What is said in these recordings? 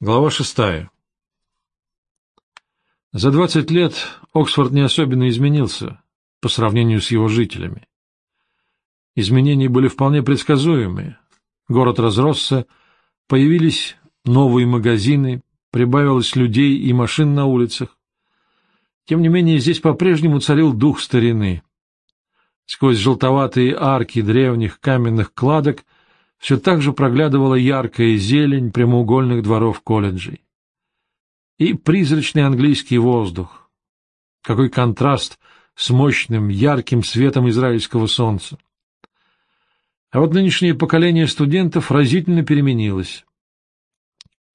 Глава шестая. За двадцать лет Оксфорд не особенно изменился по сравнению с его жителями. Изменения были вполне предсказуемые. Город разросся, появились новые магазины, прибавилось людей и машин на улицах. Тем не менее, здесь по-прежнему царил дух старины. Сквозь желтоватые арки древних каменных кладок – все так же проглядывала яркая зелень прямоугольных дворов колледжей. И призрачный английский воздух. Какой контраст с мощным, ярким светом израильского солнца. А вот нынешнее поколение студентов разительно переменилось.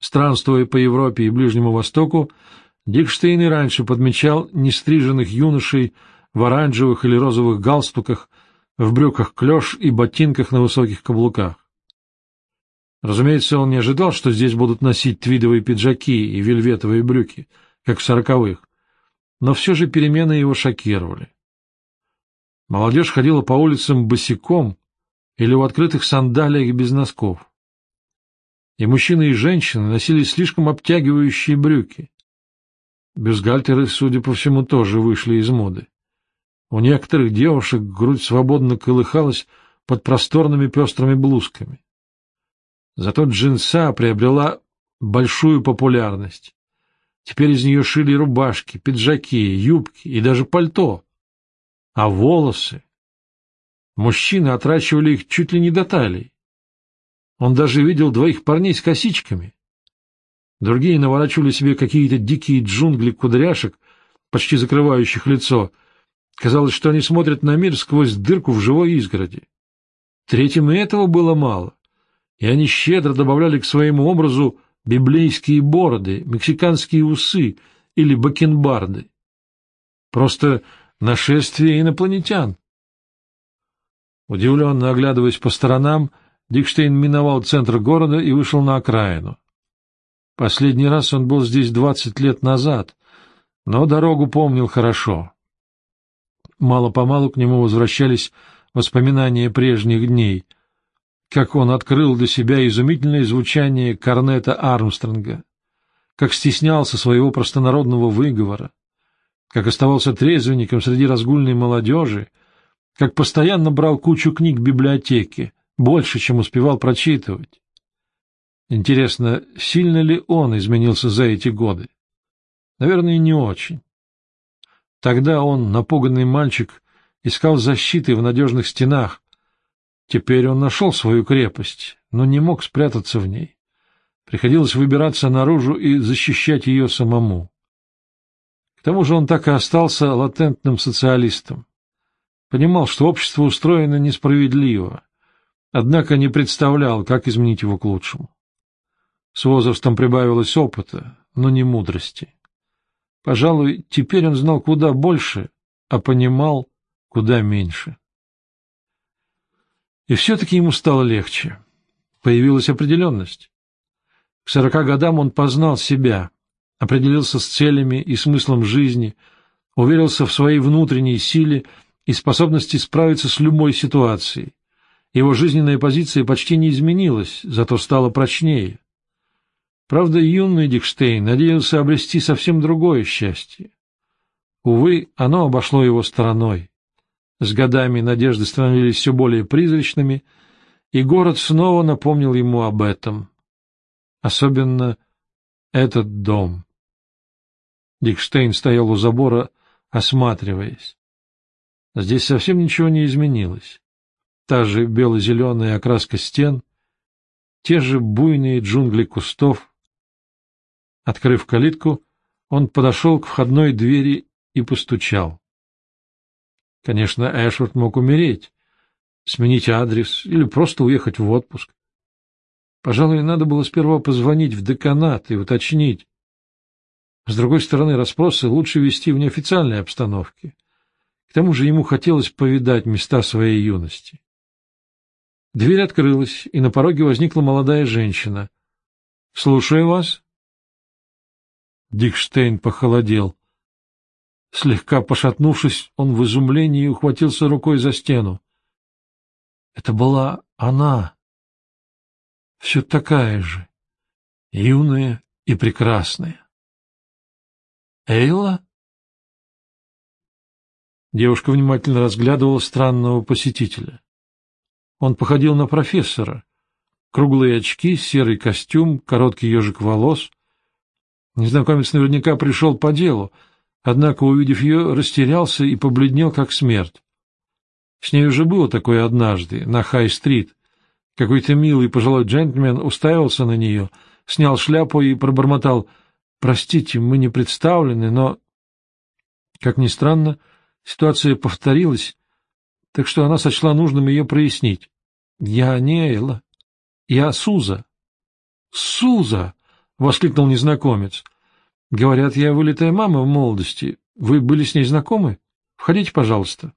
Странствуя по Европе и Ближнему Востоку, Дикштейн и раньше подмечал нестриженных юношей в оранжевых или розовых галстуках, в брюках клеш и ботинках на высоких каблуках. Разумеется, он не ожидал, что здесь будут носить твидовые пиджаки и вельветовые брюки, как в сороковых, но все же перемены его шокировали. Молодежь ходила по улицам босиком или в открытых сандалиях без носков. И мужчины и женщины носили слишком обтягивающие брюки. Бюстгальтеры, судя по всему, тоже вышли из моды. У некоторых девушек грудь свободно колыхалась под просторными пестрыми блузками. Зато джинса приобрела большую популярность. Теперь из нее шили рубашки, пиджаки, юбки и даже пальто. А волосы? Мужчины отращивали их чуть ли не до талии. Он даже видел двоих парней с косичками. Другие наворачивали себе какие-то дикие джунгли кудряшек, почти закрывающих лицо. Казалось, что они смотрят на мир сквозь дырку в живой изгороди. Третьим и этого было мало и они щедро добавляли к своему образу библейские бороды, мексиканские усы или бакенбарды. Просто нашествие инопланетян. Удивленно оглядываясь по сторонам, Дикштейн миновал центр города и вышел на окраину. Последний раз он был здесь двадцать лет назад, но дорогу помнил хорошо. Мало-помалу к нему возвращались воспоминания прежних дней — как он открыл для себя изумительное звучание корнета Армстронга, как стеснялся своего простонародного выговора, как оставался трезвенником среди разгульной молодежи, как постоянно брал кучу книг в библиотеке, больше, чем успевал прочитывать. Интересно, сильно ли он изменился за эти годы? Наверное, не очень. Тогда он, напуганный мальчик, искал защиты в надежных стенах, Теперь он нашел свою крепость, но не мог спрятаться в ней. Приходилось выбираться наружу и защищать ее самому. К тому же он так и остался латентным социалистом. Понимал, что общество устроено несправедливо, однако не представлял, как изменить его к лучшему. С возрастом прибавилось опыта, но не мудрости. Пожалуй, теперь он знал куда больше, а понимал куда меньше. И все-таки ему стало легче. Появилась определенность. К сорока годам он познал себя, определился с целями и смыслом жизни, уверился в своей внутренней силе и способности справиться с любой ситуацией. Его жизненная позиция почти не изменилась, зато стала прочнее. Правда, юный Дикштейн надеялся обрести совсем другое счастье. Увы, оно обошло его стороной. С годами надежды становились все более призрачными, и город снова напомнил ему об этом. Особенно этот дом. Дикштейн стоял у забора, осматриваясь. Здесь совсем ничего не изменилось. Та же бело-зеленая окраска стен, те же буйные джунгли кустов. Открыв калитку, он подошел к входной двери и постучал. Конечно, Эшвард мог умереть, сменить адрес или просто уехать в отпуск. Пожалуй, надо было сперва позвонить в деканат и уточнить. С другой стороны, расспросы лучше вести в неофициальной обстановке. К тому же ему хотелось повидать места своей юности. Дверь открылась, и на пороге возникла молодая женщина. — Слушаю вас. Дикштейн похолодел. Слегка пошатнувшись, он в изумлении ухватился рукой за стену. Это была она. Все такая же, юная и прекрасная. Эйла? Девушка внимательно разглядывала странного посетителя. Он походил на профессора. Круглые очки, серый костюм, короткий ежик волос. Незнакомец наверняка пришел по делу, однако, увидев ее, растерялся и побледнел, как смерть. С ней уже было такое однажды, на Хай-стрит. Какой-то милый пожилой джентльмен уставился на нее, снял шляпу и пробормотал «Простите, мы не представлены, но...» Как ни странно, ситуация повторилась, так что она сочла нужным ее прояснить. «Я не Эйла. Я Суза». «Суза!» — воскликнул незнакомец. «Говорят, я вылитая мама в молодости. Вы были с ней знакомы? Входите, пожалуйста».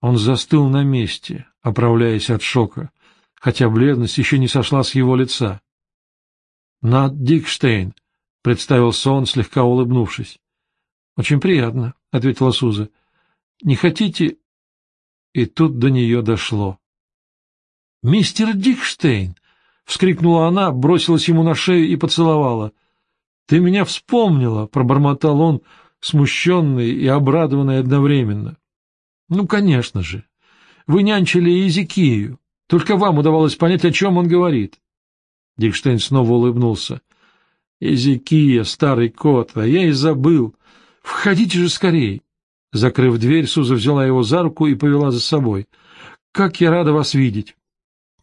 Он застыл на месте, оправляясь от шока, хотя бледность еще не сошла с его лица. — Над Дикштейн, — представился он, слегка улыбнувшись. — Очень приятно, — ответила Суза. — Не хотите... И тут до нее дошло. — Мистер Дикштейн! — вскрикнула она, бросилась ему на шею и поцеловала. — Ты меня вспомнила! — пробормотал он, смущенный и обрадованный одновременно. Ну, конечно же. Вы нянчили Езекию. Только вам удавалось понять, о чем он говорит. Дикштейн снова улыбнулся. Езекия, старый кот, а я и забыл. Входите же скорей. Закрыв дверь, Суза взяла его за руку и повела за собой. Как я рада вас видеть.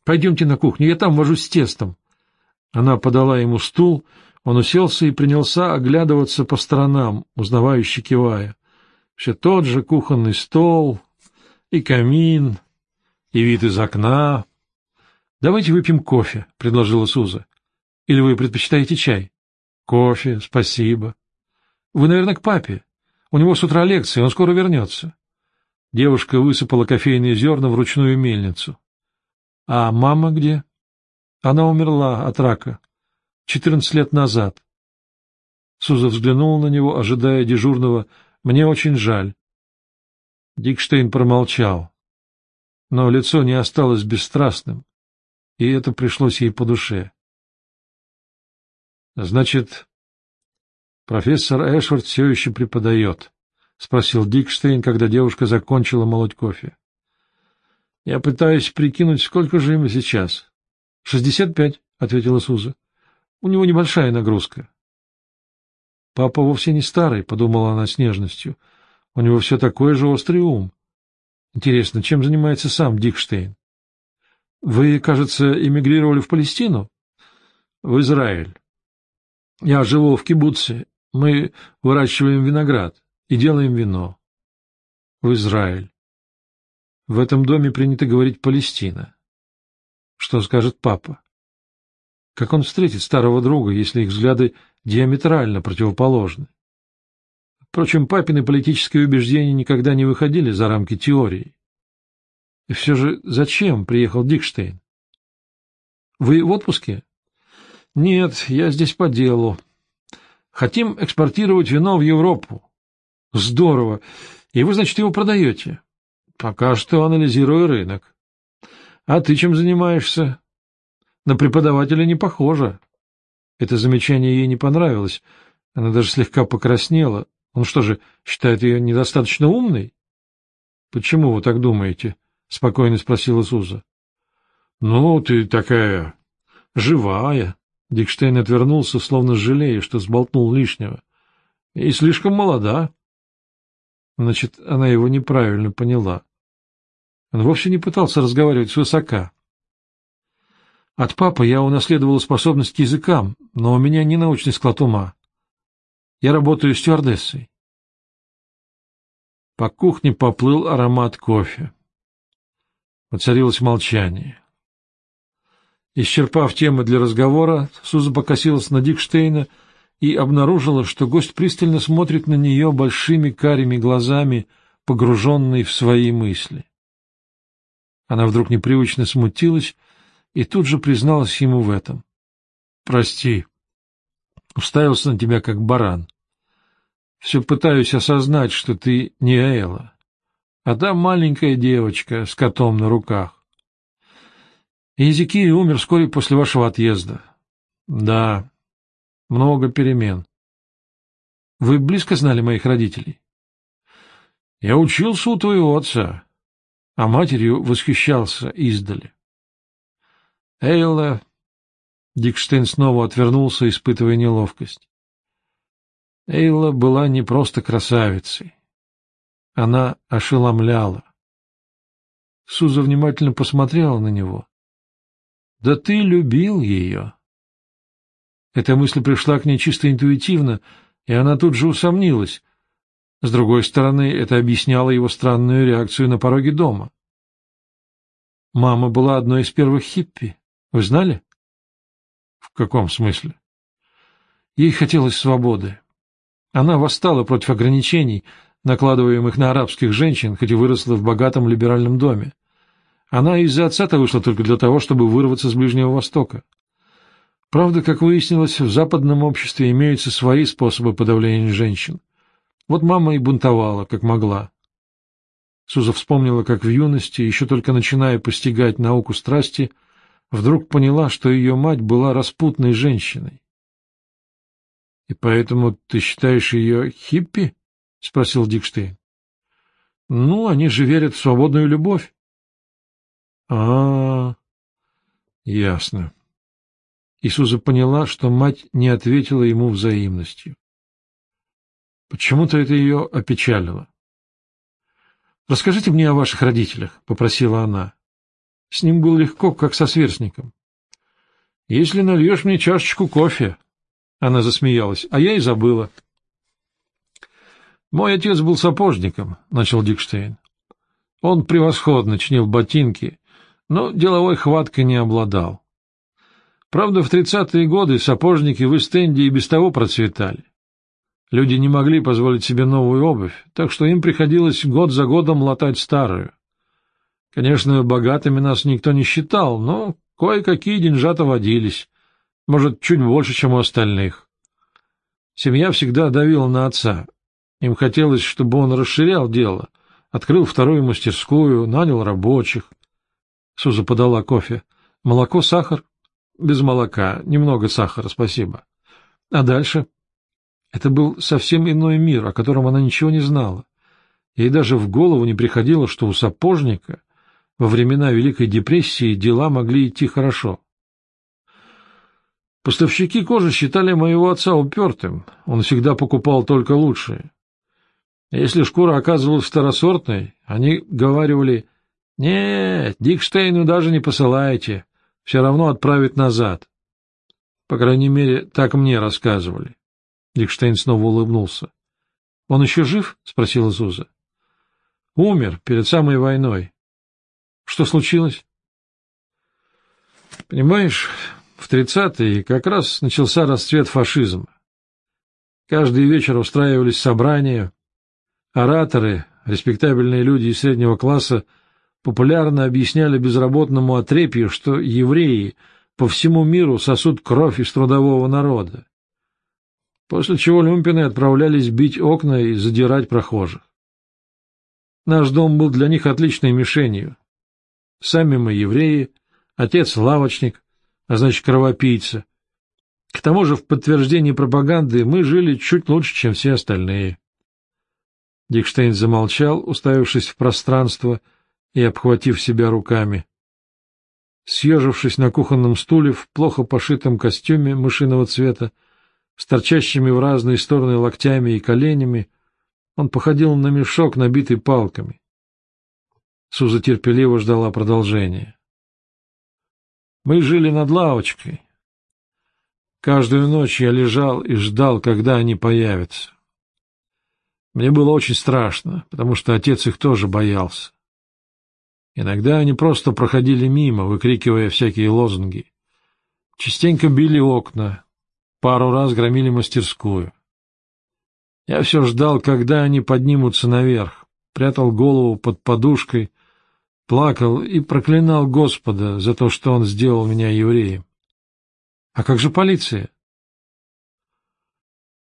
Пойдемте на кухню, я там вожусь с тестом. Она подала ему стул, он уселся и принялся оглядываться по сторонам, узнавающе кивая. Все тот же кухонный стол и камин, и вид из окна. — Давайте выпьем кофе, — предложила Суза. — Или вы предпочитаете чай? — Кофе, спасибо. — Вы, наверное, к папе. У него с утра лекция, он скоро вернется. Девушка высыпала кофейные зерна в ручную мельницу. — А мама где? — Она умерла от рака. Четырнадцать лет назад. Суза взглянула на него, ожидая дежурного мне очень жаль. Дикштейн промолчал, но лицо не осталось бесстрастным, и это пришлось ей по душе. — Значит, профессор Эшвард все еще преподает? — спросил Дикштейн, когда девушка закончила молоть кофе. — Я пытаюсь прикинуть, сколько же ему сейчас. — Шестьдесят пять, — ответила Суза. — У него небольшая нагрузка. Папа вовсе не старый, — подумала она с нежностью. У него все такой же острый ум. Интересно, чем занимается сам Дикштейн? Вы, кажется, эмигрировали в Палестину? В Израиль. Я живу в кибуце. Мы выращиваем виноград и делаем вино. В Израиль. В этом доме принято говорить Палестина. Что скажет папа? Как он встретит старого друга, если их взгляды диаметрально противоположны. Впрочем, папины политические убеждения никогда не выходили за рамки теории. И все же зачем приехал Дикштейн? Вы в отпуске? Нет, я здесь по делу. Хотим экспортировать вино в Европу. Здорово. И вы, значит, его продаете? Пока что анализирую рынок. А ты чем занимаешься? На преподавателя не похоже. Это замечание ей не понравилось. Она даже слегка покраснела. Он что же, считает ее недостаточно умной? — Почему вы так думаете? — спокойно спросила Суза. — Ну, ты такая живая. Дикштейн отвернулся, словно жалея, что сболтнул лишнего. — И слишком молода. Значит, она его неправильно поняла. Он вовсе не пытался разговаривать свысока. От папы я унаследовал способность к языкам, но у меня не научный склад ума. Я работаю стюардессой. По кухне поплыл аромат кофе. Воцарилось молчание. Исчерпав темы для разговора, Суза покосилась на Дикштейна и обнаружила, что гость пристально смотрит на нее большими карими глазами, погруженный в свои мысли. Она вдруг непривычно смутилась и тут же призналась ему в этом. — Прости, уставился на тебя как баран. Все пытаюсь осознать, что ты не Эйла, а та маленькая девочка с котом на руках. Езекия умер вскоре после вашего отъезда. Да, много перемен. Вы близко знали моих родителей? Я учился у твоего отца, а матерью восхищался издали. Эйла... Дикштейн снова отвернулся, испытывая неловкость. Эйла была не просто красавицей. Она ошеломляла. Суза внимательно посмотрела на него. — Да ты любил ее. Эта мысль пришла к ней чисто интуитивно, и она тут же усомнилась. С другой стороны, это объясняло его странную реакцию на пороге дома. Мама была одной из первых хиппи. Вы знали? — В каком смысле? Ей хотелось свободы. Она восстала против ограничений, накладываемых на арабских женщин, хоть и выросла в богатом либеральном доме. Она из-за отца-то вышла только для того, чтобы вырваться с Ближнего Востока. Правда, как выяснилось, в западном обществе имеются свои способы подавления женщин. Вот мама и бунтовала, как могла. Суза вспомнила, как в юности, еще только начиная постигать науку страсти, вдруг поняла, что ее мать была распутной женщиной. — И поэтому ты считаешь ее хиппи? — спросил Дикштейн. — Ну, они же верят в свободную любовь. — А, ясно. Исуза поняла, что мать не ответила ему взаимностью. Почему-то это ее опечалило. — Расскажите мне о ваших родителях, — попросила она. С ним было легко, как со сверстником. — Если нальешь мне чашечку кофе... Она засмеялась, а я и забыла. — Мой отец был сапожником, — начал Дикштейн. Он превосходно чинил ботинки, но деловой хваткой не обладал. Правда, в тридцатые годы сапожники в Эстенде и без того процветали. Люди не могли позволить себе новую обувь, так что им приходилось год за годом латать старую. Конечно, богатыми нас никто не считал, но кое-какие деньжата водились, может, чуть больше, чем у остальных. Семья всегда давила на отца. Им хотелось, чтобы он расширял дело, открыл вторую мастерскую, нанял рабочих. Суза подала кофе. Молоко, сахар? Без молока, немного сахара, спасибо. А дальше? Это был совсем иной мир, о котором она ничего не знала. Ей даже в голову не приходило, что у сапожника во времена Великой депрессии дела могли идти хорошо. Поставщики кожи считали моего отца упертым, он всегда покупал только лучшее. Если шкура оказывалась второсортной, они говаривали «Нет, Дикштейну даже не посылайте, все равно отправит назад». По крайней мере, так мне рассказывали. Дикштейн снова улыбнулся. — Он еще жив? — спросила Зуза. — Умер перед самой войной. — Что случилось? — Понимаешь, в тридцатые как раз начался расцвет фашизма. Каждый вечер устраивались собрания. Ораторы, респектабельные люди из среднего класса, популярно объясняли безработному отрепью, что евреи по всему миру сосут кровь из трудового народа после чего люмпины отправлялись бить окна и задирать прохожих. Наш дом был для них отличной мишенью. Сами мы евреи, отец лавочник, а значит кровопийца. К тому же в подтверждении пропаганды мы жили чуть лучше, чем все остальные. Дикштейн замолчал, уставившись в пространство и обхватив себя руками. Съежившись на кухонном стуле в плохо пошитом костюме мышиного цвета, с торчащими в разные стороны локтями и коленями, он походил на мешок, набитый палками. Суза терпеливо ждала продолжения. Мы жили над лавочкой. Каждую ночь я лежал и ждал, когда они появятся. Мне было очень страшно, потому что отец их тоже боялся. Иногда они просто проходили мимо, выкрикивая всякие лозунги. Частенько били окна, пару раз громили мастерскую. Я все ждал, когда они поднимутся наверх, прятал голову под подушкой, плакал и проклинал Господа за то, что он сделал меня евреем. А как же полиция?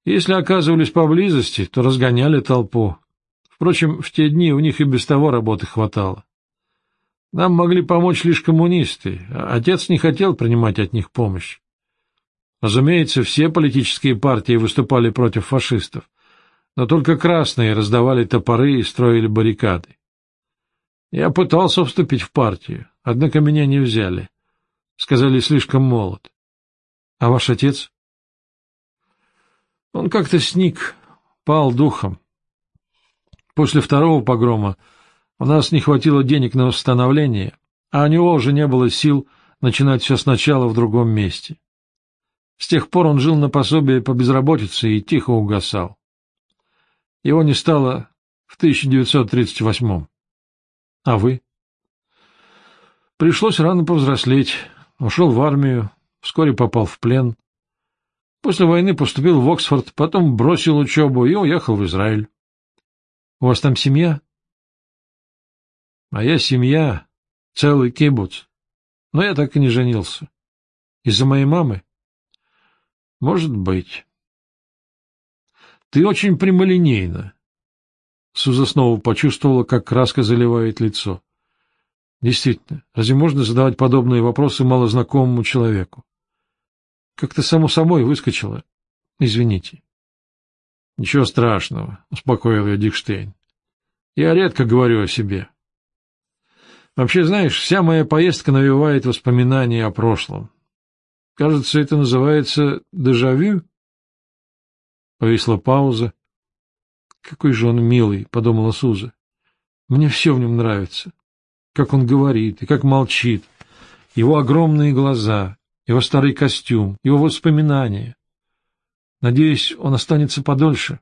Если оказывались поблизости, то разгоняли толпу. Впрочем, в те дни у них и без того работы хватало. Нам могли помочь лишь коммунисты, а отец не хотел принимать от них помощь. Разумеется, все политические партии выступали против фашистов, но только красные раздавали топоры и строили баррикады. Я пытался вступить в партию, однако меня не взяли. Сказали, слишком молод. А ваш отец? Он как-то сник, пал духом. После второго погрома у нас не хватило денег на восстановление, а у него уже не было сил начинать все сначала в другом месте. С тех пор он жил на пособие по безработице и тихо угасал. Его не стало в 1938-м. А вы? Пришлось рано повзрослеть. Ушел в армию, вскоре попал в плен. После войны поступил в Оксфорд, потом бросил учебу и уехал в Израиль. У вас там семья? Моя семья — целый кибуц. Но я так и не женился. Из-за моей мамы? Может быть. Ты очень прямолинейна. Суза снова почувствовала, как краска заливает лицо. Действительно, разве можно задавать подобные вопросы малознакомому человеку? Как-то само собой выскочило. Извините. — Ничего страшного, — успокоил ее Дикштейн. — Я редко говорю о себе. Вообще, знаешь, вся моя поездка навевает воспоминания о прошлом. Кажется, это называется дежавю. Повисла пауза. Какой же он милый, — подумала Суза. Мне все в нем нравится. Как он говорит и как молчит. Его огромные глаза, его старый костюм, его воспоминания. Надеюсь, он останется подольше.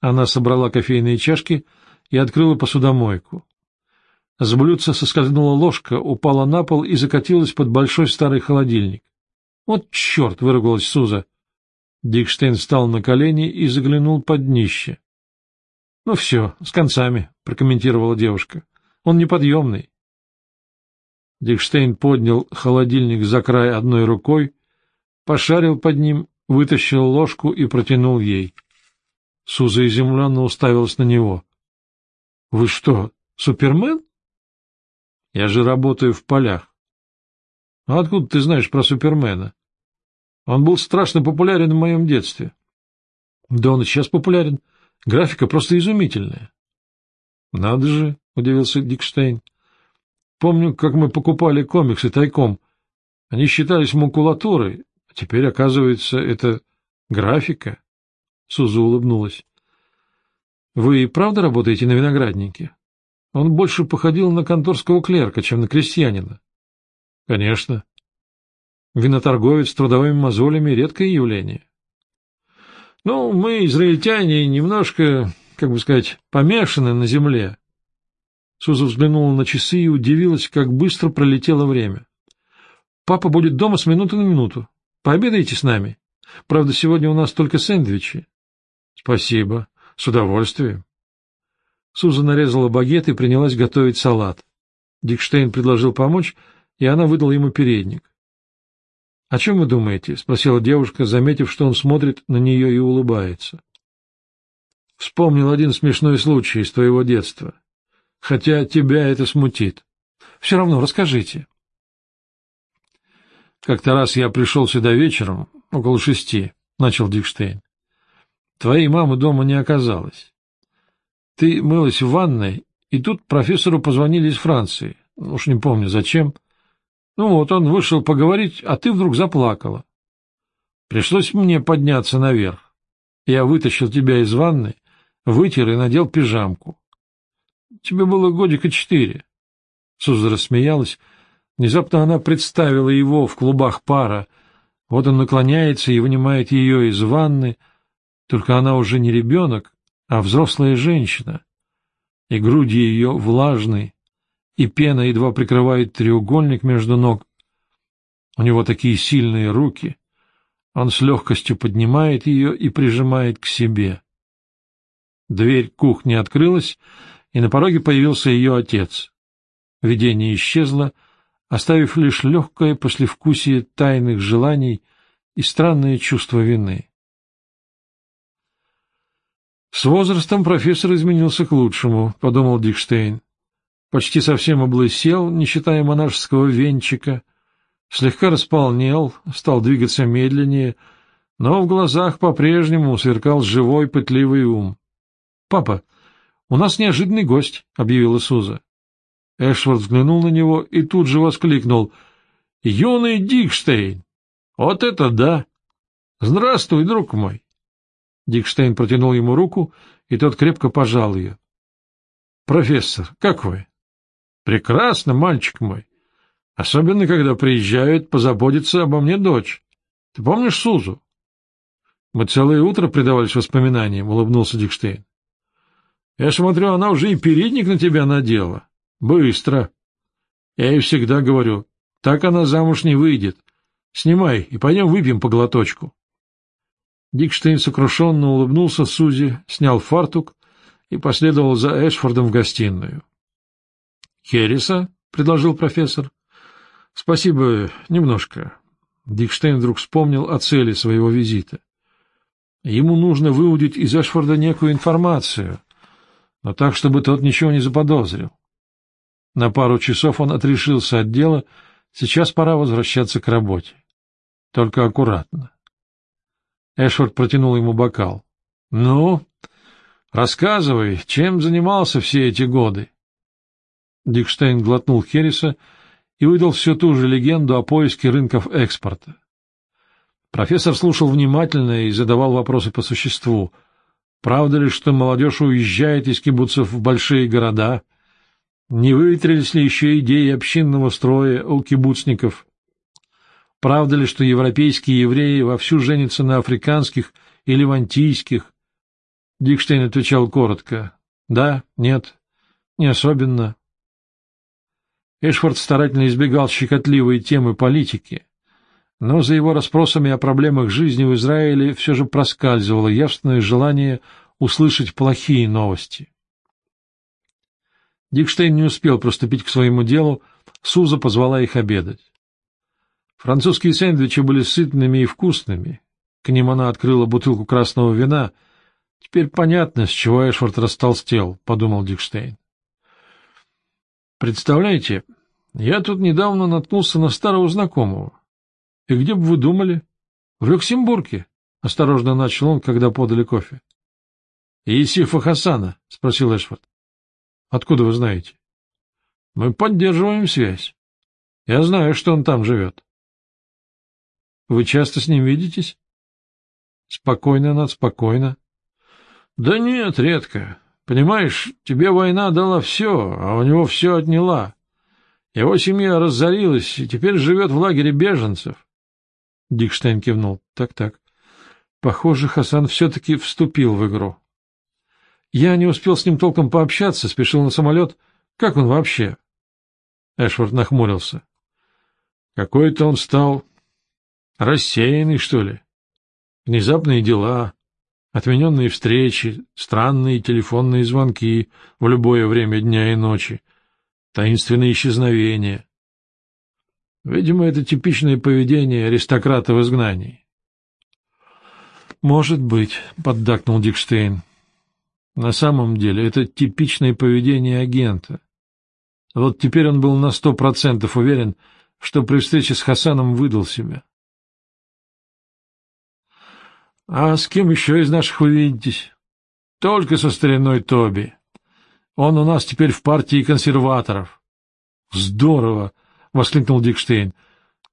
Она собрала кофейные чашки и открыла посудомойку. С блюдца соскользнула ложка, упала на пол и закатилась под большой старый холодильник. — Вот черт! — выругалась Суза. Дикштейн встал на колени и заглянул под днище. — Ну все, с концами, — прокомментировала девушка. — Он неподъемный. Дикштейн поднял холодильник за край одной рукой, пошарил под ним вытащил ложку и протянул ей. Суза изумленно уставилась на него. — Вы что, Супермен? — Я же работаю в полях. — А откуда ты знаешь про Супермена? Он был страшно популярен в моем детстве. — Да он и сейчас популярен. Графика просто изумительная. — Надо же, — удивился Дикштейн. — Помню, как мы покупали комиксы тайком. Они считались макулатурой, Теперь, оказывается, это графика. Суза улыбнулась. — Вы и правда работаете на винограднике? Он больше походил на конторского клерка, чем на крестьянина. — Конечно. Виноторговец с трудовыми мозолями — редкое явление. — Ну, мы, израильтяне, немножко, как бы сказать, помешаны на земле. Суза взглянула на часы и удивилась, как быстро пролетело время. — Папа будет дома с минуты на минуту. Пообедайте с нами. Правда, сегодня у нас только сэндвичи. — Спасибо. С удовольствием. Суза нарезала багет и принялась готовить салат. Дикштейн предложил помочь, и она выдала ему передник. — О чем вы думаете? — спросила девушка, заметив, что он смотрит на нее и улыбается. — Вспомнил один смешной случай из твоего детства. Хотя тебя это смутит. Все равно расскажите. Как-то раз я пришел сюда вечером, около шести, — начал Дикштейн. Твоей мамы дома не оказалось. Ты мылась в ванной, и тут профессору позвонили из Франции. Уж не помню, зачем. Ну вот, он вышел поговорить, а ты вдруг заплакала. Пришлось мне подняться наверх. Я вытащил тебя из ванны, вытер и надел пижамку. Тебе было годика четыре. Суза рассмеялась. Внезапно она представила его в клубах пара. Вот он наклоняется и вынимает ее из ванны, только она уже не ребенок, а взрослая женщина. И груди ее влажные, и пена едва прикрывает треугольник между ног. У него такие сильные руки. Он с легкостью поднимает ее и прижимает к себе. Дверь кухни открылась, и на пороге появился ее отец. Видение исчезло, оставив лишь легкое послевкусие тайных желаний и странное чувство вины. «С возрастом профессор изменился к лучшему», — подумал Дикштейн. «Почти совсем облысел, не считая монашеского венчика, слегка располнел, стал двигаться медленнее, но в глазах по-прежнему сверкал живой пытливый ум. — Папа, у нас неожиданный гость, — объявила Суза. Эшвард взглянул на него и тут же воскликнул. — Юный Дикштейн! Вот это да! Здравствуй, друг мой! Дикштейн протянул ему руку, и тот крепко пожал ее. — Профессор, как вы? — Прекрасно, мальчик мой. Особенно, когда приезжает позаботиться обо мне дочь. Ты помнишь Сузу? Мы целое утро предавались воспоминаниям, — улыбнулся Дикштейн. — Я смотрю, она уже и передник на тебя надела. Быстро. Я ей всегда говорю, так она замуж не выйдет. Снимай и пойдем выпьем по глоточку. Дикштейн сокрушенно улыбнулся Сузи, снял фартук и последовал за Эшфордом в гостиную. — Херриса? — предложил профессор. — Спасибо, немножко. Дикштейн вдруг вспомнил о цели своего визита. Ему нужно выудить из Эшфорда некую информацию, но так, чтобы тот ничего не заподозрил. На пару часов он отрешился от дела, сейчас пора возвращаться к работе. Только аккуратно. Эшфорд протянул ему бокал. — Ну, рассказывай, чем занимался все эти годы? Дикштейн глотнул Херриса и выдал всю ту же легенду о поиске рынков экспорта. Профессор слушал внимательно и задавал вопросы по существу. Правда ли, что молодежь уезжает из кибуцев в большие города? Не выветрились ли еще идеи общинного строя у кибуцников? Правда ли, что европейские евреи вовсю женятся на африканских и левантийских? Дикштейн отвечал коротко. Да, нет, не особенно. Эшфорд старательно избегал щекотливой темы политики, но за его расспросами о проблемах жизни в Израиле все же проскальзывало явственное желание услышать плохие новости. Дикштейн не успел проступить к своему делу, Суза позвала их обедать. Французские сэндвичи были сытными и вкусными. К ним она открыла бутылку красного вина. Теперь понятно, с чего Эшфорд растолстел, — подумал Дикштейн. Представляете, я тут недавно наткнулся на старого знакомого. И где бы вы думали? В Люксембурге, — осторожно начал он, когда подали кофе. — Исифа Хасана? — спросил Эшфорд. — Откуда вы знаете? — Мы поддерживаем связь. Я знаю, что он там живет. Вы часто с ним видитесь? Спокойно, над спокойно. Да нет, редко. Понимаешь, тебе война дала все, а у него все отняла. Его семья разорилась и теперь живет в лагере беженцев. Дикштейн кивнул. Так-так. Похоже, Хасан все-таки вступил в игру. Я не успел с ним толком пообщаться, спешил на самолет. Как он вообще? Эшвард нахмурился. Какой-то он стал Рассеянный, что ли? Внезапные дела, отмененные встречи, странные телефонные звонки в любое время дня и ночи, таинственные исчезновения. Видимо, это типичное поведение аристократа в изгнании. «Может быть», — поддакнул Дикштейн. «На самом деле это типичное поведение агента. Вот теперь он был на сто процентов уверен, что при встрече с Хасаном выдал себя. — А с кем еще из наших вы видитесь? — Только со стариной Тоби. Он у нас теперь в партии консерваторов. — Здорово! — воскликнул Дикштейн.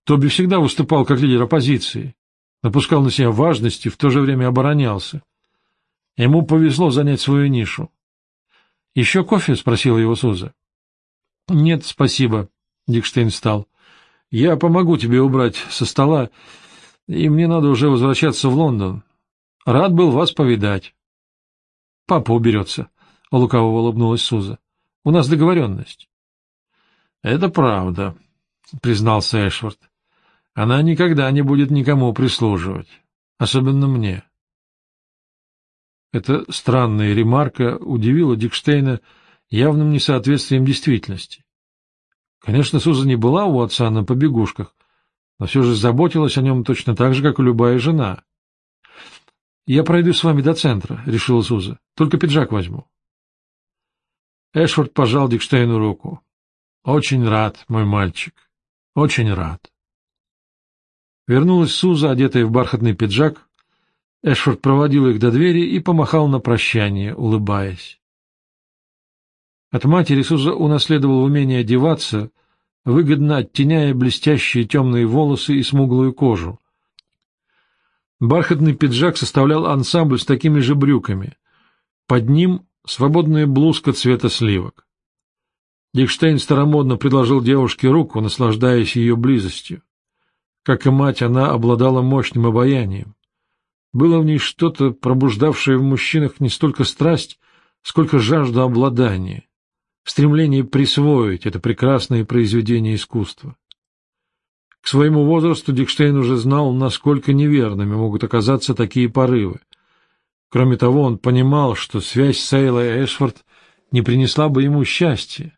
Тоби всегда выступал как лидер оппозиции, напускал на себя важность и в то же время оборонялся. Ему повезло занять свою нишу. — Еще кофе? — спросила его Суза. — Нет, спасибо. Дикштейн встал. — Я помогу тебе убрать со стола и мне надо уже возвращаться в Лондон. Рад был вас повидать. — Папа уберется, — лукаво улыбнулась Суза. — У нас договоренность. — Это правда, — признался Эшвард. — Она никогда не будет никому прислуживать, особенно мне. Эта странная ремарка удивила Дикштейна явным несоответствием действительности. Конечно, Суза не была у отца на побегушках, но все же заботилась о нем точно так же, как и любая жена. — Я пройду с вами до центра, — решила Суза. — Только пиджак возьму. Эшфорд пожал Дикштейну руку. — Очень рад, мой мальчик, очень рад. Вернулась Суза, одетая в бархатный пиджак. Эшфорд проводил их до двери и помахал на прощание, улыбаясь. От матери Суза унаследовал умение одеваться, выгодно оттеняя блестящие темные волосы и смуглую кожу. Бархатный пиджак составлял ансамбль с такими же брюками. Под ним свободная блузка цвета сливок. Дикштейн старомодно предложил девушке руку, наслаждаясь ее близостью. Как и мать, она обладала мощным обаянием. Было в ней что-то, пробуждавшее в мужчинах не столько страсть, сколько жажду обладания, стремление присвоить это прекрасное произведение искусства. К своему возрасту Дикштейн уже знал, насколько неверными могут оказаться такие порывы. Кроме того, он понимал, что связь Сейла и Эшфорд не принесла бы ему счастья.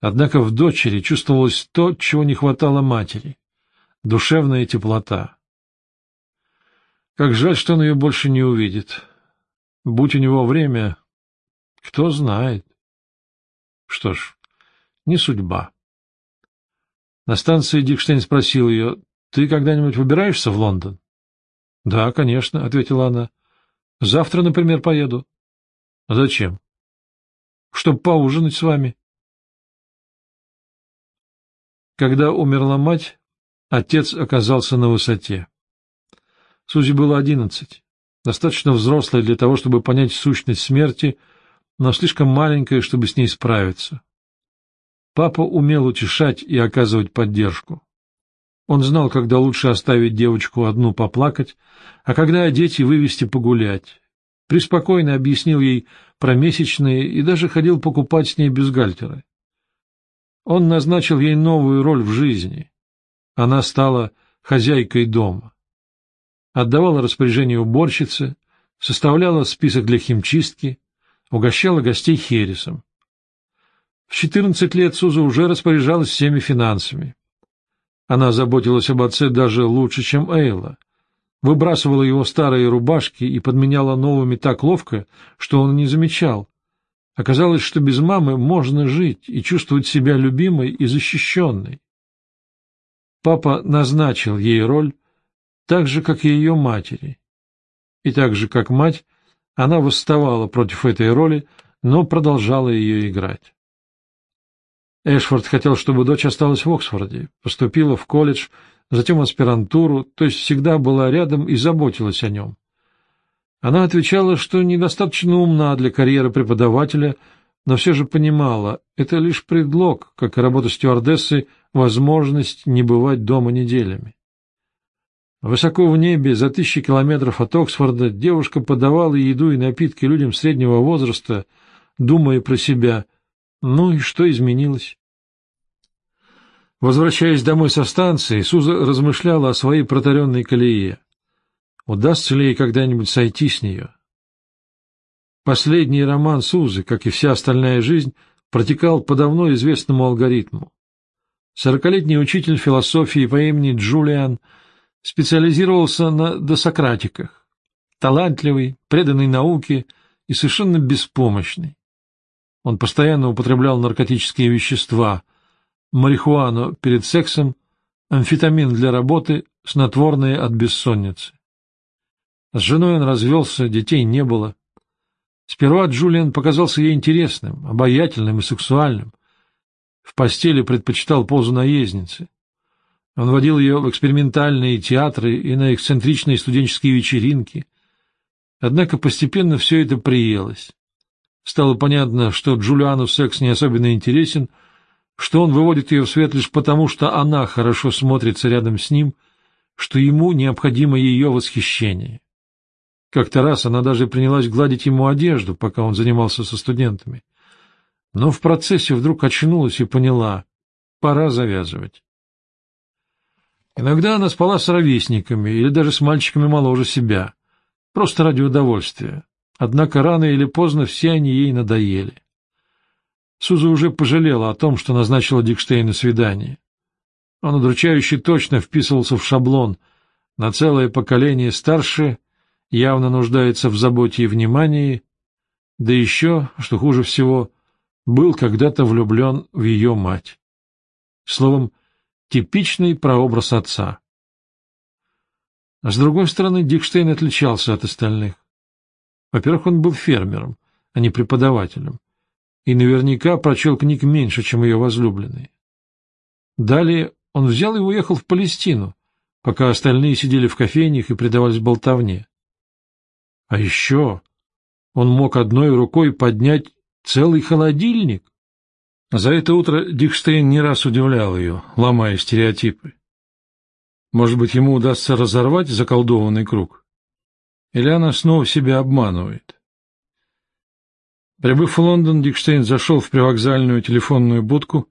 Однако в дочери чувствовалось то, чего не хватало матери — душевная теплота. Как жаль, что он ее больше не увидит. Будь у него время, кто знает. Что ж, не судьба. На станции Дикштейн спросил ее, «Ты когда-нибудь выбираешься в Лондон?» «Да, конечно», — ответила она. «Завтра, например, поеду». «Зачем?» «Чтобы поужинать с вами». Когда умерла мать, отец оказался на высоте. Сузи было одиннадцать, достаточно взрослая для того, чтобы понять сущность смерти, но слишком маленькая, чтобы с ней справиться. Папа умел утешать и оказывать поддержку. Он знал, когда лучше оставить девочку одну поплакать, а когда одеть и вывести погулять. Приспокойно объяснил ей про месячные и даже ходил покупать с ней бюстгальтеры. Он назначил ей новую роль в жизни. Она стала хозяйкой дома. Отдавала распоряжение уборщице, составляла список для химчистки, угощала гостей хересом. В 14 лет Суза уже распоряжалась всеми финансами. Она заботилась об отце даже лучше, чем Эйла. Выбрасывала его старые рубашки и подменяла новыми так ловко, что он не замечал. Оказалось, что без мамы можно жить и чувствовать себя любимой и защищенной. Папа назначил ей роль так же, как и ее матери. И так же, как мать, она восставала против этой роли, но продолжала ее играть. Эшфорд хотел, чтобы дочь осталась в Оксфорде, поступила в колледж, затем в аспирантуру, то есть всегда была рядом и заботилась о нем. Она отвечала, что недостаточно умна для карьеры преподавателя, но все же понимала, это лишь предлог, как и работа стюардессы, возможность не бывать дома неделями. Высоко в небе, за тысячи километров от Оксфорда, девушка подавала еду и напитки людям среднего возраста, думая про себя, ну и что изменилось? Возвращаясь домой со станции, Суза размышляла о своей протаренной колее. Удастся ли ей когда-нибудь сойти с нее? Последний роман Сузы, как и вся остальная жизнь, протекал по давно известному алгоритму. Сорокалетний учитель философии по имени Джулиан специализировался на досократиках, талантливый, преданный науке и совершенно беспомощный. Он постоянно употреблял наркотические вещества, марихуану перед сексом, амфетамин для работы, снотворные от бессонницы. С женой он развелся, детей не было. Сперва Джулиан показался ей интересным, обаятельным и сексуальным. В постели предпочитал позу наездницы. Он водил ее в экспериментальные театры и на эксцентричные студенческие вечеринки. Однако постепенно все это приелось. Стало понятно, что Джулиану секс не особенно интересен, что он выводит ее в свет лишь потому, что она хорошо смотрится рядом с ним, что ему необходимо ее восхищение. Как-то раз она даже принялась гладить ему одежду, пока он занимался со студентами. Но в процессе вдруг очнулась и поняла — пора завязывать. Иногда она спала с ровесниками или даже с мальчиками моложе себя, просто ради удовольствия. Однако рано или поздно все они ей надоели. Суза уже пожалела о том, что назначила Дикштейну свидание. Он удручающе точно вписывался в шаблон. На целое поколение старше явно нуждается в заботе и внимании, да еще, что хуже всего, был когда-то влюблен в ее мать. Словом, типичный прообраз отца. С другой стороны, Дикштейн отличался от остальных. Во-первых, он был фермером, а не преподавателем, и наверняка прочел книг меньше, чем ее возлюбленные. Далее он взял и уехал в Палестину, пока остальные сидели в кофейнях и предавались болтовне. А еще он мог одной рукой поднять целый холодильник. За это утро Дикштейн не раз удивлял ее, ломая стереотипы. Может быть, ему удастся разорвать заколдованный круг? Или она снова себя обманывает? Прибыв в Лондон, Дикштейн зашел в привокзальную телефонную будку,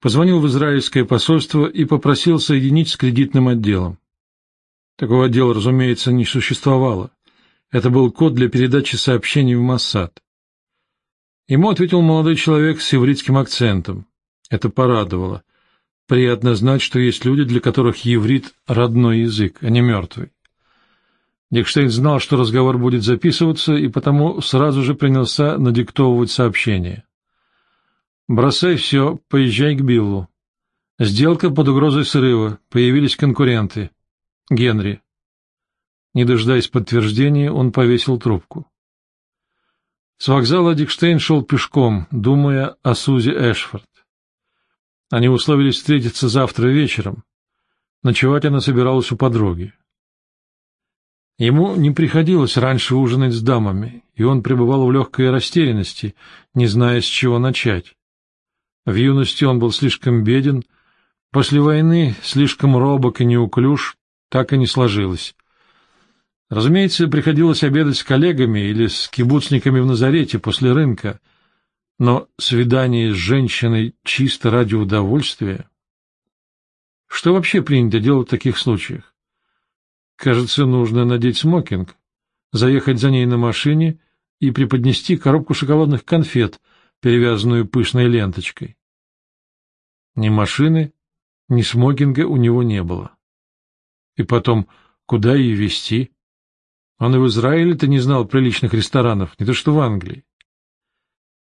позвонил в израильское посольство и попросил соединить с кредитным отделом. Такого отдела, разумеется, не существовало. Это был код для передачи сообщений в Моссад. Ему ответил молодой человек с еврейским акцентом. Это порадовало. Приятно знать, что есть люди, для которых еврит — родной язык, а не мертвый. Дикштейн знал, что разговор будет записываться, и потому сразу же принялся надиктовывать сообщение. «Бросай все, поезжай к Биллу. Сделка под угрозой срыва. Появились конкуренты. Генри». Не дожидаясь подтверждения, он повесил трубку. С вокзала Дикштейн шел пешком, думая о Сузе Эшфорд. Они условились встретиться завтра вечером. Ночевать она собиралась у подруги. Ему не приходилось раньше ужинать с дамами, и он пребывал в легкой растерянности, не зная, с чего начать. В юности он был слишком беден, после войны слишком робок и неуклюж, так и не сложилось. Разумеется, приходилось обедать с коллегами или с кибуцниками в Назарете после рынка, но свидание с женщиной чисто ради удовольствия... Что вообще принято делать в таких случаях? Кажется, нужно надеть смокинг, заехать за ней на машине и преподнести коробку шоколадных конфет, перевязанную пышной ленточкой. Ни машины, ни смокинга у него не было. И потом, куда ее везти? Он и в Израиле-то не знал приличных ресторанов, не то что в Англии.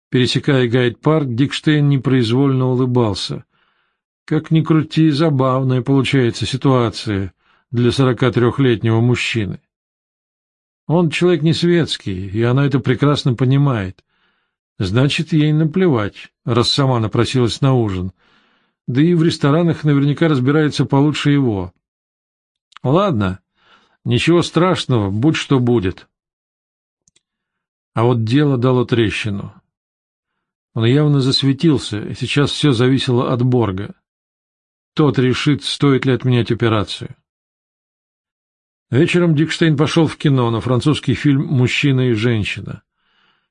Пересекая Гайд-парк, Дикштейн непроизвольно улыбался. Как ни крути, забавная получается ситуация для сорока трехлетнего мужчины. Он человек не светский, и она это прекрасно понимает. Значит, ей наплевать, раз сама напросилась на ужин. Да и в ресторанах наверняка разбирается получше его. Ладно, ничего страшного, будь что будет. А вот дело дало трещину. Он явно засветился, и сейчас все зависело от Борга. Тот решит, стоит ли отменять операцию. Вечером Дикштейн пошел в кино на французский фильм «Мужчина и женщина».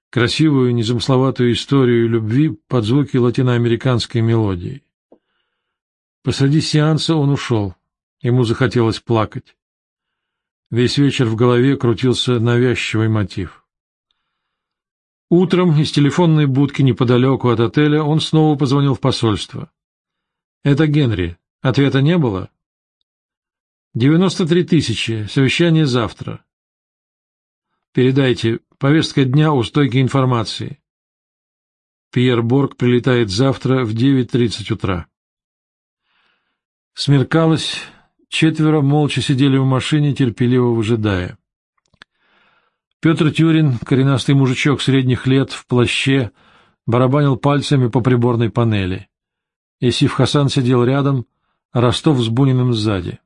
Красивую, незамысловатую историю любви под звуки латиноамериканской мелодии. Посреди сеанса он ушел. Ему захотелось плакать. Весь вечер в голове крутился навязчивый мотив — Утром из телефонной будки неподалеку от отеля он снова позвонил в посольство. «Это Генри. Ответа не было?» «Девяносто три тысячи. Совещание завтра». «Передайте. Повестка дня у стойки информации». Пьер Борг прилетает завтра в девять тридцать утра. Смеркалось, четверо молча сидели в машине, терпеливо выжидая. Петр Тюрин, коренастый мужичок средних лет, в плаще, барабанил пальцами по приборной панели. Исиф Хасан сидел рядом, Ростов с Буниным сзади.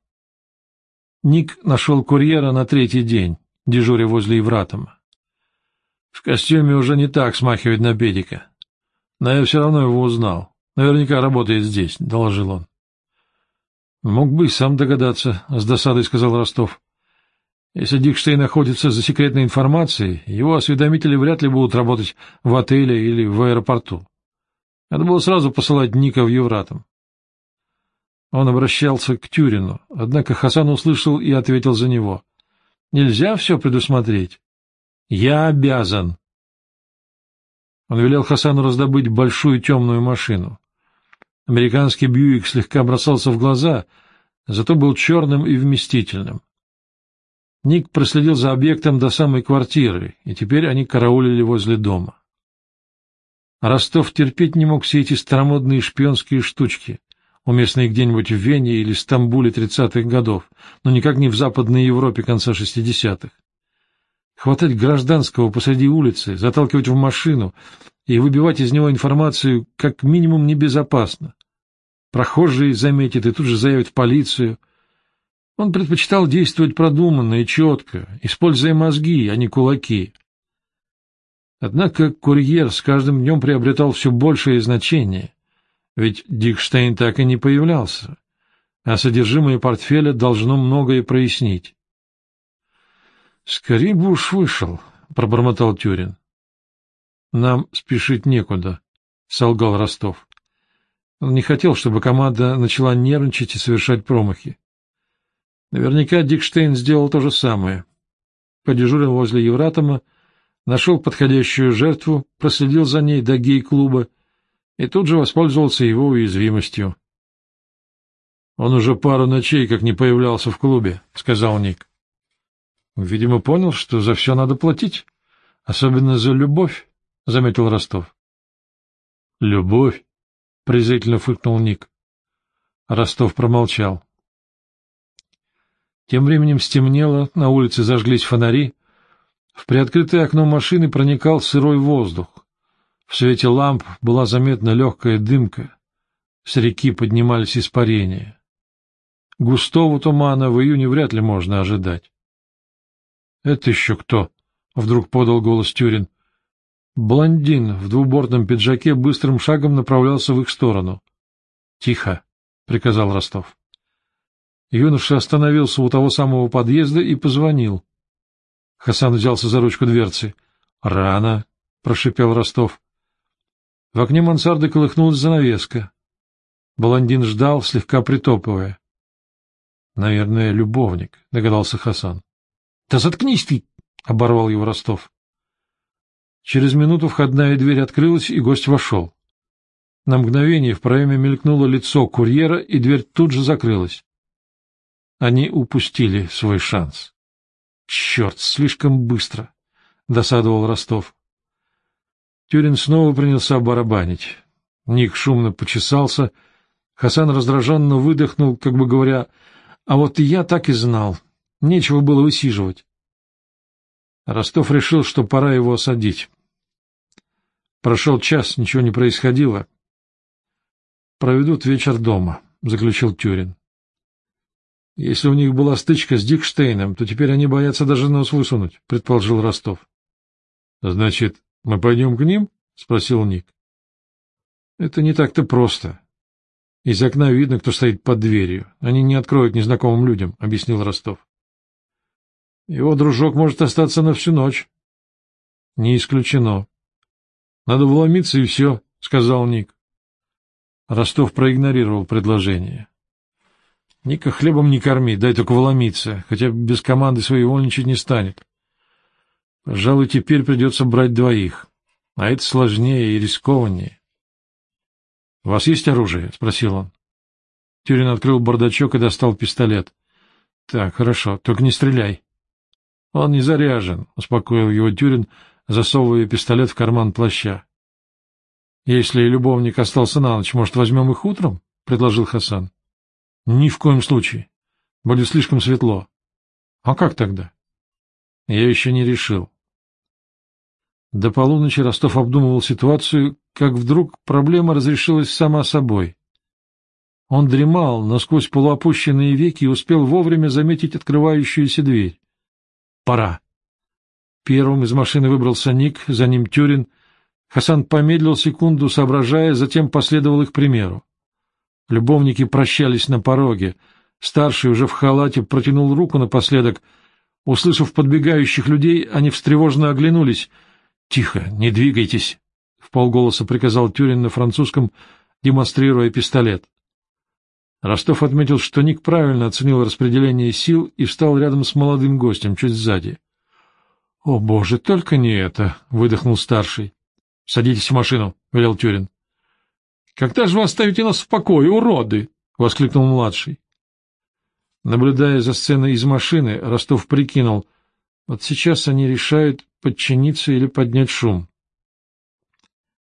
Ник нашел курьера на третий день, дежуря возле Евратома. В костюме уже не так смахивает на педика. Но я все равно его узнал. Наверняка работает здесь, — доложил он. — Мог бы и сам догадаться, — с досадой сказал Ростов. Если Дикштейн находится за секретной информацией, его осведомители вряд ли будут работать в отеле или в аэропорту. Надо было сразу посылать Ника в Евратом. Он обращался к Тюрину, однако Хасан услышал и ответил за него. «Нельзя все предусмотреть. Я обязан». Он велел Хасану раздобыть большую темную машину. Американский Бьюик слегка бросался в глаза, зато был черным и вместительным. Ник проследил за объектом до самой квартиры, и теперь они караулили возле дома. Ростов терпеть не мог все эти старомодные шпионские штучки. уместные где-нибудь в Вене или Стамбуле 30-х годов, но никак не в Западной Европе конца 60-х. Хватать гражданского посреди улицы, заталкивать в машину и выбивать из него информацию как минимум небезопасно. Прохожие заметят и тут же заявят в полицию. Он предпочитал действовать продуманно и четко, используя мозги, а не кулаки. Однако курьер с каждым днем приобретал все большее значение, ведь Дикштейн так и не появлялся, а содержимое портфеля должно многое прояснить. — Скорее бы уж вышел, — пробормотал Тюрин. — Нам спешить некуда, — солгал Ростов. Он не хотел, чтобы команда начала нервничать и совершать промахи. Наверняка Дикштейн сделал то же самое. Подежурил возле Евратома, нашел подходящую жертву, проследил за ней до гей-клуба и тут же воспользовался его уязвимостью. — Он уже пару ночей как не появлялся в клубе, — сказал Ник. — Видимо, понял, что за все надо платить, особенно за любовь, — заметил Ростов. — Любовь? — презрительно фыркнул Ник. Ростов промолчал. Тем временем стемнело, на улице зажглись фонари, в приоткрытое окно машины проникал сырой воздух. В свете ламп была заметна легкая дымка. С реки поднимались испарения. Густого тумана в июне вряд ли можно ожидать. — Это еще кто? — вдруг подал голос Тюрин. Блондин в двубортном пиджаке быстрым шагом направлялся в их сторону. — Тихо, — приказал Ростов. Юноша остановился у того самого подъезда и позвонил. Хасан взялся за ручку дверцы. — Рано, — прошипел Ростов. В окне мансарды колыхнулась занавеска. Блондин ждал, слегка притопывая. — Наверное, любовник, — догадался Хасан. — Да заткнись ты! — оборвал его Ростов. Через минуту входная дверь открылась, и гость вошел. На мгновение в проеме мелькнуло лицо курьера, и дверь тут же закрылась. Они упустили свой шанс. Черт, слишком быстро! — досадовал Ростов. Тюрин снова принялся барабанить. Ник шумно почесался. Хасан раздраженно выдохнул, как бы говоря, «А вот я так и знал. Нечего было высиживать». Ростов решил, что пора его осадить. Прошел час, ничего не происходило. «Проведут вечер дома», — заключил Тюрин. Если у них была стычка с Дикштейном, то теперь они боятся даже нос высунуть, — предположил Ростов. — Значит, мы пойдем к ним? — спросил Ник. — Это не так-то просто. Из окна видно, кто стоит под дверью. Они не откроют незнакомым людям, — объяснил Ростов. — Его дружок может остаться на всю ночь. — Не исключено. — Надо вломиться и все, — сказал Ник. Ростов проигнорировал предложение. Ника хлебом не корми, дай только вломиться, хотя без команды своей ничего не станет. Пожалуй, теперь придется брать двоих, а это сложнее и рискованнее. — У вас есть оружие? — спросил он. Тюрин открыл бардачок и достал пистолет. — Так, хорошо, только не стреляй. — Он не заряжен, — успокоил его Тюрин, засовывая пистолет в карман плаща. — Если любовник остался на ночь, может, возьмем их утром? — предложил Хасан. — Ни в коем случае. Будет слишком светло. — А как тогда? — Я еще не решил. До полуночи Ростов обдумывал ситуацию, как вдруг проблема разрешилась сама собой. Он дремал, но сквозь полуопущенные веки успел вовремя заметить открывающуюся дверь. Пора. Первым из машины выбрался Ник, за ним Тюрин. Хасан помедлил секунду, соображая, затем последовал их примеру. Любовники прощались на пороге. Старший уже в халате протянул руку напоследок. Услышав подбегающих людей, они встревоженно оглянулись. — Тихо, не двигайтесь! — в полголоса приказал Тюрин на французском, демонстрируя пистолет. Ростов отметил, что Ник правильно оценил распределение сил и встал рядом с молодым гостем, чуть сзади. — О, боже, только не это! — выдохнул старший. — Садитесь в машину, — велел Тюрин. Когда же вы оставите нас в покое, уроды? — воскликнул младший. Наблюдая за сценой из машины, Ростов прикинул, вот сейчас они решают, подчиниться или поднять шум.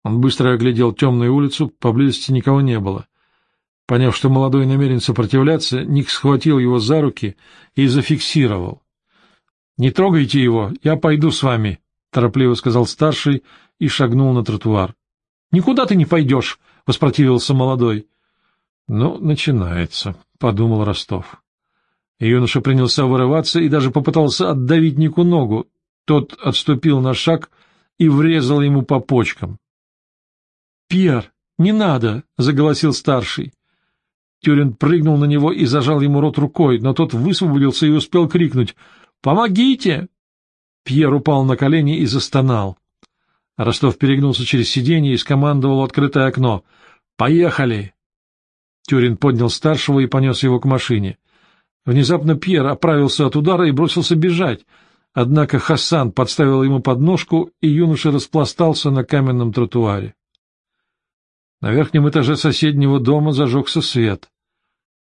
Он быстро оглядел темную улицу, поблизости никого не было. Поняв, что молодой намерен сопротивляться, Ник схватил его за руки и зафиксировал. — Не трогайте его, я пойду с вами, — торопливо сказал старший и шагнул на тротуар. — Никуда ты не пойдешь, — воспротивился молодой. — Ну, начинается, — подумал Ростов. Юноша принялся вырываться и даже попытался отдавить Нику ногу. Тот отступил на шаг и врезал ему по почкам. — Пьер, не надо! — заголосил старший. Тюрин прыгнул на него и зажал ему рот рукой, но тот высвободился и успел крикнуть «Помогите!». Пьер упал на колени и застонал. Ростов перегнулся через сиденье и скомандовал открытое окно. «Поехали!» Тюрин поднял старшего и понес его к машине. Внезапно Пьер оправился от удара и бросился бежать, однако Хасан подставил ему подножку, и юноша распластался на каменном тротуаре. На верхнем этаже соседнего дома зажегся свет.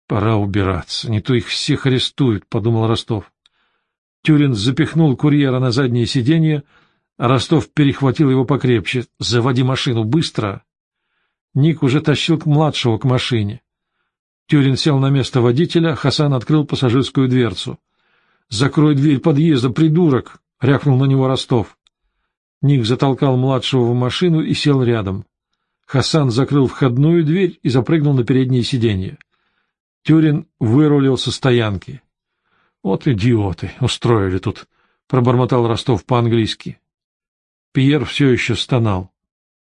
«Пора убираться, не то их всех арестуют», — подумал Ростов. Тюрин запихнул курьера на заднее сиденье, а Ростов перехватил его покрепче. «Заводи машину, быстро!» Ник уже тащил к младшего к машине. Тюрин сел на место водителя, Хасан открыл пассажирскую дверцу. «Закрой дверь подъезда, придурок!» — рявкнул на него Ростов. Ник затолкал младшего в машину и сел рядом. Хасан закрыл входную дверь и запрыгнул на переднее сиденье. Тюрин вырулил со стоянки. — Вот идиоты, устроили тут, — пробормотал Ростов по-английски. Пьер все еще стонал.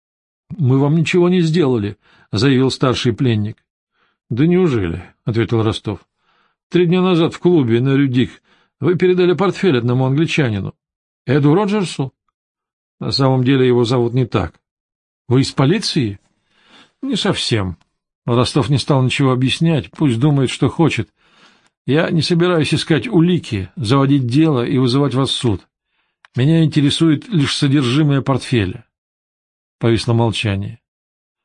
— Мы вам ничего не сделали, — заявил старший пленник. Да неужели? — ответил Ростов. — Три дня назад в клубе на Рюдик вы передали портфель одному англичанину. Эду Роджерсу? На самом деле его зовут не так. Вы из полиции? Не совсем. Ростов не стал ничего объяснять, пусть думает, что хочет. Я не собираюсь искать улики, заводить дело и вызывать вас в суд. Меня интересует лишь содержимое портфеля. Повисло молчание.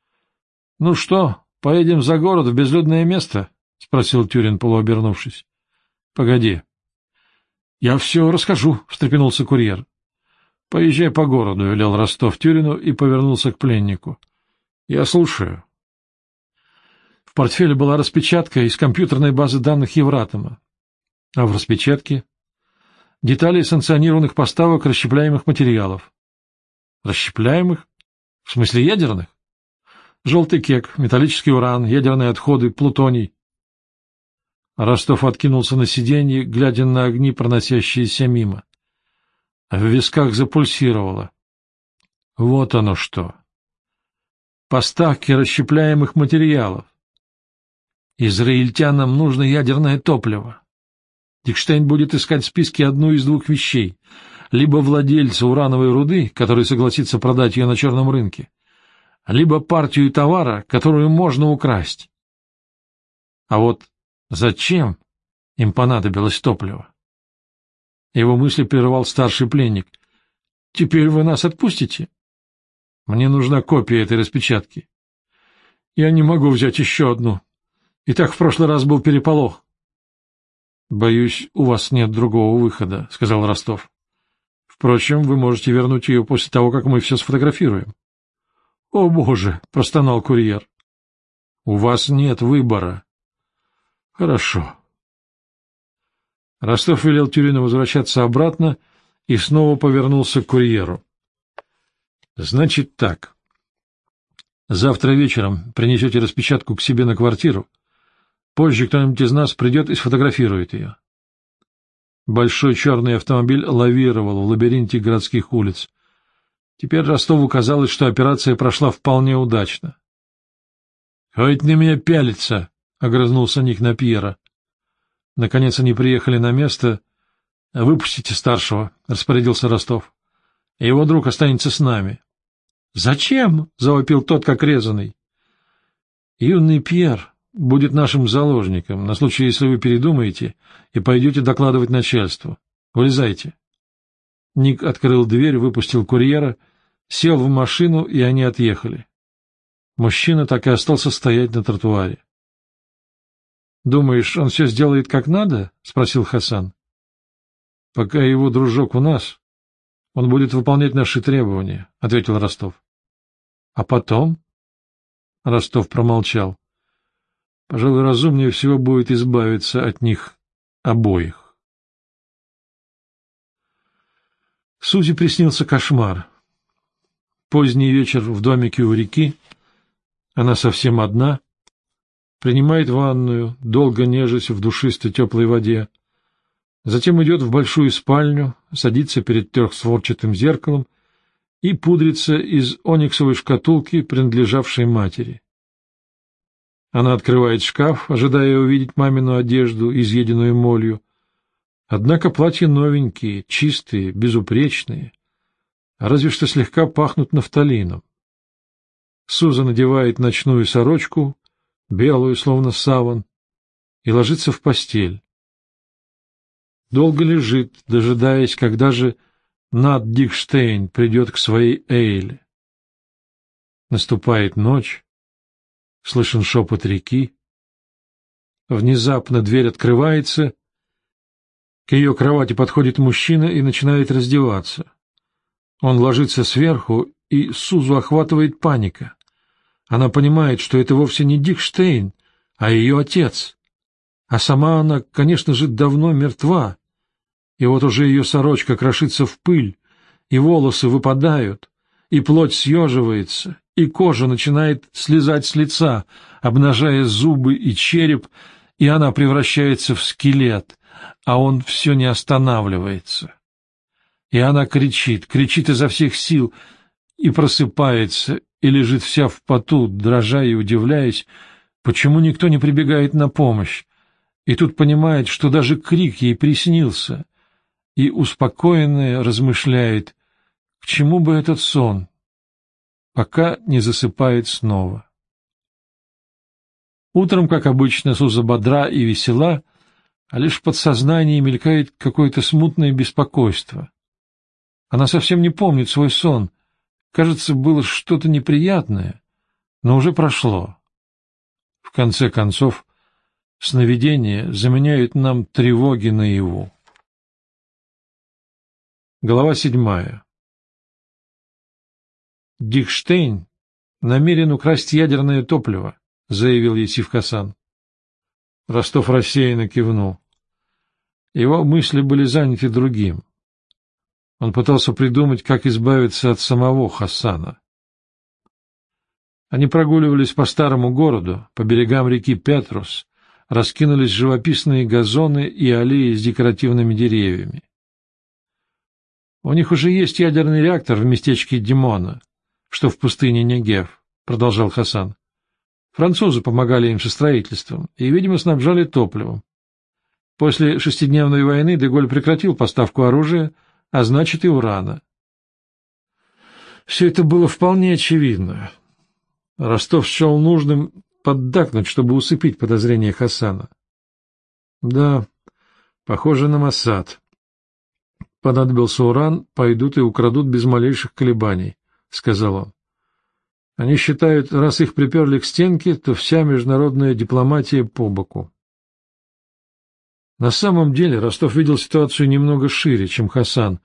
— Ну что, — Поедем за город в безлюдное место? — спросил Тюрин, полуобернувшись. — Погоди. — Я все расскажу, — встрепенулся курьер. — Поезжай по городу, — велел Ростов Тюрину и повернулся к пленнику. — Я слушаю. Портфеле была распечатка из компьютерной базы данных Евратома. А в распечатке — детали санкционированных поставок расщепляемых материалов. — Расщепляемых? В смысле ядерных? Желтый кек, металлический уран, ядерные отходы, плутоний. Ростов откинулся на сиденье, глядя на огни, проносящиеся мимо. В висках запульсировало. Вот оно что. Поставки расщепляемых материалов. Израильтянам нужно ядерное топливо. Дикштейн будет искать в списке одну из двух вещей. Либо владельца урановой руды, который согласится продать ее на черном рынке, либо партию товара, которую можно украсть. А вот зачем им понадобилось топливо? Его мысли прервал старший пленник. — Теперь вы нас отпустите? — Мне нужна копия этой распечатки. — Я не могу взять еще одну. И так в прошлый раз был переполох. — Боюсь, у вас нет другого выхода, — сказал Ростов. — Впрочем, вы можете вернуть ее после того, как мы все сфотографируем. — О, Боже! — простонал курьер. — У вас нет выбора. — Хорошо. Ростов велел Тюрину возвращаться обратно и снова повернулся к курьеру. — Значит так. Завтра вечером принесете распечатку к себе на квартиру. Позже кто-нибудь из нас придет и сфотографирует ее. Большой черный автомобиль лавировал в лабиринте городских улиц. Теперь Ростову казалось, что операция прошла вполне удачно. — Хоть на меня пялится! — огрызнулся Ник на Пьера. Наконец они приехали на место. — Выпустите старшего, — распорядился Ростов. — Его друг останется с нами. — Зачем? — завопил тот, как резанный. — Юный Пьер будет нашим заложником, на случай, если вы передумаете и пойдете докладывать начальству. Вылезайте. Ник открыл дверь, выпустил курьера, сел в машину, и они отъехали. Мужчина так и остался стоять на тротуаре. — Думаешь, он все сделает как надо? — спросил Хасан. — Пока его дружок у нас, он будет выполнять наши требования, — ответил Ростов. — А потом? Ростов промолчал. Пожалуй, разумнее всего будет избавиться от них обоих. Сузи приснился кошмар. Поздний вечер в домике у реки. Она совсем одна. Принимает ванную, долго нежась в душистой теплой воде. Затем идет в большую спальню, садится перед трехстворчатым зеркалом и пудрится из ониксовой шкатулки, принадлежавшей матери. Она открывает шкаф, ожидая увидеть мамину одежду, изъеденную молью. Однако платья новенькие, чистые, безупречные, а разве что слегка пахнут нафталином. Суза надевает ночную сорочку, белую, словно саван, и ложится в постель. Долго лежит, дожидаясь, когда же Над Дикштейн придет к своей Эйле. Наступает ночь, слышен шепот реки. Внезапно дверь открывается, к ее кровати подходит мужчина и начинает раздеваться. Он ложится сверху, и Сузу охватывает паника. Она понимает, что это вовсе не Дикштейн, а ее отец. А сама она, конечно же, давно мертва. И вот уже ее сорочка крошится в пыль, и волосы выпадают, и плоть съеживается, и кожа начинает слезать с лица, обнажая зубы и череп, и она превращается в скелет, а он все не останавливается. И она кричит, кричит изо всех сил, и просыпается, и лежит вся в поту, дрожа и удивляясь, почему никто не прибегает на помощь, и тут понимает, что даже крик ей приснился, и успокоенная размышляет, к чему бы этот сон, пока не засыпает снова. Утром, как обычно, Суза бодра и весела, а лишь в подсознании мелькает какое-то смутное беспокойство. Она совсем не помнит свой сон. Кажется, было что-то неприятное, но уже прошло. В конце концов, сновидения заменяют нам тревоги наяву. Глава седьмая Дикштейн намерен украсть ядерное топливо, — заявил Есиф Хасан. Ростов рассеянно кивнул. Его мысли были заняты другим. Он пытался придумать, как избавиться от самого Хасана. Они прогуливались по старому городу, по берегам реки Петрус, раскинулись живописные газоны и аллеи с декоративными деревьями. У них уже есть ядерный реактор в местечке Димона, что в пустыне Негев, — продолжал Хасан. Французы помогали им со строительством и, видимо, снабжали топливом. После шестидневной войны Деголь прекратил поставку оружия, а значит и урана. Все это было вполне очевидно. Ростов счел нужным поддакнуть, чтобы усыпить подозрения Хасана. Да, похоже на Массад. Понадобился уран, пойдут и украдут без малейших колебаний. — сказал он. Они считают, раз их приперли к стенке, то вся международная дипломатия по боку. На самом деле Ростов видел ситуацию немного шире, чем Хасан,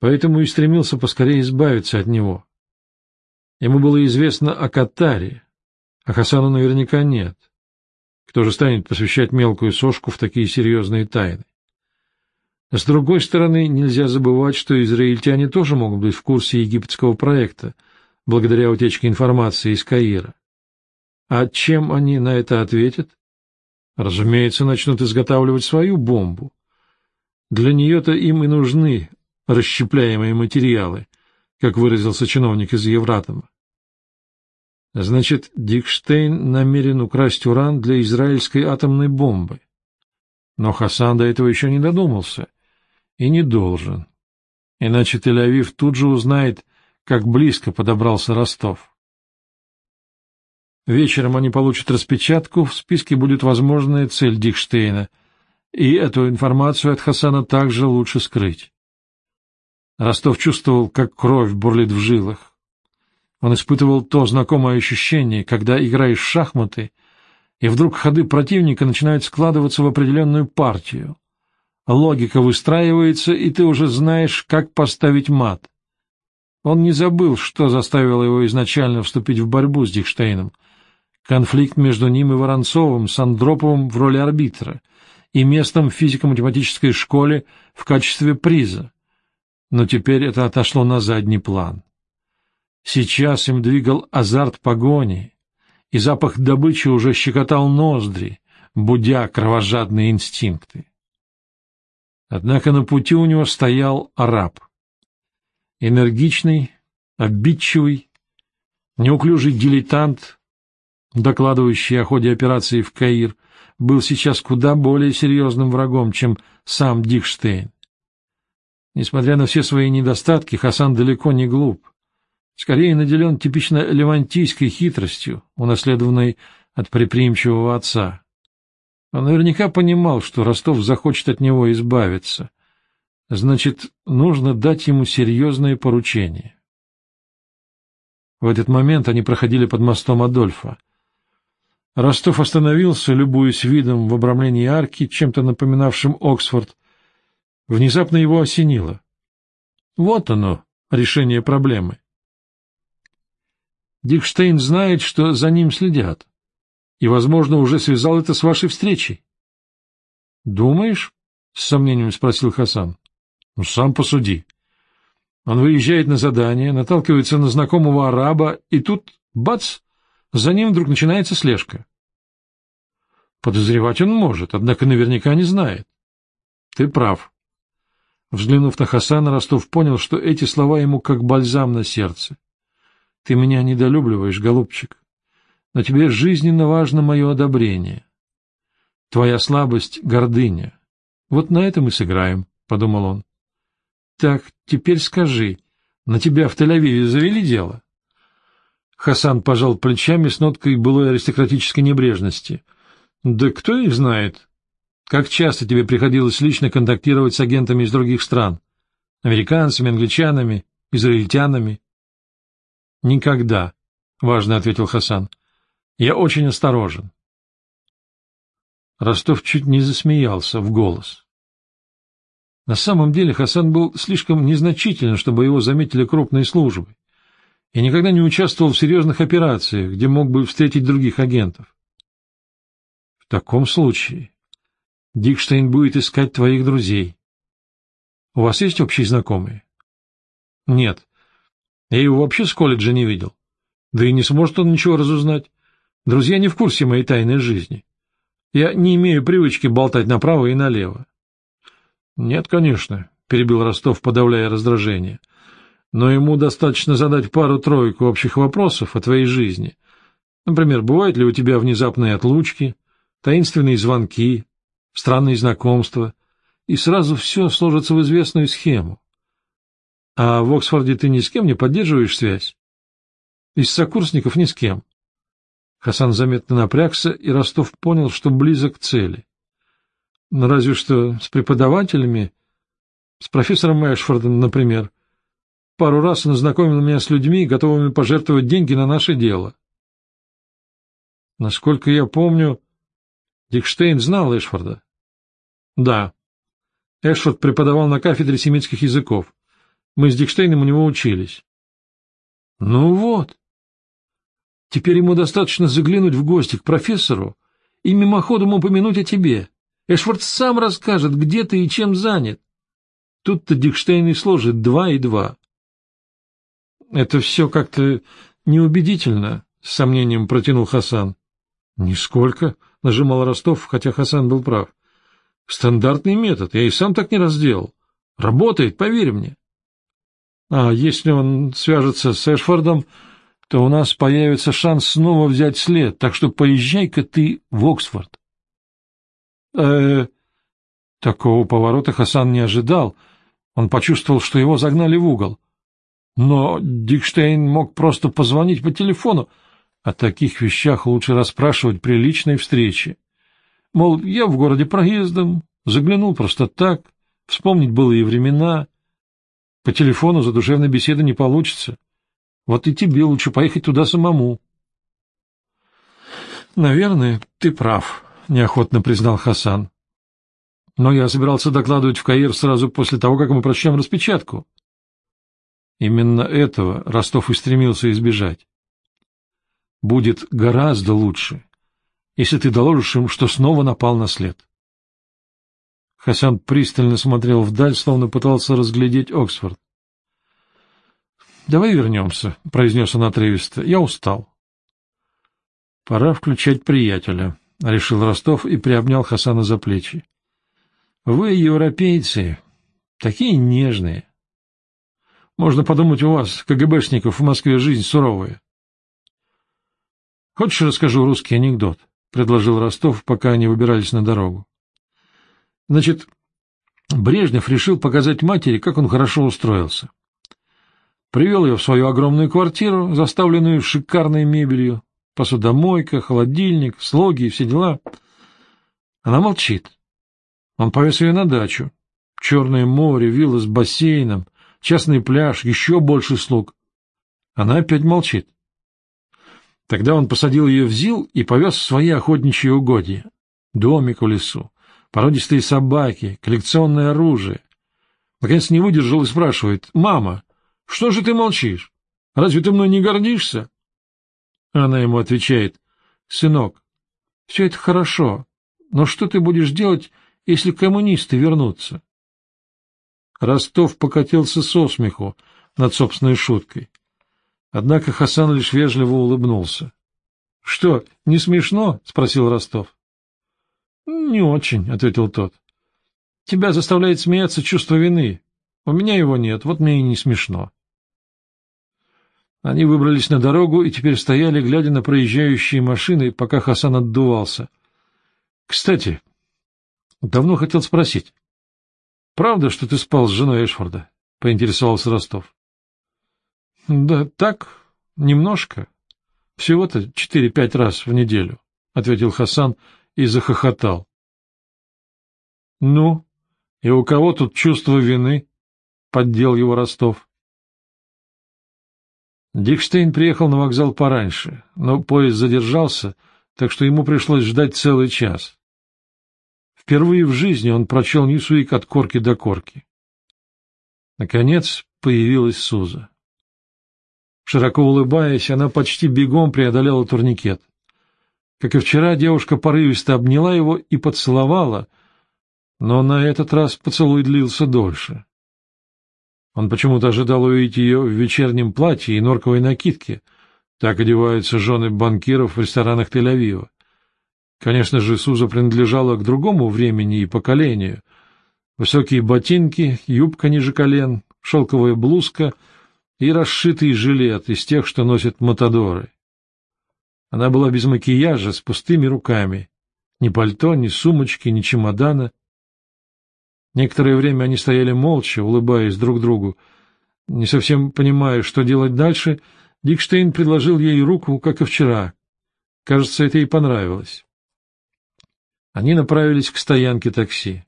поэтому и стремился поскорее избавиться от него. Ему было известно о Катаре, а Хасану наверняка нет. Кто же станет посвящать мелкую сошку в такие серьезные тайны? С другой стороны, нельзя забывать, что израильтяне тоже могут быть в курсе египетского проекта, благодаря утечке информации из Каира. А чем они на это ответят? Разумеется, начнут изготавливать свою бомбу. Для нее-то им и нужны расщепляемые материалы, как выразился чиновник из Евратома. Значит, Дикштейн намерен украсть уран для израильской атомной бомбы. Но Хасан до этого еще не додумался — и не должен. Иначе Тель-Авив тут же узнает, как близко подобрался Ростов. Вечером они получат распечатку, в списке будет возможная цель Дикштейна, и эту информацию от Хасана также лучше скрыть. Ростов чувствовал, как кровь бурлит в жилах. Он испытывал то знакомое ощущение, когда играешь в шахматы, и вдруг ходы противника начинают складываться в определенную партию. Логика выстраивается, и ты уже знаешь, как поставить мат. Он не забыл, что заставило его изначально вступить в борьбу с Дикштейном. конфликт между ним и Воронцовым с Андроповым в роли арбитра и местом в физико-математической школе в качестве приза. Но теперь это отошло на задний план. Сейчас им двигал азарт погони, и запах добычи уже щекотал ноздри, будя кровожадные инстинкты. Однако на пути у него стоял араб. Энергичный, обидчивый, неуклюжий дилетант, докладывающий о ходе операции в Каир, был сейчас куда более серьезным врагом, чем сам Дикштейн. Несмотря на все свои недостатки, Хасан далеко не глуп. Скорее наделен типично левантийской хитростью, унаследованной от предприимчивого отца. Он наверняка понимал, что Ростов захочет от него избавиться. Значит, нужно дать ему серьезное поручение. В этот момент они проходили под мостом Адольфа. Ростов остановился, любуясь видом в обрамлении арки, чем-то напоминавшим Оксфорд. Внезапно его осенило. Вот оно, решение проблемы. Дикштейн знает, что за ним следят и, возможно, уже связал это с вашей встречей. — Думаешь? — с сомнением спросил Хасан. — Ну, сам посуди. Он выезжает на задание, наталкивается на знакомого араба, и тут — бац! За ним вдруг начинается слежка. Подозревать он может, однако наверняка не знает. Ты прав. Взглянув на Хасана, Ростов понял, что эти слова ему как бальзам на сердце. Ты меня недолюбливаешь, голубчик но тебе жизненно важно мое одобрение. Твоя слабость — гордыня. Вот на этом и сыграем, — подумал он. Так, теперь скажи, на тебя в Тель-Авиве завели дело? Хасан пожал плечами с ноткой былой аристократической небрежности. Да кто их знает? Как часто тебе приходилось лично контактировать с агентами из других стран? Американцами, англичанами, израильтянами? Никогда, — важно ответил Хасан. Я очень осторожен. Ростов чуть не засмеялся в голос. На самом деле Хасан был слишком незначителен, чтобы его заметили крупные службы, и никогда не участвовал в серьезных операциях, где мог бы встретить других агентов. В таком случае Дикштейн будет искать твоих друзей. У вас есть общие знакомые? Нет. Я его вообще с колледжа не видел. Да и не сможет он ничего разузнать. Друзья не в курсе моей тайной жизни. Я не имею привычки болтать направо и налево. — Нет, конечно, — перебил Ростов, подавляя раздражение. — Но ему достаточно задать пару-тройку общих вопросов о твоей жизни. Например, бывают ли у тебя внезапные отлучки, таинственные звонки, странные знакомства, и сразу все сложится в известную схему. А в Оксфорде ты ни с кем не поддерживаешь связь? Из сокурсников ни с кем. Хасан заметно напрягся, и Ростов понял, что близок к цели. Но ну, разве что с преподавателями, с профессором Эшфордом, например. Пару раз он знакомил меня с людьми, готовыми пожертвовать деньги на наше дело. Насколько я помню, Дикштейн знал Эшфорда. Да. Эшфорд преподавал на кафедре семитских языков. Мы с Дикштейном у него учились. Ну вот. Теперь ему достаточно заглянуть в гости к профессору и мимоходом упомянуть о тебе. Эшфорд сам расскажет, где ты и чем занят. Тут-то Дикштейн и сложит два и два. — Это все как-то неубедительно, — с сомнением протянул Хасан. — Нисколько, — нажимал Ростов, хотя Хасан был прав. — Стандартный метод, я и сам так не раз делал. Работает, поверь мне. — А если он свяжется с Эшфордом, то у нас появится шанс снова взять след, так что поезжай-ка ты в Оксфорд. э Такого поворота Хасан не ожидал. Он почувствовал, что его загнали в угол. Но Дикштейн мог просто позвонить по телефону. О таких вещах лучше расспрашивать при личной встрече. Мол, я в городе проездом, заглянул просто так, вспомнить было и времена. По телефону за душевной беседой не получится. Вот и тебе лучше поехать туда самому. — Наверное, ты прав, — неохотно признал Хасан. — Но я собирался докладывать в Каир сразу после того, как мы прочтем распечатку. Именно этого Ростов и стремился избежать. будет гораздо лучше, если ты доложишь им, что снова напал на след. Хасан пристально смотрел вдаль, словно пытался разглядеть Оксфорд. — Давай вернемся, — произнес он отрывисто. — Я устал. — Пора включать приятеля, — решил Ростов и приобнял Хасана за плечи. — Вы, европейцы, такие нежные. Можно подумать, у вас, КГБшников, в Москве жизнь суровая. — Хочешь, расскажу русский анекдот? — предложил Ростов, пока они выбирались на дорогу. — Значит, Брежнев решил показать матери, как он хорошо устроился. Привел ее в свою огромную квартиру, заставленную шикарной мебелью, посудомойка, холодильник, слуги и все дела. Она молчит. Он повез ее на дачу. Черное море, вилла с бассейном, частный пляж, еще больше слуг. Она опять молчит. Тогда он посадил ее в ЗИЛ и повез в свои охотничьи угодья. Домик в лесу, породистые собаки, коллекционное оружие. Наконец не выдержал и спрашивает, «Мама, что же ты молчишь? Разве ты мной не гордишься?» Она ему отвечает, «Сынок, все это хорошо, но что ты будешь делать, если коммунисты вернутся?» Ростов покатился со смеху над собственной шуткой. Однако Хасан лишь вежливо улыбнулся. — Что, не смешно? — спросил Ростов. — Не очень, — ответил тот. — Тебя заставляет смеяться чувство вины. У меня его нет, вот мне и не смешно. Они выбрались на дорогу и теперь стояли, глядя на проезжающие машины, пока Хасан отдувался. — Кстати, давно хотел спросить. — Правда, что ты спал с женой Эшфорда? — поинтересовался Ростов. — Да так, немножко. Всего-то четыре-пять раз в неделю, — ответил Хасан и захохотал. — Ну, и у кого тут чувство вины? — поддел его Ростов. Дикштейн приехал на вокзал пораньше, но поезд задержался, так что ему пришлось ждать целый час. Впервые в жизни он прочел Ньюсуик от корки до корки. Наконец появилась Суза. Широко улыбаясь, она почти бегом преодолела турникет. Как и вчера, девушка порывисто обняла его и поцеловала, но на этот раз поцелуй длился дольше. Он почему-то ожидал увидеть ее в вечернем платье и норковой накидке. Так одеваются жены банкиров в ресторанах Тель-Авива. Конечно же, Суза принадлежала к другому времени и поколению. Высокие ботинки, юбка ниже колен, шелковая блузка — и расшитый жилет из тех, что носят матадоры. Она была без макияжа, с пустыми руками. Ни пальто, ни сумочки, ни чемодана. Некоторое время они стояли молча, улыбаясь друг другу. Не совсем понимая, что делать дальше, Дикштейн предложил ей руку, как и вчера. Кажется, это ей понравилось. Они направились к стоянке такси.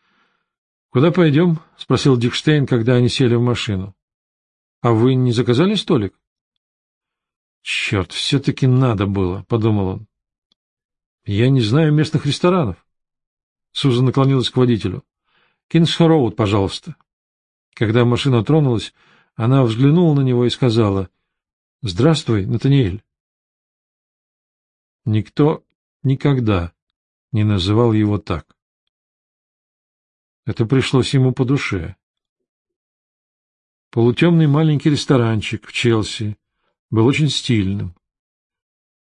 — Куда пойдем? — спросил Дикштейн, когда они сели в машину. — А вы не заказали столик? — Черт, все-таки надо было, — подумал он. — Я не знаю местных ресторанов. Суза наклонилась к водителю. — Кингс-Роуд, пожалуйста. Когда машина тронулась, она взглянула на него и сказала, — Здравствуй, Натаниэль. Никто никогда не называл его так. Это пришлось ему по душе. Полутемный маленький ресторанчик в Челси был очень стильным.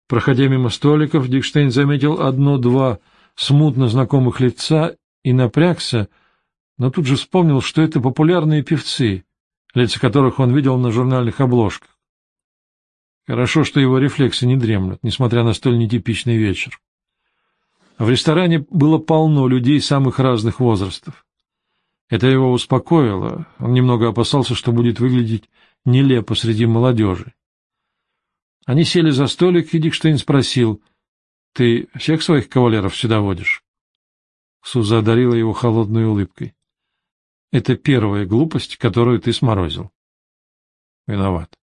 Проходя мимо столиков, Дикштейн заметил одно-два смутно знакомых лица и напрягся, но тут же вспомнил, что это популярные певцы, лица которых он видел на журнальных обложках. Хорошо, что его рефлексы не дремлют, несмотря на столь нетипичный вечер. В ресторане было полно людей самых разных возрастов. Это его успокоило, он немного опасался, что будет выглядеть нелепо среди молодежи. Они сели за столик, и Дикштейн спросил, — Ты всех своих кавалеров сюда водишь? Суза одарила его холодной улыбкой. — Это первая глупость, которую ты сморозил. — Виноват.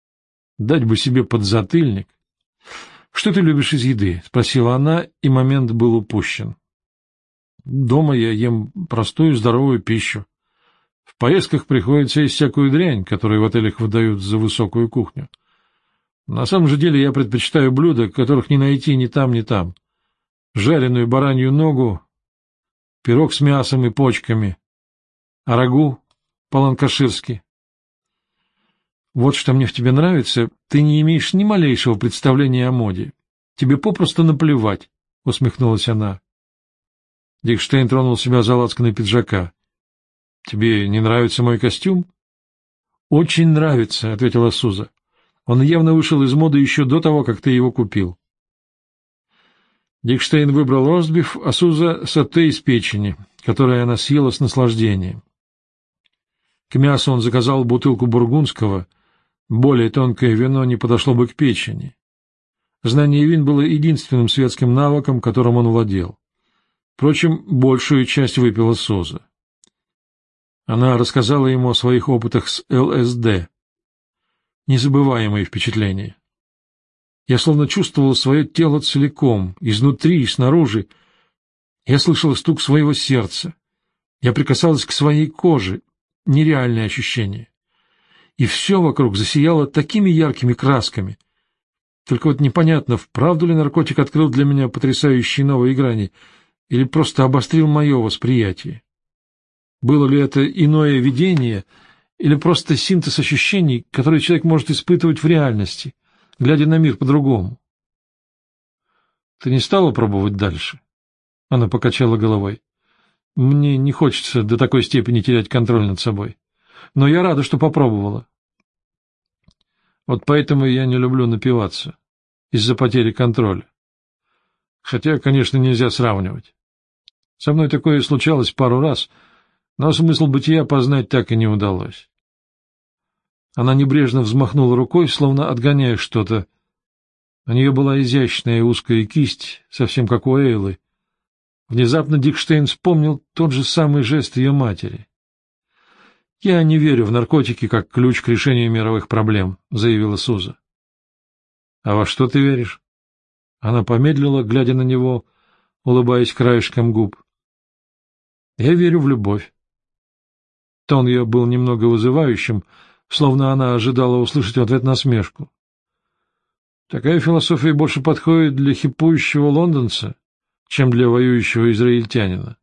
— Дать бы себе подзатыльник. — Что ты любишь из еды? — спросила она, и момент был упущен. Дома я ем простую здоровую пищу. В поездках приходится есть всякую дрянь, которую в отелях выдают за высокую кухню. На самом же деле я предпочитаю блюда, которых не найти ни там, ни там. Жареную баранью ногу, пирог с мясом и почками, рагу по-ланкаширски. Вот что мне в тебе нравится, ты не имеешь ни малейшего представления о моде. Тебе попросту наплевать, — усмехнулась она. Дикштейн тронул себя за лацканой пиджака. — Тебе не нравится мой костюм? — Очень нравится, — ответила Суза. Он явно вышел из моды еще до того, как ты его купил. Дикштейн выбрал ростбиф, а Суза — сате из печени, которое она съела с наслаждением. К мясу он заказал бутылку бургундского, более тонкое вино не подошло бы к печени. Знание вин было единственным светским навыком, которым он владел. Впрочем, большую часть выпила Суза. Она рассказала ему о своих опытах с ЛСД, незабываемые впечатления. Я словно чувствовал свое тело целиком, изнутри и снаружи. Я слышал стук своего сердца. Я прикасалась к своей коже. Нереальное ощущение. И все вокруг засияло такими яркими красками. Только вот непонятно, вправду ли наркотик открыл для меня потрясающие новые грани или просто обострил мое восприятие. Было ли это иное видение — или просто синтез ощущений, которые человек может испытывать в реальности, глядя на мир по-другому. Ты не стала пробовать дальше? Она покачала головой. Мне не хочется до такой степени терять контроль над собой. Но я рада, что попробовала. Вот поэтому я не люблю напиваться. Из-за потери контроля. Хотя, конечно, нельзя сравнивать. Со мной такое случалось пару раз, но смысл бытия познать так и не удалось. Она небрежно взмахнула рукой, словно отгоняя что-то. У нее была изящная узкая кисть, совсем как у Эйлы. Внезапно Дикштейн вспомнил тот же самый жест ее матери. — Я не верю в наркотики как ключ к решению мировых проблем, — заявила Суза. — А во что ты веришь? Она помедлила, глядя на него, улыбаясь краешком губ. — Я верю в любовь. Тон ее был немного вызывающим, — словно она ожидала услышать ответ насмешку. Такая философия больше подходит для хипующего лондонца, чем для воюющего израильтянина.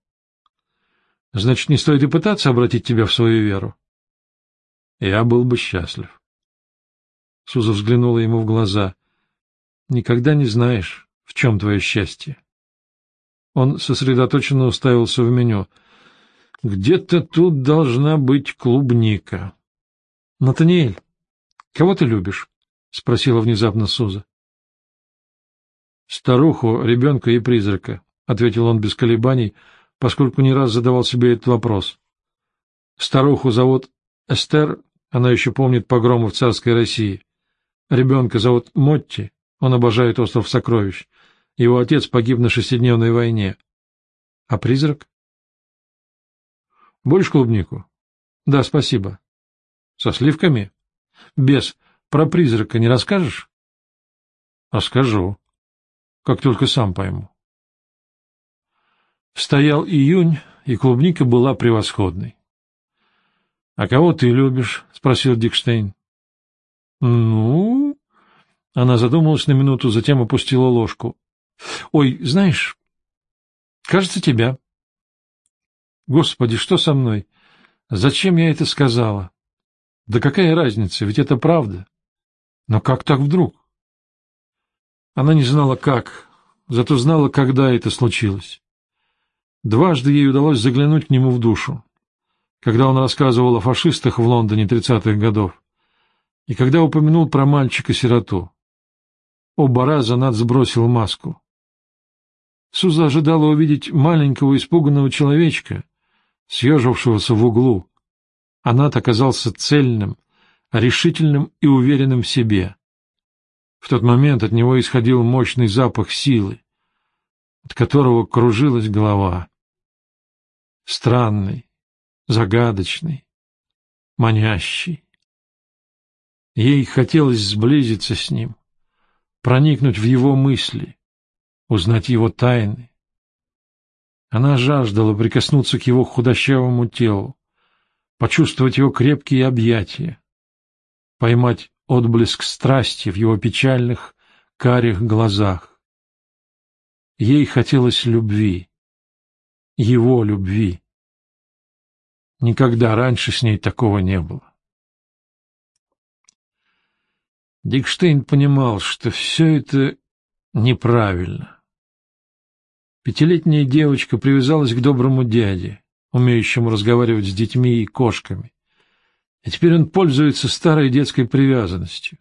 Значит, не стоит и пытаться обратить тебя в свою веру. Я был бы счастлив. Суза взглянула ему в глаза. Никогда не знаешь, в чем твое счастье. Он сосредоточенно уставился в меню. Где-то тут должна быть клубника. — Натаниэль, кого ты любишь? — спросила внезапно Суза. — Старуху, ребенка и призрака, — ответил он без колебаний, поскольку не раз задавал себе этот вопрос. Старуху зовут Эстер, она еще помнит погромы в царской России. Ребенка зовут Мотти, он обожает остров сокровищ. Его отец погиб на шестидневной войне. А призрак? — Больше клубнику? — Да, спасибо. — Со сливками? — Без. Про призрака не расскажешь? — Расскажу. Как только сам пойму. Стоял июнь, и клубника была превосходной. — А кого ты любишь? — спросил Дикштейн. — Ну... Она задумалась на минуту, затем опустила ложку. — Ой, знаешь, кажется, тебя. — Господи, что со мной? Зачем я это сказала? — да какая разница, ведь это правда. Но как так вдруг? Она не знала как, зато знала, когда это случилось. Дважды ей удалось заглянуть к нему в душу. Когда он рассказывал о фашистах в Лондоне тридцатых годов, и когда упомянул про мальчика-сироту. Оба раза Над сбросил маску. Суза ожидала увидеть маленького испуганного человечка, съежившегося в углу, Анат оказался цельным, решительным и уверенным в себе. В тот момент от него исходил мощный запах силы, от которого кружилась голова. Странный, загадочный, манящий. Ей хотелось сблизиться с ним, проникнуть в его мысли, узнать его тайны. Она жаждала прикоснуться к его худощавому телу, почувствовать его крепкие объятия, поймать отблеск страсти в его печальных, карих глазах. Ей хотелось любви, его любви. Никогда раньше с ней такого не было. Дикштейн понимал, что все это неправильно. Пятилетняя девочка привязалась к доброму дяде, умеющему разговаривать с детьми и кошками. И теперь он пользуется старой детской привязанностью.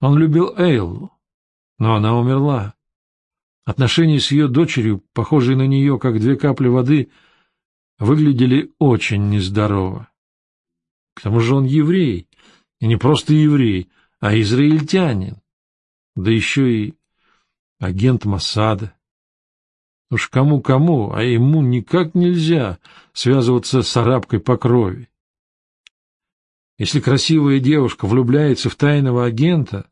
Он любил Эйлу, но она умерла. Отношения с ее дочерью, похожие на нее, как две капли воды, выглядели очень нездорово. К тому же он еврей, и не просто еврей, а израильтянин, да еще и агент Масада. Уж кому-кому, а ему никак нельзя связываться с арабкой по крови. Если красивая девушка влюбляется в тайного агента,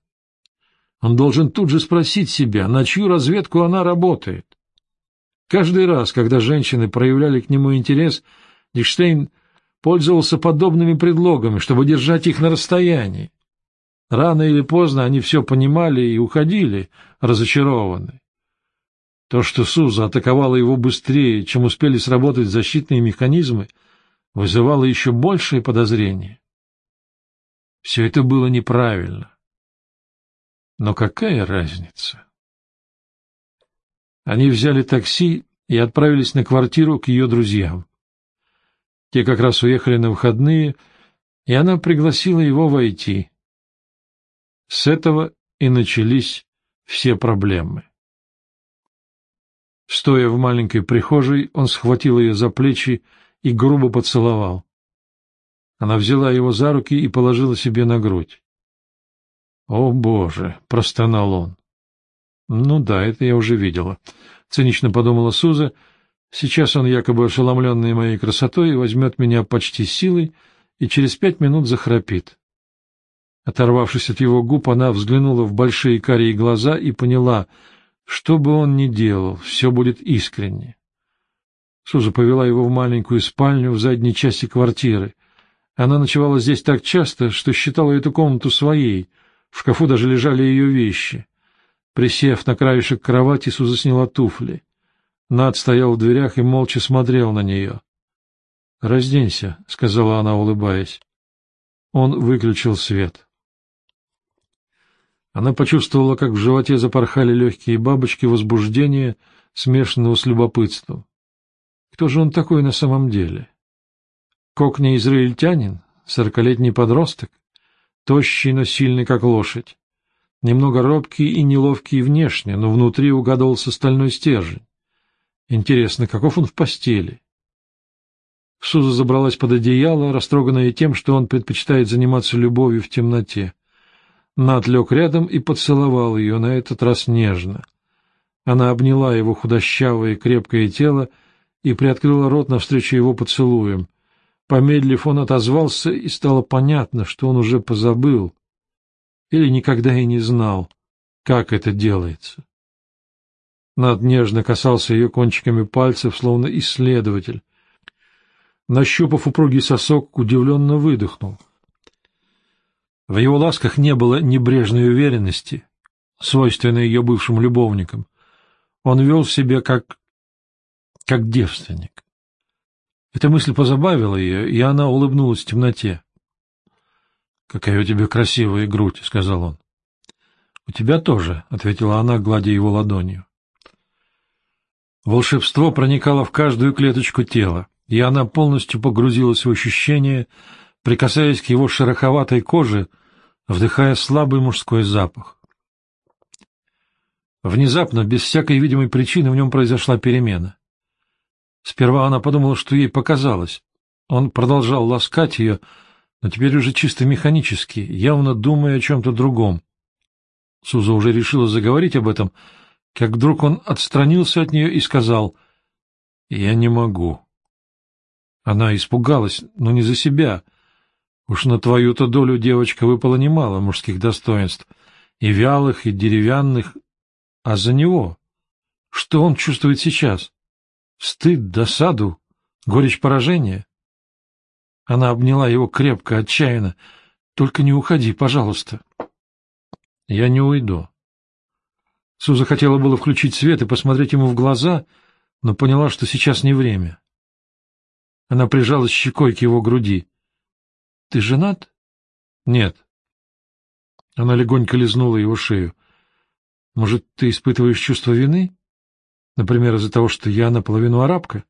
он должен тут же спросить себя, на чью разведку она работает. Каждый раз, когда женщины проявляли к нему интерес, Дикштейн пользовался подобными предлогами, чтобы держать их на расстоянии. Рано или поздно они все понимали и уходили, разочарованные. То, что Суза атаковала его быстрее, чем успели сработать защитные механизмы, вызывало еще большее подозрение. Все это было неправильно. Но какая разница? Они взяли такси и отправились на квартиру к ее друзьям. Те как раз уехали на выходные, и она пригласила его войти. С этого и начались все проблемы. Стоя в маленькой прихожей, он схватил ее за плечи и грубо поцеловал. Она взяла его за руки и положила себе на грудь. «О, Боже!» — простонал он. «Ну да, это я уже видела», — цинично подумала Суза. «Сейчас он, якобы ошеломленный моей красотой, возьмет меня почти силой и через пять минут захрапит». Оторвавшись от его губ, она взглянула в большие карие глаза и поняла, что бы он ни делал, все будет искренне. Суза повела его в маленькую спальню в задней части квартиры. Она ночевала здесь так часто, что считала эту комнату своей — в шкафу даже лежали ее вещи. Присев на краешек кровати, Суза сняла туфли. Над стоял в дверях и молча смотрел на нее. — Разденься, — сказала она, улыбаясь. Он выключил свет. Она почувствовала, как в животе запорхали легкие бабочки возбуждения, смешанного с любопытством. Кто же он такой на самом деле? Кокни израильтянин? Сорокалетний подросток? тощий, но сильный, как лошадь. Немного робкий и неловкий внешне, но внутри угадывался стальной стержень. Интересно, каков он в постели? Суза забралась под одеяло, растроганная тем, что он предпочитает заниматься любовью в темноте. Над лег рядом и поцеловал ее, на этот раз нежно. Она обняла его худощавое и крепкое тело и приоткрыла рот навстречу его поцелуям — Помедлив, он отозвался, и стало понятно, что он уже позабыл или никогда и не знал, как это делается. Над нежно касался ее кончиками пальцев, словно исследователь. Нащупав упругий сосок, удивленно выдохнул. В его ласках не было небрежной уверенности, свойственной ее бывшим любовникам. Он вел себя как... как девственник. Эта мысль позабавила ее, и она улыбнулась в темноте. — Какая у тебя красивая грудь, — сказал он. — У тебя тоже, — ответила она, гладя его ладонью. Волшебство проникало в каждую клеточку тела, и она полностью погрузилась в ощущение, прикасаясь к его шероховатой коже, вдыхая слабый мужской запах. Внезапно, без всякой видимой причины, в нем произошла перемена. Сперва она подумала, что ей показалось. Он продолжал ласкать ее, но теперь уже чисто механически, явно думая о чем-то другом. Суза уже решила заговорить об этом, как вдруг он отстранился от нее и сказал «Я не могу». Она испугалась, но не за себя. Уж на твою-то долю, девочка, выпало немало мужских достоинств, и вялых, и деревянных, а за него. Что он чувствует сейчас? Стыд, досаду, горечь поражения. Она обняла его крепко, отчаянно. Только не уходи, пожалуйста. Я не уйду. Суза хотела было включить свет и посмотреть ему в глаза, но поняла, что сейчас не время. Она прижалась щекой к его груди. — Ты женат? — Нет. Она легонько лизнула его шею. — Может, ты испытываешь чувство вины? Например, из-за того, что я наполовину арабка?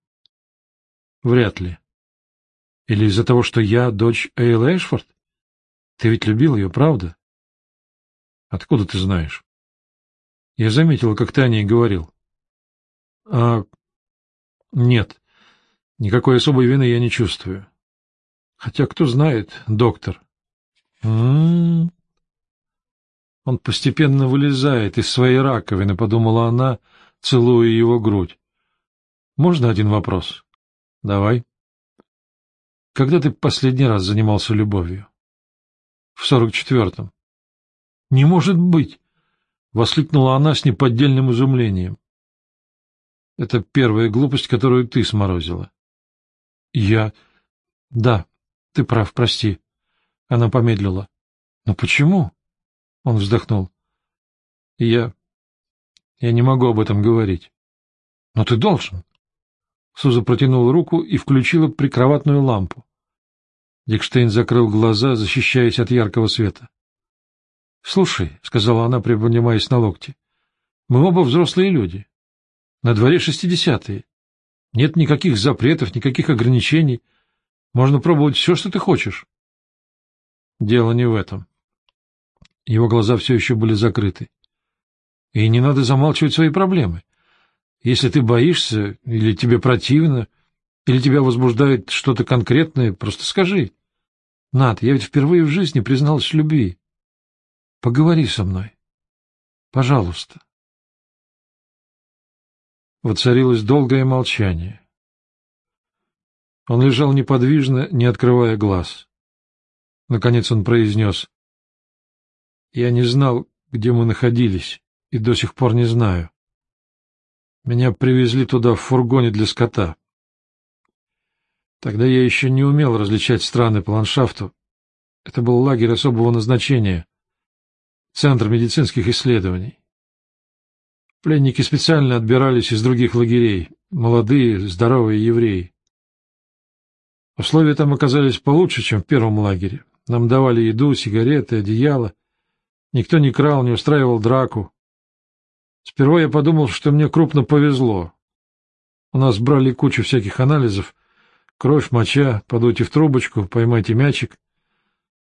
— Вряд ли. Или из-за того, что я дочь Эйл Эшфорд? Ты ведь любил ее, правда? — Откуда ты знаешь? Я заметила, как ты о ней говорил. — А... Нет, никакой особой вины я не чувствую. Хотя, кто знает, доктор. М -м -м. Он постепенно вылезает из своей раковины, подумала она, целуя его грудь. Можно один вопрос? Давай. Когда ты последний раз занимался любовью? В сорок четвертом. Не может быть! — воскликнула она с неподдельным изумлением. — Это первая глупость, которую ты сморозила. — Я... Да, ты прав, прости. Она помедлила. — Но почему? — он вздохнул. — Я... Я не могу об этом говорить. — Но ты должен. Суза протянула руку и включила прикроватную лампу. Дикштейн закрыл глаза, защищаясь от яркого света. — Слушай, — сказала она, приподнимаясь на локте, — мы оба взрослые люди. На дворе шестидесятые. Нет никаких запретов, никаких ограничений. Можно пробовать все, что ты хочешь. Дело не в этом. Его глаза все еще были закрыты. И не надо замалчивать свои проблемы. Если ты боишься, или тебе противно, или тебя возбуждает что-то конкретное, просто скажи. Над, я ведь впервые в жизни призналась в любви. Поговори со мной. Пожалуйста. Воцарилось долгое молчание. Он лежал неподвижно, не открывая глаз. Наконец он произнес. — Я не знал, где мы находились, и до сих пор не знаю. Меня привезли туда в фургоне для скота. Тогда я еще не умел различать страны по ландшафту. Это был лагерь особого назначения. Центр медицинских исследований. Пленники специально отбирались из других лагерей, молодые, здоровые евреи. Условия там оказались получше, чем в первом лагере. Нам давали еду, сигареты, одеяло. Никто не крал, не устраивал драку. Сперва я подумал, что мне крупно повезло. У нас брали кучу всяких анализов. Кровь, моча, подуйте в трубочку, поймайте мячик.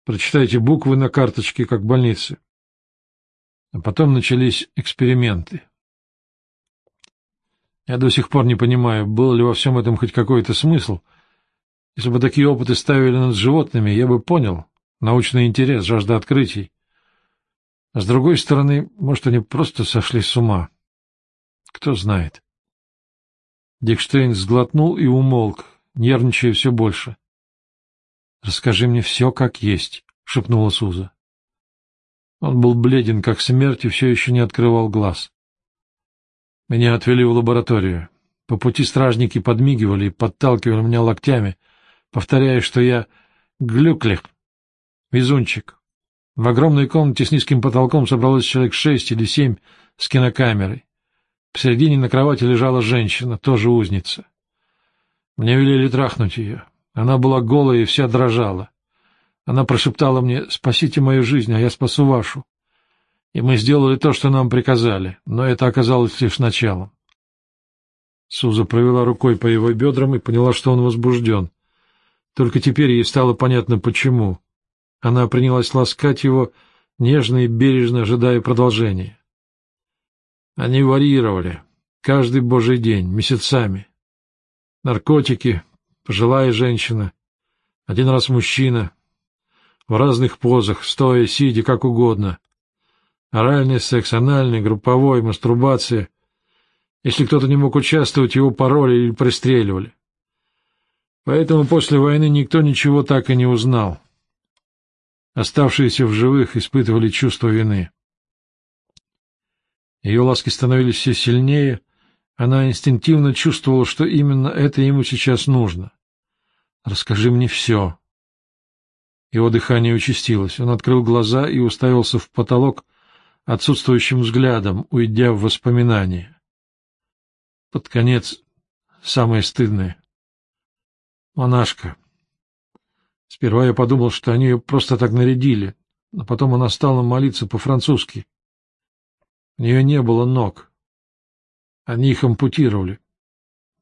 Прочитайте буквы на карточке, как в больнице. А потом начались эксперименты. Я до сих пор не понимаю, был ли во всем этом хоть какой-то смысл. Если бы такие опыты ставили над животными, я бы понял. Научный интерес, жажда открытий. А с другой стороны, может, они просто сошли с ума. Кто знает. Дикштейн сглотнул и умолк, нервничая все больше. — Расскажи мне все как есть, — шепнула Суза. Он был бледен, как смерть, и все еще не открывал глаз. Меня отвели в лабораторию. По пути стражники подмигивали и подталкивали меня локтями, повторяя, что я глюклих, везунчик. В огромной комнате с низким потолком собралось человек шесть или семь с кинокамерой. Посередине на кровати лежала женщина, тоже узница. Мне велели трахнуть ее. Она была голая и вся дрожала. Она прошептала мне «Спасите мою жизнь, а я спасу вашу». И мы сделали то, что нам приказали, но это оказалось лишь началом. Суза провела рукой по его бедрам и поняла, что он возбужден. Только теперь ей стало понятно, почему. Она принялась ласкать его, нежно и бережно ожидая продолжения. Они варьировали, каждый божий день, месяцами. Наркотики, пожилая женщина, один раз мужчина, в разных позах, стоя, сидя, как угодно. Оральный секс, анальный, групповой, мастурбация. Если кто-то не мог участвовать, его пароли или пристреливали. Поэтому после войны никто ничего так и не узнал. Оставшиеся в живых испытывали чувство вины. Ее ласки становились все сильнее, она инстинктивно чувствовала, что именно это ему сейчас нужно. «Расскажи мне все», Его дыхание участилось. Он открыл глаза и уставился в потолок отсутствующим взглядом, уйдя в воспоминания. Под конец самое стыдное. Монашка. Сперва я подумал, что они ее просто так нарядили, но потом она стала молиться по-французски. У нее не было ног. Они их ампутировали.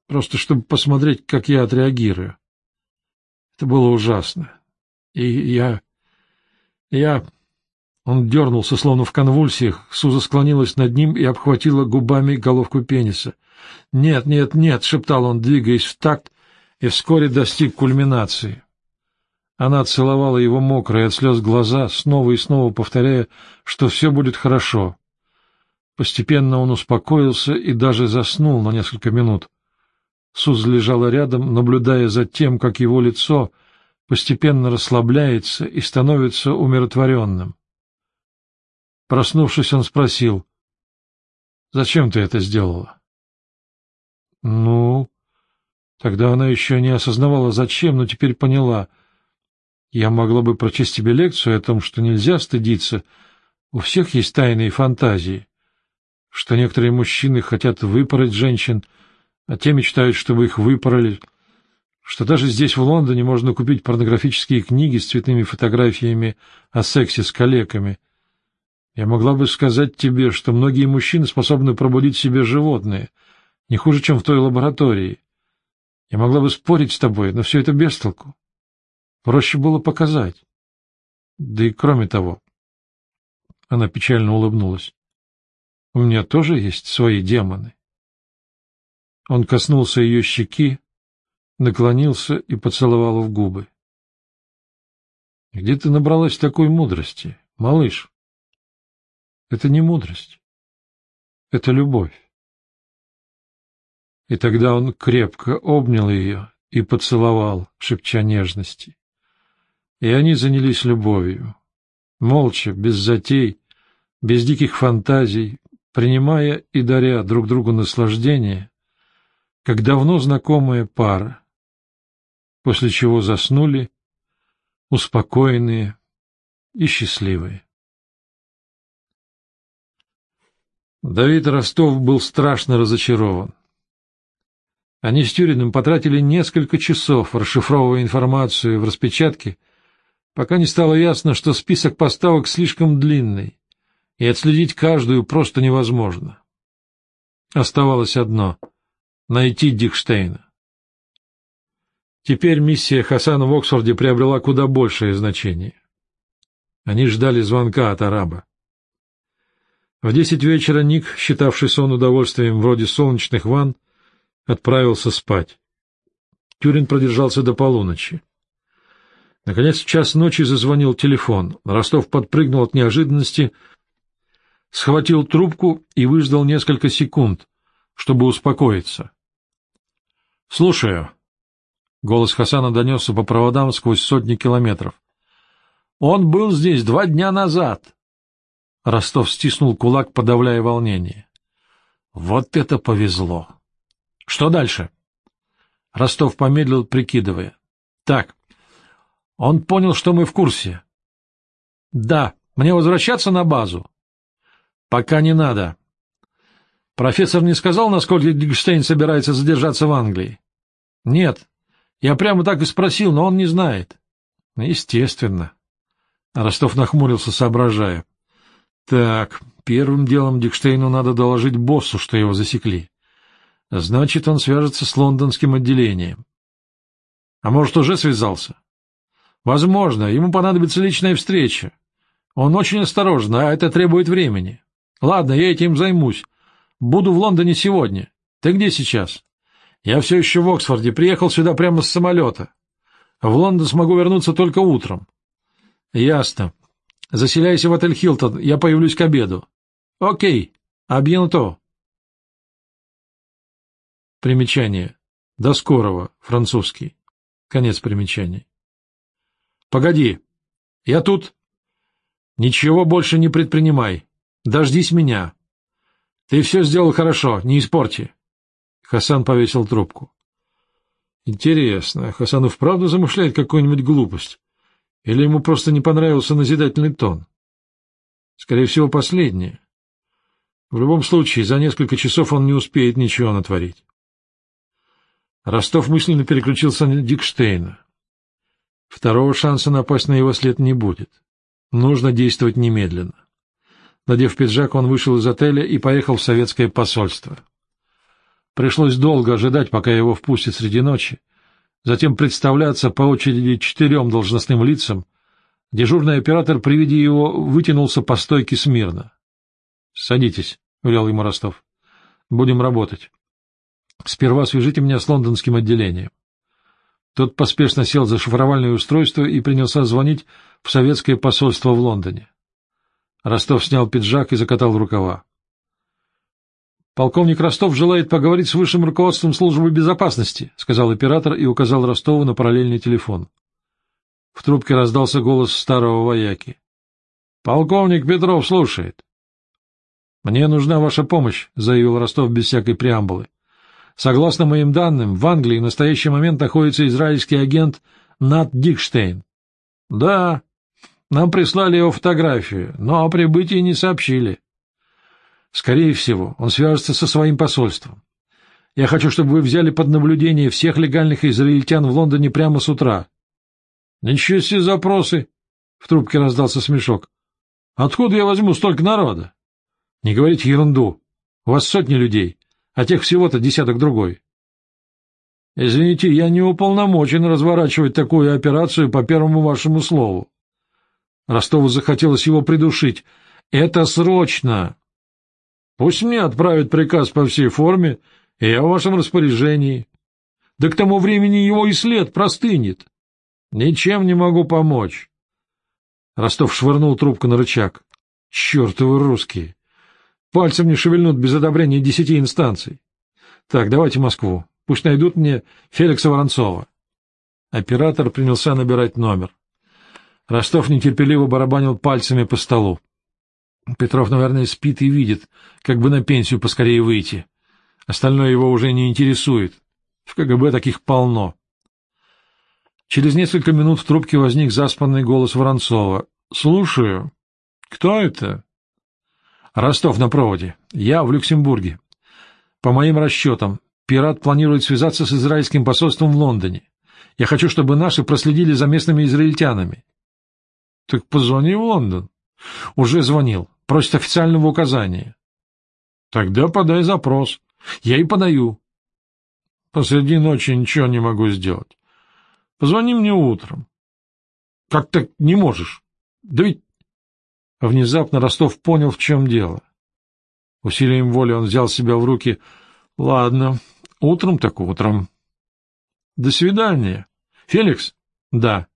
Просто чтобы посмотреть, как я отреагирую. Это было ужасно. И я... я... Он дернулся, словно в конвульсиях. Суза склонилась над ним и обхватила губами головку пениса. «Нет, нет, нет!» — шептал он, двигаясь в такт, и вскоре достиг кульминации. Она целовала его мокрые от слез глаза, снова и снова повторяя, что все будет хорошо. Постепенно он успокоился и даже заснул на несколько минут. Суз лежала рядом, наблюдая за тем, как его лицо постепенно расслабляется и становится умиротворенным. Проснувшись, он спросил, «Зачем ты это сделала?» «Ну...» Тогда она еще не осознавала, зачем, но теперь поняла. «Я могла бы прочесть тебе лекцию о том, что нельзя стыдиться. У всех есть тайные фантазии, что некоторые мужчины хотят выпороть женщин, а те мечтают, чтобы их выпороли, что даже здесь, в Лондоне, можно купить порнографические книги с цветными фотографиями о сексе с коллегами. Я могла бы сказать тебе, что многие мужчины способны пробудить в себе животные, не хуже, чем в той лаборатории. Я могла бы спорить с тобой, но все это без толку. Проще было показать. Да и кроме того... Она печально улыбнулась. У меня тоже есть свои демоны. Он коснулся ее щеки, наклонился и поцеловал в губы. — Где ты набралась такой мудрости, малыш? — Это не мудрость. Это любовь. И тогда он крепко обнял ее и поцеловал, шепча нежности. И они занялись любовью, молча, без затей, без диких фантазий, принимая и даря друг другу наслаждение, как давно знакомая пара, после чего заснули, успокоенные и счастливые. Давид Ростов был страшно разочарован. Они с Тюриным потратили несколько часов, расшифровывая информацию в распечатке, пока не стало ясно, что список поставок слишком длинный, и отследить каждую просто невозможно. Оставалось одно — найти Дикштейна. Теперь миссия Хасана в Оксфорде приобрела куда большее значение. Они ждали звонка от араба. В десять вечера Ник, считавший сон удовольствием вроде солнечных ванн, отправился спать. Тюрин продержался до полуночи. Наконец, в час ночи зазвонил телефон. Ростов подпрыгнул от неожиданности, схватил трубку и выждал несколько секунд, чтобы успокоиться. — Слушаю. Голос Хасана донесся по проводам сквозь сотни километров. — Он был здесь два дня назад. Ростов стиснул кулак, подавляя волнение. — Вот это повезло! Что дальше? Ростов помедлил, прикидывая. Так, он понял, что мы в курсе. Да, мне возвращаться на базу? Пока не надо. Профессор не сказал, насколько Дигштейн собирается задержаться в Англии? Нет. Я прямо так и спросил, но он не знает. Естественно. Ростов нахмурился, соображая. Так, первым делом Дикштейну надо доложить боссу, что его засекли. Значит, он свяжется с лондонским отделением. А может, уже связался? Возможно, ему понадобится личная встреча. Он очень осторожен, а это требует времени. Ладно, я этим займусь. Буду в Лондоне сегодня. Ты где сейчас? Я все еще в Оксфорде, приехал сюда прямо с самолета. В Лондон смогу вернуться только утром. Ясно. Заселяйся в отель Хилтон, я появлюсь к обеду. Окей, абьянто. Примечание. До скорого. Французский. Конец примечаний. Погоди. Я тут. Ничего больше не предпринимай. Дождись меня. Ты все сделал хорошо, не испорти. Хасан повесил трубку. Интересно, Хасан и вправду замышляет какую-нибудь глупость? Или ему просто не понравился назидательный тон? Скорее всего, последнее. В любом случае, за несколько часов он не успеет ничего натворить. Ростов мысленно переключился на Дикштейна. Второго шанса напасть на его след не будет. Нужно действовать немедленно. Надев пиджак, он вышел из отеля и поехал в советское посольство. Пришлось долго ожидать, пока его впустят среди ночи, затем представляться по очереди четырем должностным лицам. Дежурный оператор при виде его вытянулся по стойке смирно. — Садитесь, — велел ему Ростов. — Будем работать. Сперва свяжите меня с лондонским отделением. Тот поспешно сел за шифровальное устройство и принялся звонить в советское посольство в Лондоне. Ростов снял пиджак и закатал рукава. «Полковник Ростов желает поговорить с высшим руководством службы безопасности», — сказал оператор и указал Ростову на параллельный телефон. В трубке раздался голос старого вояки. «Полковник Петров слушает». «Мне нужна ваша помощь», — заявил Ростов без всякой преамбулы. «Согласно моим данным, в Англии в настоящий момент находится израильский агент Нат Дикштейн». «Да, нам прислали его фотографию, но о прибытии не сообщили». Скорее всего, он свяжется со своим посольством. Я хочу, чтобы вы взяли под наблюдение всех легальных израильтян в Лондоне прямо с утра. — Ничего себе запросы! — в трубке раздался смешок. — Откуда я возьму столько народа? — Не говорите ерунду. У вас сотни людей, а тех всего-то десяток другой. — Извините, я не уполномочен разворачивать такую операцию по первому вашему слову. Ростову захотелось его придушить. — Это срочно! Пусть мне отправят приказ по всей форме, и я в вашем распоряжении. Да к тому времени его и след простынет. Ничем не могу помочь. Ростов швырнул трубку на рычаг. Чертовы русские! Пальцем не шевельнут без одобрения десяти инстанций. Так, давайте Москву. Пусть найдут мне Феликса Воронцова. Оператор принялся набирать номер. Ростов нетерпеливо барабанил пальцами по столу. Петров, наверное, спит и видит, как бы на пенсию поскорее выйти. Остальное его уже не интересует. В КГБ таких полно. Через несколько минут в трубке возник заспанный голос Воронцова. — Слушаю. — Кто это? — Ростов на проводе. Я в Люксембурге. По моим расчетам, пират планирует связаться с израильским посольством в Лондоне. Я хочу, чтобы наши проследили за местными израильтянами. — Так позвони в Лондон. — Уже звонил. Просит официального указания. — Тогда подай запрос. Я и подаю. — Посреди ночи ничего не могу сделать. Позвони мне утром. — Как так не можешь? Да ведь... Внезапно Ростов понял, в чем дело. Усилием воли он взял себя в руки. — Ладно, утром так утром. — До свидания. — Феликс? — Да.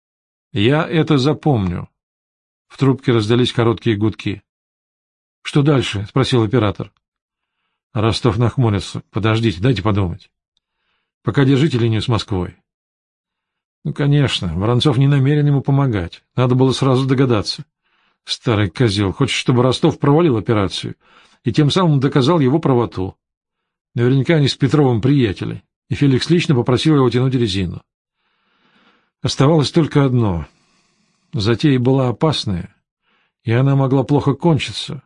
— Я это запомню. В трубке раздались короткие гудки. — Что дальше? — спросил оператор. Ростов нахмурился. — Подождите, дайте подумать. Пока держите линию с Москвой. Ну, конечно, Воронцов не намерен ему помогать. Надо было сразу догадаться. Старый козел хочет, чтобы Ростов провалил операцию и тем самым доказал его правоту. Наверняка они с Петровым приятели, и Феликс лично попросил его тянуть резину. Оставалось только одно — Затея была опасная, и она могла плохо кончиться.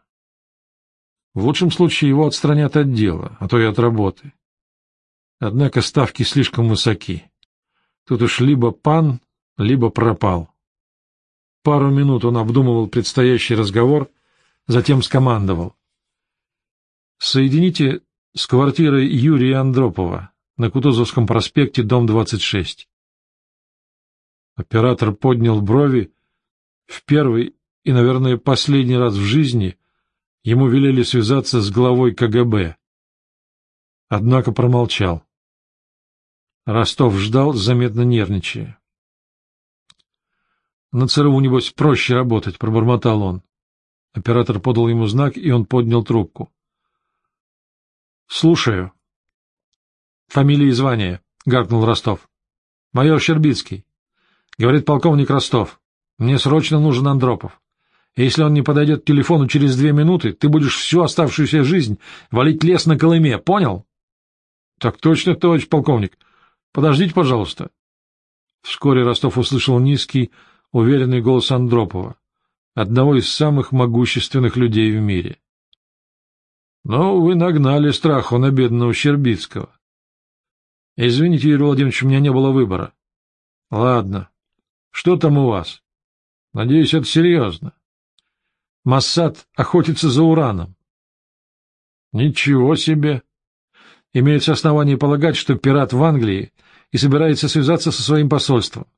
В лучшем случае его отстранят от дела, а то и от работы. Однако ставки слишком высоки. Тут уж либо пан, либо пропал. Пару минут он обдумывал предстоящий разговор, затем скомандовал. «Соедините с квартирой Юрия Андропова на Кутузовском проспекте, дом 26». Оператор поднял брови. В первый и, наверное, последний раз в жизни ему велели связаться с главой КГБ. Однако промолчал. Ростов ждал, заметно нервничая. «На ЦРУ, небось, проще работать», — пробормотал он. Оператор подал ему знак, и он поднял трубку. «Слушаю». «Фамилия и звание», — гаркнул Ростов. «Майор Щербицкий». Говорит полковник Ростов. Мне срочно нужен Андропов. Если он не подойдет к телефону через две минуты, ты будешь всю оставшуюся жизнь валить лес на Колыме, понял? — Так точно, товарищ полковник. Подождите, пожалуйста. Вскоре Ростов услышал низкий, уверенный голос Андропова, одного из самых могущественных людей в мире. — Но вы нагнали страху на бедного Щербицкого. — Извините, Юрий Владимирович, у меня не было выбора. — Ладно. Что там у вас? Надеюсь, это серьезно. Массад охотится за ураном. — Ничего себе! Имеется основание полагать, что пират в Англии и собирается связаться со своим посольством.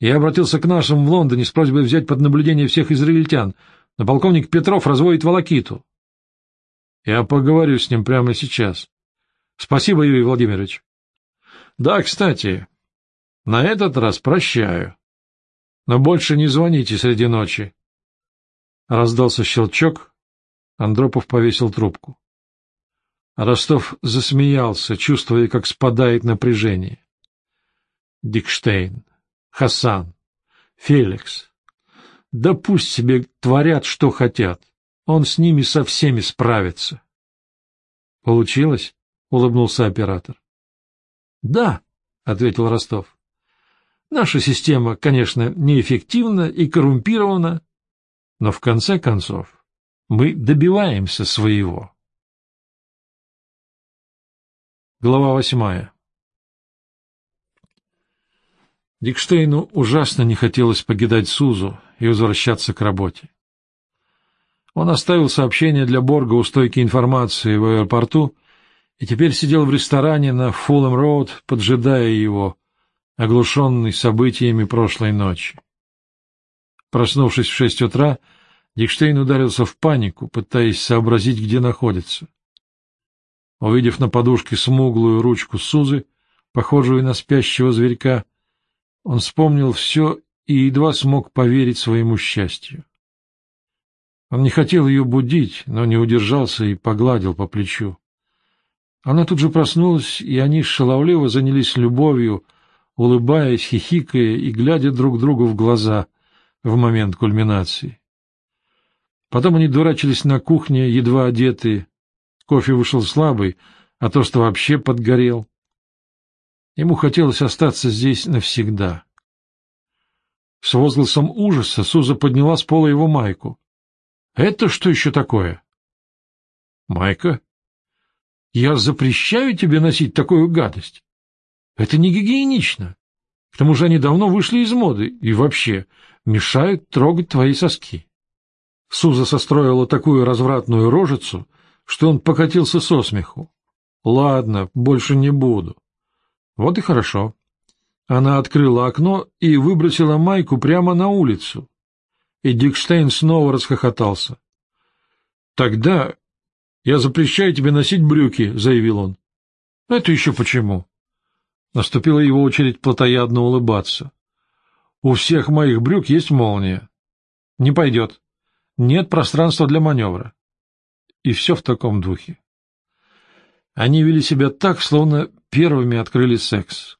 Я обратился к нашим в Лондоне с просьбой взять под наблюдение всех израильтян, но полковник Петров разводит волокиту. Я поговорю с ним прямо сейчас. Спасибо, Юрий Владимирович. Да, кстати, на этот раз прощаю. Но больше не звоните среди ночи. Раздался щелчок. Андропов повесил трубку. Ростов засмеялся, чувствуя, как спадает напряжение. Дикштейн, Хасан, Феликс. Да пусть себе творят, что хотят. Он с ними со всеми справится. — Получилось? — улыбнулся оператор. — Да, — ответил Ростов. — Наша система, конечно, неэффективна и коррумпирована, но в конце концов мы добиваемся своего. Глава восьмая Дикштейну ужасно не хотелось покидать Сузу и возвращаться к работе. Он оставил сообщение для Борга у стойки информации в аэропорту и теперь сидел в ресторане на Фуллэм-Роуд, поджидая его, оглушенный событиями прошлой ночи. Проснувшись в шесть утра, Дикштейн ударился в панику, пытаясь сообразить, где находится. Увидев на подушке смуглую ручку Сузы, похожую на спящего зверька, он вспомнил все и едва смог поверить своему счастью. Он не хотел ее будить, но не удержался и погладил по плечу. Она тут же проснулась, и они шаловливо занялись любовью, улыбаясь, хихикая и глядя друг другу в глаза в момент кульминации. Потом они дурачились на кухне, едва одетые, Кофе вышел слабый, а то, что вообще подгорел. Ему хотелось остаться здесь навсегда. С возгласом ужаса Суза подняла с пола его майку. — Это что еще такое? — Майка? Я запрещаю тебе носить такую гадость. Это не гигиенично. К тому же они давно вышли из моды и вообще мешают трогать твои соски. Суза состроила такую развратную рожицу, что он покатился со смеху. Ладно, больше не буду. Вот и хорошо. Она открыла окно и выбросила майку прямо на улицу. И Дикштейн снова расхохотался. Тогда я запрещаю тебе носить брюки, заявил он. Это еще почему? Наступила его очередь плотоядно улыбаться. У всех моих брюк есть молния. Не пойдет. Нет пространства для маневра и все в таком духе. Они вели себя так, словно первыми открыли секс.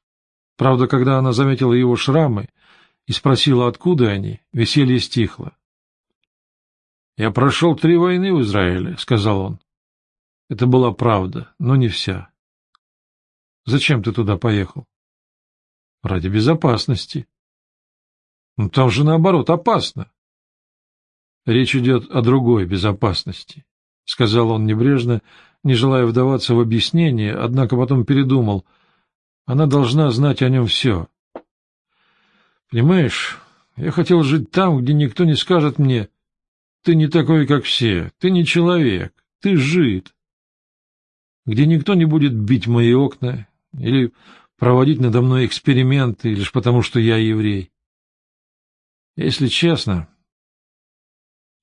Правда, когда она заметила его шрамы и спросила, откуда они, веселье стихло. — Я прошел три войны в Израиле, — сказал он. Это была правда, но не вся. — Зачем ты туда поехал? — Ради безопасности. — Ну, там же, наоборот, опасно. Речь идет о другой безопасности. — сказал он небрежно, не желая вдаваться в объяснение, однако потом передумал. Она должна знать о нем все. Понимаешь, я хотел жить там, где никто не скажет мне, ты не такой, как все, ты не человек, ты жид. Где никто не будет бить мои окна или проводить надо мной эксперименты лишь потому, что я еврей. Если честно,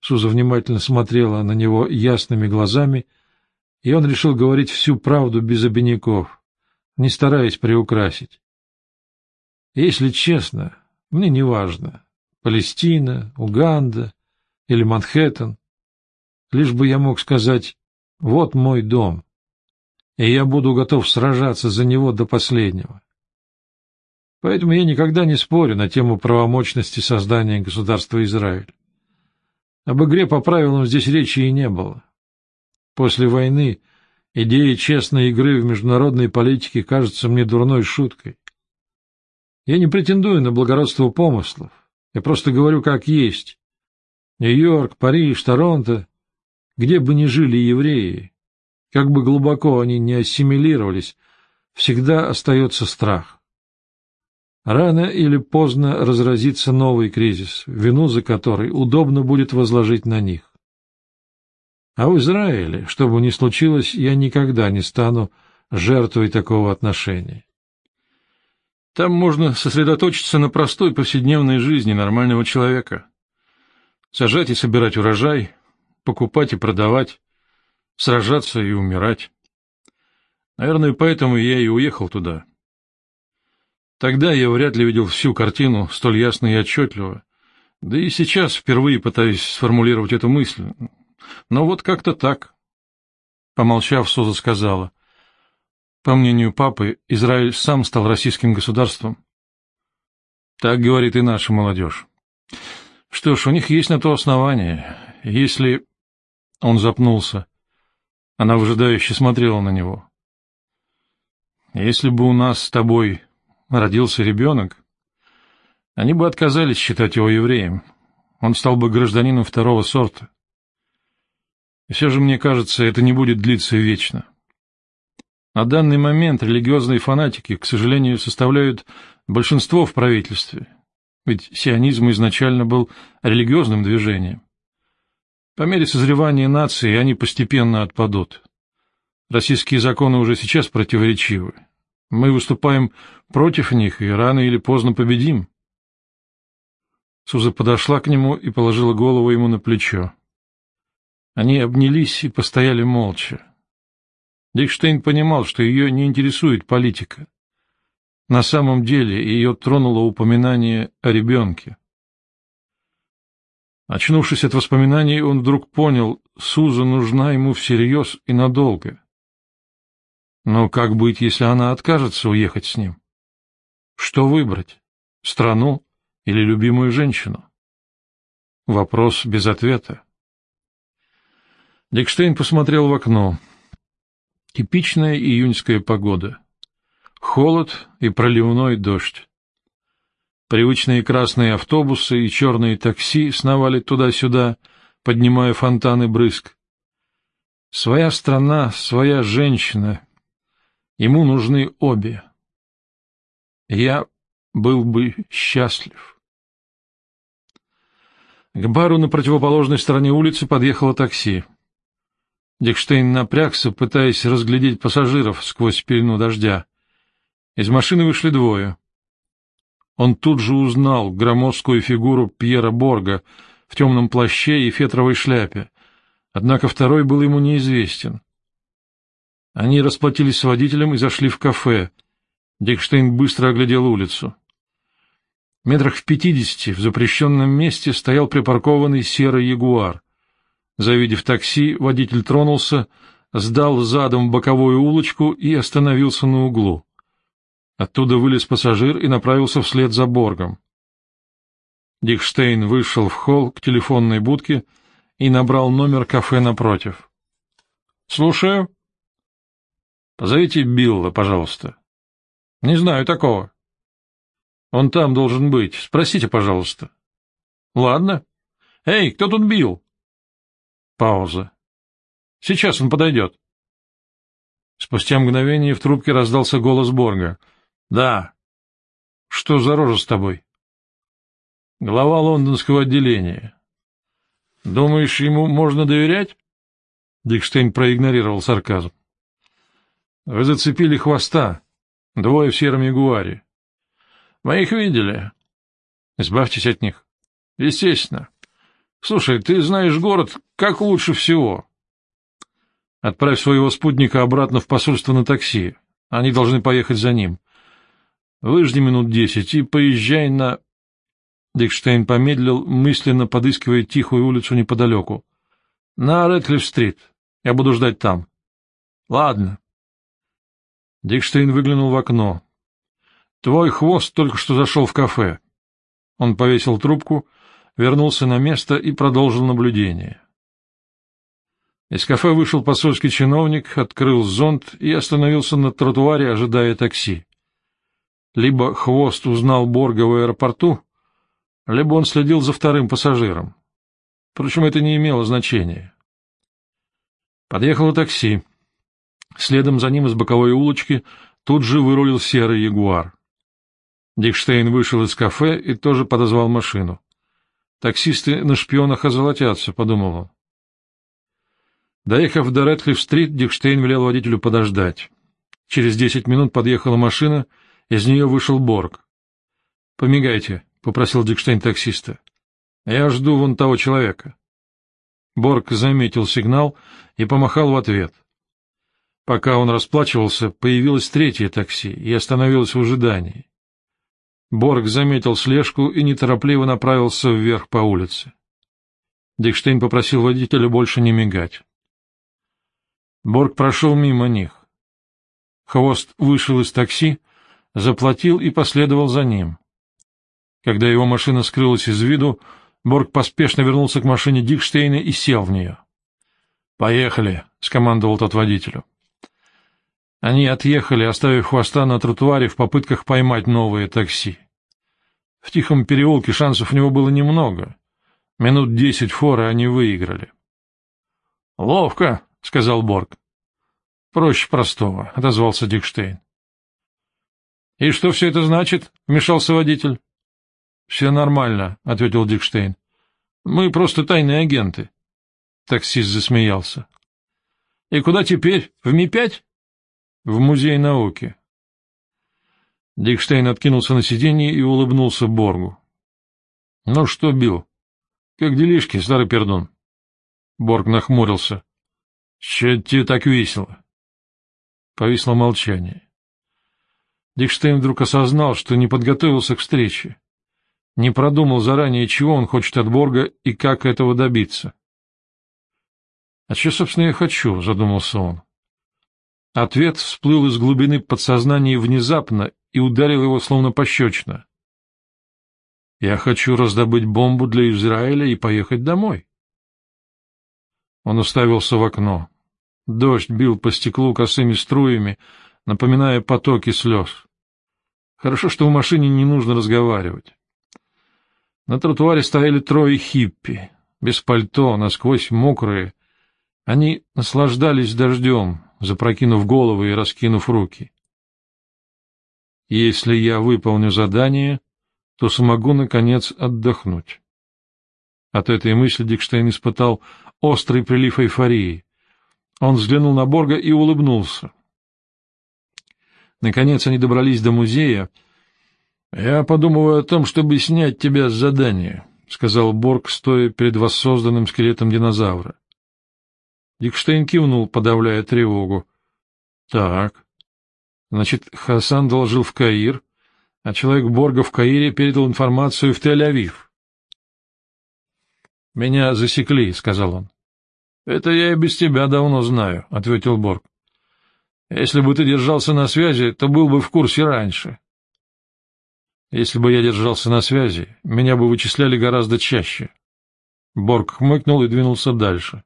Суза внимательно смотрела на него ясными глазами, и он решил говорить всю правду без обиняков, не стараясь приукрасить. Если честно, мне не важно, Палестина, Уганда или Манхэттен, лишь бы я мог сказать «вот мой дом», и я буду готов сражаться за него до последнего. Поэтому я никогда не спорю на тему правомочности создания государства Израиль. Об игре по правилам здесь речи и не было. После войны идея честной игры в международной политике кажется мне дурной шуткой. Я не претендую на благородство помыслов, Я просто говорю, как есть. Нью-Йорк, Париж, Торонто, где бы ни жили евреи, как бы глубоко они не ассимилировались, всегда остается страх. Рано или поздно разразится новый кризис, вину за который удобно будет возложить на них. А в Израиле, что бы ни случилось, я никогда не стану жертвой такого отношения. Там можно сосредоточиться на простой повседневной жизни нормального человека. Сажать и собирать урожай, покупать и продавать, сражаться и умирать. Наверное, поэтому я и уехал туда. Тогда я вряд ли видел всю картину столь ясно и отчетливо, да и сейчас впервые пытаюсь сформулировать эту мысль. Но вот как-то так. Помолчав, Суза сказала. По мнению папы, Израиль сам стал российским государством. Так говорит и наша молодежь. Что ж, у них есть на то основание. Если... Он запнулся. Она выжидающе смотрела на него. Если бы у нас с тобой родился ребенок, они бы отказались считать его евреем. Он стал бы гражданином второго сорта. И все же, мне кажется, это не будет длиться вечно. На данный момент религиозные фанатики, к сожалению, составляют большинство в правительстве, ведь сионизм изначально был религиозным движением. По мере созревания нации они постепенно отпадут. Российские законы уже сейчас противоречивы. Мы выступаем против них и рано или поздно победим. Суза подошла к нему и положила голову ему на плечо. Они обнялись и постояли молча. Дикштейн понимал, что ее не интересует политика. На самом деле ее тронуло упоминание о ребенке. Очнувшись от воспоминаний, он вдруг понял, Суза нужна ему всерьез и надолго. Но как быть, если она откажется уехать с ним? Что выбрать? Страну или любимую женщину? Вопрос без ответа. Дикштейн посмотрел в окно. Типичная июньская погода. Холод и проливной дождь. Привычные красные автобусы и черные такси сновали туда-сюда, поднимая фонтаны брызг. Своя страна, своя женщина. Ему нужны обе. Я был бы счастлив. К бару на противоположной стороне улицы подъехало такси. Дикштейн напрягся, пытаясь разглядеть пассажиров сквозь пелену дождя. Из машины вышли двое. Он тут же узнал громоздкую фигуру Пьера Борга в темном плаще и фетровой шляпе, однако второй был ему неизвестен. Они расплатились с водителем и зашли в кафе. Дикштейн быстро оглядел улицу. Метрах в пятидесяти в запрещенном месте стоял припаркованный серый ягуар. Завидев такси, водитель тронулся, сдал задом боковую улочку и остановился на углу. Оттуда вылез пассажир и направился вслед за Боргом. Дикштейн вышел в холл к телефонной будке и набрал номер кафе напротив. — Слушаю. — Позовите Билла, пожалуйста. — Не знаю такого. — Он там должен быть. Спросите, пожалуйста. — Ладно. — Эй, кто тут Билл? Пауза. — Сейчас он подойдет. Спустя мгновение в трубке раздался голос Борга —— Да. — Что за рожа с тобой? — Глава лондонского отделения. — Думаешь, ему можно доверять? Дикштейн проигнорировал сарказм. — Вы зацепили хвоста. Двое в сером ягуаре. — Мы их видели. — Избавьтесь от них. — Естественно. Слушай, ты знаешь город как лучше всего. Отправь своего спутника обратно в посольство на такси. Они должны поехать за ним. Выжди минут десять и поезжай на... Дикштейн помедлил, мысленно подыскивая тихую улицу неподалеку. — На Редклифф-стрит. Я буду ждать там. — Ладно. Дикштейн выглянул в окно. — Твой хвост только что зашел в кафе. Он повесил трубку, вернулся на место и продолжил наблюдение. Из кафе вышел посольский чиновник, открыл зонт и остановился на тротуаре, ожидая такси. Либо Хвост узнал Борга в аэропорту, либо он следил за вторым пассажиром. Впрочем, это не имело значения. Подъехало такси. Следом за ним из боковой улочки тут же вырулил серый ягуар. Дикштейн вышел из кафе и тоже подозвал машину. «Таксисты на шпионах озолотятся», — подумал он. Доехав до Редклифф-стрит, Дикштейн велел водителю подождать. Через десять минут подъехала машина, из нее вышел Борг. — Помигайте, — попросил Дикштейн таксиста. — Я жду вон того человека. Борг заметил сигнал и помахал в ответ. Пока он расплачивался, появилось третье такси и остановилось в ожидании. Борг заметил слежку и неторопливо направился вверх по улице. Дикштейн попросил водителя больше не мигать. Борг прошел мимо них. Хвост вышел из такси, заплатил и последовал за ним. Когда его машина скрылась из виду, Борг поспешно вернулся к машине Дикштейна и сел в нее. «Поехали», — скомандовал тот водителю. Они отъехали, оставив хвоста на тротуаре в попытках поймать новое такси. В тихом переулке шансов у него было немного. Минут десять форы они выиграли. «Ловко», — сказал Борг. — Проще простого, — отозвался Дикштейн. — И что все это значит? — вмешался водитель. — Все нормально, — ответил Дикштейн. — Мы просто тайные агенты. Таксист засмеялся. — И куда теперь? В Ми-5? — В музей науки. Дикштейн откинулся на сиденье и улыбнулся Боргу. — Ну что, Билл, как делишки, старый пердун? Борг нахмурился. — Че тебе так весело? Повисло молчание. Дикштейн вдруг осознал, что не подготовился к встрече, не продумал заранее, чего он хочет от Борга и как этого добиться. — А что, собственно, я хочу? — задумался он. Ответ всплыл из глубины подсознания внезапно и ударил его словно пощечина. — Я хочу раздобыть бомбу для Израиля и поехать домой. Он уставился в окно. Дождь бил по стеклу косыми струями, напоминая потоки слез. Хорошо, что в машине не нужно разговаривать. На тротуаре стояли трое хиппи, без пальто, насквозь мокрые. Они наслаждались дождем, запрокинув головы и раскинув руки. Если я выполню задание, то смогу, наконец, отдохнуть. От этой мысли Дикштейн испытал острый прилив эйфории. Он взглянул на Борга и улыбнулся. Наконец они добрались до музея. — Я подумываю о том, чтобы снять тебя с задания, — сказал Борг, стоя перед воссозданным скелетом динозавра. Дикштейн кивнул, подавляя тревогу. — Так. Значит, Хасан доложил в Каир, а человек Борга в Каире передал информацию в Тель-Авив. — Меня засекли, — сказал он. — Это я и без тебя давно знаю, — ответил Борг. — Если бы ты держался на связи, то был бы в курсе раньше. Если бы я держался на связи, меня бы вычисляли гораздо чаще. Борг хмыкнул и двинулся дальше.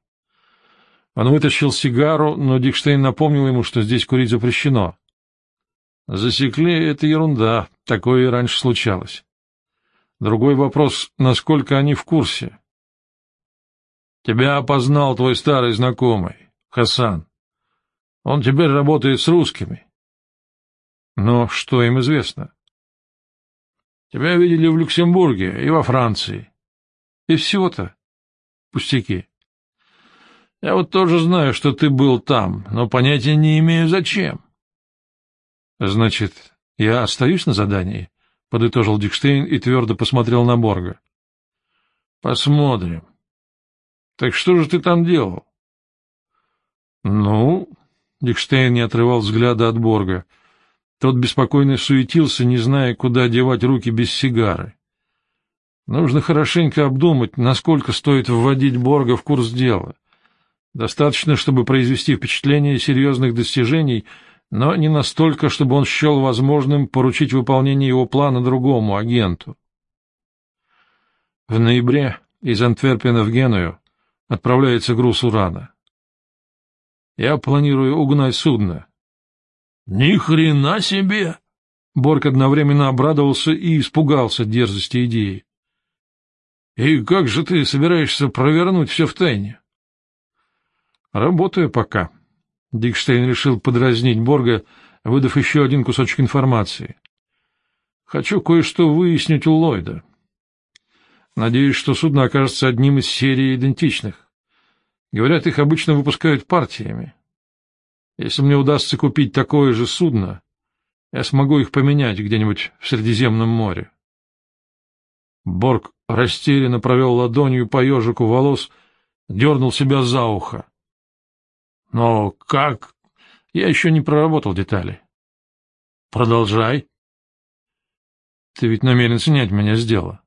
Он вытащил сигару, но Дикштейн напомнил ему, что здесь курить запрещено. Засекли — это ерунда, такое и раньше случалось. Другой вопрос — насколько они в курсе. Тебя опознал твой старый знакомый, Хасан. Он теперь работает с русскими. Но что им известно? Тебя видели в Люксембурге и во Франции. И всего-то пустяки. Я вот тоже знаю, что ты был там, но понятия не имею, зачем. Значит, я остаюсь на задании? — подытожил Дикштейн и твердо посмотрел на Борга. — Посмотрим. Так что же ты там делал? — Ну, — Дикштейн не отрывал взгляда от Борга. Тот беспокойно суетился, не зная, куда девать руки без сигары. Нужно хорошенько обдумать, насколько стоит вводить Борга в курс дела. Достаточно, чтобы произвести впечатление серьезных достижений, но не настолько, чтобы он счел возможным поручить выполнение его плана другому агенту. В ноябре из Антверпена в Геную отправляется груз урана. Я планирую угнать судно. — Ни хрена себе! Борг одновременно обрадовался и испугался дерзости идеи. И как же ты собираешься провернуть все в тайне? Работаю пока. Дикштейн решил подразнить Борга, выдав еще один кусочек информации. Хочу кое-что выяснить у Ллойда. Надеюсь, что судно окажется одним из серии идентичных. Говорят, их обычно выпускают партиями. Если мне удастся купить такое же судно, я смогу их поменять где-нибудь в Средиземном море. Борг растерянно провел ладонью по ежику волос, дернул себя за ухо. — Но как? Я еще не проработал детали. — Продолжай. — Ты ведь намерен снять меня с дела.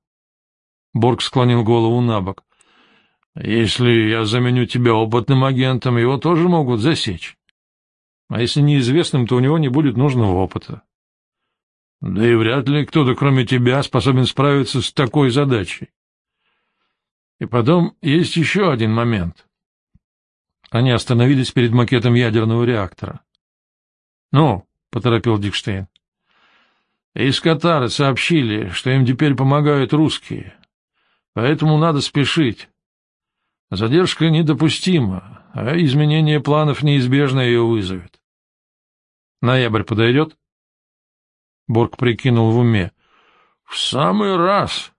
Борг склонил голову на бок. — Если я заменю тебя опытным агентом, его тоже могут засечь. А если неизвестным, то у него не будет нужного опыта. Да и вряд ли кто-то, кроме тебя, способен справиться с такой задачей. И потом есть еще один момент. Они остановились перед макетом ядерного реактора. — Ну, — поторопил Дикштейн. — Из Катара сообщили, что им теперь помогают русские, поэтому надо спешить. Задержка недопустима, а изменение планов неизбежно ее вызовет. Ноябрь подойдет? Борг прикинул в уме. — В самый раз.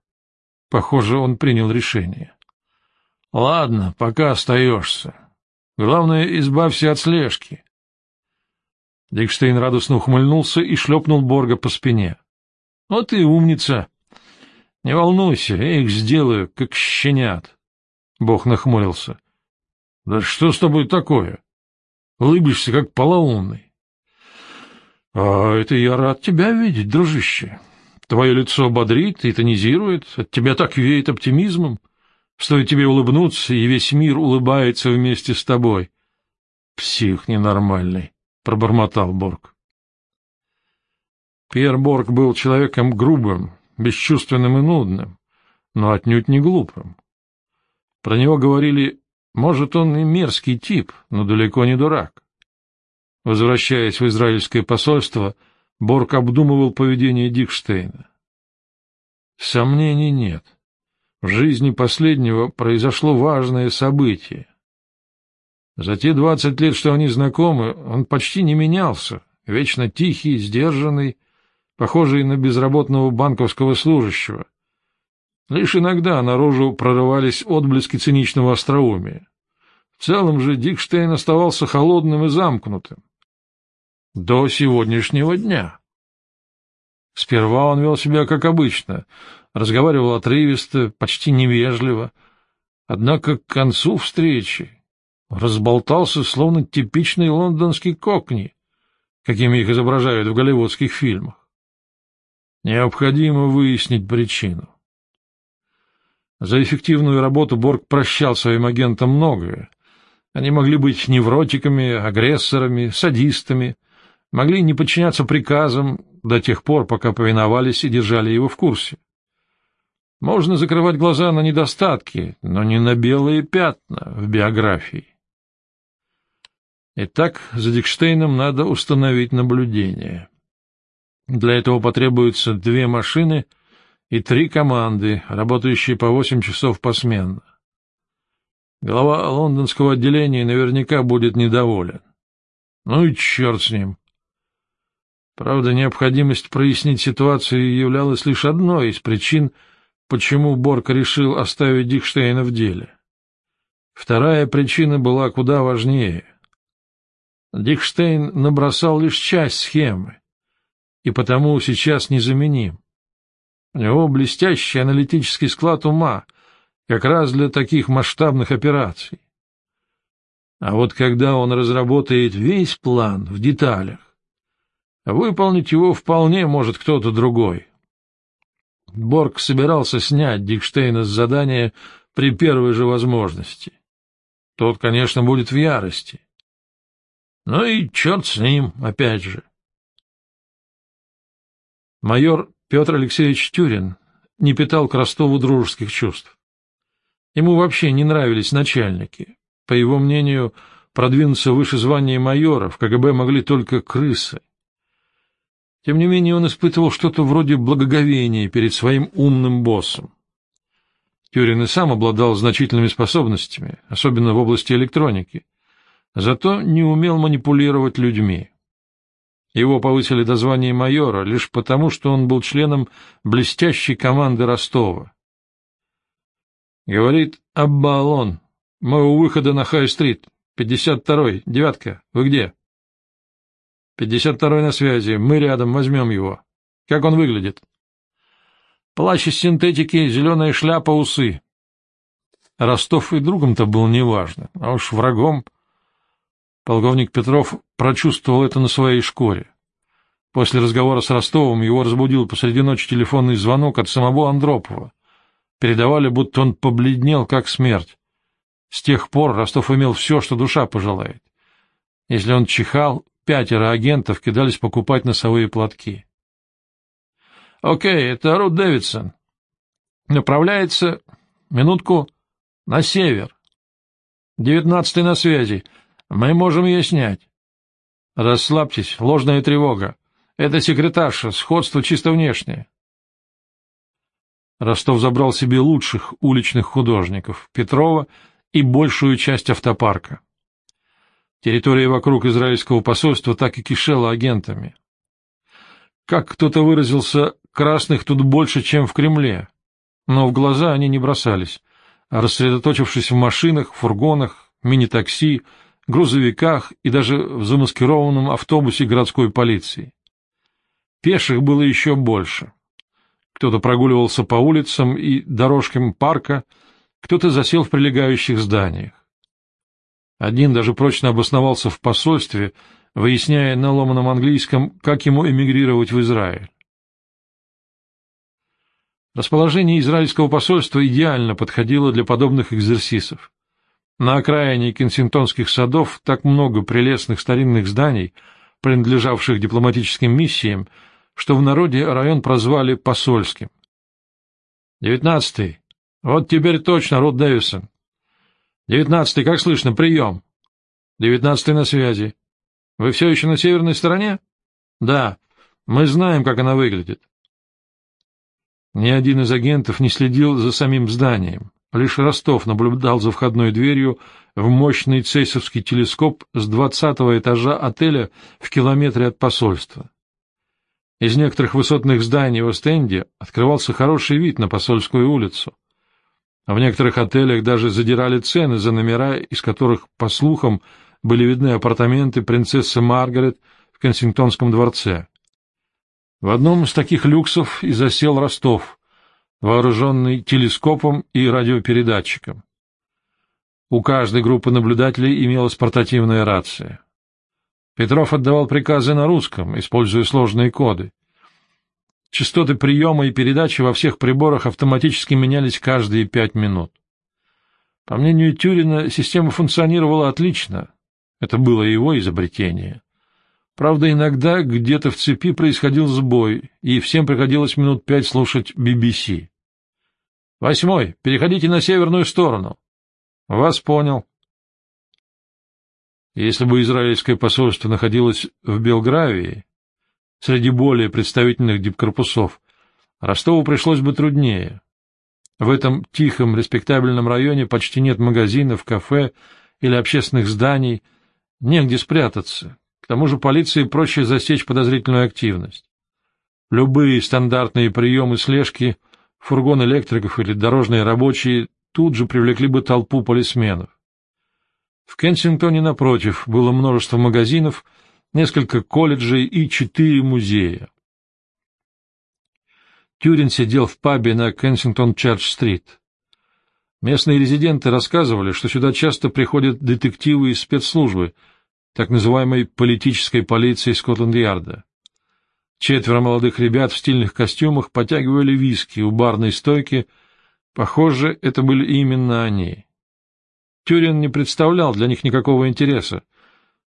Похоже, он принял решение. — Ладно, пока остаешься. Главное, избавься от слежки. Дикштейн радостно ухмыльнулся и шлепнул Борга по спине. — Вот и умница. Не волнуйся, я их сделаю, как щенят. Бог нахмурился. — Да что с тобой такое? Улыбишься, как полоумный. — А это я рад тебя видеть, дружище. Твое лицо бодрит и тонизирует, от тебя так веет оптимизмом. — Стоит тебе улыбнуться, и весь мир улыбается вместе с тобой. — Псих ненормальный, — пробормотал Борг. Пьер Борг был человеком грубым, бесчувственным и нудным, но отнюдь не глупым. Про него говорили, может, он и мерзкий тип, но далеко не дурак. Возвращаясь в израильское посольство, Борг обдумывал поведение Дикштейна. Сомнений нет. В жизни последнего произошло важное событие. За те двадцать лет, что они знакомы, он почти не менялся, вечно тихий, сдержанный, похожий на безработного банковского служащего. Лишь иногда наружу прорывались отблески циничного остроумия. В целом же Дикштейн оставался холодным и замкнутым. До сегодняшнего дня. Сперва он вел себя как обычно, разговаривал отрывисто, почти невежливо. Однако к концу встречи разболтался, словно типичный лондонский кокни, какими их изображают в голливудских фильмах. Необходимо выяснить причину. За эффективную работу Борг прощал своим агентам многое. Они могли быть невротиками, агрессорами, садистами, могли не подчиняться приказам до тех пор, пока повиновались и держали его в курсе. Можно закрывать глаза на недостатки, но не на белые пятна в биографии. Итак, за Дикштейном надо установить наблюдение. Для этого потребуются две машины и три команды, работающие по восемь часов посменно. Глава лондонского отделения наверняка будет недоволен. Ну и черт с ним. Правда, необходимость прояснить ситуацию являлась лишь одной из причин, почему Борг решил оставить Дикштейна в деле. Вторая причина была куда важнее. Дикштейн набросал лишь часть схемы, и потому сейчас незаменим. У него блестящий аналитический склад ума, как раз для таких масштабных операций. А вот когда он разработает весь план в деталях, выполнить его вполне может кто-то другой. Борг собирался снять Дикштейна с задания при первой же возможности. Тот, конечно, будет в ярости. Ну и черт с ним, опять же. Майор Петр Алексеевич Тюрин не питал к Ростову дружеских чувств. Ему вообще не нравились начальники. По его мнению, продвинуться выше звания майора в КГБ могли только крысы — тем не менее он испытывал что-то вроде благоговения перед своим умным боссом. Тюрин и сам обладал значительными способностями, особенно в области электроники, зато не умел манипулировать людьми. Его повысили до звания майора лишь потому, что он был членом блестящей команды Ростова. Говорит Аббалон, мы у выхода на Хай-стрит, 52-й, девятка, вы где? 52-й на связи, мы рядом, возьмем его. Как он выглядит? Плащ из синтетики, зеленая шляпа, усы. Ростов и другом-то был неважно, а уж врагом... Полковник Петров прочувствовал это на своей шкуре. После разговора с Ростовым его разбудил посреди ночи телефонный звонок от самого Андропова. Передавали, будто он побледнел, как смерть. С тех пор Ростов имел все, что душа пожелает. Если он чихал, пятеро агентов кидались покупать носовые платки. — Окей, это Рут Дэвидсон. Направляется, минутку, на север. Девятнадцатый на связи. Мы можем ее снять. Расслабьтесь, ложная тревога. Это секретарша, сходство чисто внешнее. Ростов забрал себе лучших уличных художников, Петрова и большую часть автопарка. Территория вокруг израильского посольства так и кишела агентами. Как кто-то выразился, красных тут больше, чем в Кремле, но в глаза они не бросались, а рассредоточившись в машинах, фургонах, мини-такси, грузовиках и даже в замаскированном автобусе городской полиции. Пеших было еще больше. Кто-то прогуливался по улицам и дорожкам парка, кто-то засел в прилегающих зданиях. Один даже прочно обосновался в посольстве, выясняя на ломаном английском, как ему эмигрировать в Израиль. Расположение израильского посольства идеально подходило для подобных экзерсисов. На окраине кенсингтонских садов так много прелестных старинных зданий, принадлежавших дипломатическим миссиям, что в народе район прозвали посольским. Девятнадцатый. Вот теперь точно, Рут Дэвисон. Девятнадцатый, как слышно, прием. Девятнадцатый на связи. Вы все еще на северной стороне? Да. Мы знаем, как она выглядит. Ни один из агентов не следил за самим зданием. Лишь Ростов наблюдал за входной дверью в мощный цейсовский телескоп с двадцатого этажа отеля в километре от посольства. Из некоторых высотных зданий в Остенде открывался хороший вид на посольскую улицу. А в некоторых отелях даже задирали цены за номера, из которых, по слухам, были видны апартаменты принцессы Маргарет в Кенсингтонском дворце. В одном из таких люксов и засел Ростов, вооруженный телескопом и радиопередатчиком. У каждой группы наблюдателей имелась портативная рация. Петров отдавал приказы на русском, используя сложные коды. Частоты приема и передачи во всех приборах автоматически менялись каждые пять минут. По мнению Тюрина, система функционировала отлично. Это было его изобретение. Правда, иногда где-то в цепи происходил сбой, и всем приходилось минут пять слушать BBC. «Восьмой, переходите на северную сторону». «Вас понял». Если бы израильское посольство находилось в Белгравии, среди более представительных дипкорпусов, Ростову пришлось бы труднее. В этом тихом, респектабельном районе почти нет магазинов, кафе или общественных зданий, негде спрятаться. К тому же полиции проще засечь подозрительную активность. Любые стандартные приемы слежки, фургон электриков или дорожные рабочие тут же привлекли бы толпу полисменов. В Кенсингтоне, напротив, было множество магазинов, несколько колледжей и четыре музея. Тюрин сидел в пабе на Кенсингтон-Черч-стрит. Местные резиденты рассказывали, что сюда часто приходят детективы из спецслужбы, так называемой политической полиции Скотланд-Ярда. Четверо молодых ребят в стильных костюмах потягивали виски у барной стойки. Похоже, это были именно они. Тюрин не представлял для них никакого интереса,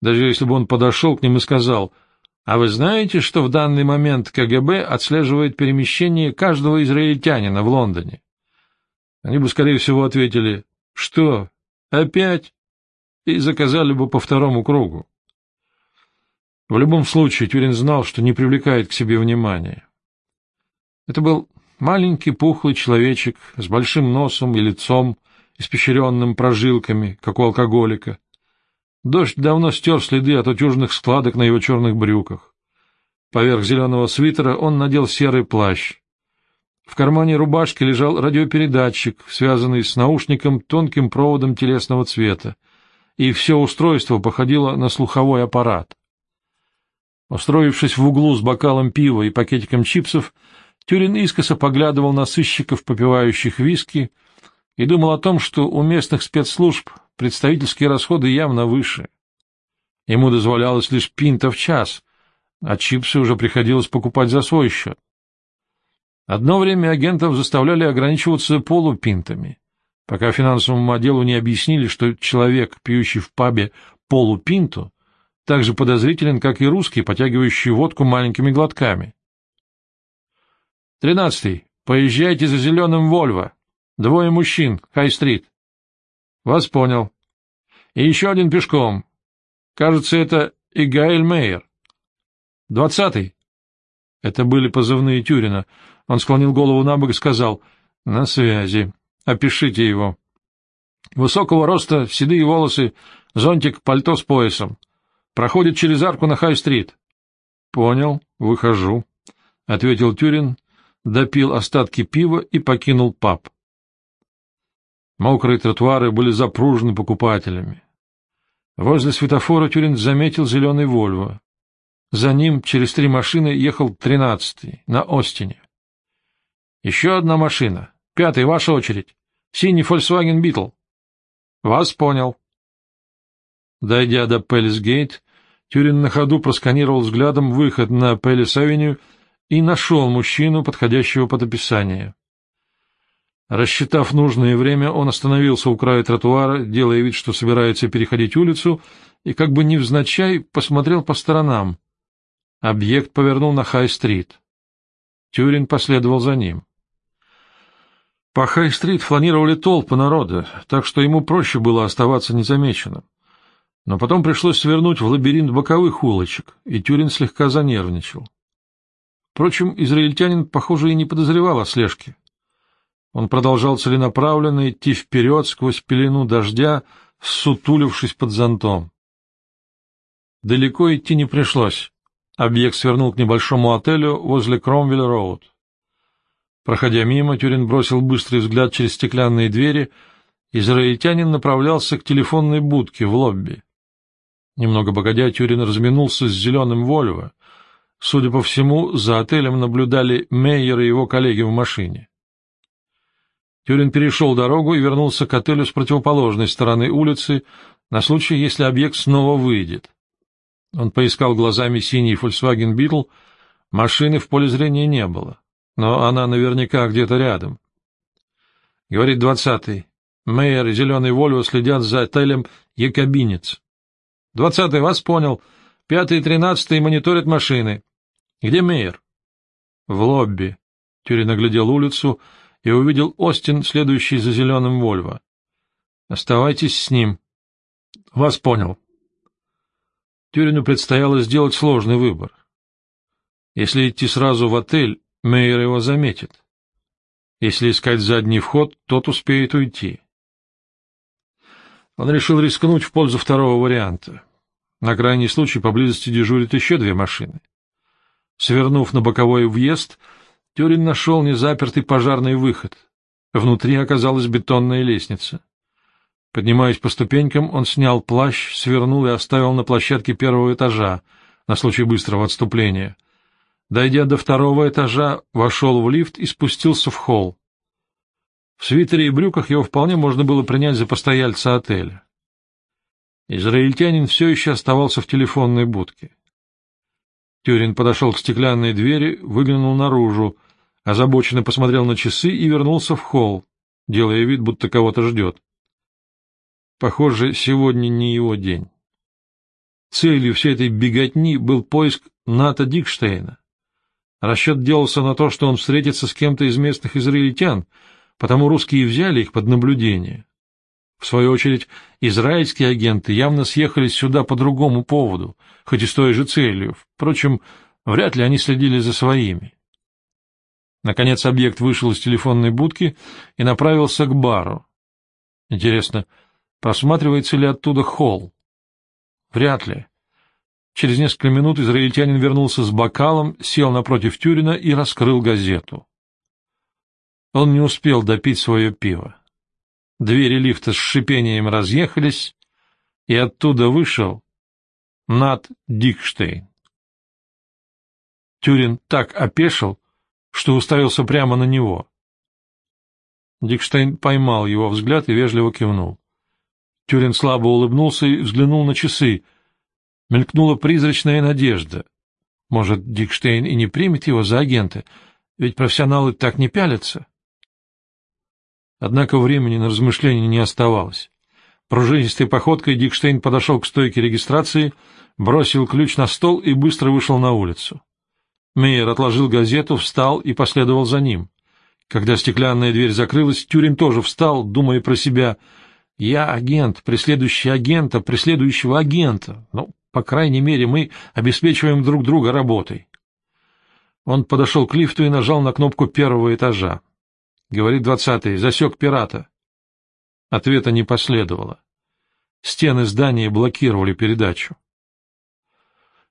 даже если бы он подошел к ним и сказал, «А вы знаете, что в данный момент КГБ отслеживает перемещение каждого израильтянина в Лондоне?» Они бы, скорее всего, ответили, «Что, опять?» и заказали бы по второму кругу. В любом случае, Тюрин знал, что не привлекает к себе внимания. Это был Маленький пухлый человечек с большим носом и лицом, испещренным прожилками, как у алкоголика. Дождь давно стер следы от утюжных складок на его черных брюках. Поверх зеленого свитера он надел серый плащ. В кармане рубашки лежал радиопередатчик, связанный с наушником тонким проводом телесного цвета, и все устройство походило на слуховой аппарат. Устроившись в углу с бокалом пива и пакетиком чипсов, Тюрин искоса поглядывал на сыщиков, попивающих виски, и думал о том, что у местных спецслужб представительские расходы явно выше. Ему дозволялось лишь пинта в час, а чипсы уже приходилось покупать за свой счет. Одно время агентов заставляли ограничиваться полупинтами, пока финансовому отделу не объяснили, что человек, пьющий в пабе полупинту, так же подозрителен, как и русский, потягивающий водку маленькими глотками. «Тринадцатый. Поезжайте за зеленым Вольво. Двое мужчин. Хай-стрит». «Вас понял. И еще один пешком. Кажется, это Игаэль Мейер». «Двадцатый». Это были позывные Тюрина. Он склонил голову на бок и сказал, «На связи. Опишите его». Высокого роста, седые волосы, зонтик, пальто с поясом. Проходит через арку на Хай-стрит. — Понял, выхожу, — ответил Тюрин, допил остатки пива и покинул паб. Мокрые тротуары были запружены покупателями. Возле светофора Тюрин заметил зеленый «Вольво». За ним через три машины ехал тринадцатый, на Остине. — Еще одна машина. Пятый, ваша очередь. Синий Volkswagen Beetle. — Вас понял. Дойдя до Пеллис-Гейт, Тюрин на ходу просканировал взглядом выход на Пеллис-Авеню и нашел мужчину, подходящего под описание. Рассчитав нужное время, он остановился у края тротуара, делая вид, что собирается переходить улицу, и как бы невзначай посмотрел по сторонам. Объект повернул на Хай-стрит. Тюрин последовал за ним. По Хай-стрит фланировали толпы народа, так что ему проще было оставаться незамеченным. Но потом пришлось свернуть в лабиринт боковых улочек, и Тюрин слегка занервничал. Впрочем, израильтянин, похоже, и не подозревал о слежке. Он продолжал целенаправленно идти вперед сквозь пелену дождя, сутулившись под зонтом. Далеко идти не пришлось. Объект свернул к небольшому отелю возле Кромвель-Роуд. Проходя мимо, Тюрин бросил быстрый взгляд через стеклянные двери. Израильтянин направлялся к телефонной будке в лобби. Немного погодя, Тюрин разминулся с зеленым Вольво. Судя по всему, за отелем наблюдали Мейер и его коллеги в машине. Тюрин перешел дорогу и вернулся к отелю с противоположной стороны улицы на случай, если объект снова выйдет. Он поискал глазами синий Volkswagen Beetle, машины в поле зрения не было, но она наверняка где-то рядом. Говорит двадцатый. Мейер и зеленый Вольво следят за отелем «Якобинец». Двадцатый вас понял. Пятый и тринадцатый мониторят машины. Где Мейер? В лобби. Тюрин оглядел улицу и увидел Остин, следующий за зеленым Вольво. Оставайтесь с ним. Вас понял. Тюрину предстояло сделать сложный выбор. Если идти сразу в отель, Мейер его заметит. Если искать задний вход, тот успеет уйти. Он решил рискнуть в пользу второго варианта. На крайний случай поблизости дежурят еще две машины. Свернув на боковой въезд, Тюрин нашел незапертый пожарный выход. Внутри оказалась бетонная лестница. Поднимаясь по ступенькам, он снял плащ, свернул и оставил на площадке первого этажа на случай быстрого отступления. Дойдя до второго этажа, вошел в лифт и спустился в холл. В свитере и брюках его вполне можно было принять за постояльца отеля. Израильтянин все еще оставался в телефонной будке. Тюрин подошел к стеклянной двери, выглянул наружу, озабоченно посмотрел на часы и вернулся в холл, делая вид, будто кого-то ждет. Похоже, сегодня не его день. Целью всей этой беготни был поиск Ната Дикштейна. Расчет делался на то, что он встретится с кем-то из местных израильтян — потому русские взяли их под наблюдение. В свою очередь, израильские агенты явно съехались сюда по другому поводу, хоть и с той же целью. Впрочем, вряд ли они следили за своими. Наконец объект вышел из телефонной будки и направился к бару. Интересно, просматривается ли оттуда холл? Вряд ли. Через несколько минут израильтянин вернулся с бокалом, сел напротив Тюрина и раскрыл газету. Он не успел допить свое пиво. Двери лифта с шипением разъехались, и оттуда вышел Нат Дикштейн. Тюрин так опешил, что уставился прямо на него. Дикштейн поймал его взгляд и вежливо кивнул. Тюрин слабо улыбнулся и взглянул на часы. Мелькнула призрачная надежда. Может, Дикштейн и не примет его за агента, ведь профессионалы так не пялятся. Однако времени на размышления не оставалось. Пружинистой походкой Дикштейн подошел к стойке регистрации, бросил ключ на стол и быстро вышел на улицу. Мейер отложил газету, встал и последовал за ним. Когда стеклянная дверь закрылась, Тюрин тоже встал, думая про себя. «Я агент, преследующий агента, преследующего агента. Ну, по крайней мере, мы обеспечиваем друг друга работой». Он подошел к лифту и нажал на кнопку первого этажа. Говорит двадцатый, засек пирата. Ответа не последовало. Стены здания блокировали передачу.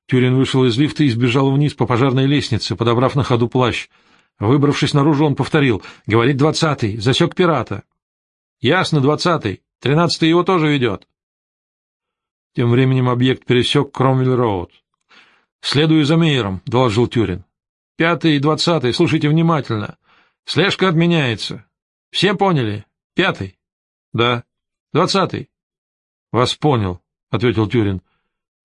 Тюрин вышел из лифта и сбежал вниз по пожарной лестнице, подобрав на ходу плащ. Выбравшись наружу, он повторил. «Говорит двадцатый. Засек пирата». «Ясно, двадцатый. Тринадцатый его тоже ведет». Тем временем объект пересек Кромвель-Роуд. «Следую за Мейером», — доложил Тюрин. «Пятый и двадцатый, слушайте внимательно. Слежка отменяется. Все поняли? Пятый?» «Да». «Двадцатый». «Вас понял», — ответил Тюрин.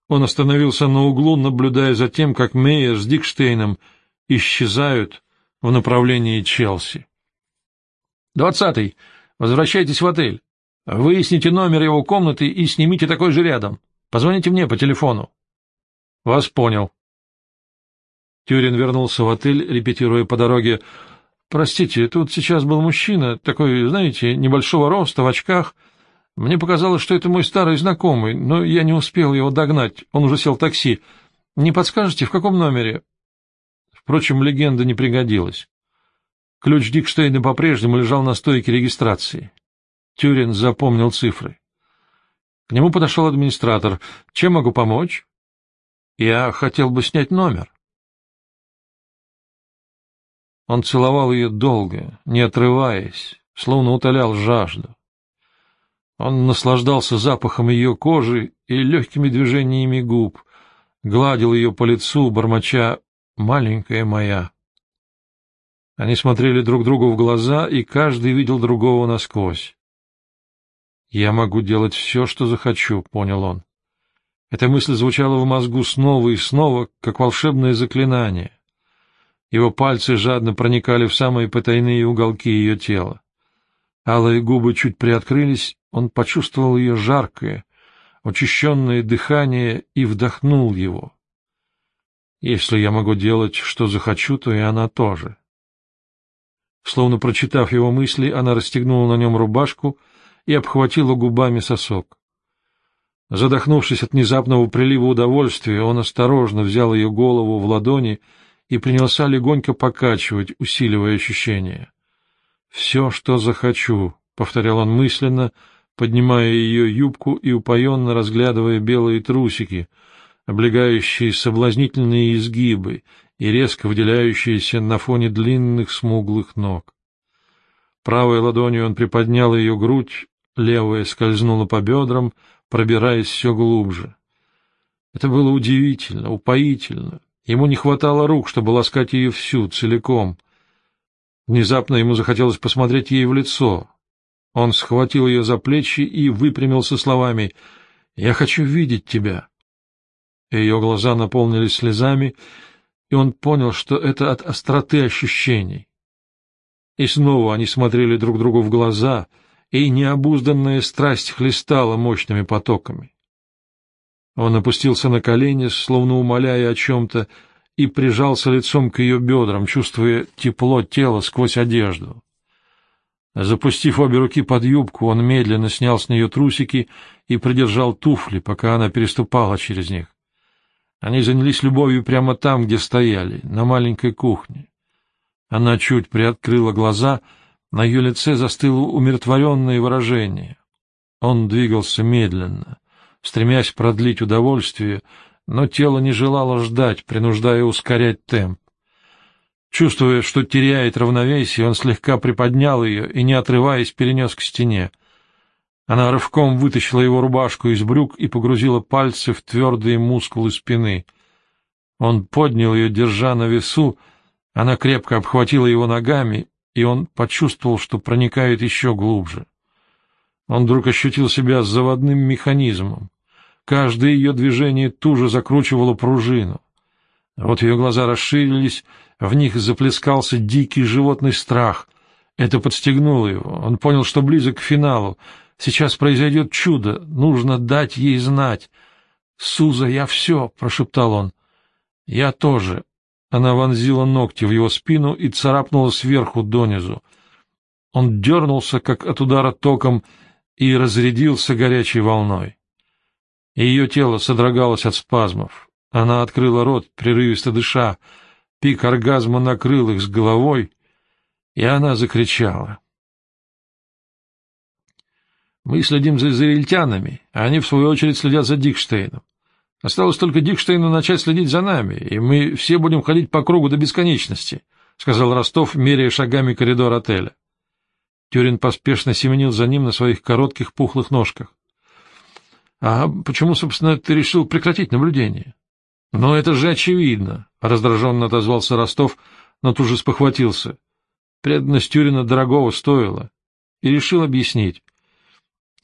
Он остановился на углу, наблюдая за тем, как Мейер с Дикштейном исчезают в направлении Челси. «Двадцатый, возвращайтесь в отель. Выясните номер его комнаты и снимите такой же рядом. Позвоните мне по телефону». «Вас понял». Тюрин вернулся в отель, репетируя по дороге. «Простите, тут сейчас был мужчина, такой, знаете, небольшого роста, в очках». Мне показалось, что это мой старый знакомый, но я не успел его догнать, он уже сел в такси. Не подскажете, в каком номере? Впрочем, легенда не пригодилась. Ключ Дикштейна по-прежнему лежал на стойке регистрации. Тюрин запомнил цифры. К нему подошел администратор. «Чем могу помочь?» «Я хотел бы снять номер». Он целовал ее долго, не отрываясь, словно утолял жажду. Он наслаждался запахом ее кожи и легкими движениями губ, гладил ее по лицу, бормоча «маленькая моя». Они смотрели друг другу в глаза, и каждый видел другого насквозь. «Я могу делать все, что захочу», — понял он. Эта мысль звучала в мозгу снова и снова, как волшебное заклинание. Его пальцы жадно проникали в самые потайные уголки ее тела. Алые губы чуть приоткрылись, он почувствовал ее жаркое, учащенное дыхание и вдохнул его. Если я могу делать, что захочу, то и она тоже. Словно прочитав его мысли, она расстегнула на нем рубашку и обхватила губами сосок. Задохнувшись от внезапного прилива удовольствия, он осторожно взял ее голову в ладони и принялся легонько покачивать, усиливая ощущение. «Все, что захочу», — повторял он мысленно, — поднимая ее юбку и упоенно разглядывая белые трусики, облегающие соблазнительные изгибы и резко выделяющиеся на фоне длинных смуглых ног. Правой ладонью он приподнял ее грудь, левая скользнула по бедрам, пробираясь все глубже. Это было удивительно, упоительно. Ему не хватало рук, чтобы ласкать ее всю, целиком. Внезапно ему захотелось посмотреть ей в лицо, он схватил ее за плечи и выпрямился словами «Я хочу видеть тебя». Ее глаза наполнились слезами, и он понял, что это от остроты ощущений. И снова они смотрели друг другу в глаза, и необузданная страсть хлестала мощными потоками. Он опустился на колени, словно умоляя о чем-то, и прижался лицом к ее бедрам, чувствуя тепло тела сквозь одежду. Запустив обе руки под юбку, он медленно снял с нее трусики и придержал туфли, пока она переступала через них. Они занялись любовью прямо там, где стояли, на маленькой кухне. Она чуть приоткрыла глаза, на ее лице застыло умиротворенное выражение. Он двигался медленно, стремясь продлить удовольствие, но тело не желало ждать, принуждая ускорять темп. Чувствуя, что теряет равновесие, он слегка приподнял ее и, не отрываясь, перенес к стене. Она рывком вытащила его рубашку из брюк и погрузила пальцы в твердые мускулы спины. Он поднял ее, держа на весу, она крепко обхватила его ногами, и он почувствовал, что проникает еще глубже. Он вдруг ощутил себя заводным механизмом. Каждое ее движение туже закручивало пружину. Вот ее глаза расширились, в них заплескался дикий животный страх. Это подстегнуло его. Он понял, что близок к финалу. Сейчас произойдет чудо. Нужно дать ей знать. «Суза, я все!» — прошептал он. «Я тоже». Она вонзила ногти в его спину и царапнула сверху донизу. Он дернулся, как от удара током, и разрядился горячей волной. Ее тело содрогалось от спазмов. Она открыла рот, прерывисто дыша. Пик оргазма накрыл их с головой, и она закричала. Мы следим за израильтянами, а они, в свою очередь, следят за Дикштейном. Осталось только Дикштейну начать следить за нами, и мы все будем ходить по кругу до бесконечности, — сказал Ростов, меряя шагами коридор отеля. Тюрин поспешно семенил за ним на своих коротких пухлых ножках. — А почему, собственно, ты решил прекратить наблюдение? — Ну, это же очевидно, — раздраженно отозвался Ростов, но тут же спохватился. Преданность Тюрина дорогого стоила. И решил объяснить.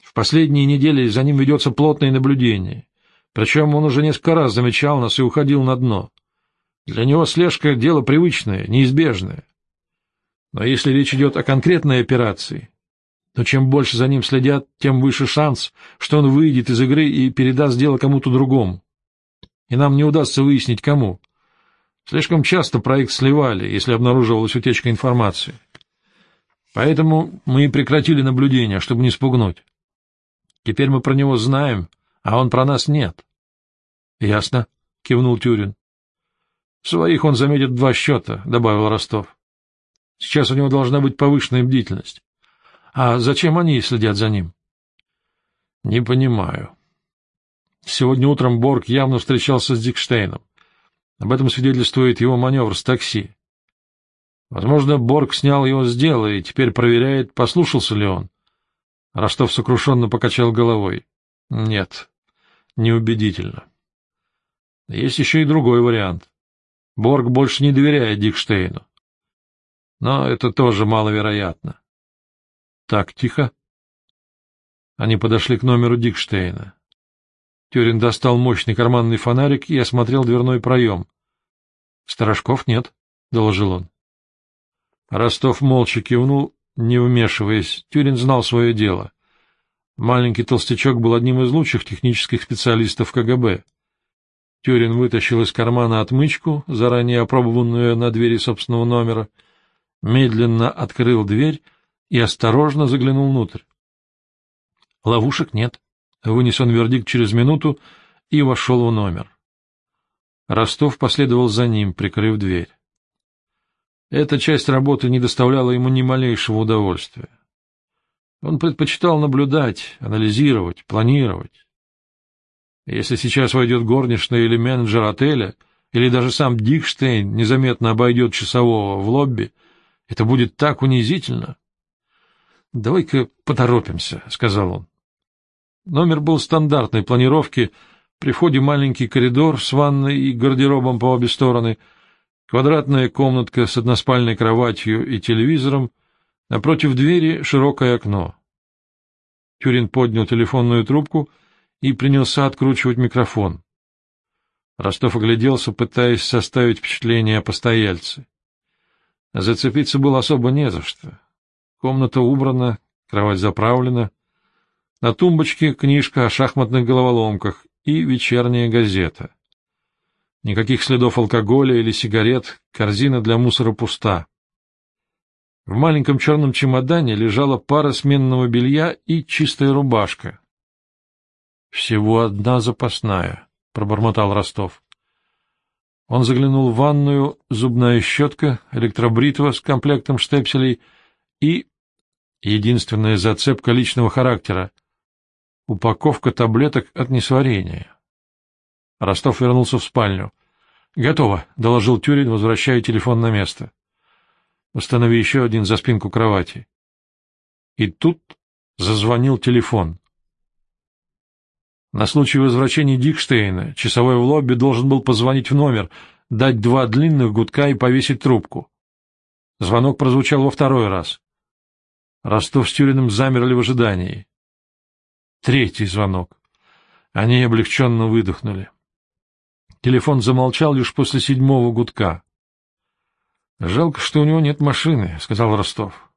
В последние недели за ним ведется плотное наблюдение. Причем он уже несколько раз замечал нас и уходил на дно. Для него слежка — дело привычное, неизбежное. Но если речь идет о конкретной операции, то чем больше за ним следят, тем выше шанс, что он выйдет из игры и передаст дело кому-то другому. И нам не удастся выяснить, кому. Слишком часто проект сливали, если обнаруживалась утечка информации. Поэтому мы и прекратили наблюдение, чтобы не спугнуть. Теперь мы про него знаем, а он про нас нет. — Ясно, — кивнул Тюрин. — Своих он заметит два счета, — добавил Ростов. Сейчас у него должна быть повышенная бдительность. А зачем они следят за ним? — Не понимаю. Сегодня утром Борг явно встречался с Дикштейном. Об этом свидетельствует его маневр с такси. Возможно, Борг снял его с дела и теперь проверяет, послушался ли он. Ростов сокрушенно покачал головой. — Нет, неубедительно. Есть еще и другой вариант. Борг больше не доверяет Дикштейну. Но это тоже маловероятно. Так, тихо. Они подошли к номеру Дикштейна. Тюрин достал мощный карманный фонарик и осмотрел дверной проем. — Сторожков нет, — доложил он. Ростов молча кивнул, не вмешиваясь. Тюрин знал свое дело. Маленький толстячок был одним из лучших технических специалистов КГБ. Тюрин вытащил из кармана отмычку, заранее опробованную на двери собственного номера, — медленно открыл дверь и осторожно заглянул внутрь. Ловушек нет. Вынес он вердикт через минуту и вошел в номер. Ростов последовал за ним, прикрыв дверь. Эта часть работы не доставляла ему ни малейшего удовольствия. Он предпочитал наблюдать, анализировать, планировать. Если сейчас войдет горничная или менеджер отеля, или даже сам Дикштейн незаметно обойдет часового в лобби, это будет так унизительно. — Давай-ка поторопимся, — сказал он. Номер был стандартной планировки. При входе маленький коридор с ванной и гардеробом по обе стороны, квадратная комнатка с односпальной кроватью и телевизором, напротив двери широкое окно. Тюрин поднял телефонную трубку и принялся откручивать микрофон. Ростов огляделся, пытаясь составить впечатление о постояльце. Зацепиться было особо не за что. Комната убрана, кровать заправлена. На тумбочке книжка о шахматных головоломках и вечерняя газета. Никаких следов алкоголя или сигарет, корзина для мусора пуста. В маленьком черном чемодане лежала пара сменного белья и чистая рубашка. — Всего одна запасная, — пробормотал Ростов. Он заглянул в ванную, зубная щетка, электробритва с комплектом штепселей и единственная зацепка личного характера — упаковка таблеток от несварения. Ростов вернулся в спальню. — Готово, — доложил Тюрин, возвращая телефон на место. — Установи еще один за спинку кровати. И тут зазвонил телефон. На случай возвращения Дикштейна часовой в лобби должен был позвонить в номер, дать два длинных гудка и повесить трубку. Звонок прозвучал во второй раз. Ростов с Тюриным замерли в ожидании. Третий звонок. Они облегченно выдохнули. Телефон замолчал лишь после седьмого гудка. — Жалко, что у него нет машины, — сказал Ростов.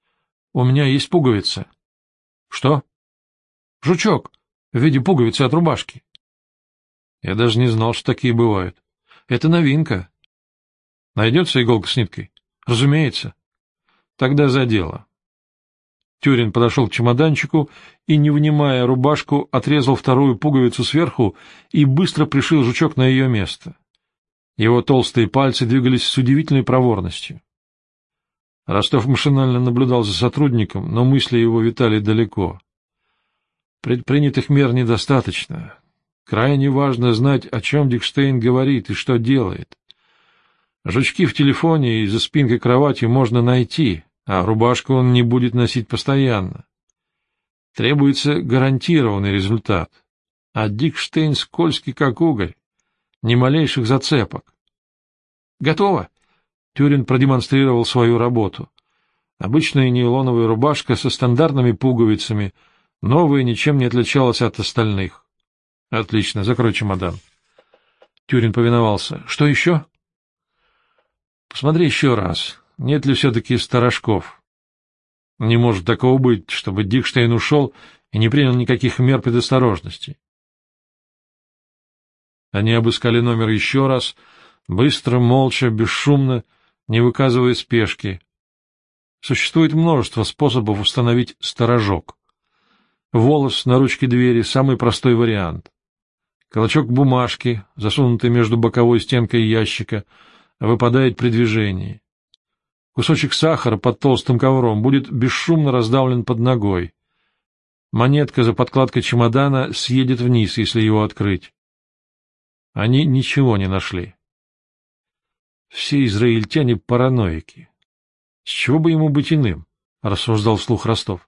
— У меня есть пуговица. — Что? — Жучок в виде пуговицы от рубашки. Я даже не знал, что такие бывают. Это новинка. Найдется иголка с ниткой? Разумеется. Тогда за дело. Тюрин подошел к чемоданчику и, не вынимая рубашку, отрезал вторую пуговицу сверху и быстро пришил жучок на ее место. Его толстые пальцы двигались с удивительной проворностью. Ростов машинально наблюдал за сотрудником, но мысли его витали далеко. Предпринятых мер недостаточно. Крайне важно знать, о чем Дикштейн говорит и что делает. Жучки в телефоне и за спинкой кровати можно найти, а рубашку он не будет носить постоянно. Требуется гарантированный результат. А Дикштейн скользкий, как уголь. Ни малейших зацепок. «Готово!» Тюрин продемонстрировал свою работу. Обычная нейлоновая рубашка со стандартными пуговицами — Новая ничем не отличалась от остальных. — Отлично, закрой чемодан. Тюрин повиновался. — Что еще? — Посмотри еще раз, нет ли все-таки сторожков. Не может такого быть, чтобы Дикштейн ушел и не принял никаких мер предосторожности. Они обыскали номер еще раз, быстро, молча, бесшумно, не выказывая спешки. Существует множество способов установить сторожок. Волос на ручке двери — самый простой вариант. Колочок бумажки, засунутый между боковой стенкой ящика, выпадает при движении. Кусочек сахара под толстым ковром будет бесшумно раздавлен под ногой. Монетка за подкладкой чемодана съедет вниз, если его открыть. Они ничего не нашли. Все израильтяне параноики. С чего бы ему быть иным? — рассуждал вслух Ростов.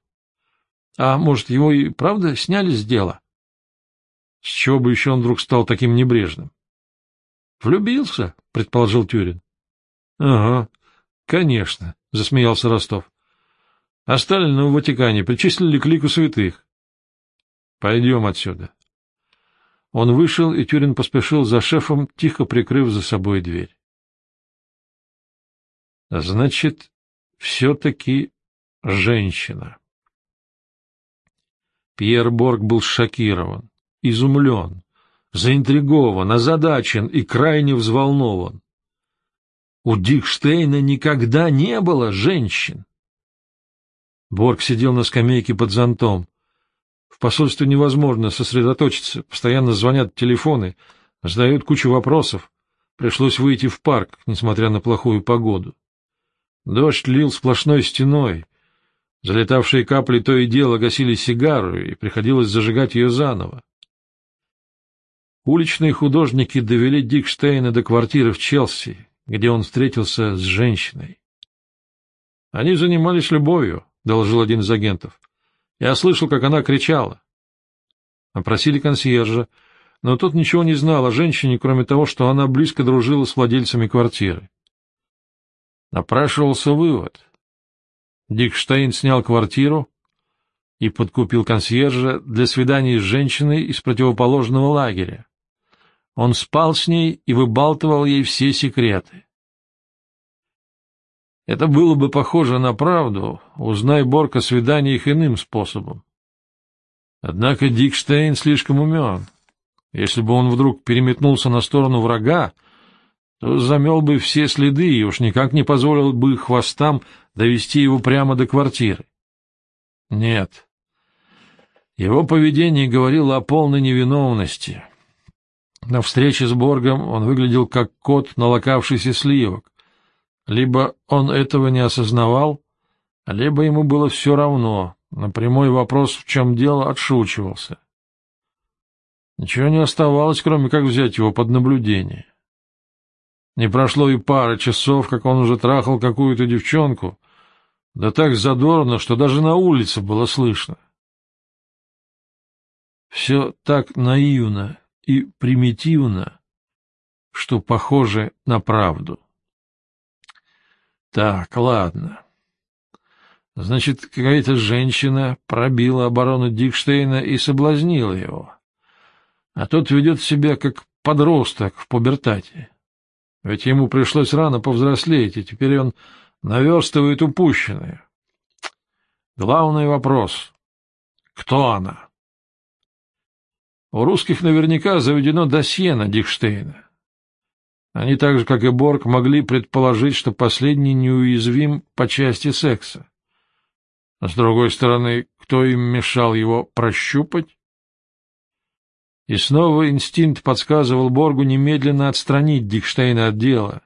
А может, его и правда сняли с дела? С чего бы еще он вдруг стал таким небрежным? — Влюбился, — предположил Тюрин. — Ага, конечно, — засмеялся Ростов. — А Сталина в Ватикане причислили к лику святых. — Пойдем отсюда. Он вышел, и Тюрин поспешил за шефом, тихо прикрыв за собой дверь. — Значит, все-таки женщина. Пьер Борг был шокирован, изумлен, заинтригован, озадачен и крайне взволнован. У Дикштейна никогда не было женщин. Борг сидел на скамейке под зонтом. В посольстве невозможно сосредоточиться, постоянно звонят телефоны, задают кучу вопросов. Пришлось выйти в парк, несмотря на плохую погоду. Дождь лил сплошной стеной, Залетавшие капли то и дело гасили сигару, и приходилось зажигать ее заново. Уличные художники довели Дикштейна до квартиры в Челси, где он встретился с женщиной. «Они занимались любовью», — доложил один из агентов. «Я слышал, как она кричала». Опросили консьержа, но тот ничего не знал о женщине, кроме того, что она близко дружила с владельцами квартиры. Напрашивался вывод. Дикштейн снял квартиру и подкупил консьержа для свидания с женщиной из противоположного лагеря. Он спал с ней и выбалтывал ей все секреты. Это было бы похоже на правду, узнай Борг о свиданиях иным способом. Однако Дикштейн слишком умен. Если бы он вдруг переметнулся на сторону врага, то замел бы все следы и уж никак не позволил бы хвостам довести его прямо до квартиры. Нет. Его поведение говорило о полной невиновности. На встрече с Боргом он выглядел как кот, налокавшийся сливок. Либо он этого не осознавал, либо ему было все равно, на прямой вопрос, в чем дело, отшучивался. Ничего не оставалось, кроме как взять его под наблюдение. Не прошло и пары часов, как он уже трахал какую-то девчонку, да так задорно, что даже на улице было слышно. Все так наивно и примитивно, что похоже на правду. Так, ладно. Значит, какая-то женщина пробила оборону Дикштейна и соблазнила его. А тот ведет себя как подросток в пубертате. Ведь ему пришлось рано повзрослеть, и теперь он наверстывает упущенное. Главный вопрос — кто она? У русских наверняка заведено досье на Дикштейна. Они так же, как и Борг, могли предположить, что последний неуязвим по части секса. А с другой стороны, кто им мешал его прощупать? И снова инстинкт подсказывал Боргу немедленно отстранить Дикштейна от дела.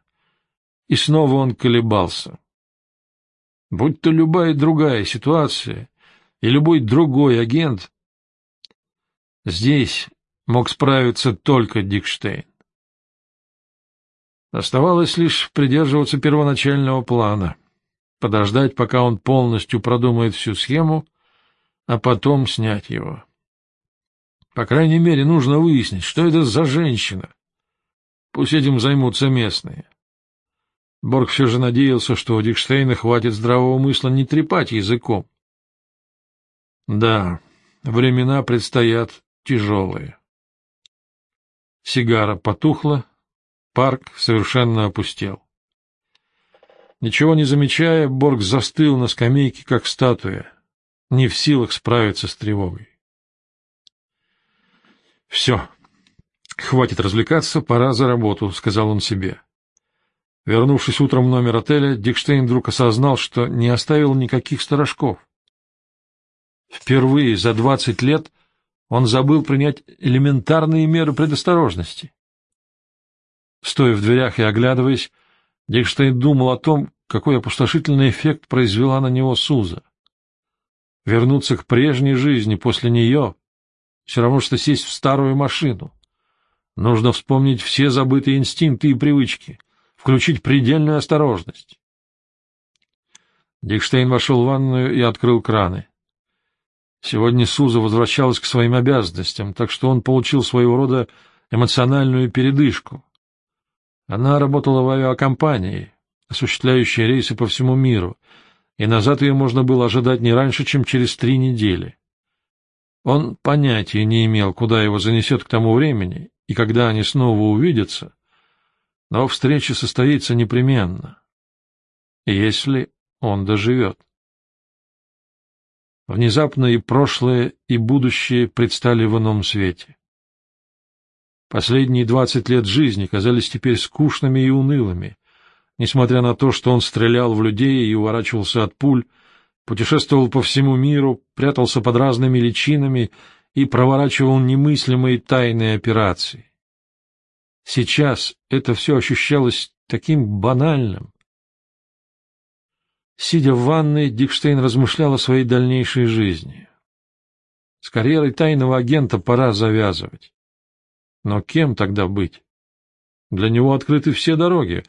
И снова он колебался. Будь то любая другая ситуация, и любой другой агент, здесь мог справиться только Дикштейн. Оставалось лишь придерживаться первоначального плана, подождать, пока он полностью продумает всю схему, а потом снять его. По крайней мере, нужно выяснить, что это за женщина. Пусть этим займутся местные. Борг все же надеялся, что у Дикштейна хватит здравого мысла не трепать языком. Да, времена предстоят тяжелые. Сигара потухла, Парк совершенно опустел. Ничего не замечая, Борг застыл на скамейке, как статуя, не в силах справиться с тревогой. — Все, хватит развлекаться, пора за работу, — сказал он себе. Вернувшись утром в номер отеля, Дикштейн вдруг осознал, что не оставил никаких сторожков. Впервые за двадцать лет он забыл принять элементарные меры предосторожности. Стоя в дверях и оглядываясь, Дикштейн думал о том, какой опустошительный эффект произвела на него Суза. Вернуться к прежней жизни после нее — все равно, что сесть в старую машину. Нужно вспомнить все забытые инстинкты и привычки, включить предельную осторожность. Дикштейн вошел в ванную и открыл краны. Сегодня Суза возвращалась к своим обязанностям, так что он получил своего рода эмоциональную передышку. Она работала в авиакомпании, осуществляющей рейсы по всему миру, и назад ее можно было ожидать не раньше, чем через три недели. Он понятия не имел, куда его занесет к тому времени и когда они снова увидятся, но встреча состоится непременно, если он доживет. Внезапно и прошлое, и будущее предстали в ином свете. Последние двадцать лет жизни казались теперь скучными и унылыми, несмотря на то, что он стрелял в людей и уворачивался от пуль, путешествовал по всему миру, прятался под разными личинами и проворачивал немыслимые тайные операции. Сейчас это все ощущалось таким банальным. Сидя в ванной, Дикштейн размышлял о своей дальнейшей жизни. С карьерой тайного агента пора завязывать. Но кем тогда быть? Для него открыты все дороги.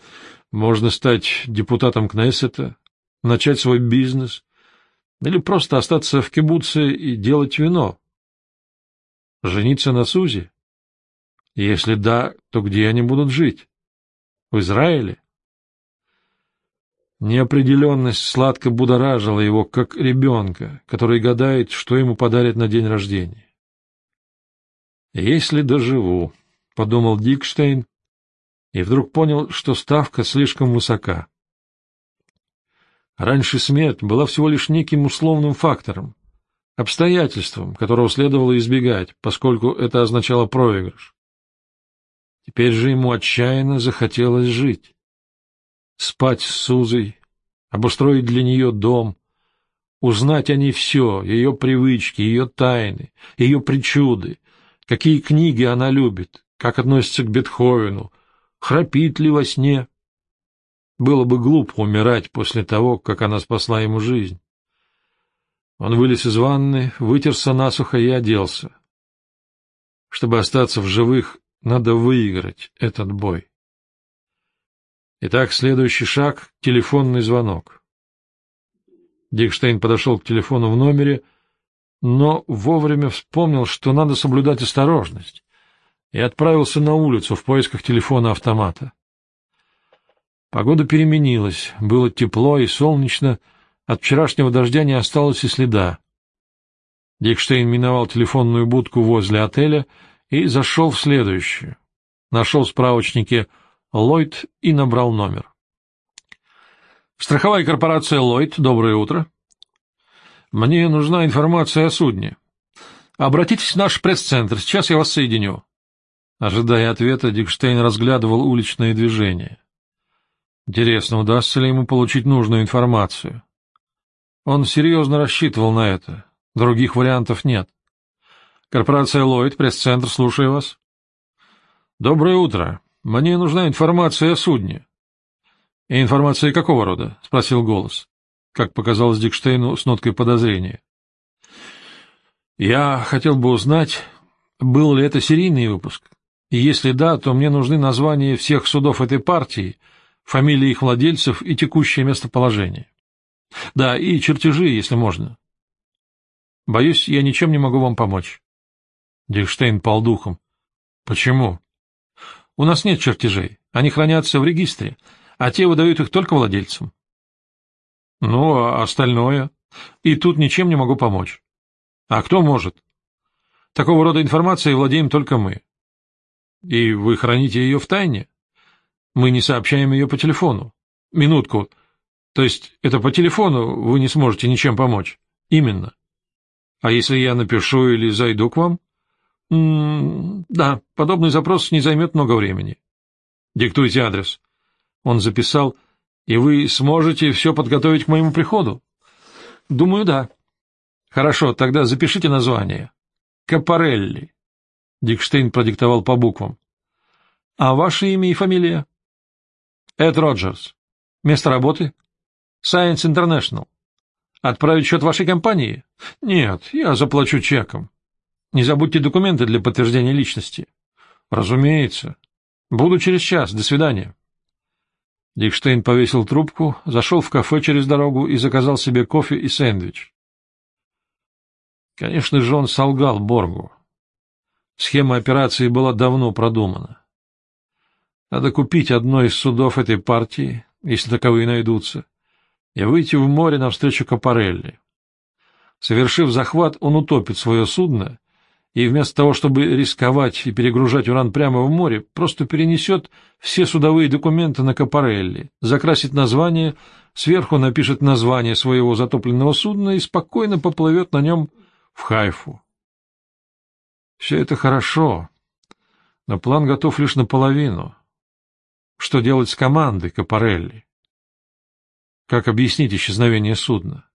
Можно стать депутатом Кнессета, начать свой бизнес или просто остаться в кибуце и делать вино. Жениться на Сузи? Если да, то где они будут жить? В Израиле? Неопределенность сладко будоражила его, как ребенка, который гадает, что ему подарят на день рождения. «Если доживу», — подумал Дикштейн, и вдруг понял, что ставка слишком высока. Раньше смерть была всего лишь неким условным фактором, обстоятельством, которого следовало избегать, поскольку это означало проигрыш. Теперь же ему отчаянно захотелось жить. Спать с Сузой, обустроить для нее дом, узнать о ней все, ее привычки, ее тайны, ее причуды, какие книги она любит, Как относится к Бетховену? Храпит ли во сне? Было бы глупо умирать после того, как она спасла ему жизнь. Он вылез из ванны, вытерся насухо и оделся. Чтобы остаться в живых, надо выиграть этот бой. Итак, следующий шаг — телефонный звонок. Дикштейн подошел к телефону в номере, но вовремя вспомнил, что надо соблюдать осторожность, и отправился на улицу в поисках телефона-автомата. Погода переменилась, было тепло и солнечно, от вчерашнего дождя не осталось и следа. Дикштейн миновал телефонную будку возле отеля и зашел в следующую. Нашел в справочнике Ллойд и набрал номер. Страховая корпорация Ллойд, доброе утро. Мне нужна информация о судне. Обратитесь в наш пресс-центр, сейчас я вас соединю. Ожидая ответа, Дикштейн разглядывал уличные движения. Интересно, удастся ли ему получить нужную информацию? Он серьезно рассчитывал на это. Других вариантов нет. Корпорация Ллойд, пресс-центр, слушаю вас. Доброе утро. Мне нужна информация о судне. — И информация какого рода? — спросил голос, как показалось Дикштейну с ноткой подозрения. — Я хотел бы узнать, был ли это серийный выпуск, и если да, то мне нужны названия всех судов этой партии, фамилии их владельцев и текущее местоположение. Да, и чертежи, если можно. Боюсь, я ничем не могу вам помочь. Дикштейн пал духом. — Почему? У нас нет чертежей, они хранятся в регистре, а те выдают их только владельцам. Ну, а остальное? И тут ничем не могу помочь. А кто может? Такого рода информацией владеем только мы. И вы храните ее в тайне? Мы не сообщаем ее по телефону. Минутку. То есть это по телефону вы не сможете ничем помочь? Именно. А если я напишу или зайду к вам? Да, подобный запрос не займет много времени. Диктуйте адрес. Он записал, и вы сможете все подготовить к моему приходу? Думаю, да. Хорошо, тогда запишите название. Капарелли. Дикштейн продиктовал по буквам. А ваше имя и фамилия? Эд Роджерс. Место работы? Science International. Отправить счет вашей компании? Нет, я заплачу чеком. Не забудьте документы для подтверждения личности. Разумеется. Буду через час. До свидания. Дикштейн повесил трубку, зашел в кафе через дорогу и заказал себе кофе и сэндвич. Конечно же, он солгал Боргу. Схема операции была давно продумана. Надо купить одно из судов этой партии, если таковые найдутся, и выйти в море навстречу Капарелли. Совершив захват, он утопит свое судно и вместо того, чтобы рисковать и перегружать уран прямо в море, просто перенесет все судовые документы на Капарелли, закрасит название, сверху напишет название своего затопленного судна и спокойно поплывет на нем в Хайфу. Все это хорошо, но план готов лишь наполовину. Что делать с командой Капарелли? Как объяснить исчезновение судна?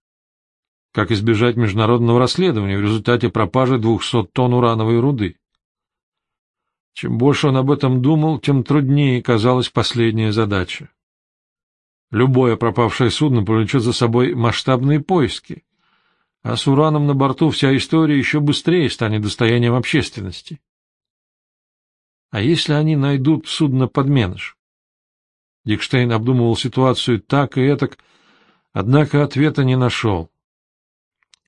Как избежать международного расследования в результате пропажи 200 тонн урановой руды? Чем больше он об этом думал, тем труднее казалась последняя задача. Любое пропавшее судно повлечет за собой масштабные поиски, а с ураном на борту вся история еще быстрее станет достоянием общественности. А если они найдут судно подменыш? Дикштейн обдумывал ситуацию так и этак, однако ответа не нашел.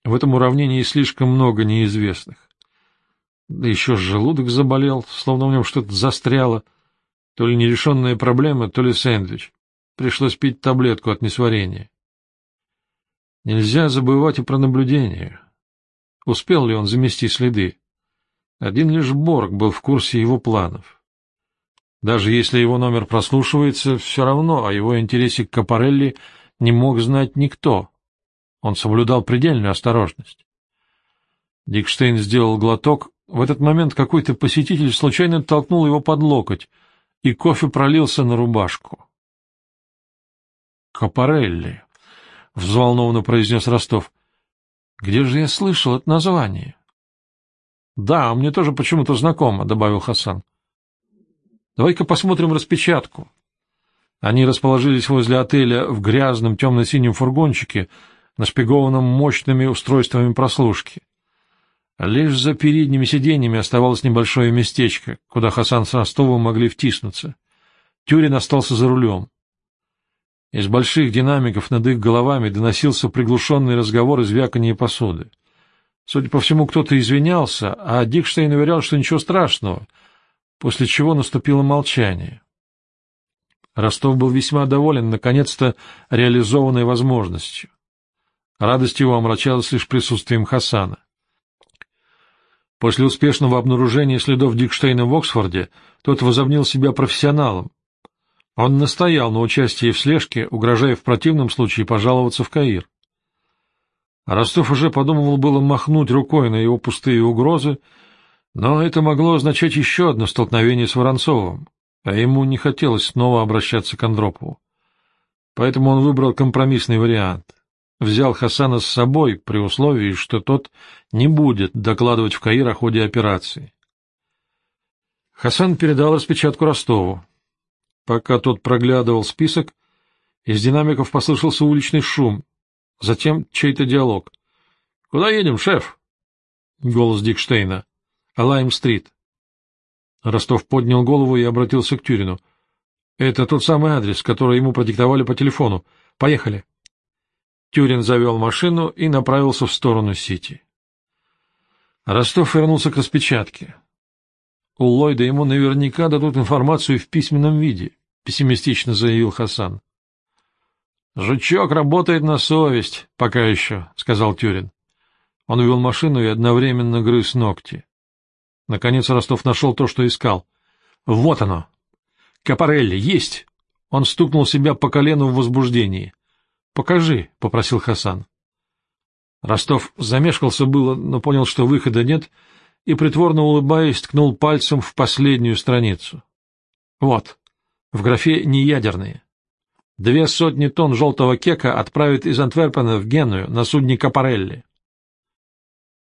В этом уравнении слишком много неизвестных. Да еще желудок заболел, словно в нем что-то застряло. То ли нерешенная проблема, то ли сэндвич. Пришлось пить таблетку от несварения. Нельзя забывать и про наблюдение. Успел ли он замести следы? Один лишь Борг был в курсе его планов. Даже если его номер прослушивается, все равно о его интересе к Капарелли не мог знать никто. Он соблюдал предельную осторожность. Дикштейн сделал глоток. В этот момент какой-то посетитель случайно толкнул его под локоть, и кофе пролился на рубашку. «Капарелли», — взволнованно произнес Ростов. «Где же я слышал это название?» «Да, мне тоже почему-то знакомо», — добавил Хасан. Давай-ка посмотрим распечатку. Они расположились возле отеля в грязном темно-синем фургончике, нашпигованном мощными устройствами прослушки. Лишь за передними сиденьями оставалось небольшое местечко, куда Хасан с Ростовым могли втиснуться. Тюрин остался за рулем. Из больших динамиков над их головами доносился приглушенный разговор и звяканье посуды. Судя по всему, кто-то извинялся, а Дикштейн уверял, что ничего страшного, после чего наступило молчание. Ростов был весьма доволен, наконец-то, реализованной возможностью. Радость его омрачалась лишь присутствием Хасана. После успешного обнаружения следов Дикштейна в Оксфорде тот возомнил себя профессионалом. Он настоял на участии в слежке, угрожая в противном случае пожаловаться в Каир. Ростов уже подумывал было махнуть рукой на его пустые угрозы, но это могло означать еще одно столкновение с Воронцовым, а ему не хотелось снова обращаться к Андропову. Поэтому он выбрал компромиссный вариант. Взял Хасана с собой при условии, что тот не будет докладывать в Каир о ходе операции. Хасан передал распечатку Ростову. Пока тот проглядывал список, из динамиков послышался уличный шум, Затем чей-то диалог. — Куда едем, шеф? — голос Дикштейна. — Алайм-стрит. Ростов поднял голову и обратился к Тюрину. — Это тот самый адрес, который ему продиктовали по телефону. Поехали. Тюрин завел машину и направился в сторону Сити. Ростов вернулся к распечатке. У Ллойда ему наверняка дадут информацию в письменном виде, — пессимистично заявил Хасан. — Жучок работает на совесть, пока еще, — сказал Тюрин. Он вел машину и одновременно грыз ногти. Наконец Ростов нашел то, что искал. — Вот оно! Капарелли, есть! Он стукнул себя по колену в возбуждении. — Покажи, — попросил Хасан. Ростов замешкался было, но понял, что выхода нет, и, притворно улыбаясь, ткнул пальцем в последнюю страницу. — Вот, в графе «неядерные». Две сотни тонн желтого кека отправят из Антверпена в Геную на судне Капарелли.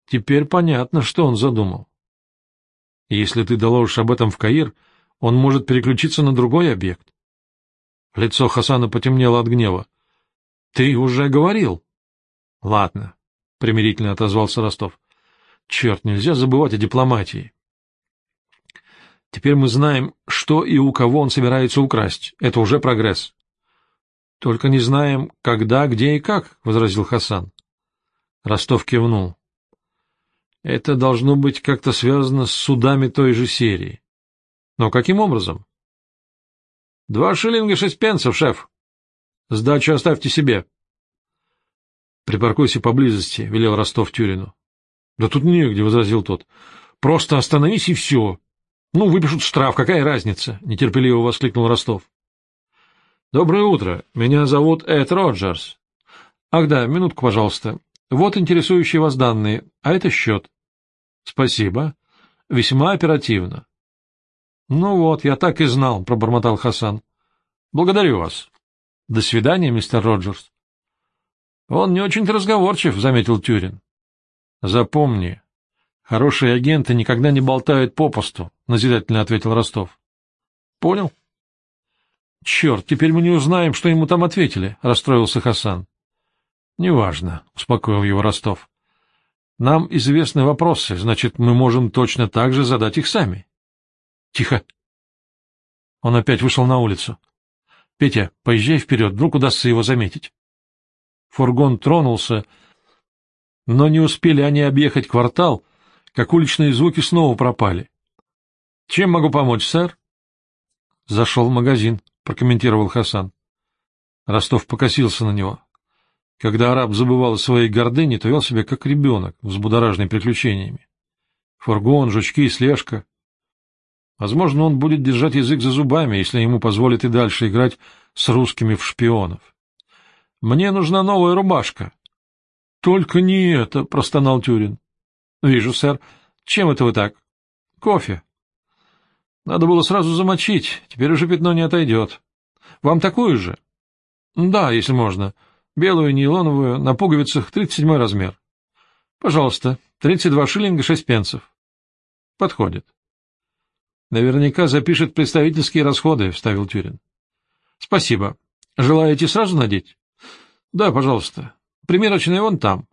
Теперь понятно, что он задумал. Если ты доложишь об этом в Каир, он может переключиться на другой объект. Лицо Хасана потемнело от гнева. — Ты уже говорил. — Ладно, — примирительно отозвался Ростов. — Черт, нельзя забывать о дипломатии. Теперь мы знаем, что и у кого он собирается украсть. Это уже прогресс. — Только не знаем, когда, где и как, — возразил Хасан. Ростов кивнул. — Это должно быть как-то связано с судами той же серии. Но каким образом? — Два шиллинга шесть пенсов, шеф. Сдачу оставьте себе. — Припаркуйся поблизости, — велел Ростов Тюрину. — Да тут негде, — возразил тот. — Просто остановись и все. Ну, выпишут штраф, какая разница? — нетерпеливо воскликнул Ростов. Доброе утро. Меня зовут Эд Роджерс. Ах да, минутку, пожалуйста. Вот интересующие вас данные, а это счет. Спасибо. Весьма оперативно. Ну вот, я так и знал, пробормотал Хасан. Благодарю вас. До свидания, мистер Роджерс. Он не очень-то разговорчив, заметил Тюрин. Запомни, хорошие агенты никогда не болтают попусту, назидательно ответил Ростов. Понял. — Черт, теперь мы не узнаем, что ему там ответили, — расстроился Хасан. — Неважно, — успокоил его Ростов. — Нам известны вопросы, значит, мы можем точно так же задать их сами. — Тихо. Он опять вышел на улицу. — Петя, поезжай вперед, вдруг удастся его заметить. Фургон тронулся, но не успели они объехать квартал, как уличные звуки снова пропали. — Чем могу помочь, сэр? Зашел в магазин. — прокомментировал Хасан. Ростов покосился на него. Когда араб забывал о своей гордыне, то вел себя как ребенок, взбудораженный приключениями. Фургон, жучки, слежка. Возможно, он будет держать язык за зубами, если ему позволят и дальше играть с русскими в шпионов. «Мне нужна новая рубашка». «Только не это», — простонал Тюрин. «Вижу, сэр. Чем это вы так?» «Кофе». Надо было сразу замочить, теперь уже пятно не отойдет. Вам такую же? Да, если можно. Белую нейлоновую, на пуговицах, 37 размер. Пожалуйста, 32 шиллинга 6 пенсов. Подходит. Наверняка запишет представительские расходы, — вставил Тюрин. — Спасибо. Желаете сразу надеть? — Да, пожалуйста. Примерочная вон там.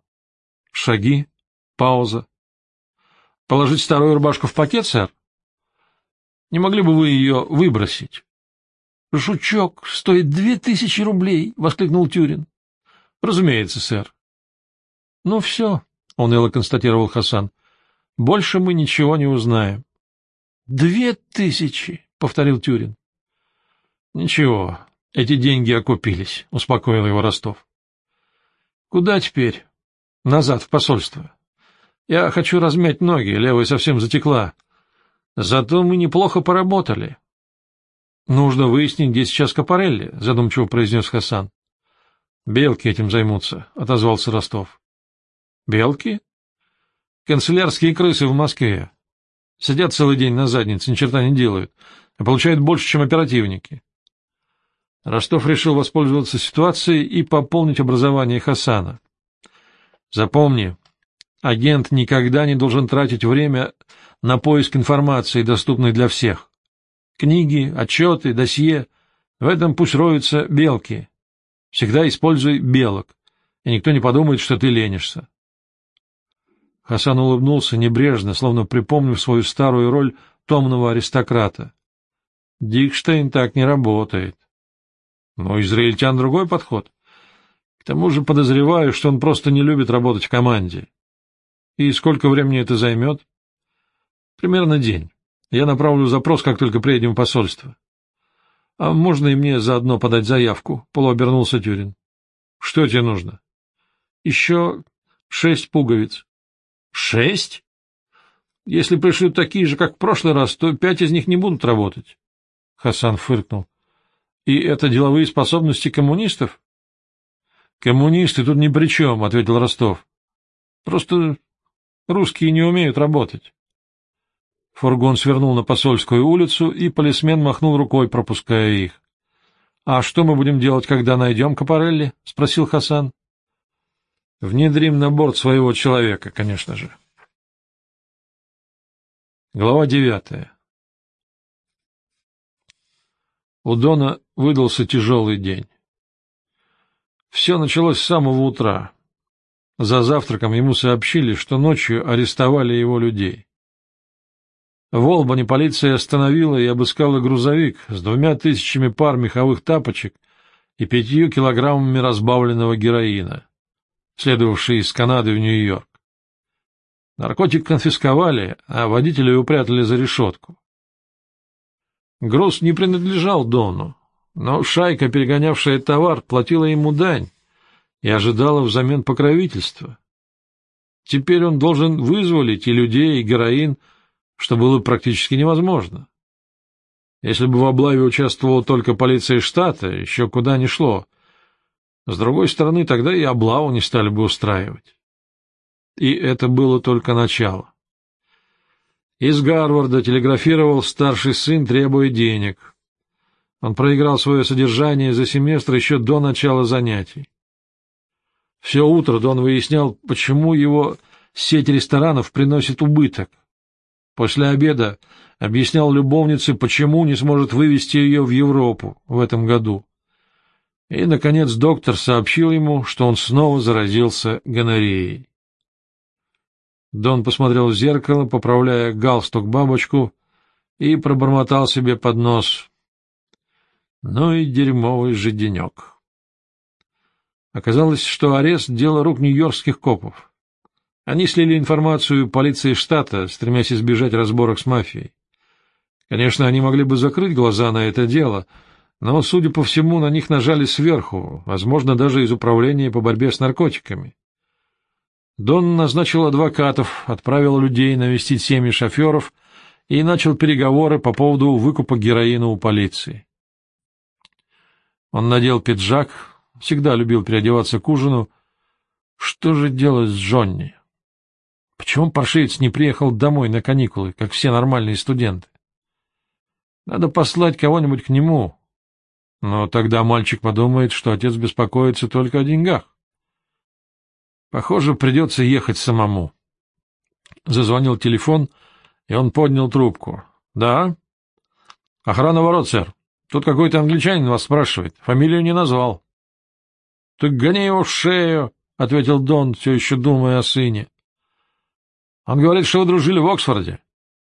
Шаги. Пауза. — Положить старую рубашку в пакет, сэр? — Не могли бы вы ее выбросить? — Жучок стоит две тысячи рублей! — воскликнул Тюрин. — Разумеется, сэр. — Ну все, — уныло констатировал Хасан. — Больше мы ничего не узнаем. — Две тысячи! — повторил Тюрин. — Ничего, эти деньги окупились, — успокоил его Ростов. — Куда теперь? — Назад, в посольство. Я хочу размять ноги, левая совсем затекла. Зато мы неплохо поработали. — Нужно выяснить, где сейчас Капарелли, — задумчиво произнес Хасан. — Белки этим займутся, — отозвался Ростов. — Белки? — Канцелярские крысы в Москве. Сидят целый день на заднице, ни черта не делают, а получают больше, чем оперативники. Ростов решил воспользоваться ситуацией и пополнить образование Хасана. Запомни, агент никогда не должен тратить время на поиск информации, доступной для всех. Книги, отчеты, досье — в этом пусть роются белки. Всегда используй белок, и никто не подумает, что ты ленишься. Хасан улыбнулся небрежно, словно припомнив свою старую роль томного аристократа. Дикштейн так не работает. Но израильтян другой подход. К тому же подозреваю, что он просто не любит работать в команде. И сколько времени это займет? Примерно день. Я направлю запрос, как только приедем в посольство. — А можно и мне заодно подать заявку? — полуобернулся Тюрин. — Что тебе нужно? — Еще шесть пуговиц. — Шесть? Если пришлют такие же, как в прошлый раз, то пять из них не будут работать. Хасан фыркнул. — И это деловые способности коммунистов? — Коммунисты тут ни при чем, — ответил Ростов. — Просто русские не умеют работать. Фургон свернул на посольскую улицу, и полисмен махнул рукой, пропуская их. — А что мы будем делать, когда найдем Капарелли? — спросил Хасан. — Внедрим на борт своего человека, конечно же. Глава девятая У Дона выдался тяжелый день. Все началось с самого утра. За завтраком ему сообщили, что ночью арестовали его людей. В Олбани полиция остановила и обыскала грузовик с двумя тысячами пар меховых тапочек и пятью килограммами разбавленного героина, следовавший из Канады в Нью-Йорк. Наркотик конфисковали, а водителя упрятали за решетку. Груз не принадлежал Дону, но шайка, перегонявшая товар, платила ему дань и ожидала взамен покровительства. Теперь он должен вызволить и людей, и героин, что было практически невозможно. Если бы в облаве участвовала только полиция штата, еще куда ни шло. С другой стороны, тогда и облаву не стали бы устраивать. И это было только начало. Из Гарварда телеграфировал старший сын, требуя денег. Он проиграл свое содержание за семестр еще до начала занятий. Все утро Дон выяснял, почему его сеть ресторанов приносит убыток. После обеда объяснял любовнице, почему не сможет вывести ее в Европу в этом году. И, наконец, доктор сообщил ему, что он снова заразился гонореей. Дон посмотрел в зеркало, поправляя галстук-бабочку, и пробормотал себе под нос. Ну и дерьмовый же денек. Оказалось, что арест — дело рук нью-йоркских копов. Они слили информацию полиции штата, стремясь избежать разборок с мафией. Конечно, они могли бы закрыть глаза на это дело, но, судя по всему, на них нажали сверху, возможно, даже из управления по борьбе с наркотиками. Дон назначил адвокатов, отправил людей навестить семьи шоферов и начал переговоры по поводу выкупа героина у полиции. Он надел пиджак, всегда любил переодеваться к ужину. Что же делать с Джонни? Почему паршивец не приехал домой на каникулы, как все нормальные студенты? Надо послать кого-нибудь к нему. Но тогда мальчик подумает, что отец беспокоится только о деньгах. Похоже, придется ехать самому. Зазвонил телефон, и он поднял трубку. — Да? — Охрана ворот, сэр. Тут какой-то англичанин вас спрашивает. Фамилию не назвал. — Так гони его в шею, — ответил Дон, все еще думая о сыне. — Он говорит, что вы дружили в Оксфорде.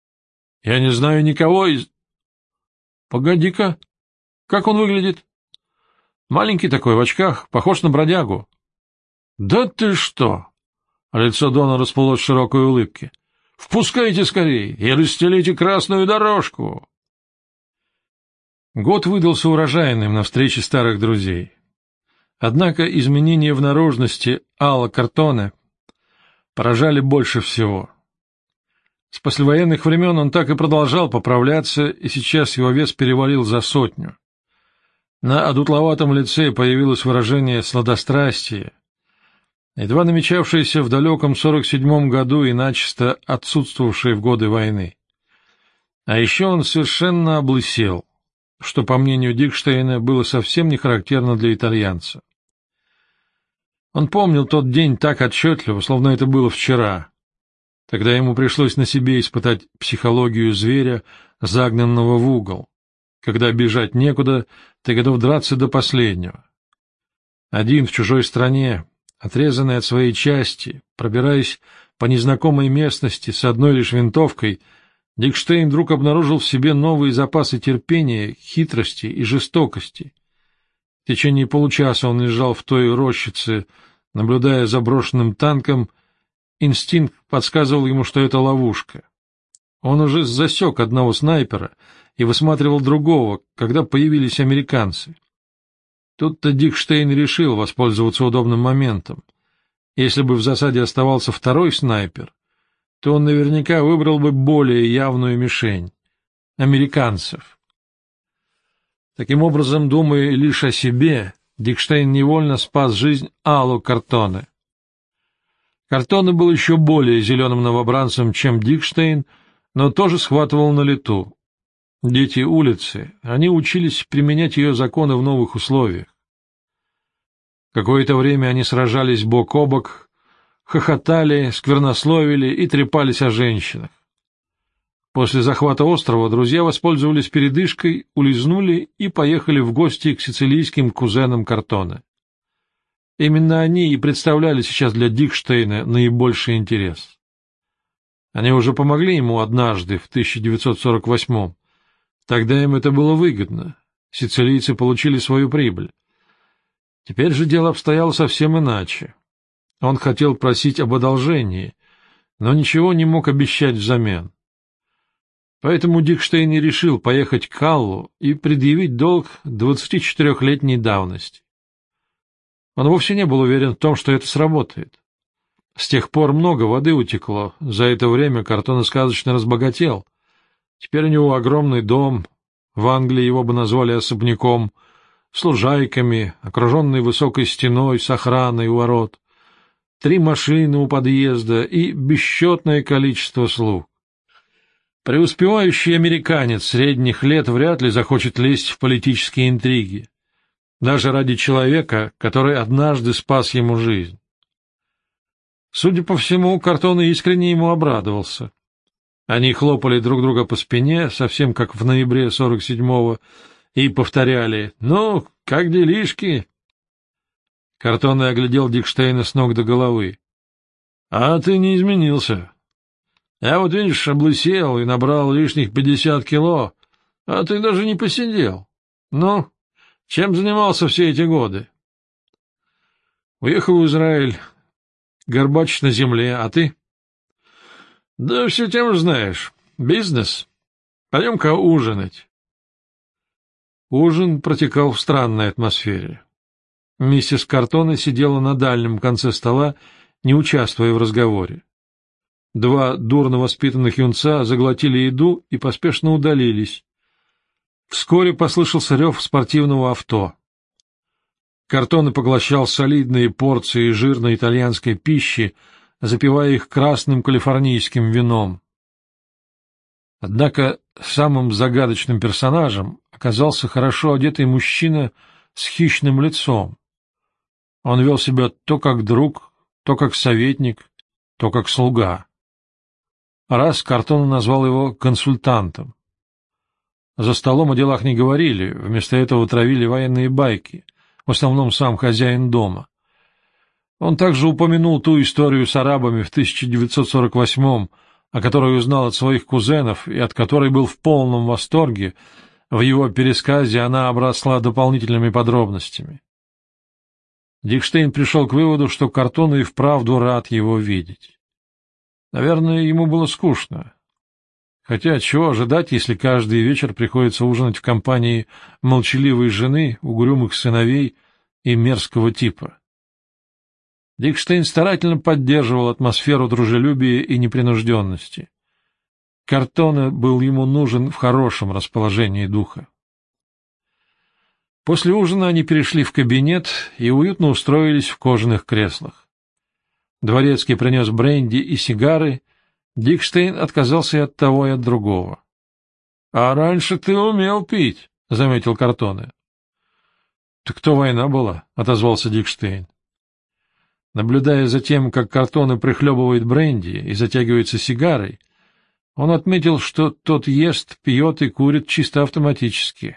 — Я не знаю никого из... — Погоди-ка, как он выглядит? — Маленький такой, в очках, похож на бродягу. — Да ты что! Лицо Дона расплылось в широкой улыбке. — Впускайте скорее и расстелите красную дорожку! Год выдался урожайным на встрече старых друзей. Однако изменения в наружности Алла Картоне поражали больше всего. С послевоенных времен он так и продолжал поправляться, и сейчас его вес перевалил за сотню. На одутловатом лице появилось выражение сладострастия, едва намечавшееся в далеком 47-м году и начисто отсутствовавшее в годы войны. А еще он совершенно облысел — что, по мнению Дикштейна, было совсем не характерно для итальянца. Он помнил тот день так отчетливо, словно это было вчера. Тогда ему пришлось на себе испытать психологию зверя, загнанного в угол. Когда бежать некуда, ты готов драться до последнего. Один в чужой стране, отрезанный от своей части, пробираясь по незнакомой местности с одной лишь винтовкой — Дикштейн вдруг обнаружил в себе новые запасы терпения, хитрости и жестокости. В течение получаса он лежал в той рощице, наблюдая за брошенным танком. Инстинкт подсказывал ему, что это ловушка. Он уже засек одного снайпера и высматривал другого, когда появились американцы. Тут-то Дикштейн решил воспользоваться удобным моментом. Если бы в засаде оставался второй снайпер, то он наверняка выбрал бы более явную мишень — американцев. Таким образом, думая лишь о себе, Дикштейн невольно спас жизнь Аллу Картоне. Картоне был еще более зеленым новобранцем, чем Дикштейн, но тоже схватывал на лету. Дети улицы, они учились применять ее законы в новых условиях. Какое-то время они сражались бок о бок, хохотали, сквернословили и трепались о женщинах. После захвата острова друзья воспользовались передышкой, улизнули и поехали в гости к сицилийским кузенам Картона. Именно они и представляли сейчас для Дикштейна наибольший интерес. Они уже помогли ему однажды, в 1948-м. Тогда им это было выгодно. Сицилийцы получили свою прибыль. Теперь же дело обстояло совсем иначе. Он хотел просить об одолжении, но ничего не мог обещать взамен. Поэтому Дикштейн и решил поехать к Каллу и предъявить долг 24-летней давности. Он вовсе не был уверен в том, что это сработает. С тех пор много воды утекло, за это время картон сказочно разбогател. Теперь у него огромный дом, в Англии его бы назвали особняком, с лужайками, окруженный высокой стеной с охраной у ворот три машины у подъезда и бесчетное количество слуг. Преуспевающий американец средних лет вряд ли захочет лезть в политические интриги, даже ради человека, который однажды спас ему жизнь. Судя по всему, Картон искренне ему обрадовался. Они хлопали друг друга по спине, совсем как в ноябре 47-го, и повторяли «Ну, как делишки?» Картонный оглядел Дикштейна с ног до головы. — А ты не изменился. Я вот, видишь, облысел и набрал лишних пятьдесят кило, а ты даже не посидел. Ну, чем занимался все эти годы? Уехал в Израиль, горбач на земле, а ты? — Да все тем знаешь. Бизнес. Пойдем-ка ужинать. Ужин протекал в странной атмосфере. Миссис Картона сидела на дальнем конце стола, не участвуя в разговоре. Два дурно воспитанных юнца заглотили еду и поспешно удалились. Вскоре послышался рев спортивного авто. Картоны поглощал солидные порции жирной итальянской пищи, запивая их красным калифорнийским вином. Однако самым загадочным персонажем оказался хорошо одетый мужчина с хищным лицом. Он вел себя то как друг, то как советник, то как слуга. Раз Картон назвал его консультантом. За столом о делах не говорили, вместо этого травили военные байки, в основном сам хозяин дома. Он также упомянул ту историю с арабами в 1948-м, о которой узнал от своих кузенов и от которой был в полном восторге, в его пересказе она обросла дополнительными подробностями. Дикштейн пришел к выводу, что Картон и вправду рад его видеть. Наверное, ему было скучно. Хотя чего ожидать, если каждый вечер приходится ужинать в компании молчаливой жены, угрюмых сыновей и мерзкого типа. Дикштейн старательно поддерживал атмосферу дружелюбия и непринужденности. Картона был ему нужен в хорошем расположении духа. После ужина они перешли в кабинет и уютно устроились в кожаных креслах. Дворецкий принес бренди и сигары, Дикштейн отказался и от того, и от другого. — А раньше ты умел пить, — заметил Картоне. — Так кто война была? — отозвался Дикштейн. Наблюдая за тем, как Картоне прихлебывает бренди и затягивается сигарой, он отметил, что тот ест, пьет и курит чисто автоматически,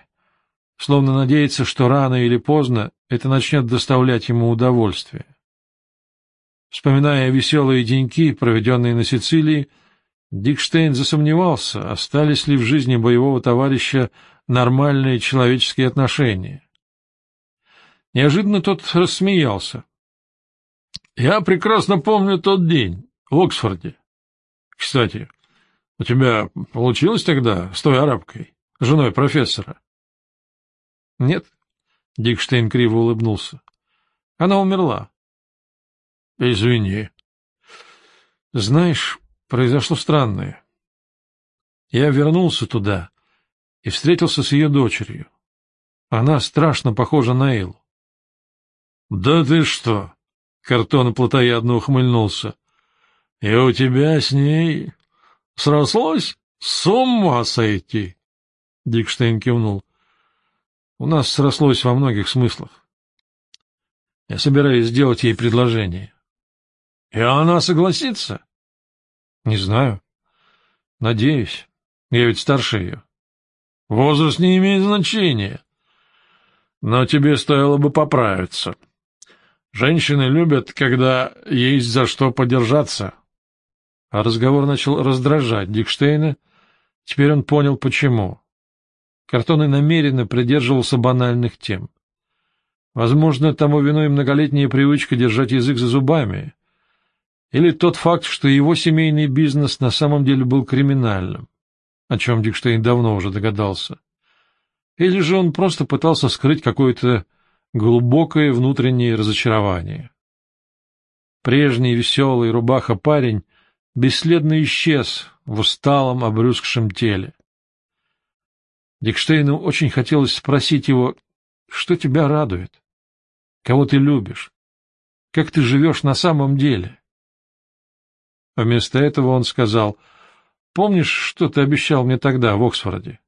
словно надеется, что рано или поздно это начнет доставлять ему удовольствие. Вспоминая веселые деньки, проведенные на Сицилии, Дикштейн засомневался, остались ли в жизни боевого товарища нормальные человеческие отношения. Неожиданно тот рассмеялся. — Я прекрасно помню тот день в Оксфорде. Кстати, у тебя получилось тогда с той арабкой, женой профессора? — Нет, — Дикштейн криво улыбнулся. — Она умерла. — Извини. — Знаешь, произошло странное. Я вернулся туда и встретился с ее дочерью. Она страшно похожа на Эйлу. — Да ты что? — Картон плотоядно ухмыльнулся. — И у тебя с ней Срослось? С ума сойти! Дикштейн кивнул. У нас срослось во многих смыслах. Я собираюсь сделать ей предложение. И она согласится? Не знаю. Надеюсь. Я ведь старше ее. Возраст не имеет значения. Но тебе стоило бы поправиться. Женщины любят, когда есть за что подержаться, а разговор начал раздражать Дикштейна. Теперь он понял, почему. Картоны намеренно придерживался банальных тем. Возможно, тому виной многолетняя привычка держать язык за зубами. Или тот факт, что его семейный бизнес на самом деле был криминальным, о чем Дикштейн давно уже догадался. Или же он просто пытался скрыть какое-то глубокое внутреннее разочарование. Прежний веселый рубаха-парень бесследно исчез в усталом, обрюзгшем теле. Дикштейну очень хотелось спросить его, что тебя радует, кого ты любишь, как ты живешь на самом деле. Вместо этого он сказал, «Помнишь, что ты обещал мне тогда в Оксфорде?»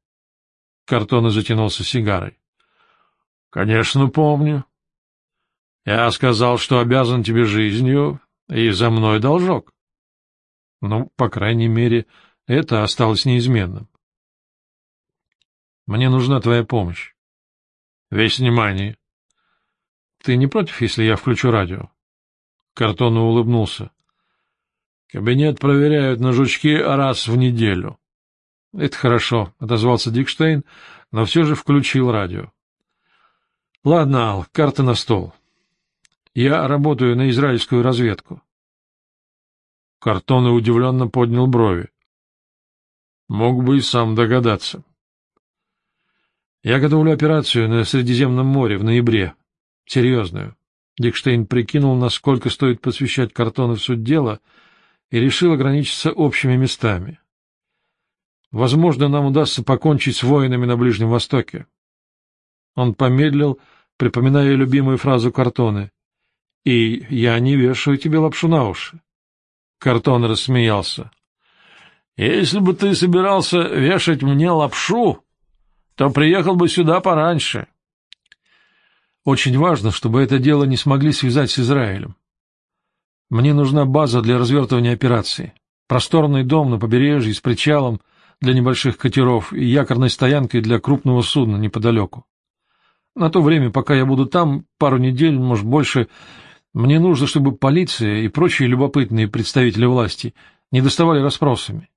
Картона затянулся сигарой. «Конечно, помню. Я сказал, что обязан тебе жизнью, и за мной должок. Ну, по крайней мере, это осталось неизменным. Мне нужна твоя помощь. Весь внимание. Ты не против, если я включу радио? Картонно улыбнулся. Кабинет проверяют на жучки раз в неделю. — Это хорошо, — отозвался Дикштейн, но все же включил радио. — Ладно, Ал, карта на стол. Я работаю на израильскую разведку. Картон и удивленно поднял брови. Мог бы и сам догадаться. Я готовлю операцию на Средиземном море в ноябре. Серьезную. Дикштейн прикинул, насколько стоит посвящать картоны в суть дела, и решил ограничиться общими местами. Возможно, нам удастся покончить с воинами на Ближнем Востоке. Он помедлил, припоминая любимую фразу картоны. — И я не вешаю тебе лапшу на уши. Картон рассмеялся. «Если бы ты собирался вешать мне лапшу, то приехал бы сюда пораньше». «Очень важно, чтобы это дело не смогли связать с Израилем. Мне нужна база для развертывания операции. Просторный дом на побережье с причалом, для небольших катеров и якорной стоянкой для крупного судна неподалеку. На то время, пока я буду там, пару недель, может, больше, мне нужно, чтобы полиция и прочие любопытные представители власти не доставали расспросами.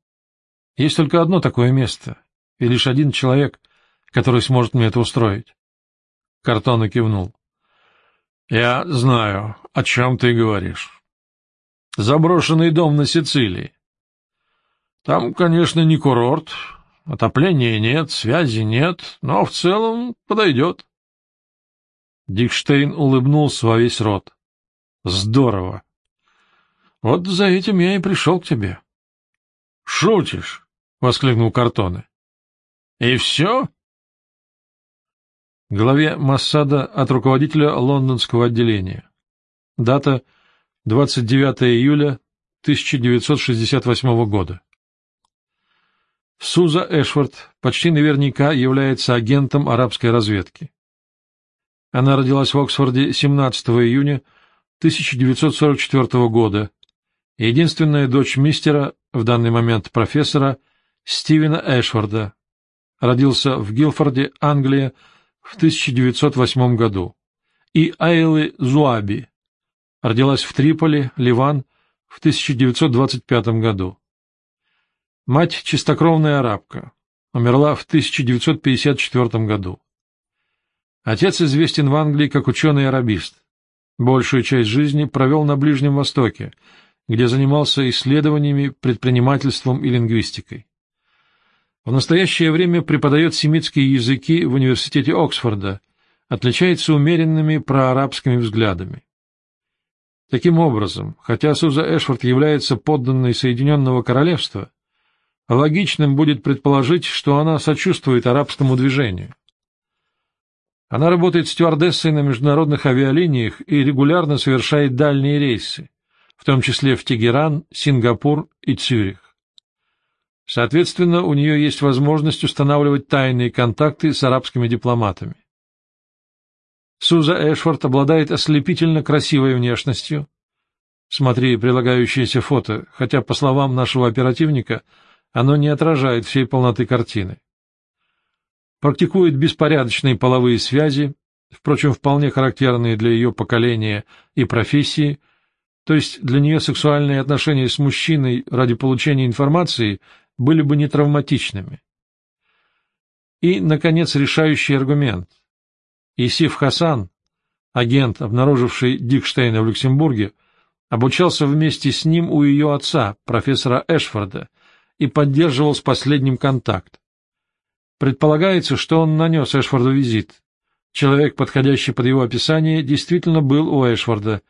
Есть только одно такое место, и лишь один человек, который сможет мне это устроить. Картона кивнул. — Я знаю, о чем ты говоришь. Заброшенный дом на Сицилии. Там, конечно, не курорт, отопления нет, связи нет, но в целом подойдет. Дикштейн улыбнулся во весь рот. — Здорово. Вот за этим я и пришел к тебе. — Шутишь? — воскликнул Картоне. — И все? Главе Массада от руководителя лондонского отделения. Дата 29 июля 1968 года. Суза Эшфорд почти наверняка является агентом арабской разведки. Она родилась в Оксфорде 17 июня 1944 года, единственная дочь мистера, в данный момент профессора, Стивена Эшфорда. Родился в Гилфорде, Англия, в 1908 году, и Айлы Зуаби. Родилась в Триполи, Ливан, в 1925 году. Мать — чистокровная арабка, умерла в 1954 году. Отец известен в Англии как ученый-арабист. Большую часть жизни провел на Ближнем Востоке, где занимался исследованиями, предпринимательством и лингвистикой. В настоящее время преподает семитские языки в университете Оксфорда, отличается умеренными проарабскими взглядами. Таким образом, хотя Суза Эшфорд является подданной Соединенного Королевства, логичным будет предположить, что она сочувствует арабскому движению. Она работает стюардессой на международных авиалиниях и регулярно совершает дальние рейсы, в том числе в Тегеран, Сингапур и Цюрих. Соответственно, у нее есть возможность устанавливать тайные контакты с арабскими дипломатами. Суза Эшфорд обладает ослепительно красивой внешностью. Смотри прилагающееся фото, хотя, по словам нашего оперативника, оно не отражает всей полноты картины практикует беспорядочные половые связи, впрочем, вполне характерные для ее поколения и профессии, то есть для нее сексуальные отношения с мужчиной ради получения информации были бы не травматичными. И, наконец, решающий аргумент. Исиф Хасан, агент, обнаруживший Дикштейна в Люксембурге, обучался вместе с ним у ее отца, профессора Эшфорда, и поддерживал с последним контакт. Предполагается, что он нанес Эшфорду визит. Человек, подходящий под его описание, действительно был у Эшфорда,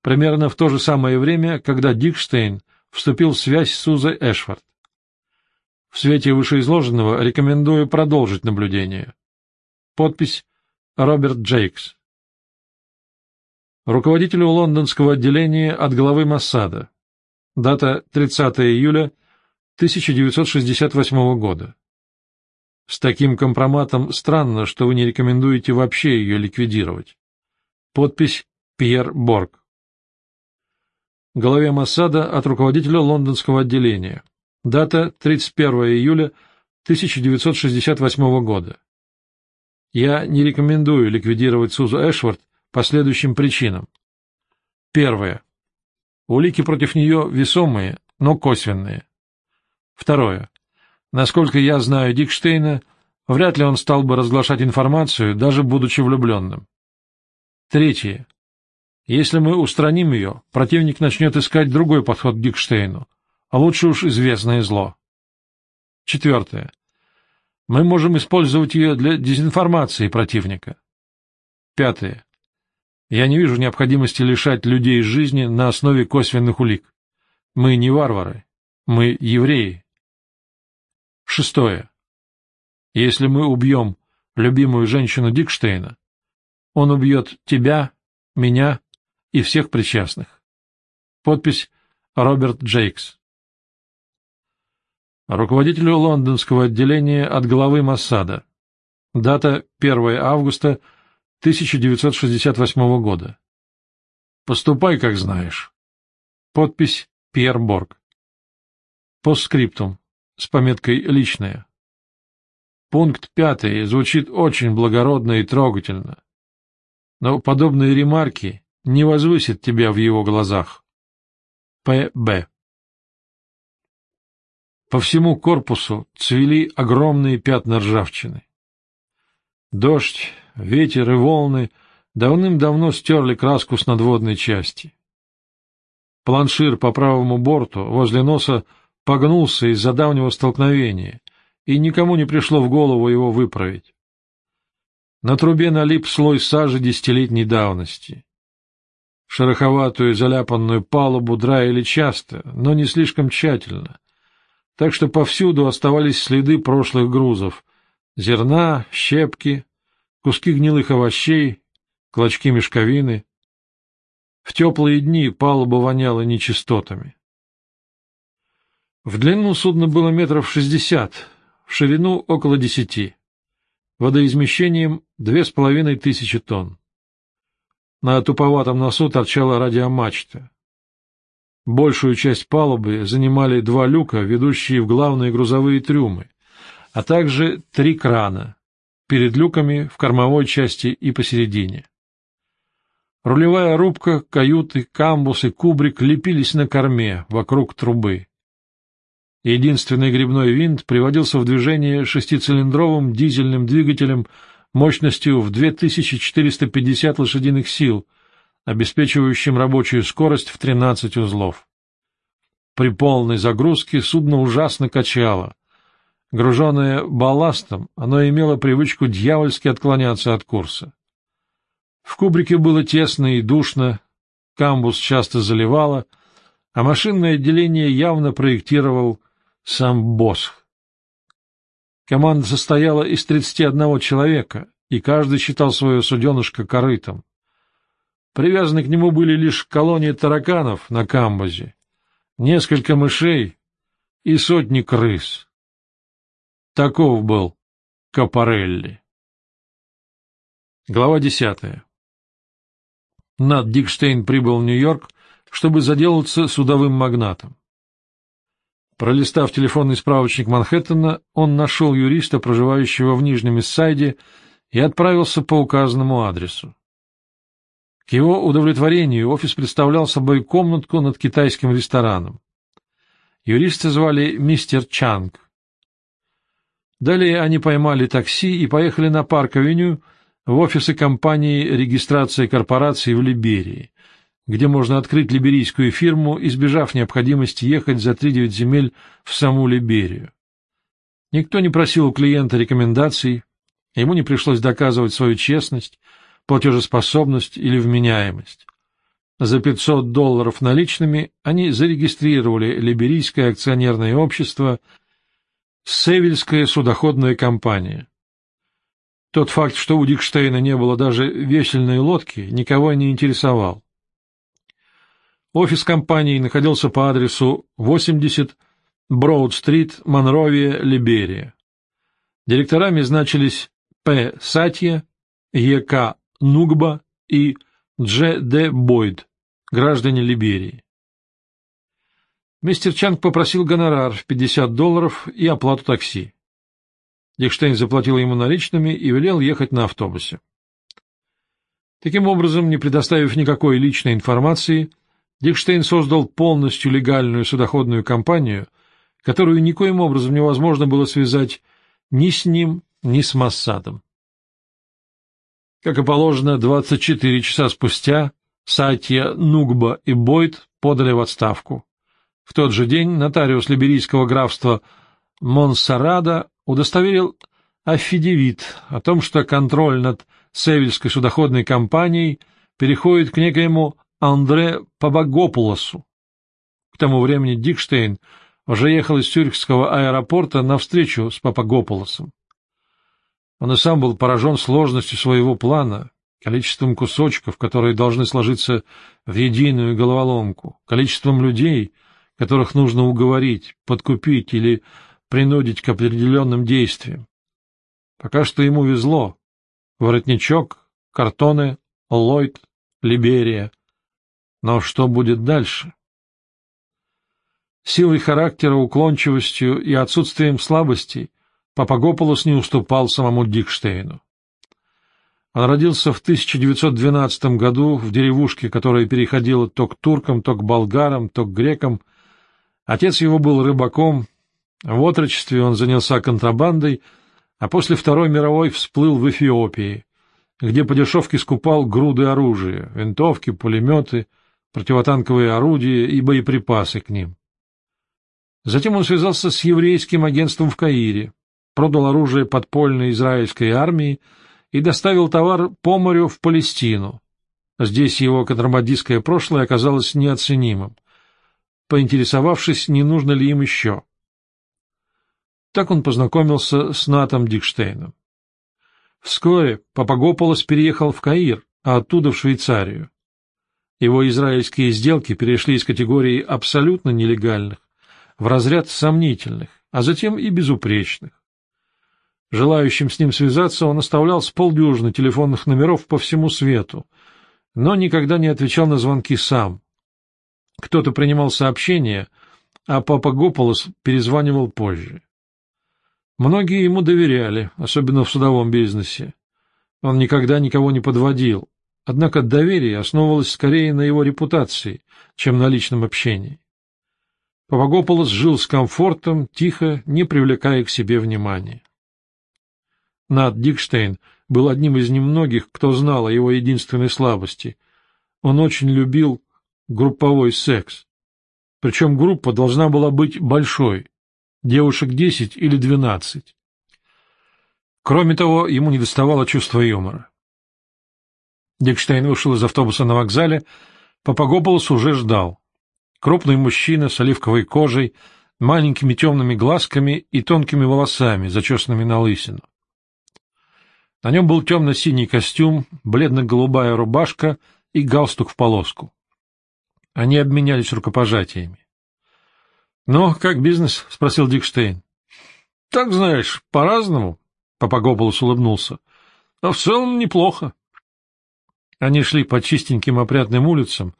примерно в то же самое время, когда Дикштейн вступил в связь с Узой Эшфорд. В свете вышеизложенного рекомендую продолжить наблюдение. Подпись Роберт Джейкс. Руководителю лондонского отделения от главы Массада. Дата 30 июля 1968 года. С таким компроматом странно, что вы не рекомендуете вообще ее ликвидировать. Подпись Пьер Борг. Главе Моссада от руководителя лондонского отделения. Дата 31 июля 1968 года. Я не рекомендую ликвидировать Сузу Эшвард по следующим причинам. Первое. Улики против нее весомые, но косвенные. Второе. Насколько я знаю Дикштейна, вряд ли он стал бы разглашать информацию, даже будучи влюбленным. Третье. Если мы устраним ее, противник начнет искать другой подход к Дикштейну, а лучше уж известное зло. Четвертое. Мы можем использовать ее для дезинформации противника. Пятое. Я не вижу необходимости лишать людей жизни на основе косвенных улик. Мы не варвары. Мы евреи. Шестое. Если мы убьем любимую женщину Дикштейна, он убьет тебя, меня и всех причастных. Подпись Роберт Джейкс. Руководителю лондонского отделения от главы Массада. Дата 1 августа 1968 года. Поступай, как знаешь. Подпись Пьер Борг. Постскриптум. с пометкой «Личное». Пункт пятый звучит очень благородно и трогательно, но подобные ремарки не возвысят тебя в его глазах. П.Б. По всему корпусу цвели огромные пятна ржавчины. Дождь, ветер и волны давным-давно стерли краску с надводной части. Планшир по правому борту возле носа погнулся из-за давнего столкновения, и никому не пришло в голову его выправить. На трубе налип слой сажи десятилетней давности. Шероховатую заляпанную палубу драили часто, но не слишком тщательно, так что повсюду оставались следы прошлых грузов — зерна, щепки, куски гнилых овощей, клочки мешковины. В теплые дни палуба воняла нечистотами. В длину судно было метров шестьдесят, в ширину около десяти, водоизмещением две с половиной тысячи тонн. На туповатом носу торчала радиомачта. Большую часть палубы занимали два люка, ведущие в главные грузовые трюмы, а также три крана, перед люками, в кормовой части и посередине. Рулевая рубка, каюты, камбус и кубрик лепились на корме, вокруг трубы. Единственный грибной винт приводился в движение шестицилиндровым дизельным двигателем мощностью в 2450 лошадиных сил — обеспечивающим рабочую скорость в 13 узлов. При полной загрузке судно ужасно качало. Груженное балластом, оно имело привычку дьявольски отклоняться от курса. В кубрике было тесно и душно, камбус часто заливало, а машинное отделение явно проектировал сам Босх. Команда состояла из 31 человека, и каждый считал свое суденышко корытом. Привязаны к нему были лишь колонии тараканов на камбузе, несколько мышей и сотни крыс. Таков был Капарелли. Глава десятая. Над Дикштейн прибыл в Нью-Йорк, чтобы заделаться судовым магнатом. Пролистав телефонный справочник Манхэттена, он нашел юриста, проживающего в Нижнем Иссайде, и отправился по указанному адресу. К его удовлетворению офис представлял собой комнатку над китайским рестораном. Юриста звали мистер Чанг. Далее они поймали такси и поехали на парк-авеню в офисы компании регистрации корпораций в Либерии, где можно открыть либерийскую фирму, избежав необходимости ехать за 3-9 земель в саму Либерию. Никто не просил у клиента рекомендаций, ему не пришлось доказывать свою честность, платежеспособность или вменяемость. За 500 долларов наличными они зарегистрировали Либерийское акционерное общество «Севильская судоходная компания». Тот факт, что у Дикштейна не было даже весельной лодки, никого не интересовал. Офис компании находился по адресу 80 Броуд-стрит, Монровия, Либерия. Директорами значились П. Сатья, Е.К. Нугба и Дж. Д. Бойд, граждане Либерии. Мистер Чанг попросил гонорар в 50 долларов и оплату такси. Дикштейн заплатил ему наличными и велел ехать на автобусе. Таким образом, не предоставив никакой личной информации, Дикштейн создал полностью легальную судоходную компанию, которую никоим образом невозможно было связать ни с ним, ни с Массадом. Как и положено, 24 часа спустя Сатья, Нугба и Бойд подали в отставку. В тот же день нотариус либерийского графства Монсарада удостоверил аффидевит о том, что контроль над Севильской судоходной компанией переходит к некоему Андре Пабагопулосу. К тому времени Дикштейн уже ехал из Цюрихского аэропорта на встречу с Папагопулосом. Он и сам был поражен сложностью своего плана, количеством кусочков, которые должны сложиться в единую головоломку, количеством людей, которых нужно уговорить, подкупить или принудить к определенным действиям. Пока что ему везло. Воротничок, картоны, Ллойд, Либерия. Но что будет дальше? Силой характера, уклончивостью и отсутствием слабостей Папагополос не уступал самому Дикштейну. Он родился в 1912 году в деревушке, которая переходила то к туркам, то к болгарам, то к грекам. Отец его был рыбаком, в отрочестве он занялся контрабандой, а после Второй мировой всплыл в Эфиопии, где по дешевке скупал груды оружия, винтовки, пулеметы, противотанковые орудия и боеприпасы к ним. Затем он связался с еврейским агентством в Каире, продал оружие подпольной израильской армии и доставил товар по морю в Палестину. Здесь его контрабандистское прошлое оказалось неоценимым, поинтересовавшись, не нужно ли им еще. Так он познакомился с Натом Дикштейном. Вскоре Папагополос переехал в Каир, а оттуда в Швейцарию. Его израильские сделки перешли из категории абсолютно нелегальных в разряд сомнительных, а затем и безупречных. Желающим с ним связаться он оставлял с полдюжины телефонных номеров по всему свету, но никогда не отвечал на звонки сам. Кто-то принимал сообщения, а папа Гополос перезванивал позже. Многие ему доверяли, особенно в судовом бизнесе. Он никогда никого не подводил, однако доверие основывалось скорее на его репутации, чем на личном общении. Папагополос жил с комфортом, тихо, не привлекая к себе внимания. Над Дикштейн был одним из немногих, кто знал о его единственной слабости. Он очень любил групповой секс. Причем группа должна была быть большой, девушек десять или двенадцать. Кроме того, ему недоставало чувства юмора. Дикштейн вышел из автобуса на вокзале, Папагополос уже ждал. Крупный мужчина с оливковой кожей, маленькими темными глазками и тонкими волосами, зачесанными на лысину. На нем был темно-синий костюм, бледно-голубая рубашка и галстук в полоску. Они обменялись рукопожатиями. — Ну, как бизнес? — спросил Дикштейн. — Так, знаешь, по-разному, — Папагополос улыбнулся. — А в целом неплохо. Они шли по чистеньким опрятным улицам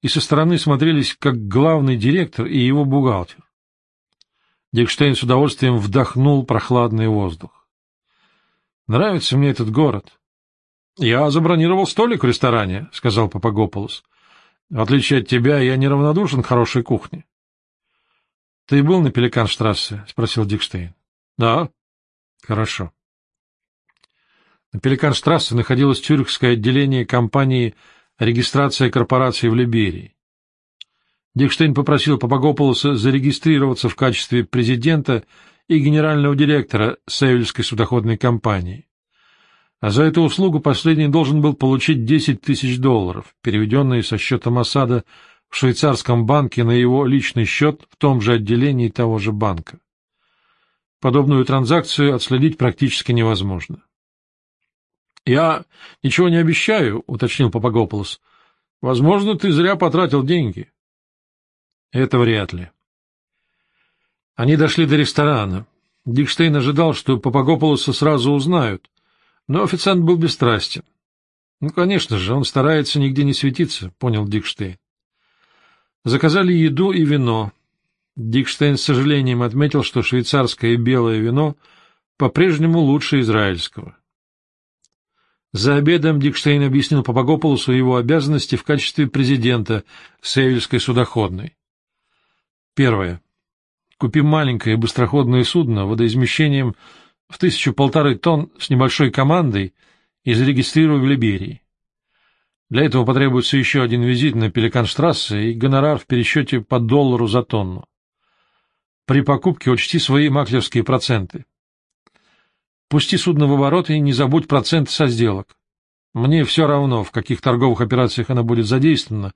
и со стороны смотрелись, как главный директор и его бухгалтер. Дикштейн с удовольствием вдохнул прохладный воздух. Нравится мне этот город. — Я забронировал столик в ресторане, — сказал Папагополос. — В отличие от тебя, я неравнодушен к хорошей кухне. — Ты был на Пеликанштрассе? — спросил Дикштейн. — Да. — Хорошо. На Пеликанштрассе находилось тюркское отделение компании «Регистрация корпораций в Либерии». Дикштейн попросил Папагополоса зарегистрироваться в качестве президента и генерального директора Севельской судоходной компании. А за эту услугу последний должен был получить 10 тысяч долларов, переведенные со счета Масада в швейцарском банке на его личный счет в том же отделении того же банка. Подобную транзакцию отследить практически невозможно. — Я ничего не обещаю, — уточнил Папагополос. — Возможно, ты зря потратил деньги. — Это вряд ли. Они дошли до ресторана. Дикштейн ожидал, что Папагополоса сразу узнают, но официант был бесстрастен. Ну, конечно же, он старается нигде не светиться, понял Дикштейн. Заказали еду и вино. Дикштейн с сожалением отметил, что швейцарское белое вино по-прежнему лучше израильского. За обедом Дикштейн объяснил Папагополосу его обязанности в качестве президента Севельской судоходной. Первое. Купи маленькое быстроходное судно водоизмещением в тысячу-полторы тонн с небольшой командой и зарегистрируй в Либерии. Для этого потребуется еще один визит на Пеликанштрассе и гонорар в пересчете по доллару за тонну. При покупке учти свои маклерские проценты. Пусти судно в оборот и не забудь проценты со сделок. Мне все равно, в каких торговых операциях она будет задействована.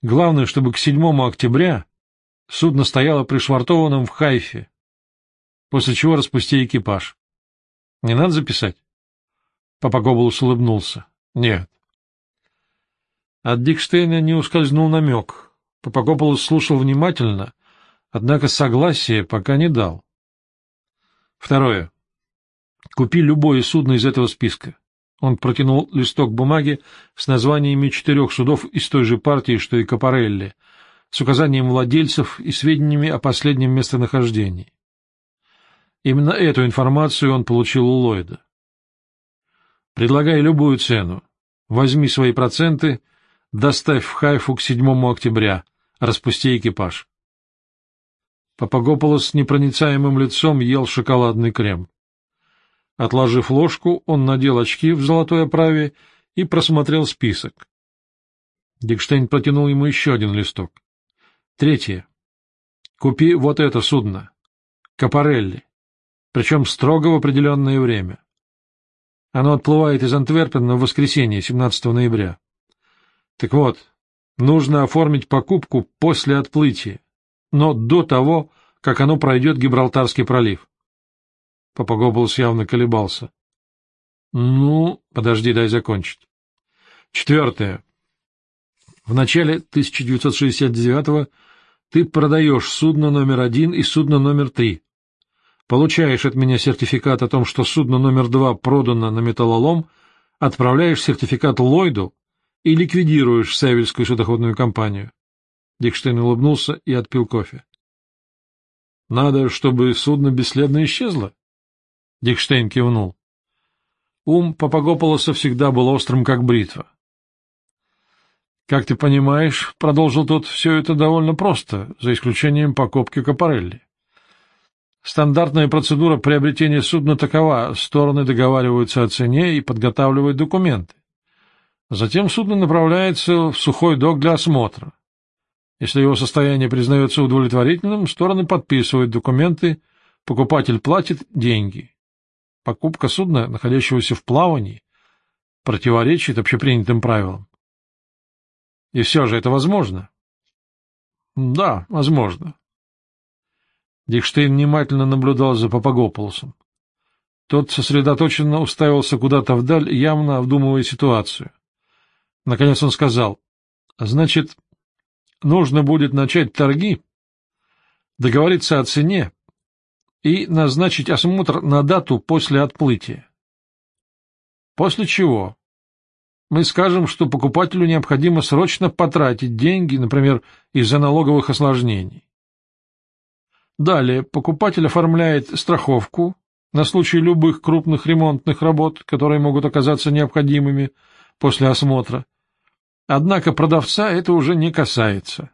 Главное, чтобы к 7 октября Судно стояло пришвартованным в Хайфе, после чего распусти экипаж. — Не надо записать? Папагоблус улыбнулся. — Нет. От Дикштейна не ускользнул намек. Папагополус слушал внимательно, однако согласия пока не дал. Второе. Купи любое судно из этого списка. Он протянул листок бумаги с названиями четырех судов из той же партии, что и Капарелли, с указанием владельцев и сведениями о последнем местонахождении. Именно эту информацию он получил у Ллойда. «Предлагай любую цену. Возьми свои проценты, доставь в Хайфу к 7 октября, распусти экипаж». Папагополос с непроницаемым лицом ел шоколадный крем. Отложив ложку, он надел очки в золотой оправе и просмотрел список. Дикштейн протянул ему еще один листок. Третье. Купи вот это судно. Капарелли. Причем строго в определенное время. Оно отплывает из Антверпена в воскресенье, 17 ноября. Так вот, нужно оформить покупку после отплытия, но до того, как оно пройдет Гибралтарский пролив. Папагополос явно колебался. — Ну, подожди, дай закончить. Четвертое. В начале 1969-го ты продаешь судно номер один и судно номер три. Получаешь от меня сертификат о том, что судно номер два продано на металлолом, отправляешь сертификат Ллойду и ликвидируешь Севельскую судоходную компанию. Дикштейн улыбнулся и отпил кофе. — Надо, чтобы судно бесследно исчезло? Дикштейн кивнул. Ум Папагополоса всегда был острым, как бритва. — Как ты понимаешь, — продолжил тот, — все это довольно просто, за исключением покупки Капарелли. Стандартная процедура приобретения судна такова — стороны договариваются о цене и подготавливают документы. Затем судно направляется в сухой док для осмотра. Если его состояние признается удовлетворительным, стороны подписывают документы, покупатель платит деньги. Покупка судна, находящегося в плавании, противоречит общепринятым правилам. И все же это возможно? Да, возможно. Дикштейн внимательно наблюдал за Папагополосом. Тот сосредоточенно уставился куда-то вдаль, явно обдумывая ситуацию. Наконец он сказал, — Значит, нужно будет начать торги, договориться о цене, и назначить осмотр на дату после отплытия. После чего мы скажем, что покупателю необходимо срочно потратить деньги, например, из-за налоговых осложнений. Далее покупатель оформляет страховку на случай любых крупных ремонтных работ, которые могут оказаться необходимыми после осмотра. Однако продавца это уже не касается.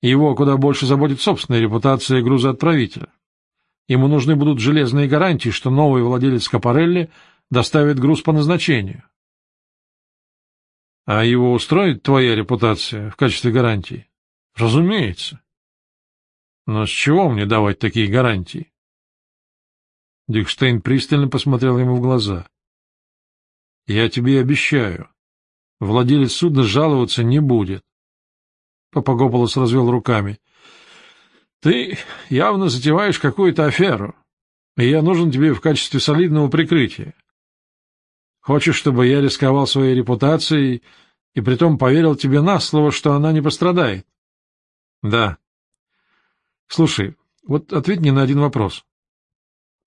Его куда больше заботит собственная репутация грузоотправителя. Ему нужны будут железные гарантии, что новый владелец Капарелли доставит груз по назначению. — А его устроит твоя репутация в качестве гарантии? — Разумеется. — Но с чего мне давать такие гарантии? Дикштейн пристально посмотрел ему в глаза. — Я тебе обещаю, владелец судна жаловаться не будет. Папагополос развел руками. — ты явно затеваешь какую-то аферу, и я нужен тебе в качестве солидного прикрытия. Хочешь, чтобы я рисковал своей репутацией и притом поверил тебе на слово, что она не пострадает? — Да. — Слушай, вот ответь мне на один вопрос.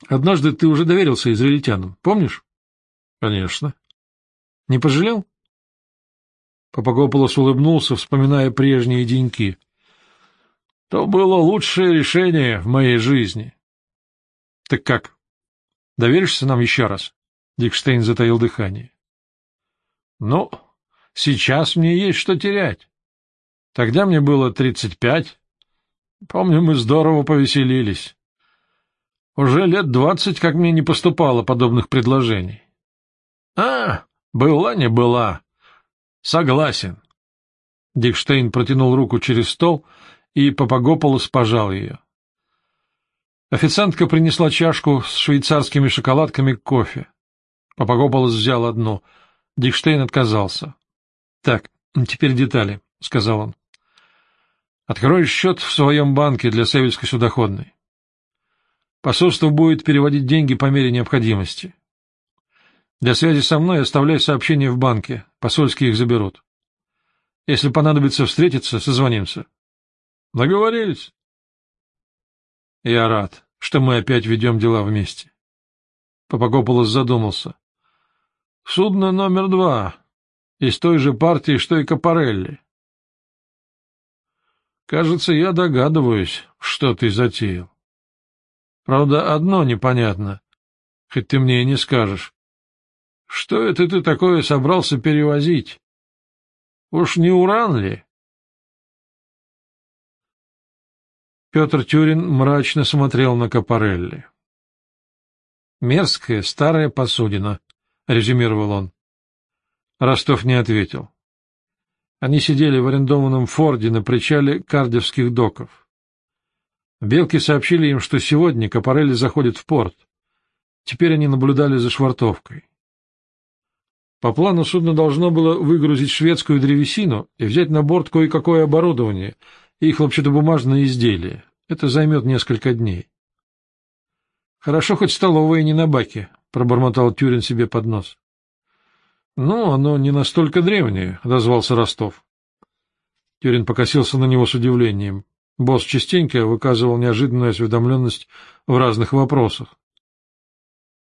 Однажды ты уже доверился израильтянам, помнишь? — Конечно. — Не пожалел? Папагополос улыбнулся, вспоминая прежние деньки то было лучшее решение в моей жизни. — Так как? Доверишься нам еще раз? Дикштейн затаил дыхание. — Ну, сейчас мне есть что терять. Тогда мне было тридцать пять. Помню, мы здорово повеселились. Уже лет двадцать, как мне не поступало подобных предложений. — А, была не была. Согласен. Дикштейн протянул руку через стол и Папагополос пожал ее. Официантка принесла чашку с швейцарскими шоколадками кофе. Папагополос взял одну. Дикштейн отказался. — Так, теперь детали, — сказал он. — Откроешь счет в своем банке для Севельской судоходной. Посольство будет переводить деньги по мере необходимости. Для связи со мной оставляй сообщение в банке, посольские их заберут. Если понадобится встретиться, созвонимся. Договорились? Я рад, что мы опять ведем дела вместе. Папагополос задумался. Судно номер два, из той же партии, что и Капарелли. — Кажется, я догадываюсь, что ты затеял. Правда, одно непонятно, хоть ты мне и не скажешь. Что это ты такое собрался перевозить? Уж не уран ли? Петр Тюрин мрачно смотрел на Капарелли. «Мерзкая старая посудина», — резюмировал он. Ростов не ответил. Они сидели в арендованном форде на причале кардевских доков. Белки сообщили им, что сегодня Капарелли заходит в порт. Теперь они наблюдали за швартовкой. По плану судно должно было выгрузить шведскую древесину и взять на борт кое-какое оборудование и хлопчатобумажные изделия. Это займет несколько дней. — Хорошо, хоть столовая не на баке, — пробормотал Тюрин себе под нос. — Ну, оно не настолько древнее, — отозвался Ростов. Тюрин покосился на него с удивлением. Босс частенько выказывал неожиданную осведомленность в разных вопросах.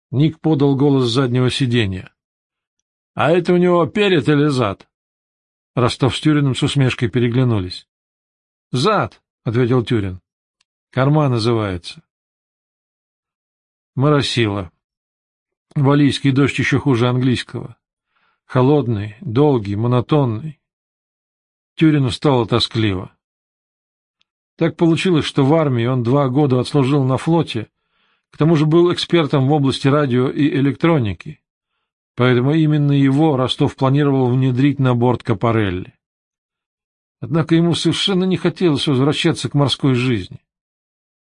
Ник подал голос с заднего сиденья. — А это у него перед или зад? Ростов с Тюриным с усмешкой переглянулись. — Зад, — ответил Тюрин. — Корма называется. Моросило. Валийский дождь еще хуже английского. Холодный, долгий, монотонный. Тюрину стало тоскливо. Так получилось, что в армии он два года отслужил на флоте, к тому же был экспертом в области радио и электроники, поэтому именно его Ростов планировал внедрить на борт Капарелли. Однако ему совершенно не хотелось возвращаться к морской жизни.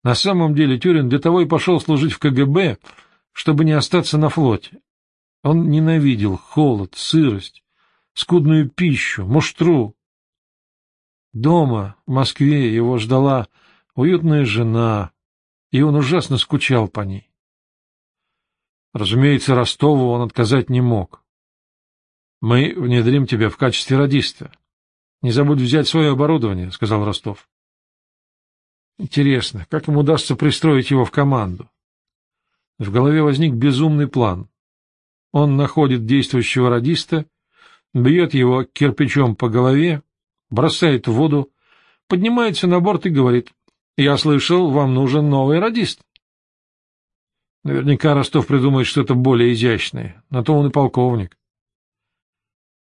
На самом деле Тюрин для того и пошел служить в КГБ, чтобы не остаться на флоте. Он ненавидел холод, сырость, скудную пищу, муштру. Дома, в Москве, его ждала уютная жена, и он ужасно скучал по ней. Разумеется, Ростову он отказать не мог. — Мы внедрим тебя в качестве радиста. Не забудь взять свое оборудование, — сказал Ростов. Интересно, как ему удастся пристроить его в команду? В голове возник безумный план. Он находит действующего радиста, бьет его кирпичом по голове, бросает в воду, поднимается на борт и говорит, «Я слышал, вам нужен новый радист». Наверняка Ростов придумает что-то более изящное, на то он и полковник.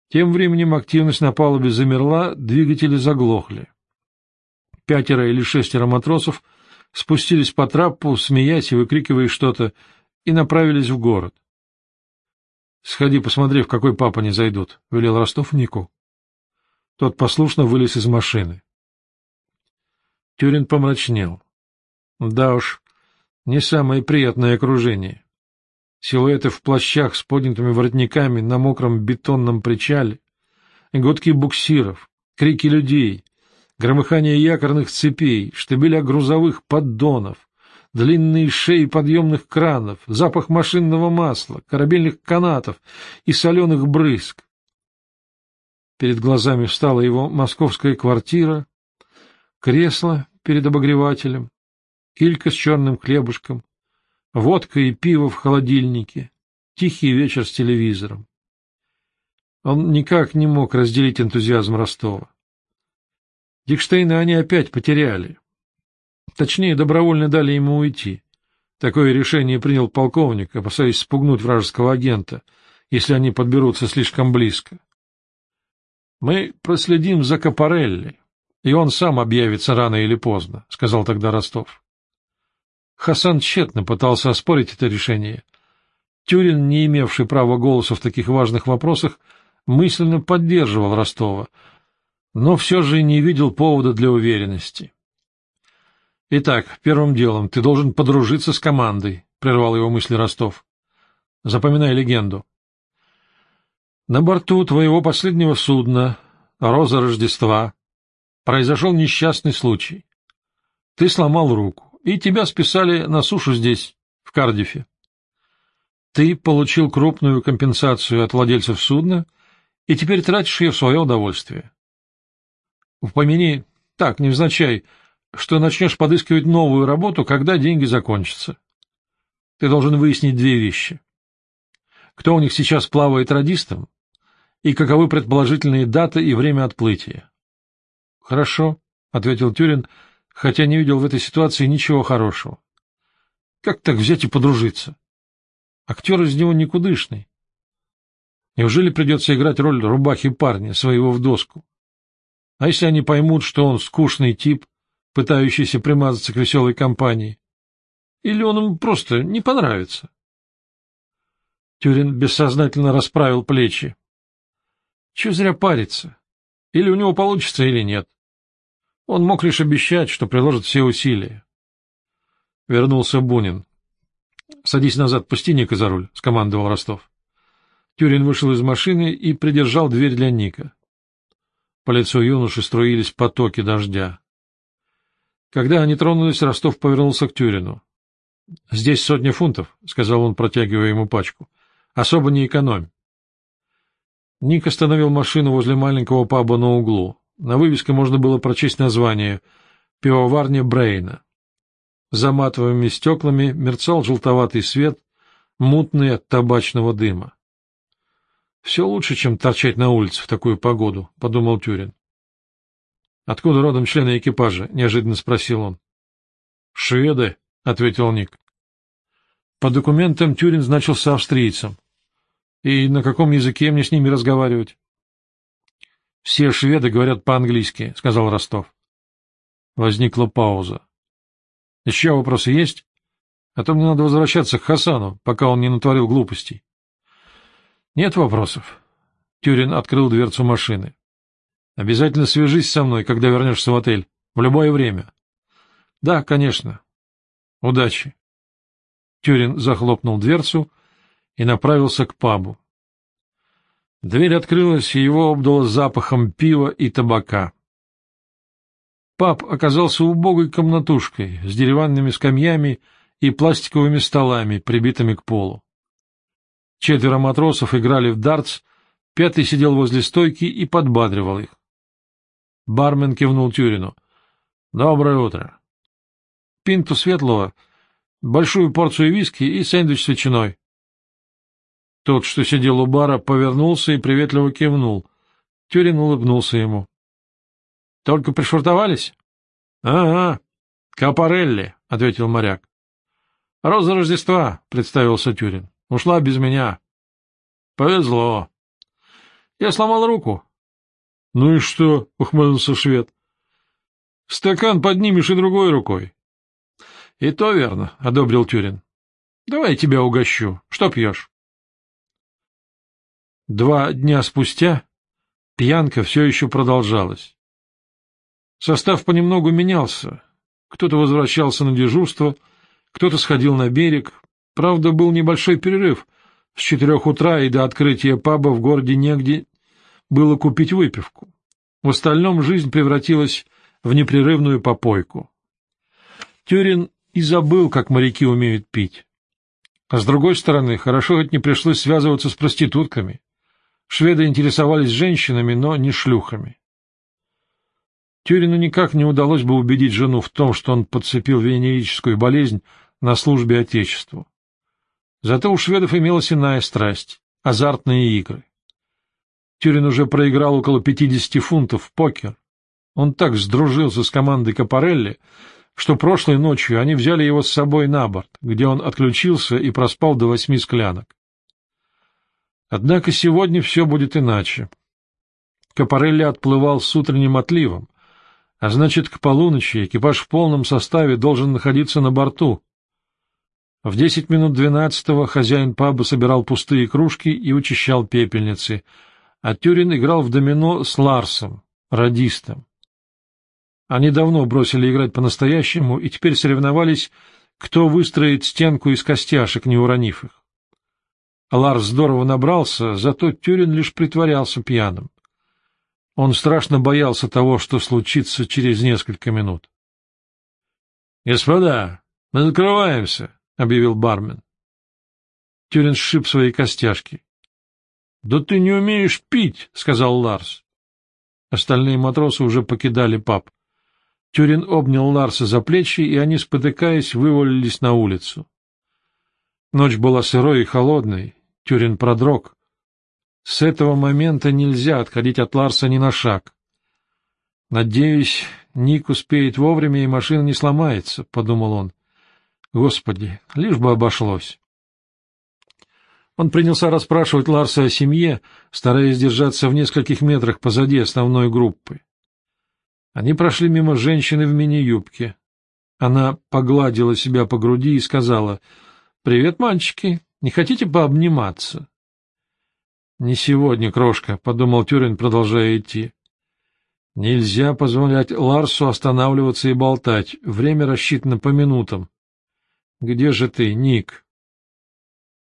Тем временем активность на палубе замерла, двигатели заглохли. Пятеро или шестеро матросов спустились по трапу, смеясь и выкрикивая что-то, и направились в город. — Сходи, посмотри, в какой папа не зайдут, — велел Ростов Нику. Тот послушно вылез из машины. Тюрин помрачнел. Да уж, не самое приятное окружение. Силуэты в плащах с поднятыми воротниками на мокром бетонном причале, гудки буксиров, крики людей, громыхание якорных цепей, штабеля грузовых поддонов, длинные шеи подъемных кранов, запах машинного масла, корабельных канатов и соленых брызг. Перед глазами встала его московская квартира, кресло перед обогревателем, килька с черным хлебушком, водка и пиво в холодильнике, тихий вечер с телевизором. Он никак не мог разделить энтузиазм Ростова. Дикштейна они опять потеряли. Точнее, добровольно дали ему уйти. Такое решение принял полковник, опасаясь спугнуть вражеского агента, если они подберутся слишком близко. — Мы проследим за Капарелли, и он сам объявится рано или поздно, — сказал тогда Ростов. Хасан тщетно пытался оспорить это решение. Тюрин, не имевший права голоса в таких важных вопросах, мысленно поддерживал Ростова, но все же не видел повода для уверенности. «Итак, первым делом ты должен подружиться с командой», — прервал его мысли Ростов. «Запоминай легенду. На борту твоего последнего судна, Роза Рождества, произошел несчастный случай. Ты сломал руку, и тебя списали на сушу здесь, в Кардифе. Ты получил крупную компенсацию от владельцев судна и теперь тратишь ее в свое удовольствие. Упомяни, так, невзначай, — что начнешь подыскивать новую работу, когда деньги закончатся. Ты должен выяснить две вещи. Кто у них сейчас плавает радистом, и каковы предположительные даты и время отплытия. — Хорошо, — ответил Тюрин, хотя не видел в этой ситуации ничего хорошего. Как так взять и подружиться? Актер из него никудышный. Неужели придется играть роль рубахи парня, своего в доску? А если они поймут, что он скучный тип, пытающийся примазаться к веселой компании? Или он им просто не понравится? Тюрин бессознательно расправил плечи. Чего зря париться? Или у него получится, или нет. Он мог лишь обещать, что приложит все усилия. Вернулся Бунин. — Садись назад, пусти Ника за руль, — скомандовал Ростов. Тюрин вышел из машины и придержал дверь для Ника. По лицу юноши струились потоки дождя. Когда они тронулись, Ростов повернулся к Тюрину. — Здесь сотня фунтов, — сказал он, протягивая ему пачку. — Особо не экономь. Ник остановил машину возле маленького паба на углу. На вывеске можно было прочесть название «Пивоварня Брейна». За матовыми стеклами мерцал желтоватый свет, мутный от табачного дыма. — Все лучше, чем торчать на улице в такую погоду, — подумал Тюрин. — Откуда родом члены экипажа? — неожиданно спросил он. — Шведы, — ответил Ник. По документам Тюрин значился австрийцем. И на каком языке мне с ними разговаривать? — Все шведы говорят по-английски, — сказал Ростов. Возникла пауза. — Еще вопросы есть? А то мне надо возвращаться к Хасану, пока он не натворил глупостей. — Нет вопросов. Тюрин открыл дверцу машины. — Обязательно свяжись со мной, когда вернешься в отель. В любое время. — Да, конечно. — Удачи. Тюрин захлопнул дверцу и направился к пабу. Дверь открылась, и его обдало запахом пива и табака. Паб оказался убогой комнатушкой с деревянными скамьями и пластиковыми столами, прибитыми к полу. Четверо матросов играли в дартс, пятый сидел возле стойки и подбадривал их. Бармен кивнул Тюрину. — Доброе утро. — Пинту светлого, большую порцию виски и сэндвич с ветчиной. Тот, что сидел у бара, повернулся и приветливо кивнул. Тюрин улыбнулся ему. — Только пришвартовались? — Ага, Капарелли, — ответил моряк. — Роза Рождества, — представился Тюрин. — Ушла без меня. — Повезло. — Я сломал руку. — Ну и что? — ухмыльнулся швед. — Стакан поднимешь и другой рукой. — И то верно, — одобрил Тюрин. — Давай я тебя угощу. Что пьешь? Два дня спустя пьянка все еще продолжалась. Состав понемногу менялся. Кто-то возвращался на дежурство, кто-то сходил на берег. Правда, был небольшой перерыв. С четырех утра и до открытия паба в городе негде было купить выпивку. В остальном жизнь превратилась в непрерывную попойку. Тюрин и забыл, как моряки умеют пить. А с другой стороны, хорошо хоть не пришлось связываться с проститутками. Шведы интересовались женщинами, но не шлюхами. Тюрину никак не удалось бы убедить жену в том, что он подцепил венерическую болезнь на службе Отечеству. Зато у шведов имелась иная страсть — азартные игры. Тюрин уже проиграл около 50 фунтов в покер. Он так сдружился с командой Капарелли, что прошлой ночью они взяли его с собой на борт, где он отключился и проспал до восьми склянок. Однако сегодня все будет иначе. Капарелли отплывал с утренним отливом, а значит, к полуночи экипаж в полном составе должен находиться на борту. В десять минут двенадцатого хозяин паба собирал пустые кружки и учащал пепельницы, а Тюрин играл в домино с Ларсом, радистом. Они давно бросили играть по-настоящему и теперь соревновались, кто выстроит стенку из костяшек, не уронив их. Ларс здорово набрался, зато Тюрин лишь притворялся пьяным. Он страшно боялся того, что случится через несколько минут. — Господа, мы закрываемся, — объявил бармен. Тюрин сшиб свои костяшки. — Да ты не умеешь пить, — сказал Ларс. Остальные матросы уже покидали паб. Тюрин обнял Ларса за плечи, и они, спотыкаясь, вывалились на улицу. Ночь была сырой и холодной, Тюрин продрог. С этого момента нельзя отходить от Ларса ни на шаг. «Надеюсь, Ник успеет вовремя, и машина не сломается», — подумал он. «Господи, лишь бы обошлось». Он принялся расспрашивать Ларса о семье, стараясь держаться в нескольких метрах позади основной группы. Они прошли мимо женщины в мини-юбке. Она погладила себя по груди и сказала, «Привет, мальчики, не хотите пообниматься?» «Не сегодня, крошка», — подумал Тюрин, продолжая идти. «Нельзя позволять Ларсу останавливаться и болтать. Время рассчитано по минутам. Где же ты, Ник?»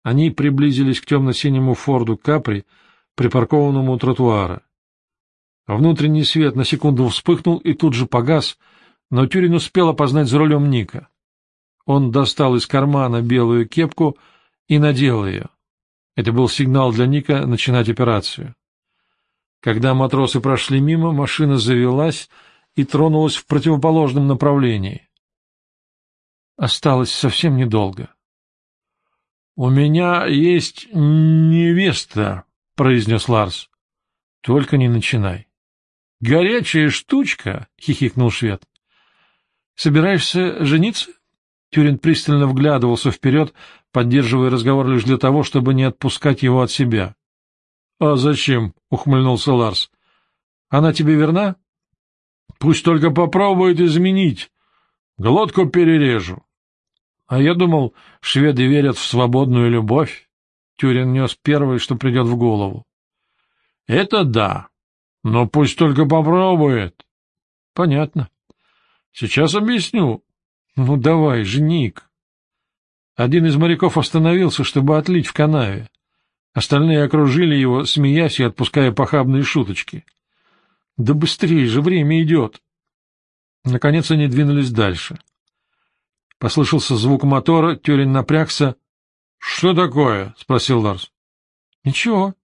Они приблизились к темно-синему Форду Капри, припаркованному у тротуара. Внутренний свет на секунду вспыхнул и тут же погас, но Тюрин успел опознать за рулем Ника. Он достал из кармана белую кепку и надел ее. Это был сигнал для Ника начинать операцию. Когда матросы прошли мимо, машина завелась и тронулась в противоположном направлении. Осталось совсем недолго. — У меня есть невеста, — произнес Ларс. — Только не начинай. — Горячая штучка, — хихикнул швед. — Собираешься жениться? Тюрин пристально вглядывался вперед, поддерживая разговор лишь для того, чтобы не отпускать его от себя. — А зачем? — ухмыльнулся Ларс. — Она тебе верна? — Пусть только попробует изменить. Глотку перережу. — А я думал, шведы верят в свободную любовь. Тюрин нес первое, что придет в голову. — Это да. Но пусть только попробует. — Понятно. — Сейчас объясню. — Ну, давай, женик. Один из моряков остановился, чтобы отлить в канаве. Остальные окружили его, смеясь и отпуская похабные шуточки. — Да быстрее же, время идет. Наконец они двинулись дальше. Послышался звук мотора, Тюрин напрягся. — Что такое? — спросил Ларс. — Ничего.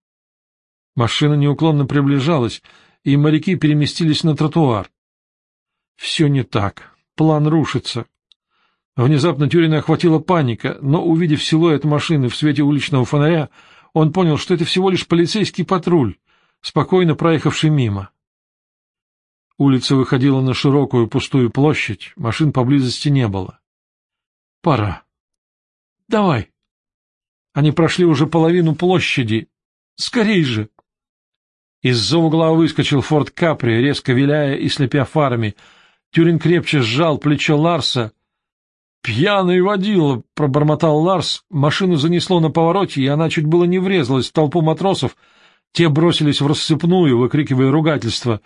Машина неуклонно приближалась, и моряки переместились на тротуар. Все не так. План рушится. Внезапно Тюрина охватила паника, но, увидев силуэт машины в свете уличного фонаря, он понял, что это всего лишь полицейский патруль, спокойно проехавший мимо. Улица выходила на широкую пустую площадь, машин поблизости не было. — Пора. — Давай. Они прошли уже половину площади. Скорей же! Из-за угла выскочил форт Капри, резко виляя и слепя фарами. Тюрин крепче сжал плечо Ларса — «Пьяный водила!» — пробормотал Ларс. Машину занесло на повороте, и она чуть было не врезалась в толпу матросов. Те бросились в рассыпную, выкрикивая ругательство.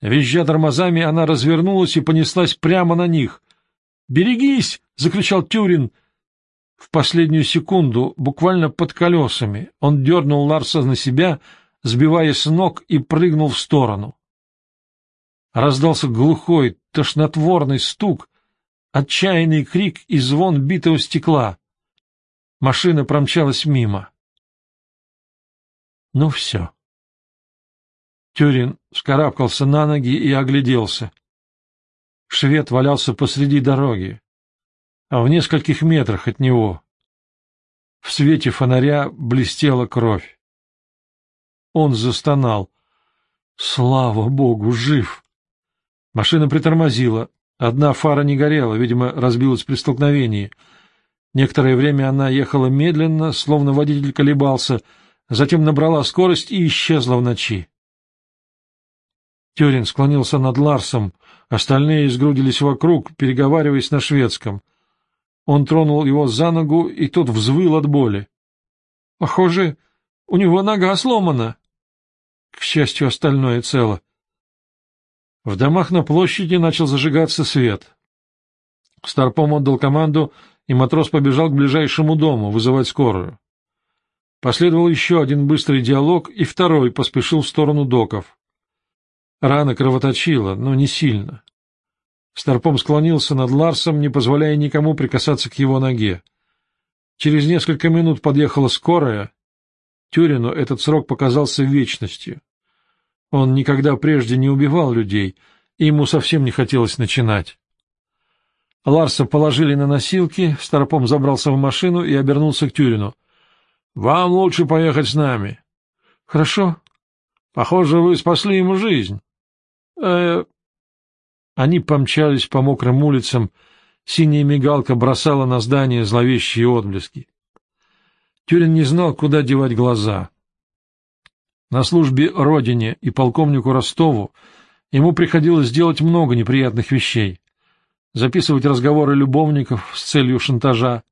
Визжа тормозами, она развернулась и понеслась прямо на них. «Берегись!» — закричал Тюрин. В последнюю секунду, буквально под колесами, он дернул Ларса на себя, сбивая с ног, и прыгнул в сторону. Раздался глухой, тошнотворный стук — Отчаянный крик и звон битого стекла. Машина промчалась мимо. Ну все. Тюрин вскарабкался на ноги и огляделся. Швед валялся посреди дороги, а в нескольких метрах от него. В свете фонаря блестела кровь. Он застонал. Слава богу, жив! Машина притормозила, Одна фара не горела, видимо, разбилась при столкновении. Некоторое время она ехала медленно, словно водитель колебался, затем набрала скорость и исчезла в ночи. Тюрин склонился над Ларсом, остальные сгрудились вокруг, переговариваясь на шведском. Он тронул его за ногу, и тот взвыл от боли. — Похоже, у него нога сломана. К счастью, остальное цело. В домах на площади начал зажигаться свет. Старпом отдал команду, и матрос побежал к ближайшему дому вызывать скорую. Последовал еще один быстрый диалог, и второй поспешил в сторону доков. Рана кровоточила, но не сильно. Старпом склонился над Ларсом, не позволяя никому прикасаться к его ноге. Через несколько минут подъехала скорая. Тюрину этот срок показался вечностью. Он никогда прежде не убивал людей, и ему совсем не хотелось начинать. Ларса положили на носилки, Старпом забрался в машину и обернулся к Тюрину. — Вам лучше поехать с нами. — Хорошо. — Похоже, вы спасли ему жизнь. — Э, Они помчались по мокрым улицам, синяя мигалка бросала на здание зловещие отблески. Тюрин не знал, куда девать глаза. На службе родине и полковнику Ростову ему приходилось делать много неприятных вещей. Записывать разговоры любовников с целью шантажа,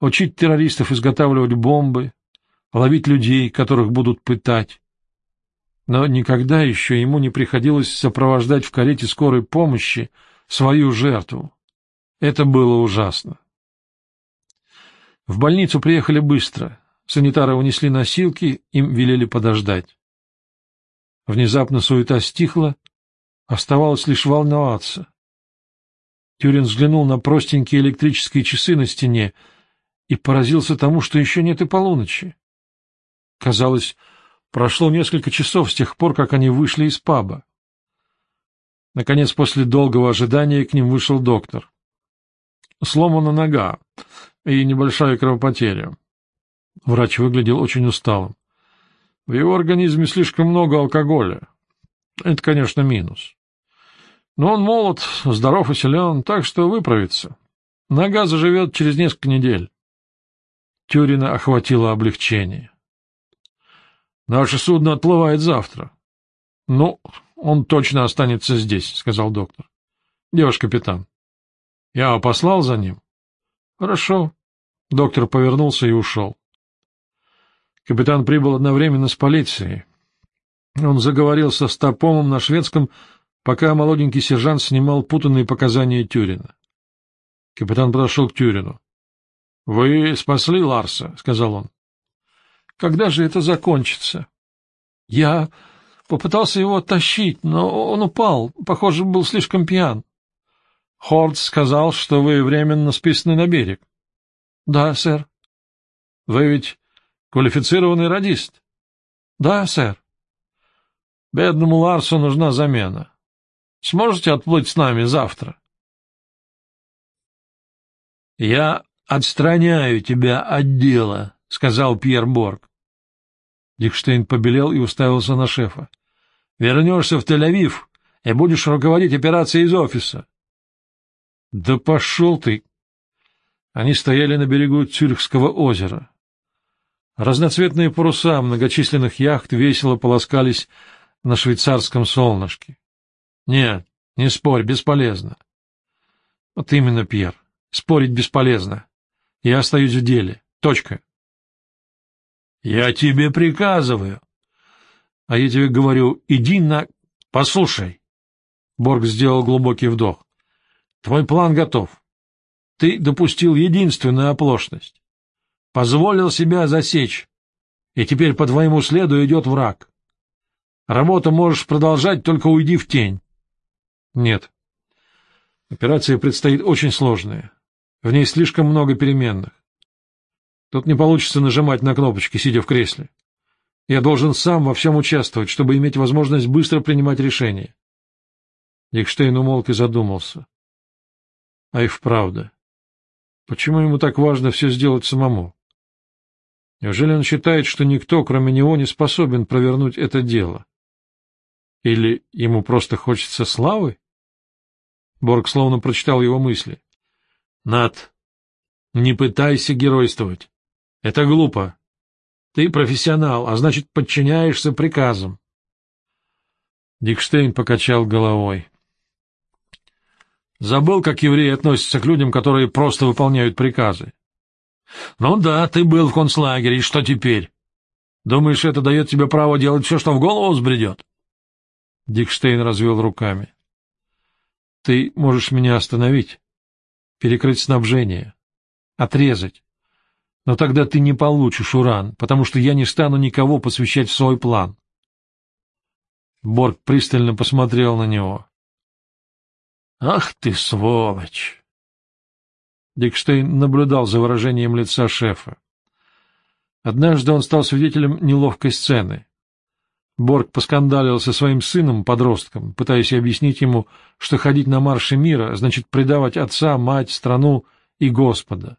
учить террористов изготавливать бомбы, ловить людей, которых будут пытать. Но никогда еще ему не приходилось сопровождать в карете скорой помощи свою жертву. Это было ужасно. В больницу приехали быстро. Санитары унесли носилки, им велели подождать. Внезапно суета стихла, оставалось лишь волноваться. Тюрин взглянул на простенькие электрические часы на стене и поразился тому, что еще нет и полуночи. Казалось, прошло несколько часов с тех пор, как они вышли из паба. Наконец, после долгого ожидания, к ним вышел доктор. Сломана нога и небольшая кровопотеря. Врач выглядел очень усталым. В его организме слишком много алкоголя. Это, конечно, минус. Но он молод, здоров и силен, так что выправится. Нога заживет через несколько недель. Тюрина охватило облегчение. Наше судно отплывает завтра. — Ну, он точно останется здесь, — сказал доктор. — Девушка, капитан. — Я послал за ним? — Хорошо. Доктор повернулся и ушел. Капитан прибыл одновременно с полицией. Он заговорил со Стопомом на шведском, пока молоденький сержант снимал путанные показания Тюрина. Капитан подошел к Тюрину. — Вы спасли Ларса, — сказал он. Когда же это закончится? Я попытался его оттащить, но он упал, похоже, был слишком пьян. Хорд сказал, что вы временно списаны на берег. — Да, сэр. — Вы ведь квалифицированный радист? — Да, сэр. — Бедному Ларсу нужна замена. Сможете отплыть с нами завтра? — Я отстраняю тебя от дела, — сказал Пьер Борг. Дикштейн побелел и уставился на шефа. — Вернешься в Тель-Авив и будешь руководить операцией из офиса. — Да пошел ты! Они стояли на берегу Цюрихского озера. Разноцветные паруса многочисленных яхт весело полоскались на швейцарском солнышке. — Нет, не спорь, бесполезно. — Вот именно, Пьер, спорить бесполезно. Я остаюсь в деле. Точка. Я тебе приказываю. А я тебе говорю, иди на... Послушай. Борг сделал глубокий вдох. Твой план готов. Ты допустил единственную оплошность. Позволил себя засечь. И теперь по твоему следу идет враг. Работу можешь продолжать, только уйди в тень. Нет. Операция предстоит очень сложная. В ней слишком много переменных. Тут не получится нажимать на кнопочки, сидя в кресле. Я должен сам во всем участвовать, чтобы иметь возможность быстро принимать решения. Дикштейн умолк и задумался. А и вправду. Почему ему так важно все сделать самому? Неужели он считает, что никто, кроме него, не способен провернуть это дело? Или ему просто хочется славы? Борг словно прочитал его мысли. — Над, не пытайся геройствовать. Это глупо. Ты профессионал, а значит, подчиняешься приказам. Дикштейн покачал головой. Забыл, как евреи относятся к людям, которые просто выполняют приказы. Ну да, ты был в концлагере, и что теперь? Думаешь, это дает тебе право делать все, что в голову взбредет? Дикштейн развел руками. Ты можешь меня остановить, перекрыть снабжение, отрезать. Но тогда ты не получишь уран, потому что я не стану никого посвящать в свой план. Борг пристально посмотрел на него. — Ах ты, сволочь! Дикштейн наблюдал за выражением лица шефа. Однажды он стал свидетелем неловкой сцены. Борг поскандалил со своим сыном, подростком, пытаясь объяснить ему, что ходить на марше мира значит предавать отца, мать, страну и Господа.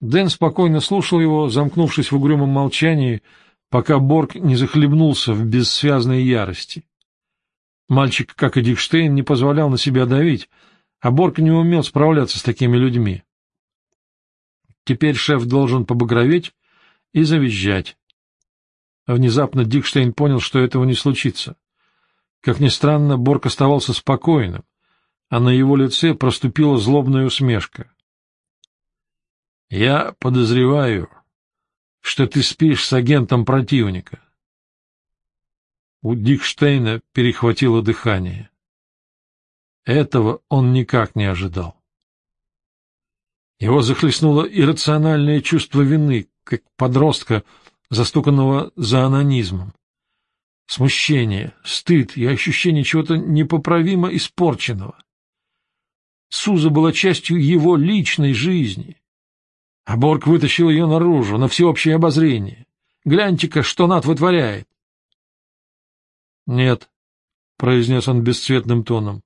Дэн спокойно слушал его, замкнувшись в угрюмом молчании, пока Борг не захлебнулся в бессвязной ярости. Мальчик, как и Дикштейн, не позволял на себя давить, а Борг не умел справляться с такими людьми. Теперь шеф должен побагроветь и завизжать. Внезапно Дикштейн понял, что этого не случится. Как ни странно, Борг оставался спокойным, а на его лице проступила злобная усмешка. — Я подозреваю, что ты спишь с агентом противника. У Дикштейна перехватило дыхание. Этого он никак не ожидал. Его захлестнуло иррациональное чувство вины, как подростка, застуканного за анонизмом. Смущение, стыд и ощущение чего-то непоправимо испорченного. Суза была частью его личной жизни. А Борг вытащил ее наружу, на всеобщее обозрение. Гляньте-ка, что Над вытворяет. — Нет, — произнес он бесцветным тоном.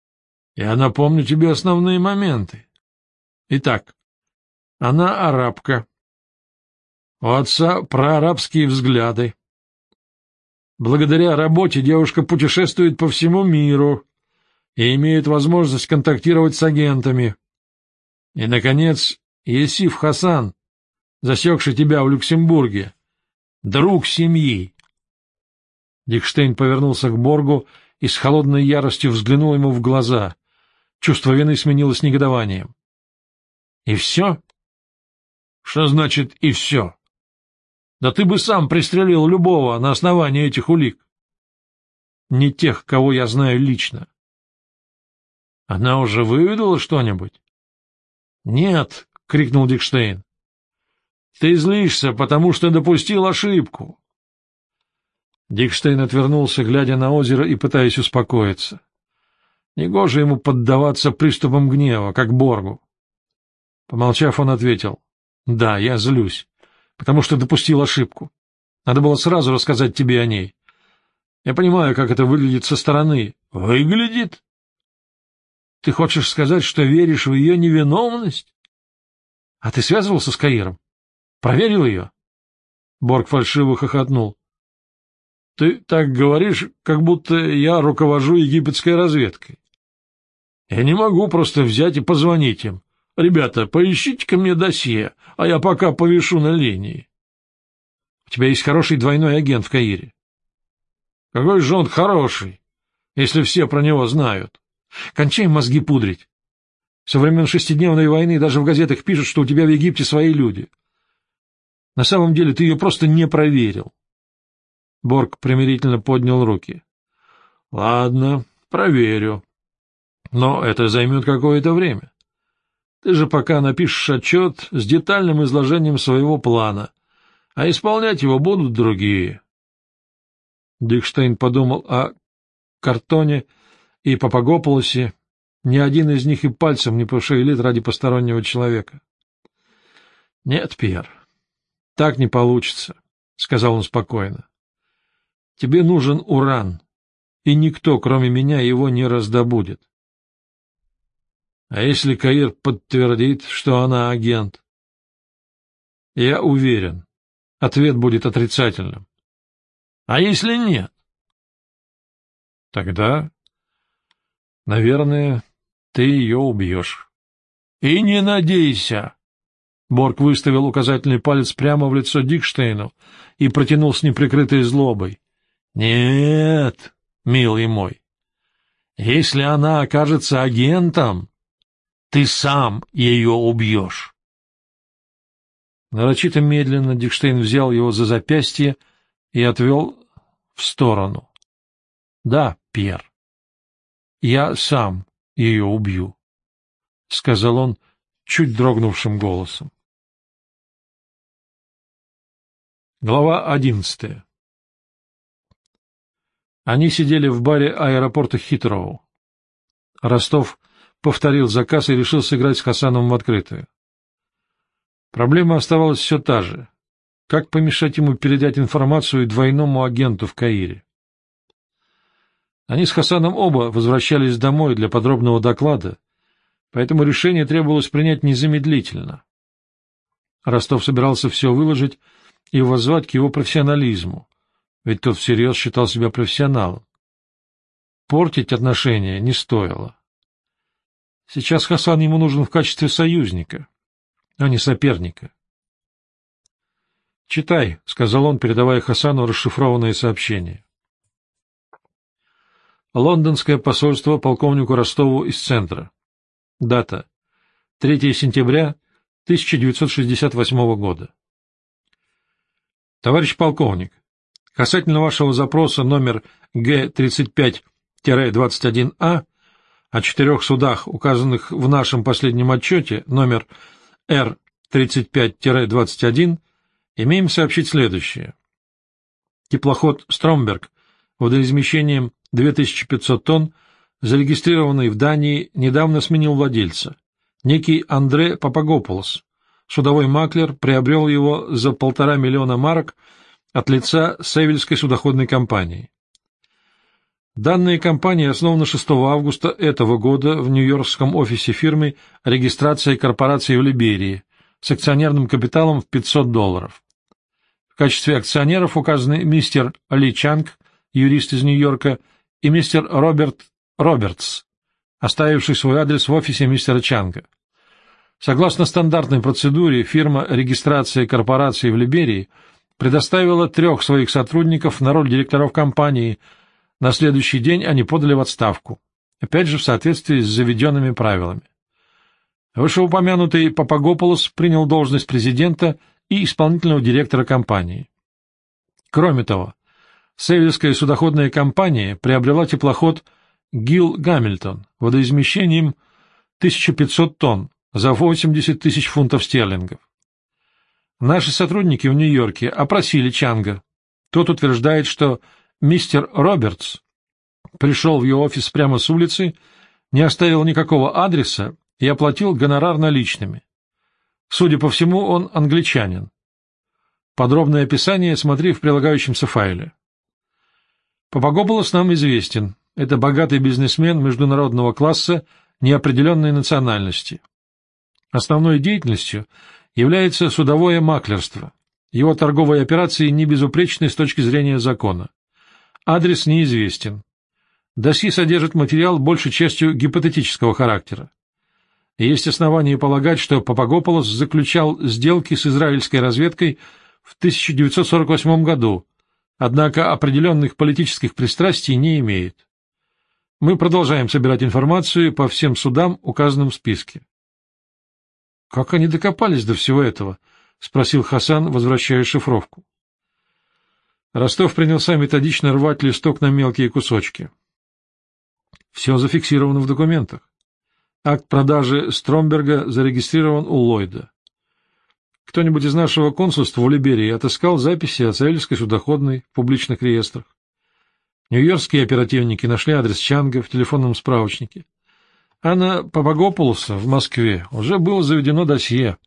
— Я напомню тебе основные моменты. Итак, она арабка. У отца проарабские взгляды. Благодаря работе девушка путешествует по всему миру и имеет возможность контактировать с агентами. И, наконец, Есиф Хасан, засекший тебя в Люксембурге, друг семьи. Дикштейн повернулся к Боргу и с холодной яростью взглянул ему в глаза. Чувство вины сменилось негодованием. — И все? — Что значит «и все»? Да ты бы сам пристрелил любого на основании этих улик. Не тех, кого я знаю лично. Она уже выведала что-нибудь? — Нет, — крикнул Дикштейн. — Ты злишься, потому что допустил ошибку. Дикштейн отвернулся, глядя на озеро и пытаясь успокоиться. Негоже ему поддаваться приступам гнева, как Боргу. Помолчав, он ответил. — Да, я злюсь, потому что допустил ошибку. Надо было сразу рассказать тебе о ней. Я понимаю, как это выглядит со стороны. — Выглядит? Ты хочешь сказать, что веришь в ее невиновность? — А ты связывался с Каиром? Проверил ее? Борг фальшиво хохотнул. — Ты так говоришь, как будто я руковожу египетской разведкой. Я не могу просто взять и позвонить им. Ребята, поищите-ка мне досье, а я пока повешу на линии. У тебя есть хороший двойной агент в Каире. Какой же он хороший, если все про него знают. Кончай мозги пудрить. Со времен шестидневной войны даже в газетах пишут, что у тебя в Египте свои люди. На самом деле ты ее просто не проверил. Борг примирительно поднял руки. — Ладно, проверю. Но это займет какое-то время. Ты же пока напишешь отчет с детальным изложением своего плана, а исполнять его будут другие. Дикштейн подумал о картоне и Папагополосе. Ни один из них и пальцем не пошевелит ради постороннего человека. — Нет, Пьер, так не получится, — сказал он спокойно. — Тебе нужен уран, и никто, кроме меня, его не раздобудет. А если Каир подтвердит, что она агент? Я уверен, ответ будет отрицательным. А если нет? Тогда, наверное, ты ее убьешь. И не надейся. Борг выставил указательный палец прямо в лицо Дикштейну и протянул с неприкрытой злобой. — Нет, милый мой, если она окажется агентом, ты сам ее убьешь. Нарочито медленно Дикштейн взял его за запястье и отвел в сторону. — Да, Пьер, я сам ее убью, — сказал он чуть дрогнувшим голосом. Глава одиннадцатая Они сидели в баре аэропорта Хитроу. Ростов повторил заказ и решил сыграть с Хасаном в открытую. Проблема оставалась все та же. Как помешать ему передать информацию двойному агенту в Каире? Они с Хасаном оба возвращались домой для подробного доклада, поэтому решение требовалось принять незамедлительно. Ростов собирался все выложить и воззвать к его профессионализму, ведь тот всерьез считал себя профессионалом. портить отношения не стоило. Сейчас Хасан ему нужен в качестве союзника, а не соперника. «Читай», — сказал он, передавая Хасану расшифрованное сообщение. Лондонское посольство полковнику Ростову из центра. Дата. 3 сентября 1968 года. Товарищ полковник, касательно вашего запроса номер Г-35-21А о четырех судах, указанных в нашем последнем отчете, номер Р-35-21, имеем сообщить следующее. Теплоход «Стромберг» водоизмещением 2500 тонн, зарегистрированный в Дании, недавно сменил владельца. Некий Андре Папагополос, судовой маклер, приобрел его за полтора миллиона марок от лица Севильской судоходной компании. Данная компания основана 6 августа этого года в нью-йоркском офисе фирмы регистрации корпорации в Либерии с акционерным капиталом в 500 долларов. В качестве акционеров указаны мистер Ли Чанг, юрист из Нью-Йорка, и мистер Роберт Робертс, оставивший свой адрес в офисе мистера Чанга. Согласно стандартной процедуре, фирма регистрации корпорации в Либерии предоставила трех своих сотрудников на роль директоров компании. На следующий день они подали в отставку, опять же в соответствии с заведенными правилами. Вышеупомянутый Папагополос принял должность президента и исполнительного директора компании. Кроме того, Севильская судоходная компания приобрела теплоход «Гилл Гамильтон» водоизмещением 1500 тонн за 80 тысяч фунтов стерлингов. Наши сотрудники в Нью-Йорке опросили Чанга. Тот утверждает, что мистер Робертс пришел в его офис прямо с улицы, не оставил никакого адреса и оплатил гонорар наличными. Судя по всему, он англичанин. Подробное описание смотри в прилагающемся файле. Папагополос нам известен. Это богатый бизнесмен международного класса неопределенной национальности. Основной деятельностью является судовое маклерство. Его торговые операции не безупречны с точки зрения закона. Адрес неизвестен. Досье содержит материал большей частью гипотетического характера. Есть основания полагать, что Папагополос заключал сделки с израильской разведкой в 1948 году, однако определенных политических пристрастий не имеет. Мы продолжаем собирать информацию по всем судам, указанным в списке. — Как они докопались до всего этого? — спросил Хасан, возвращая шифровку. Ростов принялся методично рвать листок на мелкие кусочки. Все зафиксировано в документах. Акт продажи Стромберга зарегистрирован у Ллойда. Кто-нибудь из нашего консульства в Либерии отыскал записи о Саэльской судоходной в публичных реестрах. Нью-Йоркские оперативники нашли адрес Чанга в телефонном справочнике. А на Папагопулуса в Москве уже было заведено досье.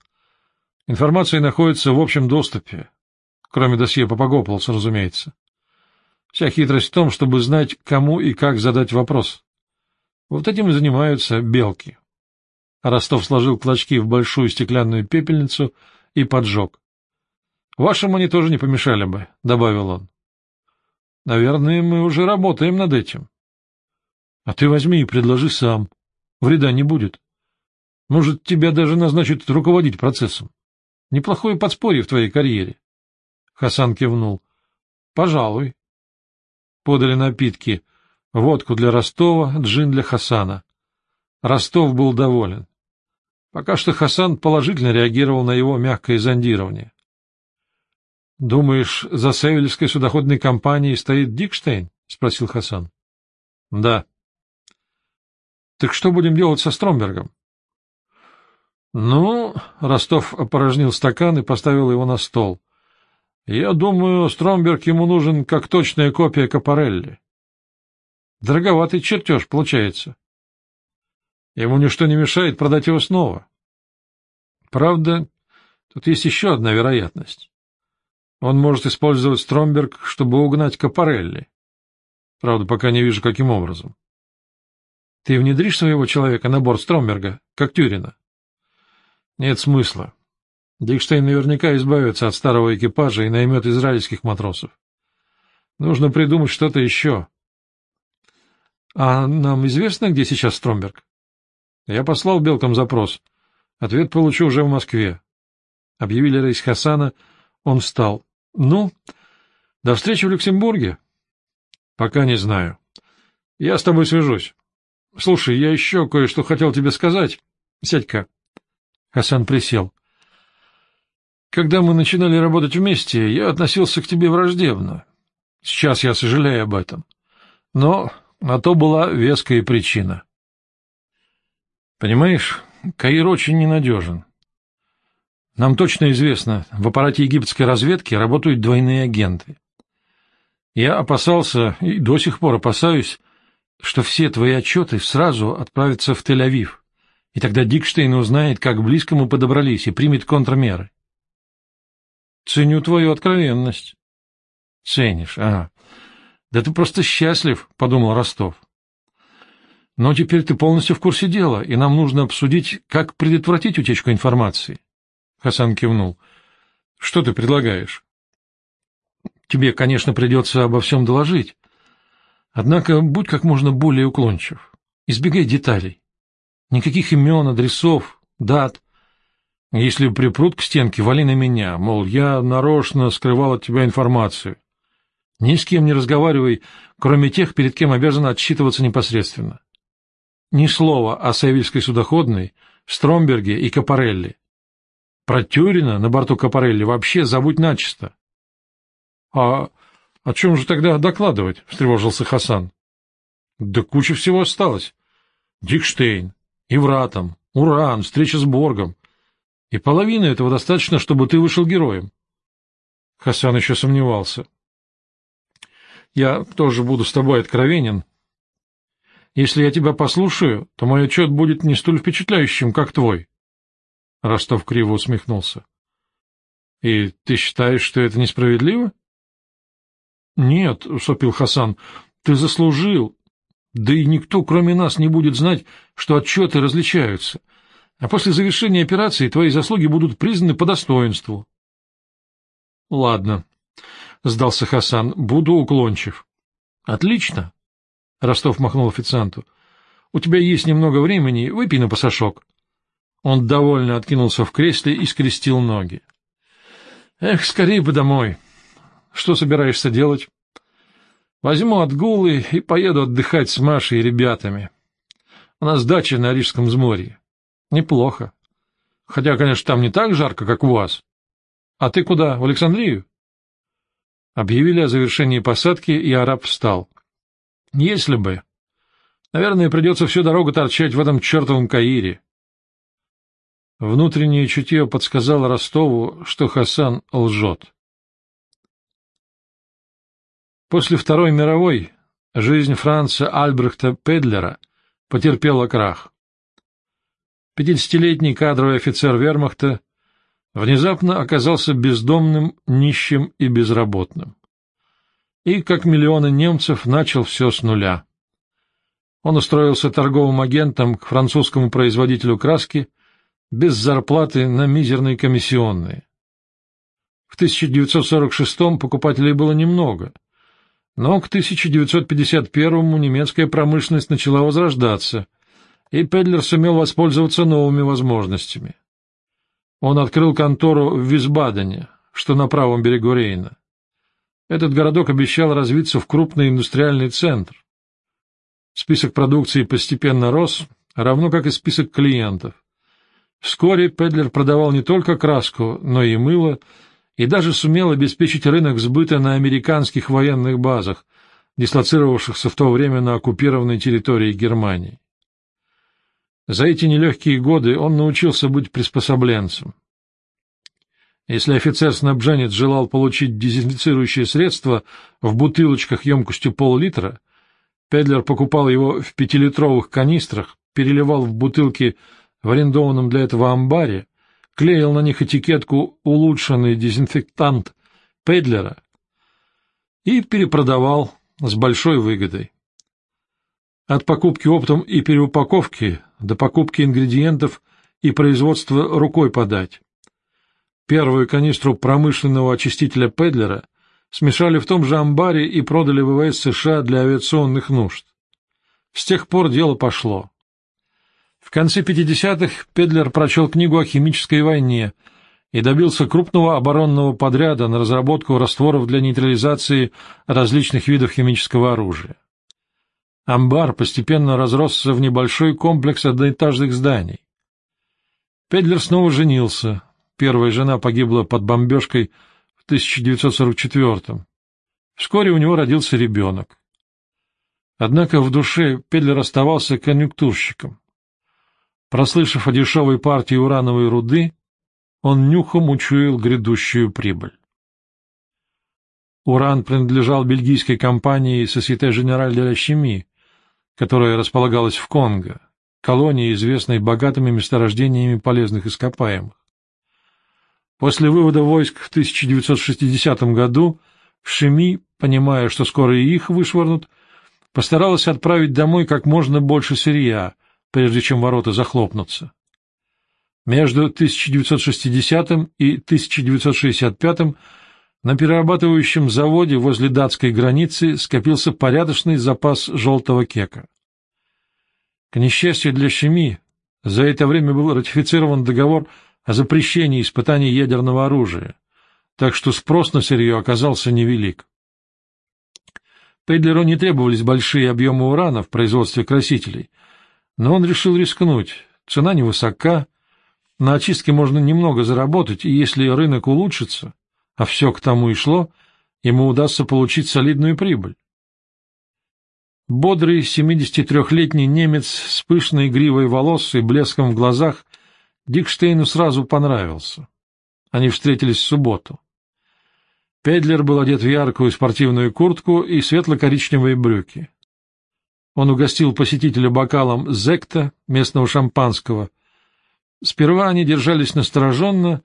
Информация находится в общем доступе, кроме досье Папагопулуса, разумеется. Вся хитрость в том, чтобы знать, кому и как задать вопрос. Вот этим и занимаются белки. Ростов сложил клочки в большую стеклянную пепельницу — и поджег. — Вашему они тоже не помешали бы, — добавил он. — Наверное, мы уже работаем над этим. — А ты возьми и предложи сам. Вреда не будет. Может, тебя даже назначат руководить процессом. Неплохое подспорье в твоей карьере. Хасан кивнул. — Пожалуй. Подали напитки. Водку для Ростова, джин для Хасана. Ростов был доволен. Пока что Хасан положительно реагировал на его мягкое зондирование. — Думаешь, за Севельской судоходной компанией стоит Дикштейн? — спросил Хасан. — Да. — Так что будем делать со Стромбергом? — Ну, Ростов опорожнил стакан и поставил его на стол. — Я думаю, Стромберг ему нужен как точная копия Капарелли. Дороговатый чертеж получается. Ему ничто не мешает продать его снова. Правда, тут есть еще одна вероятность. Он может использовать Стромберг, чтобы угнать Капарелли. Правда, пока не вижу, каким образом. Ты внедришь своего человека на борт Стромберга, как Тюрина? Нет смысла. Дикштейн наверняка избавится от старого экипажа и наймет израильских матросов. Нужно придумать что-то еще. А нам известно, где сейчас Стромберг? Я послал белкам запрос. Ответ получу уже в Москве. Объявили рейс Хасана. Он встал. Ну, до встречи в Люксембурге. Пока не знаю. Я с тобой свяжусь. Слушай, я еще кое-что хотел тебе сказать. Сядь-ка. Хасан присел. Когда мы начинали работать вместе, я относился к тебе враждебно. Сейчас я сожалею об этом. Но на то была веская причина. Понимаешь, Каир очень ненадежен. Нам точно известно, в аппарате египетской разведки работают двойные агенты. Я опасался и до сих пор опасаюсь, что все твои отчеты сразу отправятся в Тель-Авив, и тогда Дикштейн узнает, как близко мы подобрались, и примет контрмеры. Ценю твою откровенность. Ценишь, ага. Да ты просто счастлив, — подумал Ростов. Но теперь ты полностью в курсе дела, и нам нужно обсудить, как предотвратить утечку информации. Хасан кивнул. Что ты предлагаешь? Тебе, конечно, придется обо всем доложить. Однако будь как можно более уклончив. Избегай деталей. Никаких имен, адресов, дат. Если припрут к стенке, вали на меня, мол, я нарочно скрывал от тебя информацию. Ни с кем не разговаривай, кроме тех, перед кем обязан отчитываться непосредственно. Ни слова о Савельской судоходной, Стромберге и Капарелли. Про Тюрина на борту Капарелли вообще забудь начисто. — А о чем же тогда докладывать? — встревожился Хасан. — Да куча всего осталось. Дикштейн, Ивратом, Уран, встреча с Боргом. И половины этого достаточно, чтобы ты вышел героем. Хасан еще сомневался. — Я тоже буду с тобой откровенен. Если я тебя послушаю, то мой отчет будет не столь впечатляющим, как твой. Ростов криво усмехнулся. — И ты считаешь, что это несправедливо? — Нет, — сопил Хасан, — ты заслужил. Да и никто, кроме нас, не будет знать, что отчеты различаются. А после завершения операции твои заслуги будут признаны по достоинству. — Ладно, — сдался Хасан, — буду уклончив. — Отлично. Ростов махнул официанту. — У тебя есть немного времени, выпей на пасашок. Он довольно откинулся в кресле и скрестил ноги. — Эх, скорее бы домой. Что собираешься делать? — Возьму отгулы и поеду отдыхать с Машей и ребятами. У нас дача на Рижском взморье. Неплохо. Хотя, конечно, там не так жарко, как у вас. А ты куда, в Александрию? Объявили о завершении посадки, и араб встал. Если бы. Наверное, придется всю дорогу торчать в этом чертовом Каире. Внутреннее чутье подсказало Ростову, что Хасан лжет. После Второй мировой жизнь Франца Альбрехта Педлера потерпела крах. Пятидесятилетний кадровый офицер вермахта внезапно оказался бездомным, нищим и безработным и, как миллионы немцев, начал все с нуля. Он устроился торговым агентом к французскому производителю краски без зарплаты на мизерные комиссионные. В 1946-м покупателей было немного, но к 1951-му немецкая промышленность начала возрождаться, и Педлер сумел воспользоваться новыми возможностями. Он открыл контору в Висбадене, что на правом берегу Рейна. Этот городок обещал развиться в крупный индустриальный центр. Список продукции постепенно рос, равно как и список клиентов. Вскоре Педлер продавал не только краску, но и мыло, и даже сумел обеспечить рынок сбыта на американских военных базах, дислоцировавшихся в то время на оккупированной территории Германии. За эти нелегкие годы он научился быть приспособленцем. Если офицер-снабженец желал получить дезинфицирующее средство в бутылочках емкостью пол-литра, Педлер покупал его в пятилитровых канистрах, переливал в бутылки в арендованном для этого амбаре, клеил на них этикетку «Улучшенный дезинфектант Педлера» и перепродавал с большой выгодой. От покупки оптом и переупаковки до покупки ингредиентов и производства рукой подать. Первую канистру промышленного очистителя Педлера смешали в том же амбаре и продали ВВС США для авиационных нужд. С тех пор дело пошло. В конце 50-х Педлер прочел книгу о химической войне и добился крупного оборонного подряда на разработку растворов для нейтрализации различных видов химического оружия. Амбар постепенно разросся в небольшой комплекс одноэтажных зданий. Педлер снова женился. Первая жена погибла под бомбежкой в 1944-м. Вскоре у него родился ребенок. Однако в душе Педлер оставался конъюнктурщиком. Прослышав о дешевой партии урановой руды, он нюхом учуял грядущую прибыль. Уран принадлежал бельгийской компании Société Générale de la Chimie, которая располагалась в Конго, колонии, известной богатыми месторождениями полезных ископаемых. После вывода войск в 1960 году Шеми, понимая, что скоро и их вышвырнут, постаралась отправить домой как можно больше сырья, прежде чем ворота захлопнутся. Между 1960 и 1965 на перерабатывающем заводе возле датской границы скопился порядочный запас желтого кека. К несчастью для Шеми, за это время был ратифицирован договор о запрещении испытаний ядерного оружия, так что спрос на сырье оказался невелик. Пейдлеру не требовались большие объемы урана в производстве красителей, но он решил рискнуть. Цена невысока, на очистке можно немного заработать, и если рынок улучшится, а все к тому и шло, ему удастся получить солидную прибыль. Бодрый 73-летний немец с пышной гривой волос и блеском в глазах Дикштейну сразу понравился. Они встретились в субботу. Педлер был одет в яркую спортивную куртку и светло-коричневые брюки. Он угостил посетителя бокалом зекта, местного шампанского. Сперва они держались настороженно,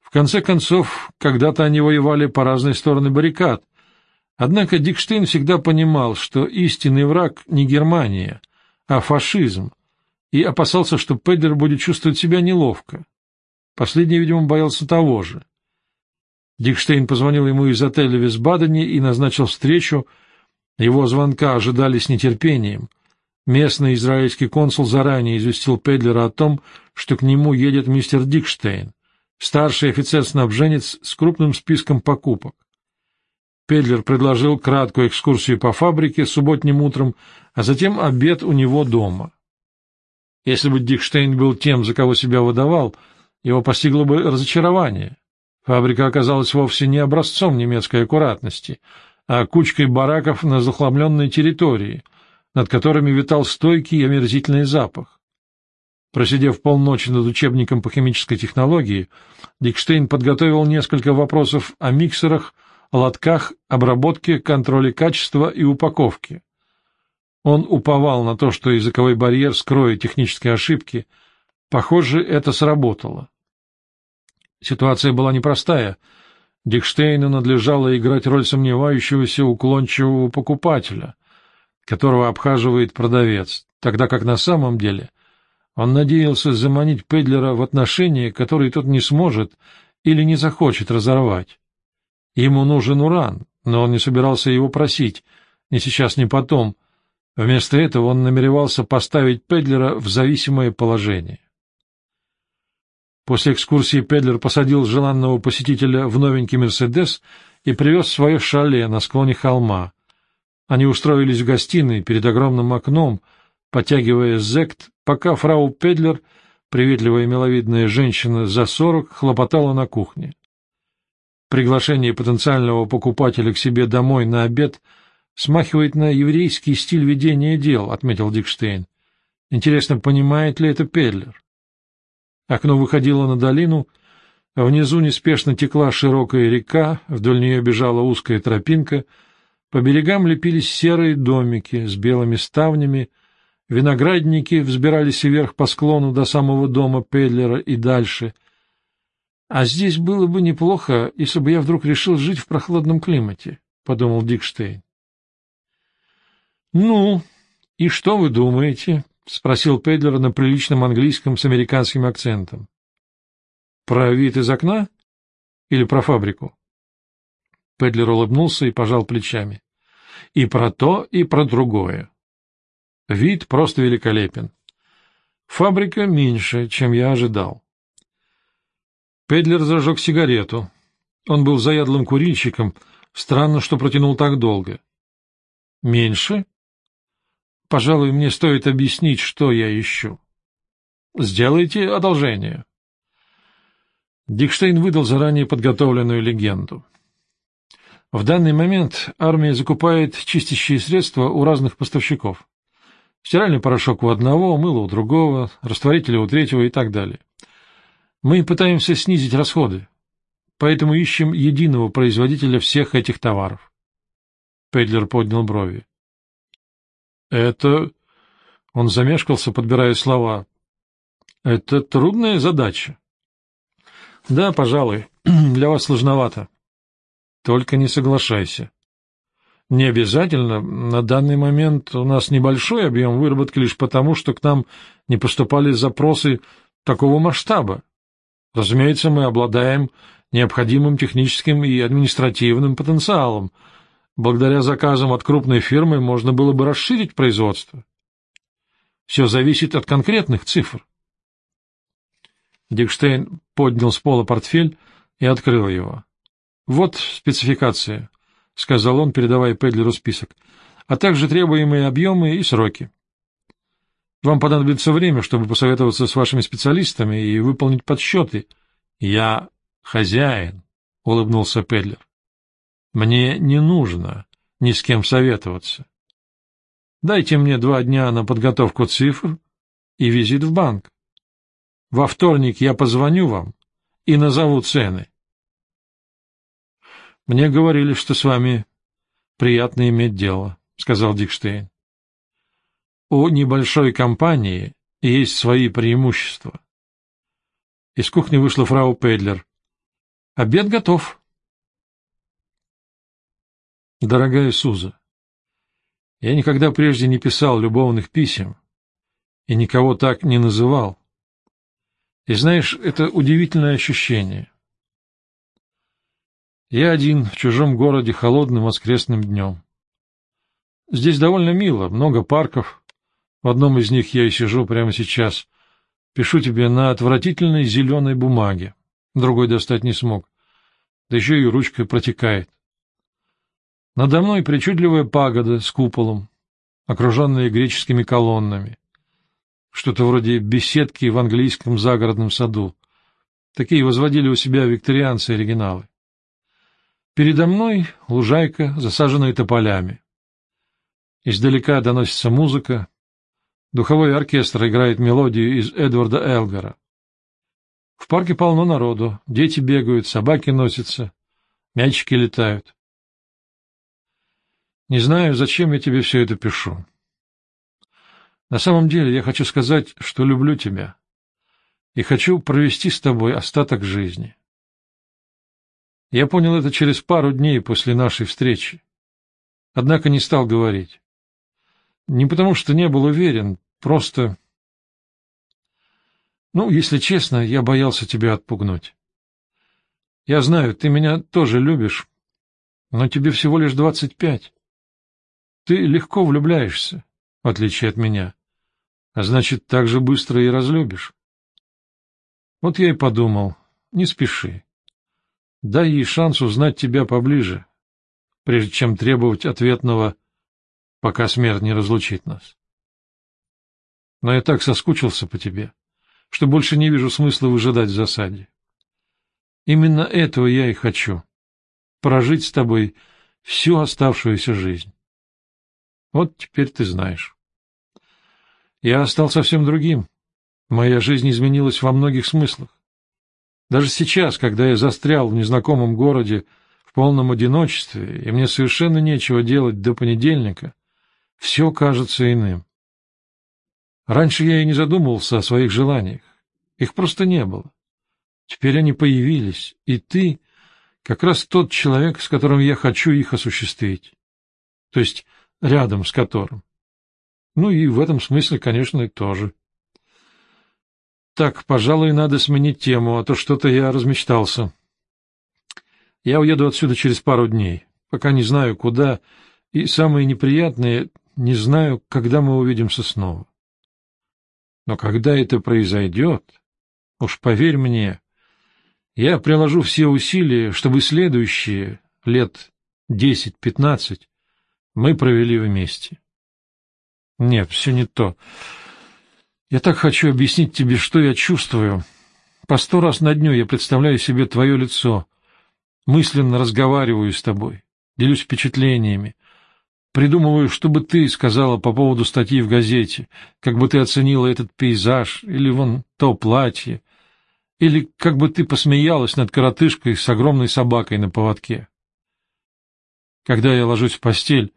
в конце концов, когда-то они воевали по разные стороны баррикад. Однако Дикштейн всегда понимал, что истинный враг не Германия, а фашизм, и опасался, что Педлер будет чувствовать себя неловко. Последний, видимо, боялся того же. Дикштейн позвонил ему из отеля в Висбадене и назначил встречу. Его звонка ожидали с нетерпением. Местный израильский консул заранее известил Педлера о том, что к нему едет мистер Дикштейн старший офицер-снабженец с крупным списком покупок. Педлер предложил краткую экскурсию по фабрике субботним утром, а затем обед у него дома. Если бы Дикштейн был тем, за кого себя выдавал, его постигло бы разочарование. Фабрика оказалась вовсе не образцом немецкой аккуратности, а кучкой бараков на захламленной территории, над которыми витал стойкий и омерзительный запах. Просидев полночи над учебником по химической технологии, Дикштейн подготовил несколько вопросов о миксерах, лотках, обработке, контроле качества и упаковке. Он уповал на то, что языковой барьер скроет технические ошибки. Похоже, это сработало. Ситуация была непростая. Дикштейну надлежало играть роль сомневающегося уклончивого покупателя, которого обхаживает продавец, тогда как на самом деле он надеялся заманить Педлера в отношения, которые тот не сможет или не захочет разорвать. Ему нужен уран, но он не собирался его просить, ни сейчас, ни потом. Вместо этого он намеревался поставить Педлера в зависимое положение. После экскурсии Педлер посадил желанного посетителя в новенький «Мерседес» и привез свое шале на склоне холма. Они устроились в гостиной перед огромным окном, потягивая зект, пока фрау Педлер, приветливая миловидная женщина за сорок, хлопотала на кухне. Приглашение потенциального покупателя к себе домой на обед смахивает на еврейский стиль ведения дел, отметил Дикштейн. Интересно, понимает ли это Педлер? Окно выходило на долину, внизу неспешно текла широкая река, вдоль нее бежала узкая тропинка, по берегам лепились серые домики с белыми ставнями, Виноградники взбирались вверх по склону до самого дома Педлера и дальше. А здесь было бы неплохо, если бы я вдруг решил жить в прохладном климате, — подумал Дикштейн. — Ну, и что вы думаете? — спросил Педлер на приличном английском с американским акцентом. — Про вид из окна? Или про фабрику? Педлер улыбнулся и пожал плечами. — И про то, и про другое. Вид просто великолепен. Фабрика меньше, чем я ожидал. Педлер зажег сигарету. Он был заядлым курильщиком. Странно, что протянул так долго. Меньше? Пожалуй, мне стоит объяснить, что я ищу. Сделайте одолжение. Дикштейн выдал заранее подготовленную легенду. В данный момент армия закупает чистящие средства у разных поставщиков. Стиральный порошок у одного, мыло у другого, растворители у третьего и так далее. Мы пытаемся снизить расходы, поэтому ищем единого производителя всех этих товаров. Педлер поднял брови. — Это... Он замешкался, подбирая слова. — Это трудная задача. — Да, пожалуй. Для вас сложновато. — Только не соглашайся. Не обязательно. На данный момент у нас небольшой объем выработки лишь потому, что к нам не поступали запросы такого масштаба. Разумеется, мы обладаем необходимым техническим и административным потенциалом. Благодаря заказам от крупной фирмы можно было бы расширить производство. Все зависит от конкретных цифр. Дикштейн поднял с пола портфель и открыл его. Вот спецификация. — сказал он, передавая Педлеру список, — а также требуемые объемы и сроки. Вам понадобится время, чтобы посоветоваться с вашими специалистами и выполнить подсчеты. — Я хозяин, — улыбнулся Педлер. — Мне не нужно ни с кем советоваться. Дайте мне два дня на подготовку цифр и визит в банк. Во вторник я позвоню вам и назову цены. — Мне говорили, что с вами приятно иметь дело, — сказал Дикштейн. — У небольшой компании есть свои преимущества. Из кухни вышла фрау Педлер. — Обед готов. — Дорогая Суза, я никогда прежде не писал любовных писем и никого так не называл. И знаешь, это удивительное ощущение. Я один в чужом городе холодным воскресным днем. Здесь довольно мило, много парков. В одном из них я и сижу прямо сейчас. Пишу тебе на отвратительной зеленой бумаге. Другой достать не смог. Да еще и ручкой протекает. Надо мной причудливая пагода с куполом, окруженная греческими колоннами. Что-то вроде беседки в английском загородном саду. Такие возводили у себя викторианцы-оригиналы. Передо мной лужайка, засаженная тополями. Издалека доносится музыка. Духовой оркестр играет мелодию из Эдварда Элгара. В парке полно народу, дети бегают, собаки носятся, мячики летают. Не знаю, зачем я тебе все это пишу. На самом деле я хочу сказать, что люблю тебя и хочу провести с тобой остаток жизни. Я понял это через пару дней после нашей встречи. Однако не стал говорить. Не потому, что не был уверен, просто... Ну, если честно, я боялся тебя отпугнуть. Я знаю, ты меня тоже любишь, но тебе всего лишь двадцать пять. Ты легко влюбляешься, в отличие от меня, а значит, так же быстро и разлюбишь. Вот я и подумал, не спеши. Дай ей шанс узнать тебя поближе, прежде чем требовать ответного, пока смерть не разлучит нас. Но я так соскучился по тебе, что больше не вижу смысла выжидать в засаде. Именно этого я и хочу — прожить с тобой всю оставшуюся жизнь. Вот теперь ты знаешь. Я стал совсем другим. Моя жизнь изменилась во многих смыслах. Даже сейчас, когда я застрял в незнакомом городе в полном одиночестве, и мне совершенно нечего делать до понедельника, все кажется иным. Раньше я и не задумывался о своих желаниях. Их просто не было. Теперь они появились, и ты как раз тот человек, с которым я хочу их осуществить. То есть рядом с которым. Ну и в этом смысле, конечно, тоже. Так, пожалуй, надо сменить тему, а то что-то я размечтался. Я уеду отсюда через пару дней, пока не знаю, куда, и самое неприятное, не знаю, когда мы увидимся снова. Но когда это произойдет, уж поверь мне, я приложу все усилия, чтобы следующие лет десять-пятнадцать мы провели вместе. Нет, все не то. Я так хочу объяснить тебе, что я чувствую. По сто раз на дню я представляю себе твое лицо, мысленно разговариваю с тобой, делюсь впечатлениями, придумываю, что бы ты сказала по поводу статьи в газете, как бы ты оценила этот пейзаж, или вон то платье, или как бы ты посмеялась над коротышкой с огромной собакой на поводке. Когда я ложусь в постель,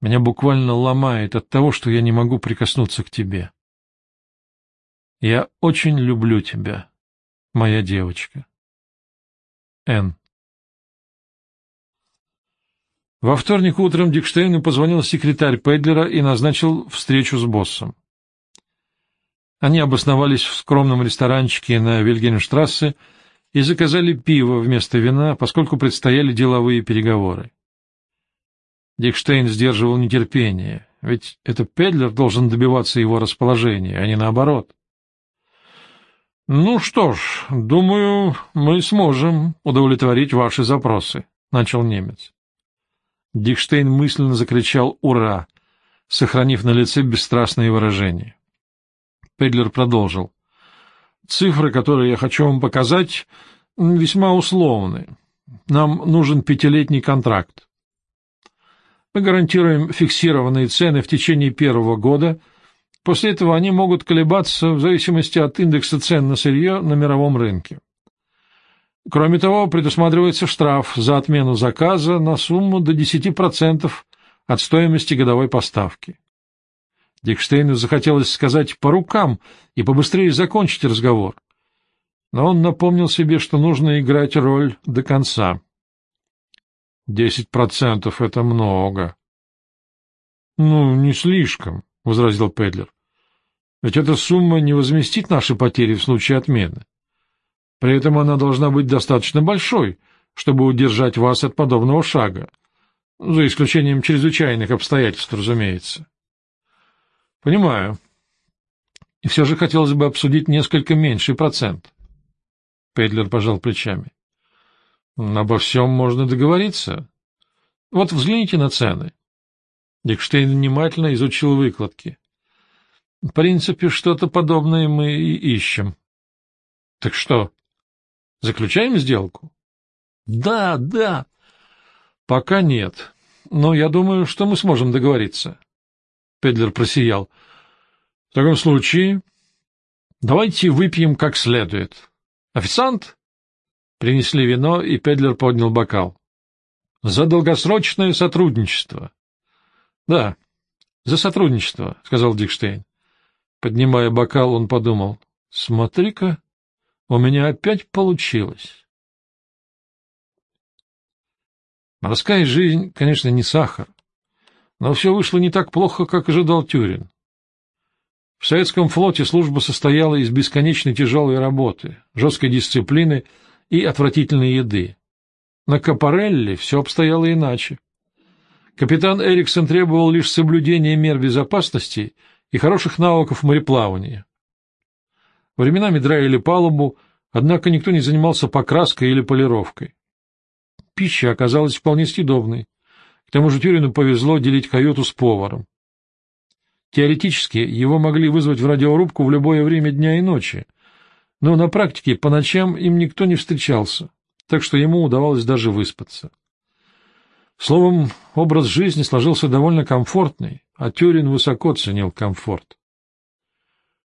меня буквально ломает от того, что я не могу прикоснуться к тебе. Я очень люблю тебя, моя девочка. Н. Во вторник утром Дикштейну позвонил секретарь Педлера и назначил встречу с боссом. Они обосновались в скромном ресторанчике на Вильгельмштрассе и заказали пиво вместо вина, поскольку предстояли деловые переговоры. Дикштейн сдерживал нетерпение, ведь это Педлер должен добиваться его расположения, а не наоборот. — Ну что ж, думаю, мы сможем удовлетворить ваши запросы, — начал немец. Дикштейн мысленно закричал «Ура!», сохранив на лице бесстрастное выражение. Педлер продолжил. «Цифры, которые я хочу вам показать, весьма условны. Нам нужен пятилетний контракт. Мы гарантируем фиксированные цены в течение первого года. После этого они могут колебаться в зависимости от индекса цен на сырье на мировом рынке. Кроме того, предусматривается штраф за отмену заказа на сумму до 10% от стоимости годовой поставки. Дикштейну захотелось сказать «по рукам» и побыстрее закончить разговор. Но он напомнил себе, что нужно играть роль до конца. Десять процентов — это много. — Ну, не слишком, — возразил Педлер. — Ведь эта сумма не возместит наши потери в случае отмены. При этом она должна быть достаточно большой, чтобы удержать вас от подобного шага, за исключением чрезвычайных обстоятельств, разумеется. — Понимаю. И все же хотелось бы обсудить несколько меньший процент. Педлер пожал плечами. Обо всем можно договориться. Вот взгляните на цены. Дикштейн внимательно изучил выкладки. В принципе, что-то подобное мы и ищем. Так что, заключаем сделку? Да, да. Пока нет. Но я думаю, что мы сможем договориться. Педлер просиял. В таком случае, давайте выпьем как следует. Официант? Принесли вино, и Педлер поднял бокал. — За долгосрочное сотрудничество. — Да, за сотрудничество, — сказал Дикштейн. Поднимая бокал, он подумал. — Смотри-ка, у меня опять получилось. Морская жизнь, конечно, не сахар, но все вышло не так плохо, как ожидал Тюрин. В советском флоте служба состояла из бесконечной тяжелой работы, жесткой дисциплины — и отвратительной еды. На Капарелле все обстояло иначе. Капитан Эриксон требовал лишь соблюдения мер безопасности и хороших навыков мореплавания. Временами драили палубу, однако никто не занимался покраской или полировкой. Пища оказалась вполне съедобной. К тому же Тюрину повезло делить каюту с поваром. Теоретически его могли вызвать в радиорубку в любое время дня и ночи, но на практике по ночам им никто не встречался, так что ему удавалось даже выспаться. Словом, образ жизни сложился довольно комфортный, а Тюрин высоко ценил комфорт.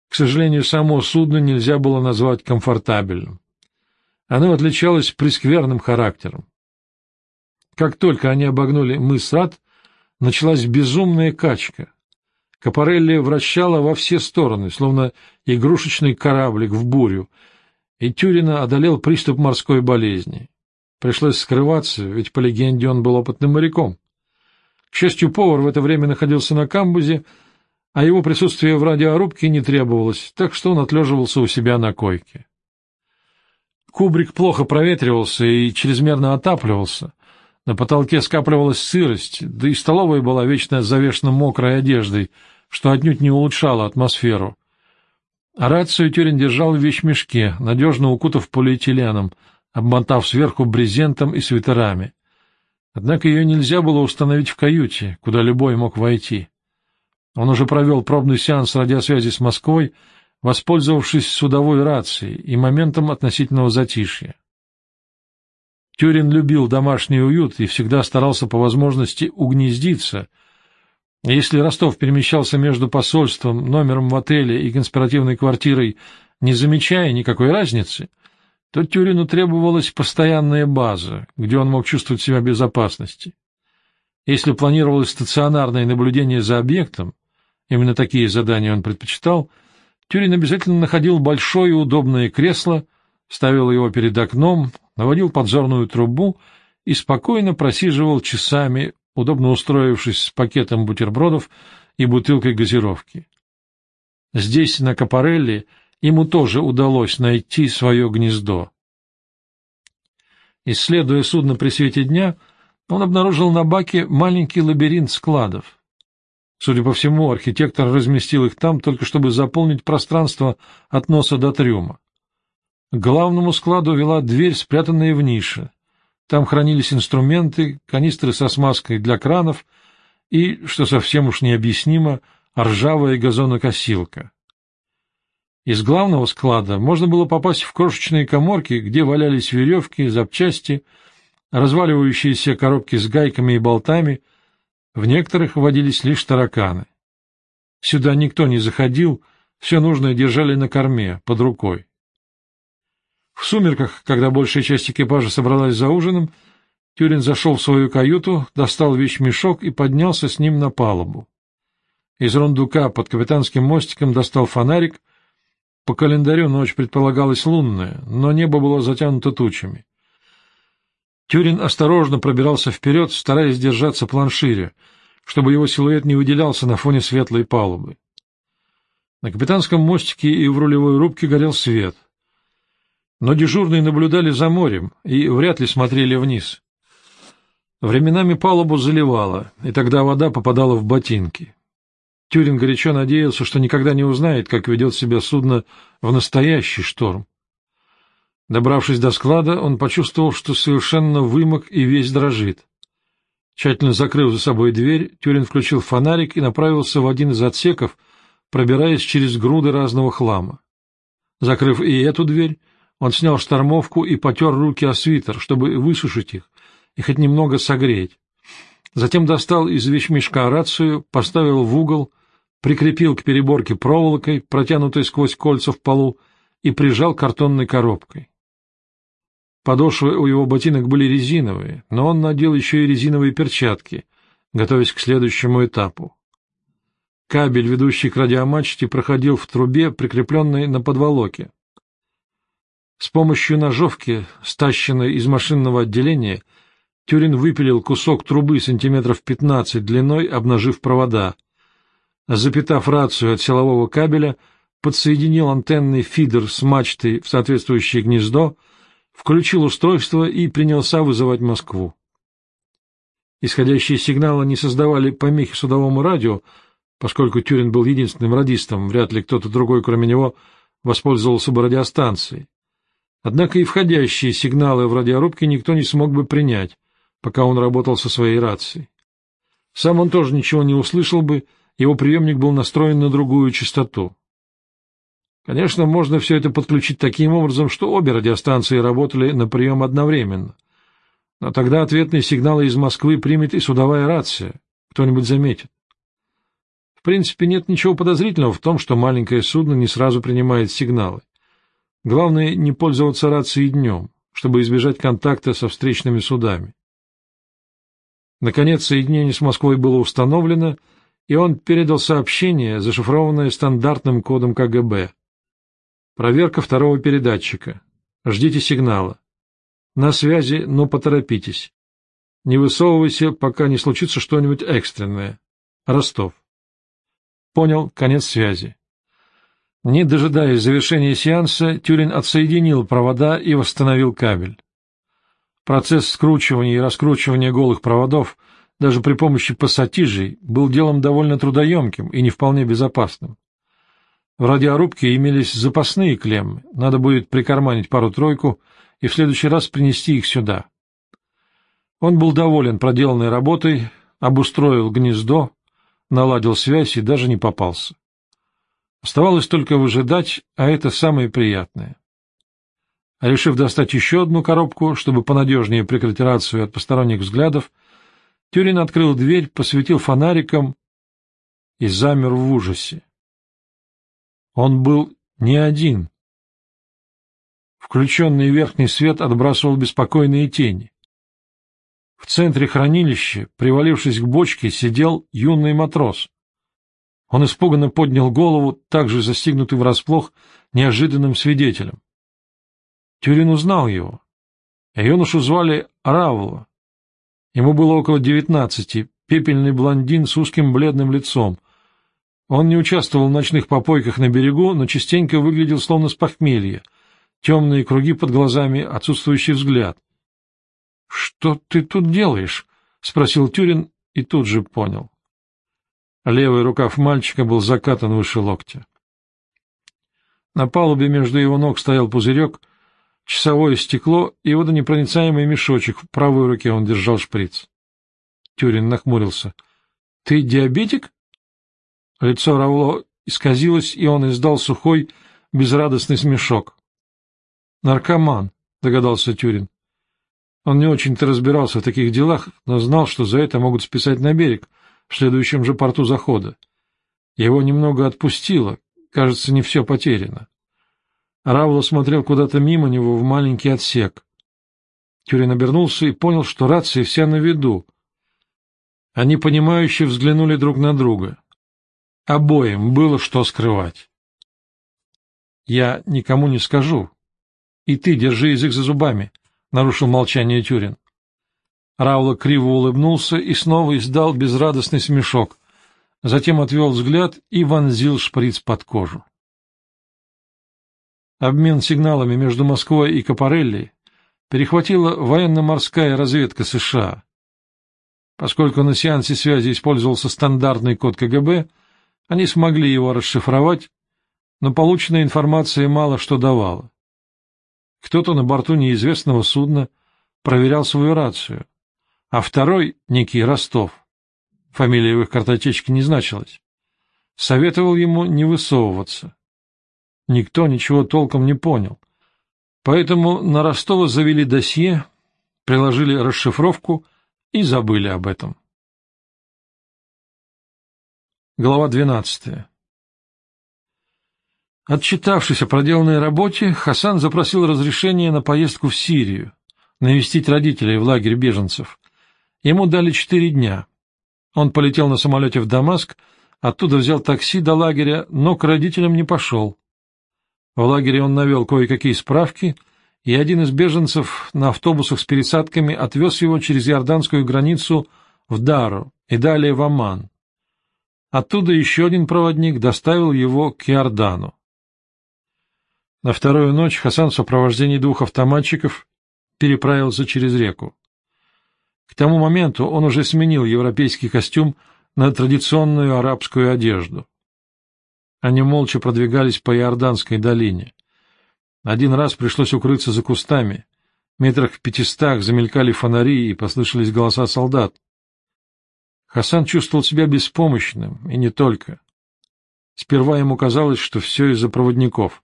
К сожалению, само судно нельзя было назвать комфортабельным. Оно отличалось прескверным характером. Как только они обогнули мыс Рад, началась безумная качка. Капарелли вращала во все стороны, словно игрушечный кораблик в бурю, и Тюрина одолел приступ морской болезни. Пришлось скрываться, ведь, по легенде, он был опытным моряком. К счастью, повар в это время находился на камбузе, а его присутствие в радиорубке не требовалось, так что он отлеживался у себя на койке. Кубрик плохо проветривался и чрезмерно отапливался, На потолке скапливалась сырость, да и столовая была вечно завешена мокрой одеждой, что отнюдь не улучшало атмосферу. А рацию Тюрин держал в вещмешке, надежно укутав полиэтиленом, обмотав сверху брезентом и свитерами. Однако ее нельзя было установить в каюте, куда любой мог войти. Он уже провел пробный сеанс радиосвязи с Москвой, воспользовавшись судовой рацией и моментом относительного затишья. Тюрин любил домашний уют и всегда старался по возможности угнездиться. Если Ростов перемещался между посольством, номером в отеле и конспиративной квартирой, не замечая никакой разницы, то Тюрину требовалась постоянная база, где он мог чувствовать себя в безопасности. Если планировалось стационарное наблюдение за объектом, именно такие задания он предпочитал, Тюрин обязательно находил большое удобное кресло, ставил его перед окном, наводил подзорную трубу и спокойно просиживал часами, удобно устроившись с пакетом бутербродов и бутылкой газировки. Здесь, на Капарелле, ему тоже удалось найти свое гнездо. Исследуя судно при свете дня, он обнаружил на баке маленький лабиринт складов. Судя по всему, архитектор разместил их там только чтобы заполнить пространство от носа до трюма. К главному складу вела дверь, спрятанная в нише. Там хранились инструменты, канистры со смазкой для кранов и, что совсем уж необъяснимо, ржавая газонокосилка. Из главного склада можно было попасть в крошечные коморки, где валялись веревки, запчасти, разваливающиеся коробки с гайками и болтами, в некоторых водились лишь тараканы. Сюда никто не заходил, все нужное держали на корме, под рукой. В сумерках, когда большая часть экипажа собралась за ужином, Тюрин зашел в свою каюту, достал вещмешок и поднялся с ним на палубу. Из рундука под капитанским мостиком достал фонарик. По календарю ночь предполагалась лунная, но небо было затянуто тучами. Тюрин осторожно пробирался вперед, стараясь держаться планшире, чтобы его силуэт не выделялся на фоне светлой палубы. На капитанском мостике и в рулевой рубке горел свет — но дежурные наблюдали за морем и вряд ли смотрели вниз. Временами палубу заливало, и тогда вода попадала в ботинки. Тюрин горячо надеялся, что никогда не узнает, как ведет себя судно в настоящий шторм. Добравшись до склада, он почувствовал, что совершенно вымок и весь дрожит. Тщательно закрыв за собой дверь, Тюрин включил фонарик и направился в один из отсеков, пробираясь через груды разного хлама. Закрыв и эту дверь, он снял штормовку и потер руки о свитер, чтобы высушить их и хоть немного согреть. Затем достал из вещмешка рацию, поставил в угол, прикрепил к переборке проволокой, протянутой сквозь кольца в полу, и прижал картонной коробкой. Подошвы у его ботинок были резиновые, но он надел еще и резиновые перчатки, готовясь к следующему этапу. Кабель, ведущий к радиомачте, проходил в трубе, прикрепленной на подволоке. С помощью ножовки, стащенной из машинного отделения, Тюрин выпилил кусок трубы сантиметров 15 длиной, обнажив провода. Запитав рацию от силового кабеля, подсоединил антенный фидер с мачтой в соответствующее гнездо, включил устройство и принялся вызывать Москву. Исходящие сигналы не создавали помехи судовому радио, поскольку Тюрин был единственным радистом, вряд ли кто-то другой, кроме него, воспользовался бы радиостанцией. Однако и входящие сигналы в радиорубке никто не смог бы принять, пока он работал со своей рацией. Сам он тоже ничего не услышал бы, его приемник был настроен на другую частоту. Конечно, можно все это подключить таким образом, что обе радиостанции работали на прием одновременно. Но тогда ответные сигналы из Москвы примет и судовая рация. Кто-нибудь заметит. В принципе, нет ничего подозрительного в том, что маленькое судно не сразу принимает сигналы. Главное не пользоваться рацией днем, чтобы избежать контакта со встречными судами. Наконец, соединение с Москвой было установлено, и он передал сообщение, зашифрованное стандартным кодом КГБ. Проверка второго передатчика. Ждите сигнала. На связи, но поторопитесь. Не высовывайся, пока не случится что-нибудь экстренное. Ростов. Понял, конец связи. Не дожидаясь завершения сеанса, Тюрин отсоединил провода и восстановил кабель. Процесс скручивания и раскручивания голых проводов даже при помощи пассатижей был делом довольно трудоемким и не вполне безопасным. В радиорубке имелись запасные клеммы, надо будет прикарманить пару-тройку и в следующий раз принести их сюда. Он был доволен проделанной работой, обустроил гнездо, наладил связь и даже не попался. Оставалось только выжидать, а это самое приятное. А решив достать еще одну коробку, чтобы понадежнее прикрыть рацию от посторонних взглядов, Тюрин открыл дверь, посветил фонариком и замер в ужасе. Он был не один. Включенный верхний свет отбрасывал беспокойные тени. В центре хранилища, привалившись к бочке, сидел юный матрос. Он испуганно поднял голову, также застигнутый врасплох неожиданным свидетелем. Тюрин узнал его. Юношу звали Равло. Ему было около девятнадцати, пепельный блондин с узким бледным лицом. Он не участвовал в ночных попойках на берегу, но частенько выглядел словно с похмелья. Темные круги под глазами, отсутствующий взгляд. — Что ты тут делаешь? — спросил Тюрин и тут же понял. Левый рукав мальчика был закатан выше локтя. На палубе между его ног стоял пузырек — часовое стекло и водонепроницаемый мешочек. В правой руке он держал шприц. Тюрин нахмурился. — Ты диабетик? Лицо Равло исказилось, и он издал сухой, безрадостный смешок. — Наркоман, — догадался Тюрин. Он не очень-то разбирался в таких делах, но знал, что за это могут списать на берег, в следующем же порту захода. Его немного отпустило, кажется, не все потеряно. Равло смотрел куда-то мимо него в маленький отсек. Тюрин обернулся и понял, что рация вся на виду. Они, понимающе взглянули друг на друга. Обоим было что скрывать. — Я никому не скажу. И ты держи язык за зубами, — нарушил молчание Тюрин. Равло криво улыбнулся и снова издал безрадостный смешок. Затем отвел взгляд и вонзил шприц под кожу. Обмен сигналами между Москвой и Капарелли перехватила военно-морская разведка США. Поскольку на сеансе связи использовался стандартный код КГБ, они смогли его расшифровать, но полученная информация мало что давала. Кто-то на борту неизвестного судна проверял свою рацию, а второй, некий Ростов, фамилия в их картотечке не значилась, советовал ему не высовываться. Никто ничего толком не понял. Поэтому на Ростова завели досье, приложили расшифровку и забыли об этом. Глава 12. Отчитавшись о проделанной работе, Хасан запросил разрешение на поездку в Сирию, навестить родителей в лагерь беженцев. Ему дали четыре дня. Он полетел на самолете в Дамаск, оттуда взял такси до лагеря, но к родителям не пошел. В лагере он навел кое-какие справки, и один из беженцев на автобусах с пересадками отвез его через иорданскую границу в Дару и далее в Амман. Оттуда еще один проводник доставил его к Иордану. На вторую ночь Хасан в сопровождении двух автоматчиков переправился через реку. К тому моменту он уже сменил европейский костюм на традиционную арабскую одежду. Они молча продвигались по Иорданской долине. Один раз пришлось укрыться за кустами. Метрах в пятистах замелькали фонари и послышались голоса солдат. Хасан чувствовал себя беспомощным, и не только. Сперва ему казалось, что все из-за проводников,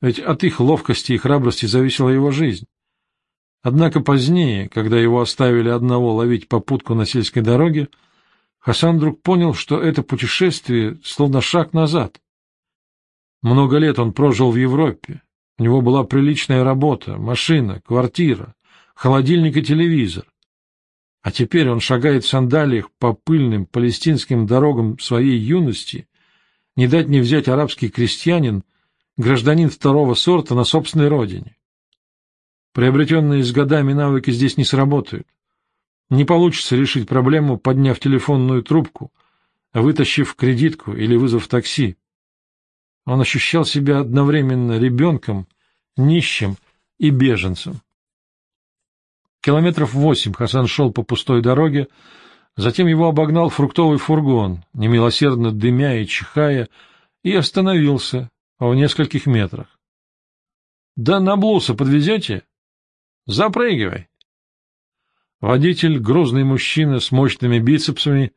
ведь от их ловкости и храбрости зависела его жизнь. Однако позднее, когда его оставили одного ловить попутку на сельской дороге, Хасан вдруг понял, что это путешествие словно шаг назад. Много лет он прожил в Европе. У него была приличная работа, машина, квартира, холодильник и телевизор. А теперь он шагает в сандалиях по пыльным палестинским дорогам своей юности, не дать не взять арабский крестьянин, гражданин второго сорта на собственной родине. Приобретенные с годами навыки здесь не сработают. Не получится решить проблему, подняв телефонную трубку, вытащив кредитку или вызвав такси. Он ощущал себя одновременно ребенком, нищим и беженцем. Километров восемь Хасан шел по пустой дороге, затем его обогнал фруктовый фургон, немилосердно дымя и чихая, и остановился в нескольких метрах. — Да на Блуса подвезете? — Запрыгивай. Водитель, грозный мужчина с мощными бицепсами,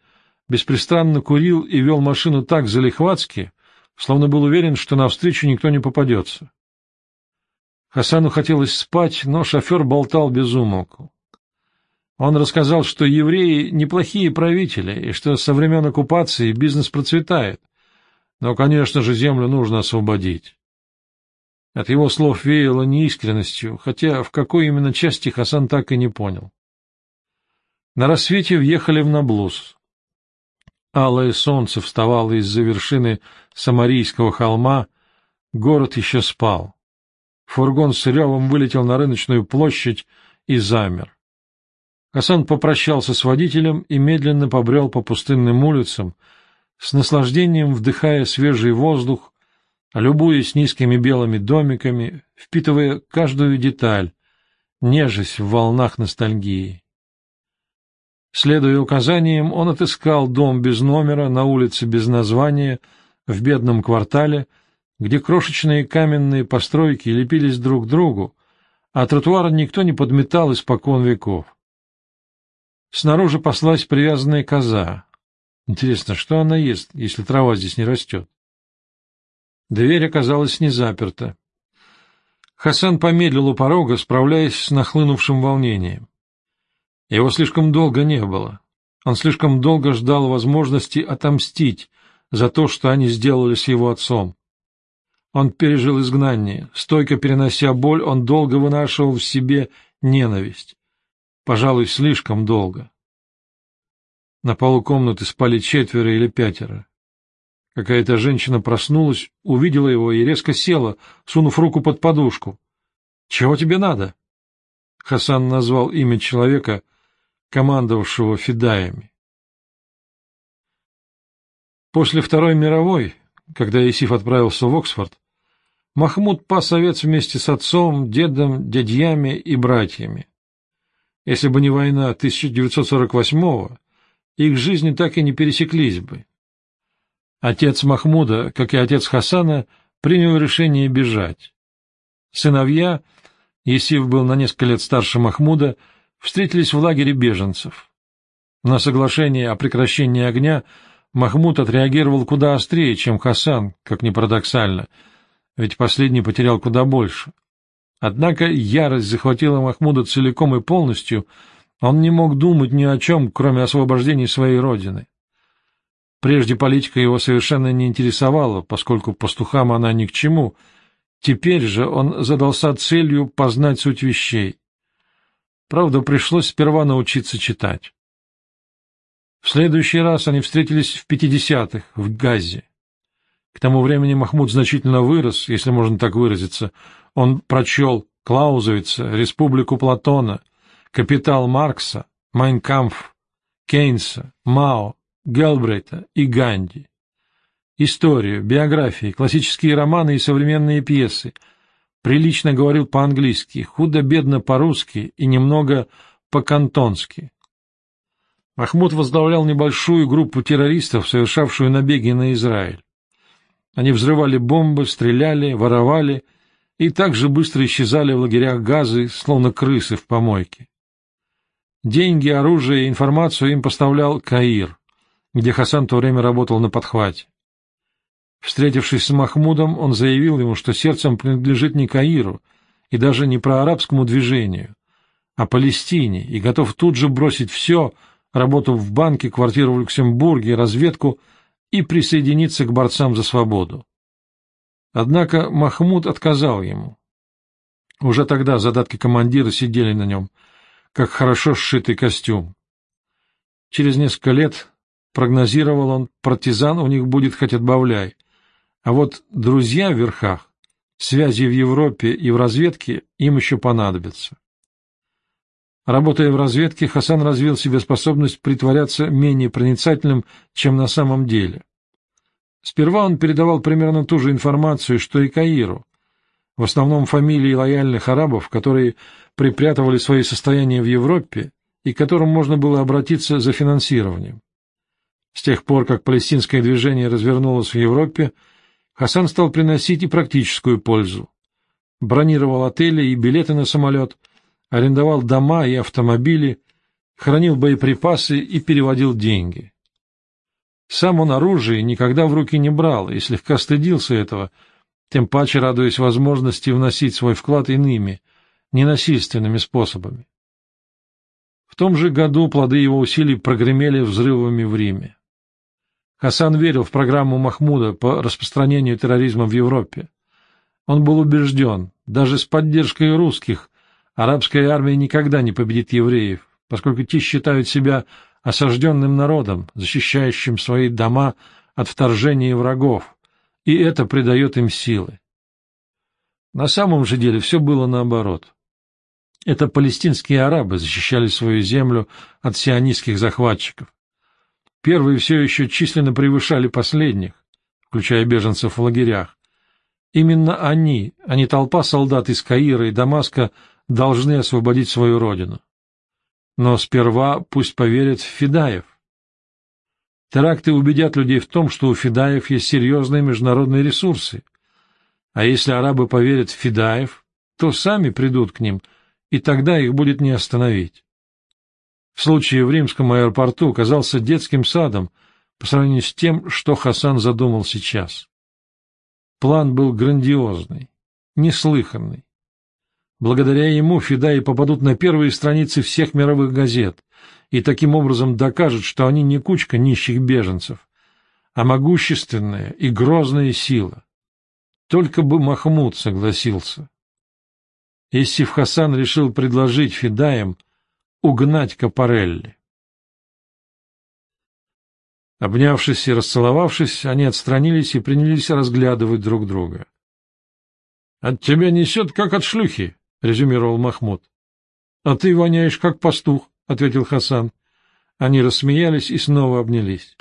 беспрестанно курил и вел машину так залихватски, словно был уверен, что навстречу никто не попадется. Хасану хотелось спать, но шофер болтал без умолку. Он рассказал, что евреи — неплохие правители, и что со времен оккупации бизнес процветает. Но, конечно же, землю нужно освободить. От его слов веяло неискренностью, хотя в какой именно части Хасан так и не понял. На рассвете въехали в Наблус. Алое солнце вставало из-за вершины Самарийского холма, город еще спал. Фургон с ревом вылетел на рыночную площадь и замер. Хасан попрощался с водителем и медленно побрел по пустынным улицам, с наслаждением вдыхая свежий воздух, любуясь низкими белыми домиками, впитывая каждую деталь, нежесть в волнах ностальгии. Следуя указаниям, он отыскал дом без номера на улице без названия, в бедном квартале, где крошечные каменные постройки лепились друг к другу, а тротуар никто не подметал испокон веков. Снаружи паслась привязанная коза. Интересно, что она ест, если трава здесь не растет? Дверь оказалась не заперта. Хасан помедлил у порога, справляясь с нахлынувшим волнением. Его слишком долго не было. Он слишком долго ждал возможности отомстить за то, что они сделали с его отцом. Он пережил изгнание. Стойко перенося боль, он долго вынашивал в себе ненависть. Пожалуй, слишком долго. На полу комнаты спали четверо или пятеро. Какая-то женщина проснулась, увидела его и резко села, сунув руку под подушку. — Чего тебе надо? Хасан назвал имя человека, командовавшего фидаями. После Второй мировой, когда Исиф отправился в Оксфорд, Махмуд пас овец вместе с отцом, дедом, дядьями и братьями. Если бы не война 1948-го, их жизни так и не пересеклись бы. Отец Махмуда, как и отец Хасана, принял решение бежать. Сыновья, Есиф был на несколько лет старше Махмуда, встретились в лагере беженцев. На соглашение о прекращении огня Махмуд отреагировал куда острее, чем Хасан, как ни парадоксально — ведь последний потерял куда больше. Однако ярость захватила Махмуда целиком и полностью, он не мог думать ни о чем, кроме освобождения своей родины. Прежде политика его совершенно не интересовала, поскольку пастухам она ни к чему. Теперь же он задался целью познать суть вещей. Правда, пришлось сперва научиться читать. В следующий раз они встретились в пятидесятых, в Газе. К тому времени Махмуд значительно вырос, если можно так выразиться. Он прочел Клаузовица, Республику Платона, Капитал Маркса, Майнкамф, Кейнса, Мао, Гелбрейта и Ганди. Историю, биографии, классические романы и современные пьесы. Прилично говорил по-английски, худо-бедно по-русски и немного по-кантонски. Махмуд возглавлял небольшую группу террористов, совершавшую набеги на Израиль. Они взрывали бомбы, стреляли, воровали и так же быстро исчезали в лагерях газы, словно крысы в помойке. Деньги, оружие и информацию им поставлял Каир, где Хасан в то время работал на подхвате. Встретившись с Махмудом, он заявил ему, что сердцем принадлежит не Каиру и даже не проарабскому движению, а Палестине, и готов тут же бросить все, работу в банке, квартиру в Люксембурге, разведку — и присоединиться к борцам за свободу. Однако Махмуд отказал ему. Уже тогда задатки командира сидели на нем, как хорошо сшитый костюм. Через несколько лет, прогнозировал он, партизан у них будет хоть отбавляй, а вот друзья в верхах, связи в Европе и в разведке им еще понадобятся. Работая в разведке, Хасан развил себе способность притворяться менее проницательным, чем на самом деле. Сперва он передавал примерно ту же информацию, что и Каиру. в основном фамилии лояльных арабов, которые припрятывали свои состояния в Европе и к которым можно было обратиться за финансированием. С тех пор, как палестинское движение развернулось в Европе, Хасан стал приносить и практическую пользу. Бронировал отели и билеты на самолет, арендовал дома и автомобили, хранил боеприпасы и переводил деньги. Сам он оружие никогда в руки не брал и слегка стыдился этого, тем паче радуясь возможности вносить свой вклад иными, ненасильственными способами. В том же году плоды его усилий прогремели взрывами в Риме. Хасан верил в программу Махмуда по распространению терроризма в Европе. Он был убежден, даже с поддержкой русских, арабская армия никогда не победит евреев, поскольку те считают себя осажденным народом, защищающим свои дома от вторжения врагов, и это придает им силы. На самом же деле все было наоборот. Это палестинские арабы защищали свою землю от сионистских захватчиков. Первые все еще численно превышали последних, включая беженцев в лагерях. Именно они, а не толпа солдат из Каира и Дамаска, должны освободить свою родину. Но сперва пусть поверят в Федаев. Теракты убедят людей в том, что у Федаев есть серьезные международные ресурсы. А если арабы поверят в Федаев, то сами придут к ним, и тогда их будет не остановить. В случае в римском аэропорту казался детским садом по сравнению с тем, что Хасан задумал сейчас. План был грандиозный, неслыханный. Благодаря ему Фидаи попадут на первые страницы всех мировых газет и таким образом докажут, что они не кучка нищих беженцев, а могущественная и грозная сила. Только бы Махмуд согласился. Иссиф Хасан решил предложить Фидаям — угнать Капарелли. Обнявшись и расцеловавшись, они отстранились и принялись разглядывать друг друга. — От тебя несет, как от шлюхи, — резюмировал Махмуд. — А ты воняешь, как пастух, — ответил Хасан. Они рассмеялись и снова обнялись.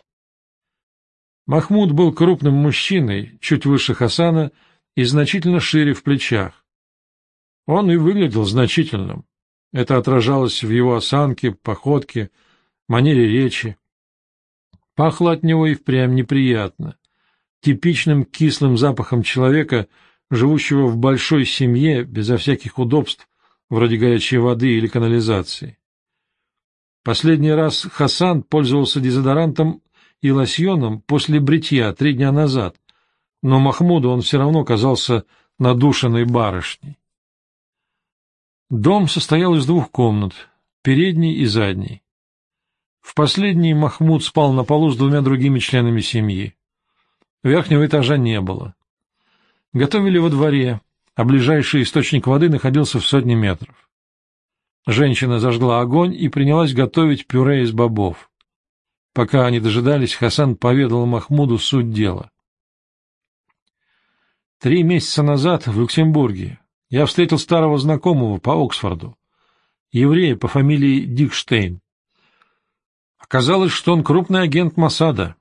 Махмуд был крупным мужчиной, чуть выше Хасана и значительно шире в плечах. Он и выглядел значительным. Это отражалось в его осанке, походке, манере речи. Пахло от него и впрямь неприятно, типичным кислым запахом человека, живущего в большой семье, безо всяких удобств, вроде горячей воды или канализации. Последний раз Хасан пользовался дезодорантом и лосьоном после бритья три дня назад, но Махмуду он все равно казался надушенной барышней. Дом состоял из двух комнат, передней и задней. В последней Махмуд спал на полу с двумя другими членами семьи. Верхнего этажа не было. Готовили во дворе, а ближайший источник воды находился в сотне метров. Женщина зажгла огонь и принялась готовить пюре из бобов. Пока они дожидались, Хасан поведал Махмуду суть дела. Три месяца назад в Люксембурге я встретил старого знакомого по Оксфорду, еврея по фамилии Дикштейн. Оказалось, что он крупный агент Масада.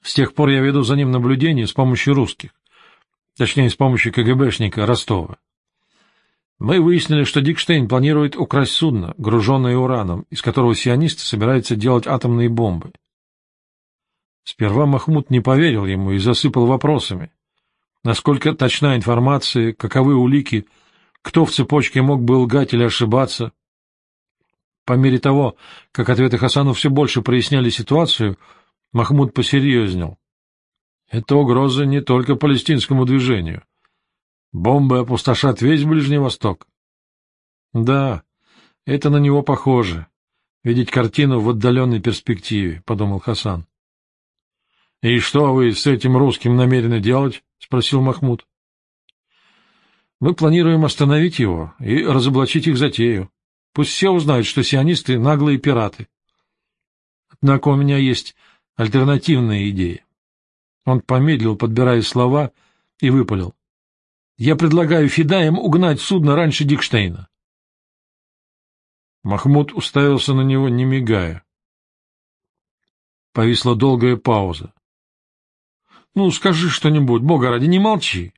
С тех пор я веду за ним наблюдение с помощью русских, точнее, с помощью КГБшника Ростова. Мы выяснили, что Дикштейн планирует украсть судно, груженное ураном, из которого сионисты собираются делать атомные бомбы. Сперва Махмуд не поверил ему и засыпал вопросами. Насколько точна информация, каковы улики, кто в цепочке мог бы лгать или ошибаться. По мере того, как ответы Хасану все больше проясняли ситуацию, Махмуд посерьезнел. Это угроза не только палестинскому движению. Бомбы опустошат весь Ближний Восток. Да, это на него похоже. Видеть картину в отдаленной перспективе, — подумал Хасан. — И что вы с этим русским намерены делать? — спросил Махмуд. — Мы планируем остановить его и разоблачить их затею. Пусть все узнают, что сионисты — наглые пираты. Однако у меня есть альтернативная идея. Он помедлил, подбирая слова, и выпалил. Я предлагаю Федаям угнать судно раньше Дикштейна. Махмуд уставился на него, не мигая. Повисла долгая пауза. Ну, скажи что-нибудь, бога ради, не молчи.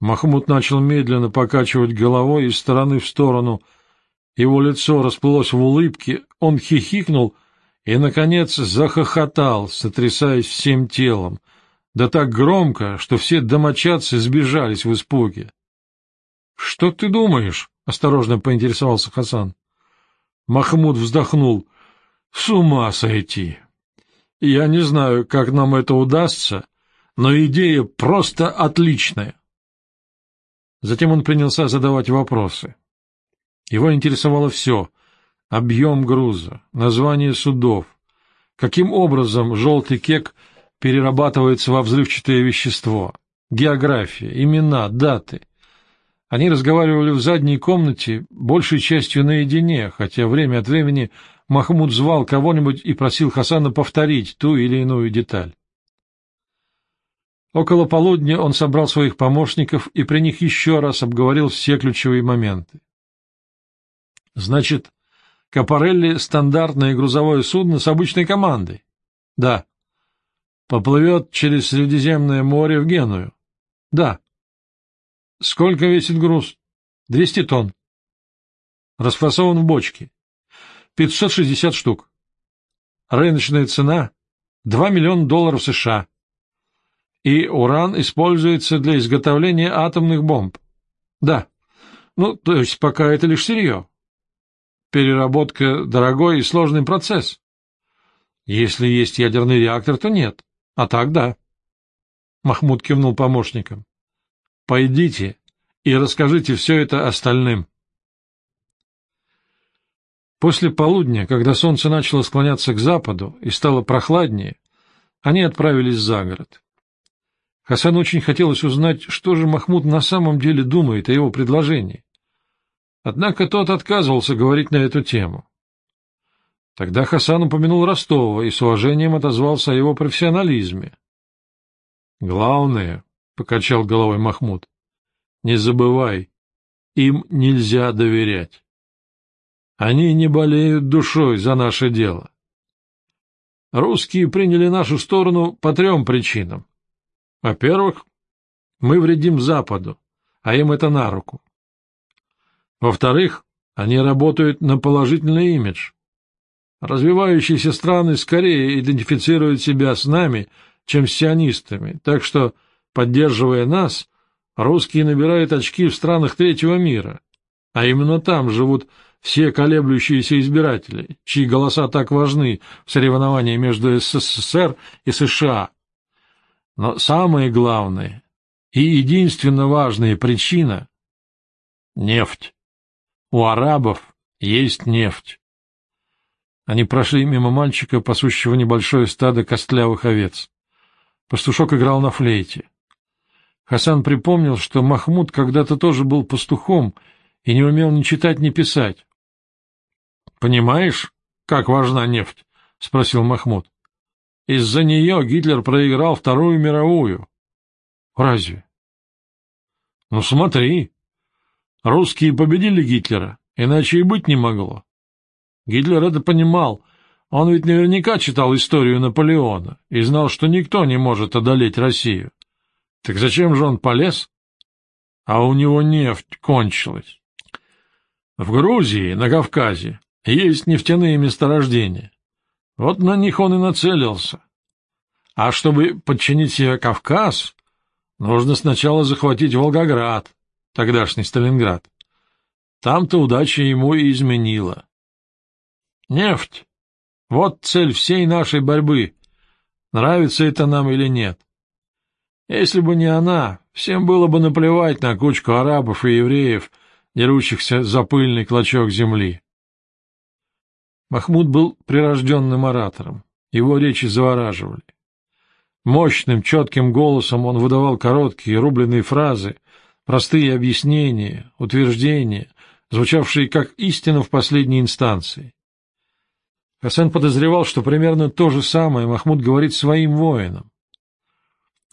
Махмуд начал медленно покачивать головой из стороны в сторону. Его лицо расплылось в улыбке, он хихикнул и, наконец, захохотал, сотрясаясь всем телом, да так громко, что все домочадцы сбежались в испуге. — Что ты думаешь? — осторожно поинтересовался Хасан. Махмуд вздохнул. — С ума сойти! Я не знаю, как нам это удастся, но идея просто отличная. Затем он принялся задавать вопросы. Его интересовало все — объем груза, название судов, каким образом желтый кек перерабатывается во взрывчатое вещество, география, имена, даты. Они разговаривали в задней комнате, большей частью наедине, хотя время от времени Махмуд звал кого-нибудь и просил Хасана повторить ту или иную деталь. Около полудня он собрал своих помощников и при них еще раз обговорил все ключевые моменты. Значит, Капарелли — стандартное грузовое судно с обычной командой? Да. Поплывет через Средиземное море в Геную? Да. Сколько весит груз? Двести тонн. Расфасован в бочки. 560 штук. Рыночная цена — 2 миллиона долларов США. И уран используется для изготовления атомных бомб. Да. Ну, то есть пока это лишь сырье. Переработка — дорогой и сложный процесс. Если есть ядерный реактор, то нет. А так да. Махмуд кивнул помощникам. Пойдите и расскажите все это остальным. После полудня, когда солнце начало склоняться к западу и стало прохладнее, они отправились за город. Хасан очень хотелось узнать, что же Махмуд на самом деле думает о его предложении. Однако тот отказывался говорить на эту тему. Тогда Хасан упомянул Ростова и с уважением отозвался о его профессионализме. — Главное, — покачал головой Махмуд, — не забывай, им нельзя доверять. Они не болеют душой за наше дело. Русские приняли нашу сторону по трем причинам. Во-первых, мы вредим Западу, а им это на руку. Во-вторых, они работают на положительный имидж. Развивающиеся страны скорее идентифицируют себя с нами, чем с сионистами, так что, поддерживая нас, русские набирают очки в странах третьего мира, а именно там живут все колеблющиеся избиратели, чьи голоса так важны в соревновании между СССР и США. Но самое главное и единственно важная причина — нефть. У арабов есть нефть. Они прошли мимо мальчика, пасущего небольшое стадо костлявых овец. Пастушок играл на флейте. Хасан припомнил, что Махмуд когда-то тоже был пастухом и не умел ни читать, ни писать. — Понимаешь, как важна нефть? — спросил Махмуд. — Из-за нее Гитлер проиграл Вторую мировую. — Разве? — Ну, смотри. Русские победили Гитлера, иначе и быть не могло. Гитлер это понимал. Он ведь наверняка читал историю Наполеона и знал, что никто не может одолеть Россию. Так зачем же он полез? А у него нефть кончилась. В Грузии, на Кавказе, есть нефтяные месторождения. Вот на них он и нацелился. А чтобы подчинить себе Кавказ, нужно сначала захватить Волгоград, тогдашний Сталинград. Там-то удача ему и изменила. Нефть — вот цель всей нашей борьбы, нравится это нам или нет. Если бы не она, всем было бы наплевать на кучку арабов и евреев, дерущихся за пыльный клочок земли. Махмуд был прирожденным оратором, его речи завораживали. Мощным, четким голосом он выдавал короткие, рубленые фразы, простые объяснения, утверждения, звучавшие как истина в последней инстанции. Хасан подозревал, что примерно то же самое Махмуд говорит своим воинам.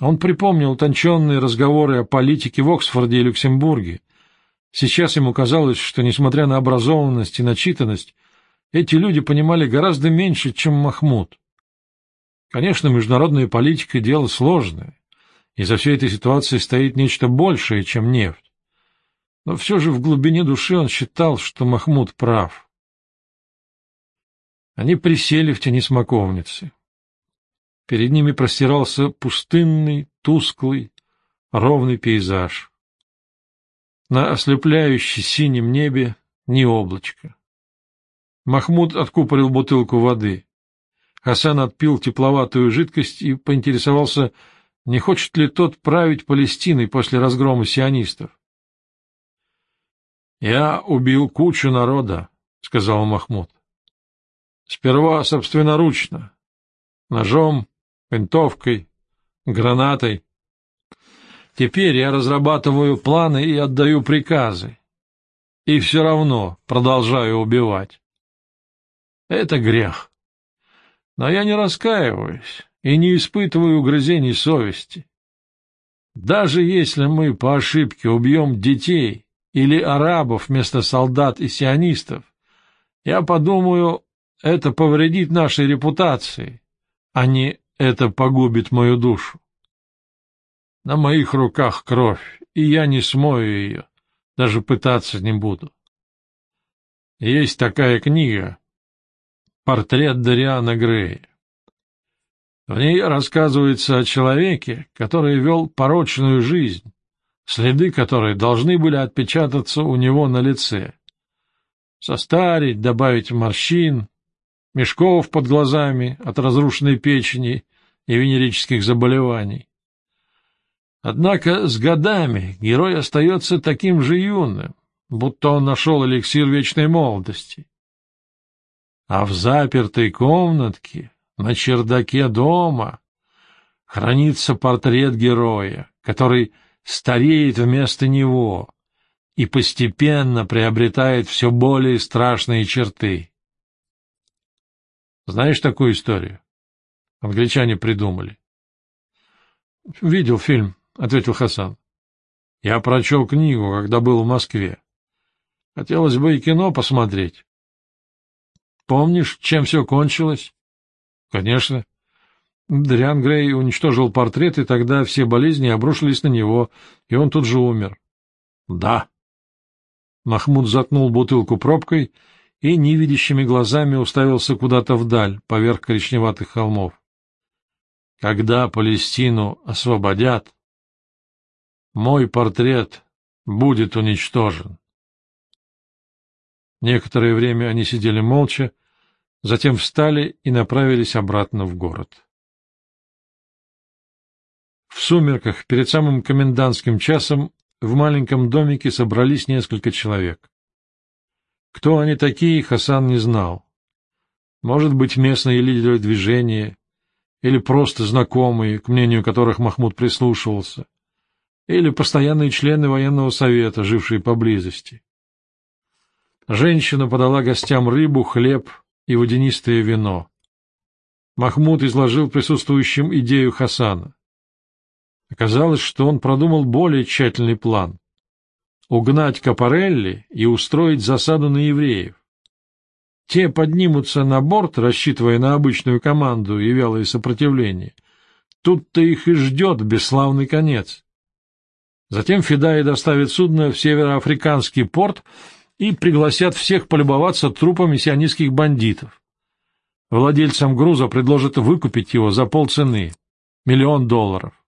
Он припомнил утонченные разговоры о политике в Оксфорде и Люксембурге. Сейчас ему казалось, что, несмотря на образованность и начитанность, эти люди понимали гораздо меньше, чем Махмуд. Конечно, международная политика — дело сложное, и за всей этой ситуацией стоит нечто большее, чем нефть. Но все же в глубине души он считал, что Махмуд прав. Они присели в тени смоковницы. Перед ними простирался пустынный, тусклый, ровный пейзаж. На ослепляющей синем небе ни облачка. Махмуд откупорил бутылку воды. Хасан отпил тепловатую жидкость и поинтересовался, не хочет ли тот править Палестиной после разгрома сионистов. — Я убил кучу народа, — сказал Махмуд. — Сперва собственноручно, ножом, винтовкой, гранатой. Теперь я разрабатываю планы и отдаю приказы. И все равно продолжаю убивать. Это грех. Но я не раскаиваюсь и не испытываю угрызений совести. Даже если мы по ошибке убьем детей или арабов вместо солдат и сионистов, я подумаю, это повредит нашей репутации, а не это погубит мою душу. На моих руках кровь, и я не смою ее, даже пытаться не буду. Есть такая книга «Портрет Дариана Грея». В ней рассказывается о человеке, который вел порочную жизнь, следы которой должны были отпечататься у него на лице. Состарить, добавить морщин, мешков под глазами от разрушенной печени и венерических заболеваний. Однако с годами герой остается таким же юным, будто он нашел эликсир вечной молодости. А в запертой комнатке на чердаке дома хранится портрет героя, который стареет вместо него и постепенно приобретает все более страшные черты. Знаешь такую историю? Англичане придумали. — Видел фильм, — ответил Хасан. — Я прочел книгу, когда был в Москве. Хотелось бы и кино посмотреть. — Помнишь, чем все кончилось? — Конечно. Дриан Грей уничтожил портрет, и тогда все болезни обрушились на него, и он тут же умер. — Да. Махмуд заткнул бутылку пробкой и невидящими глазами уставился куда-то вдаль, поверх коричневатых холмов. Когда Палестину освободят, мой портрет будет уничтожен. Некоторое время они сидели молча, затем встали и направились обратно в город. В сумерках, перед самым комендантским часом, в маленьком домике собрались несколько человек. Кто они такие, Хасан не знал. Может быть, местные лидеры движения, или просто знакомые, к мнению которых Махмуд прислушивался, или постоянные члены военного совета, жившие поблизости. Женщина подала гостям рыбу, хлеб и водянистое вино. Махмуд изложил присутствующим идею Хасана. Оказалось, что он продумал более тщательный план — угнать Капарелли и устроить засаду на евреев. Те поднимутся на борт, рассчитывая на обычную команду и вялое сопротивление. Тут-то их и ждет бесславный конец. Затем Федаи доставят судно в североафриканский порт и пригласят всех полюбоваться трупами сионистских бандитов. Владельцам груза предложат выкупить его за полцены — миллион долларов.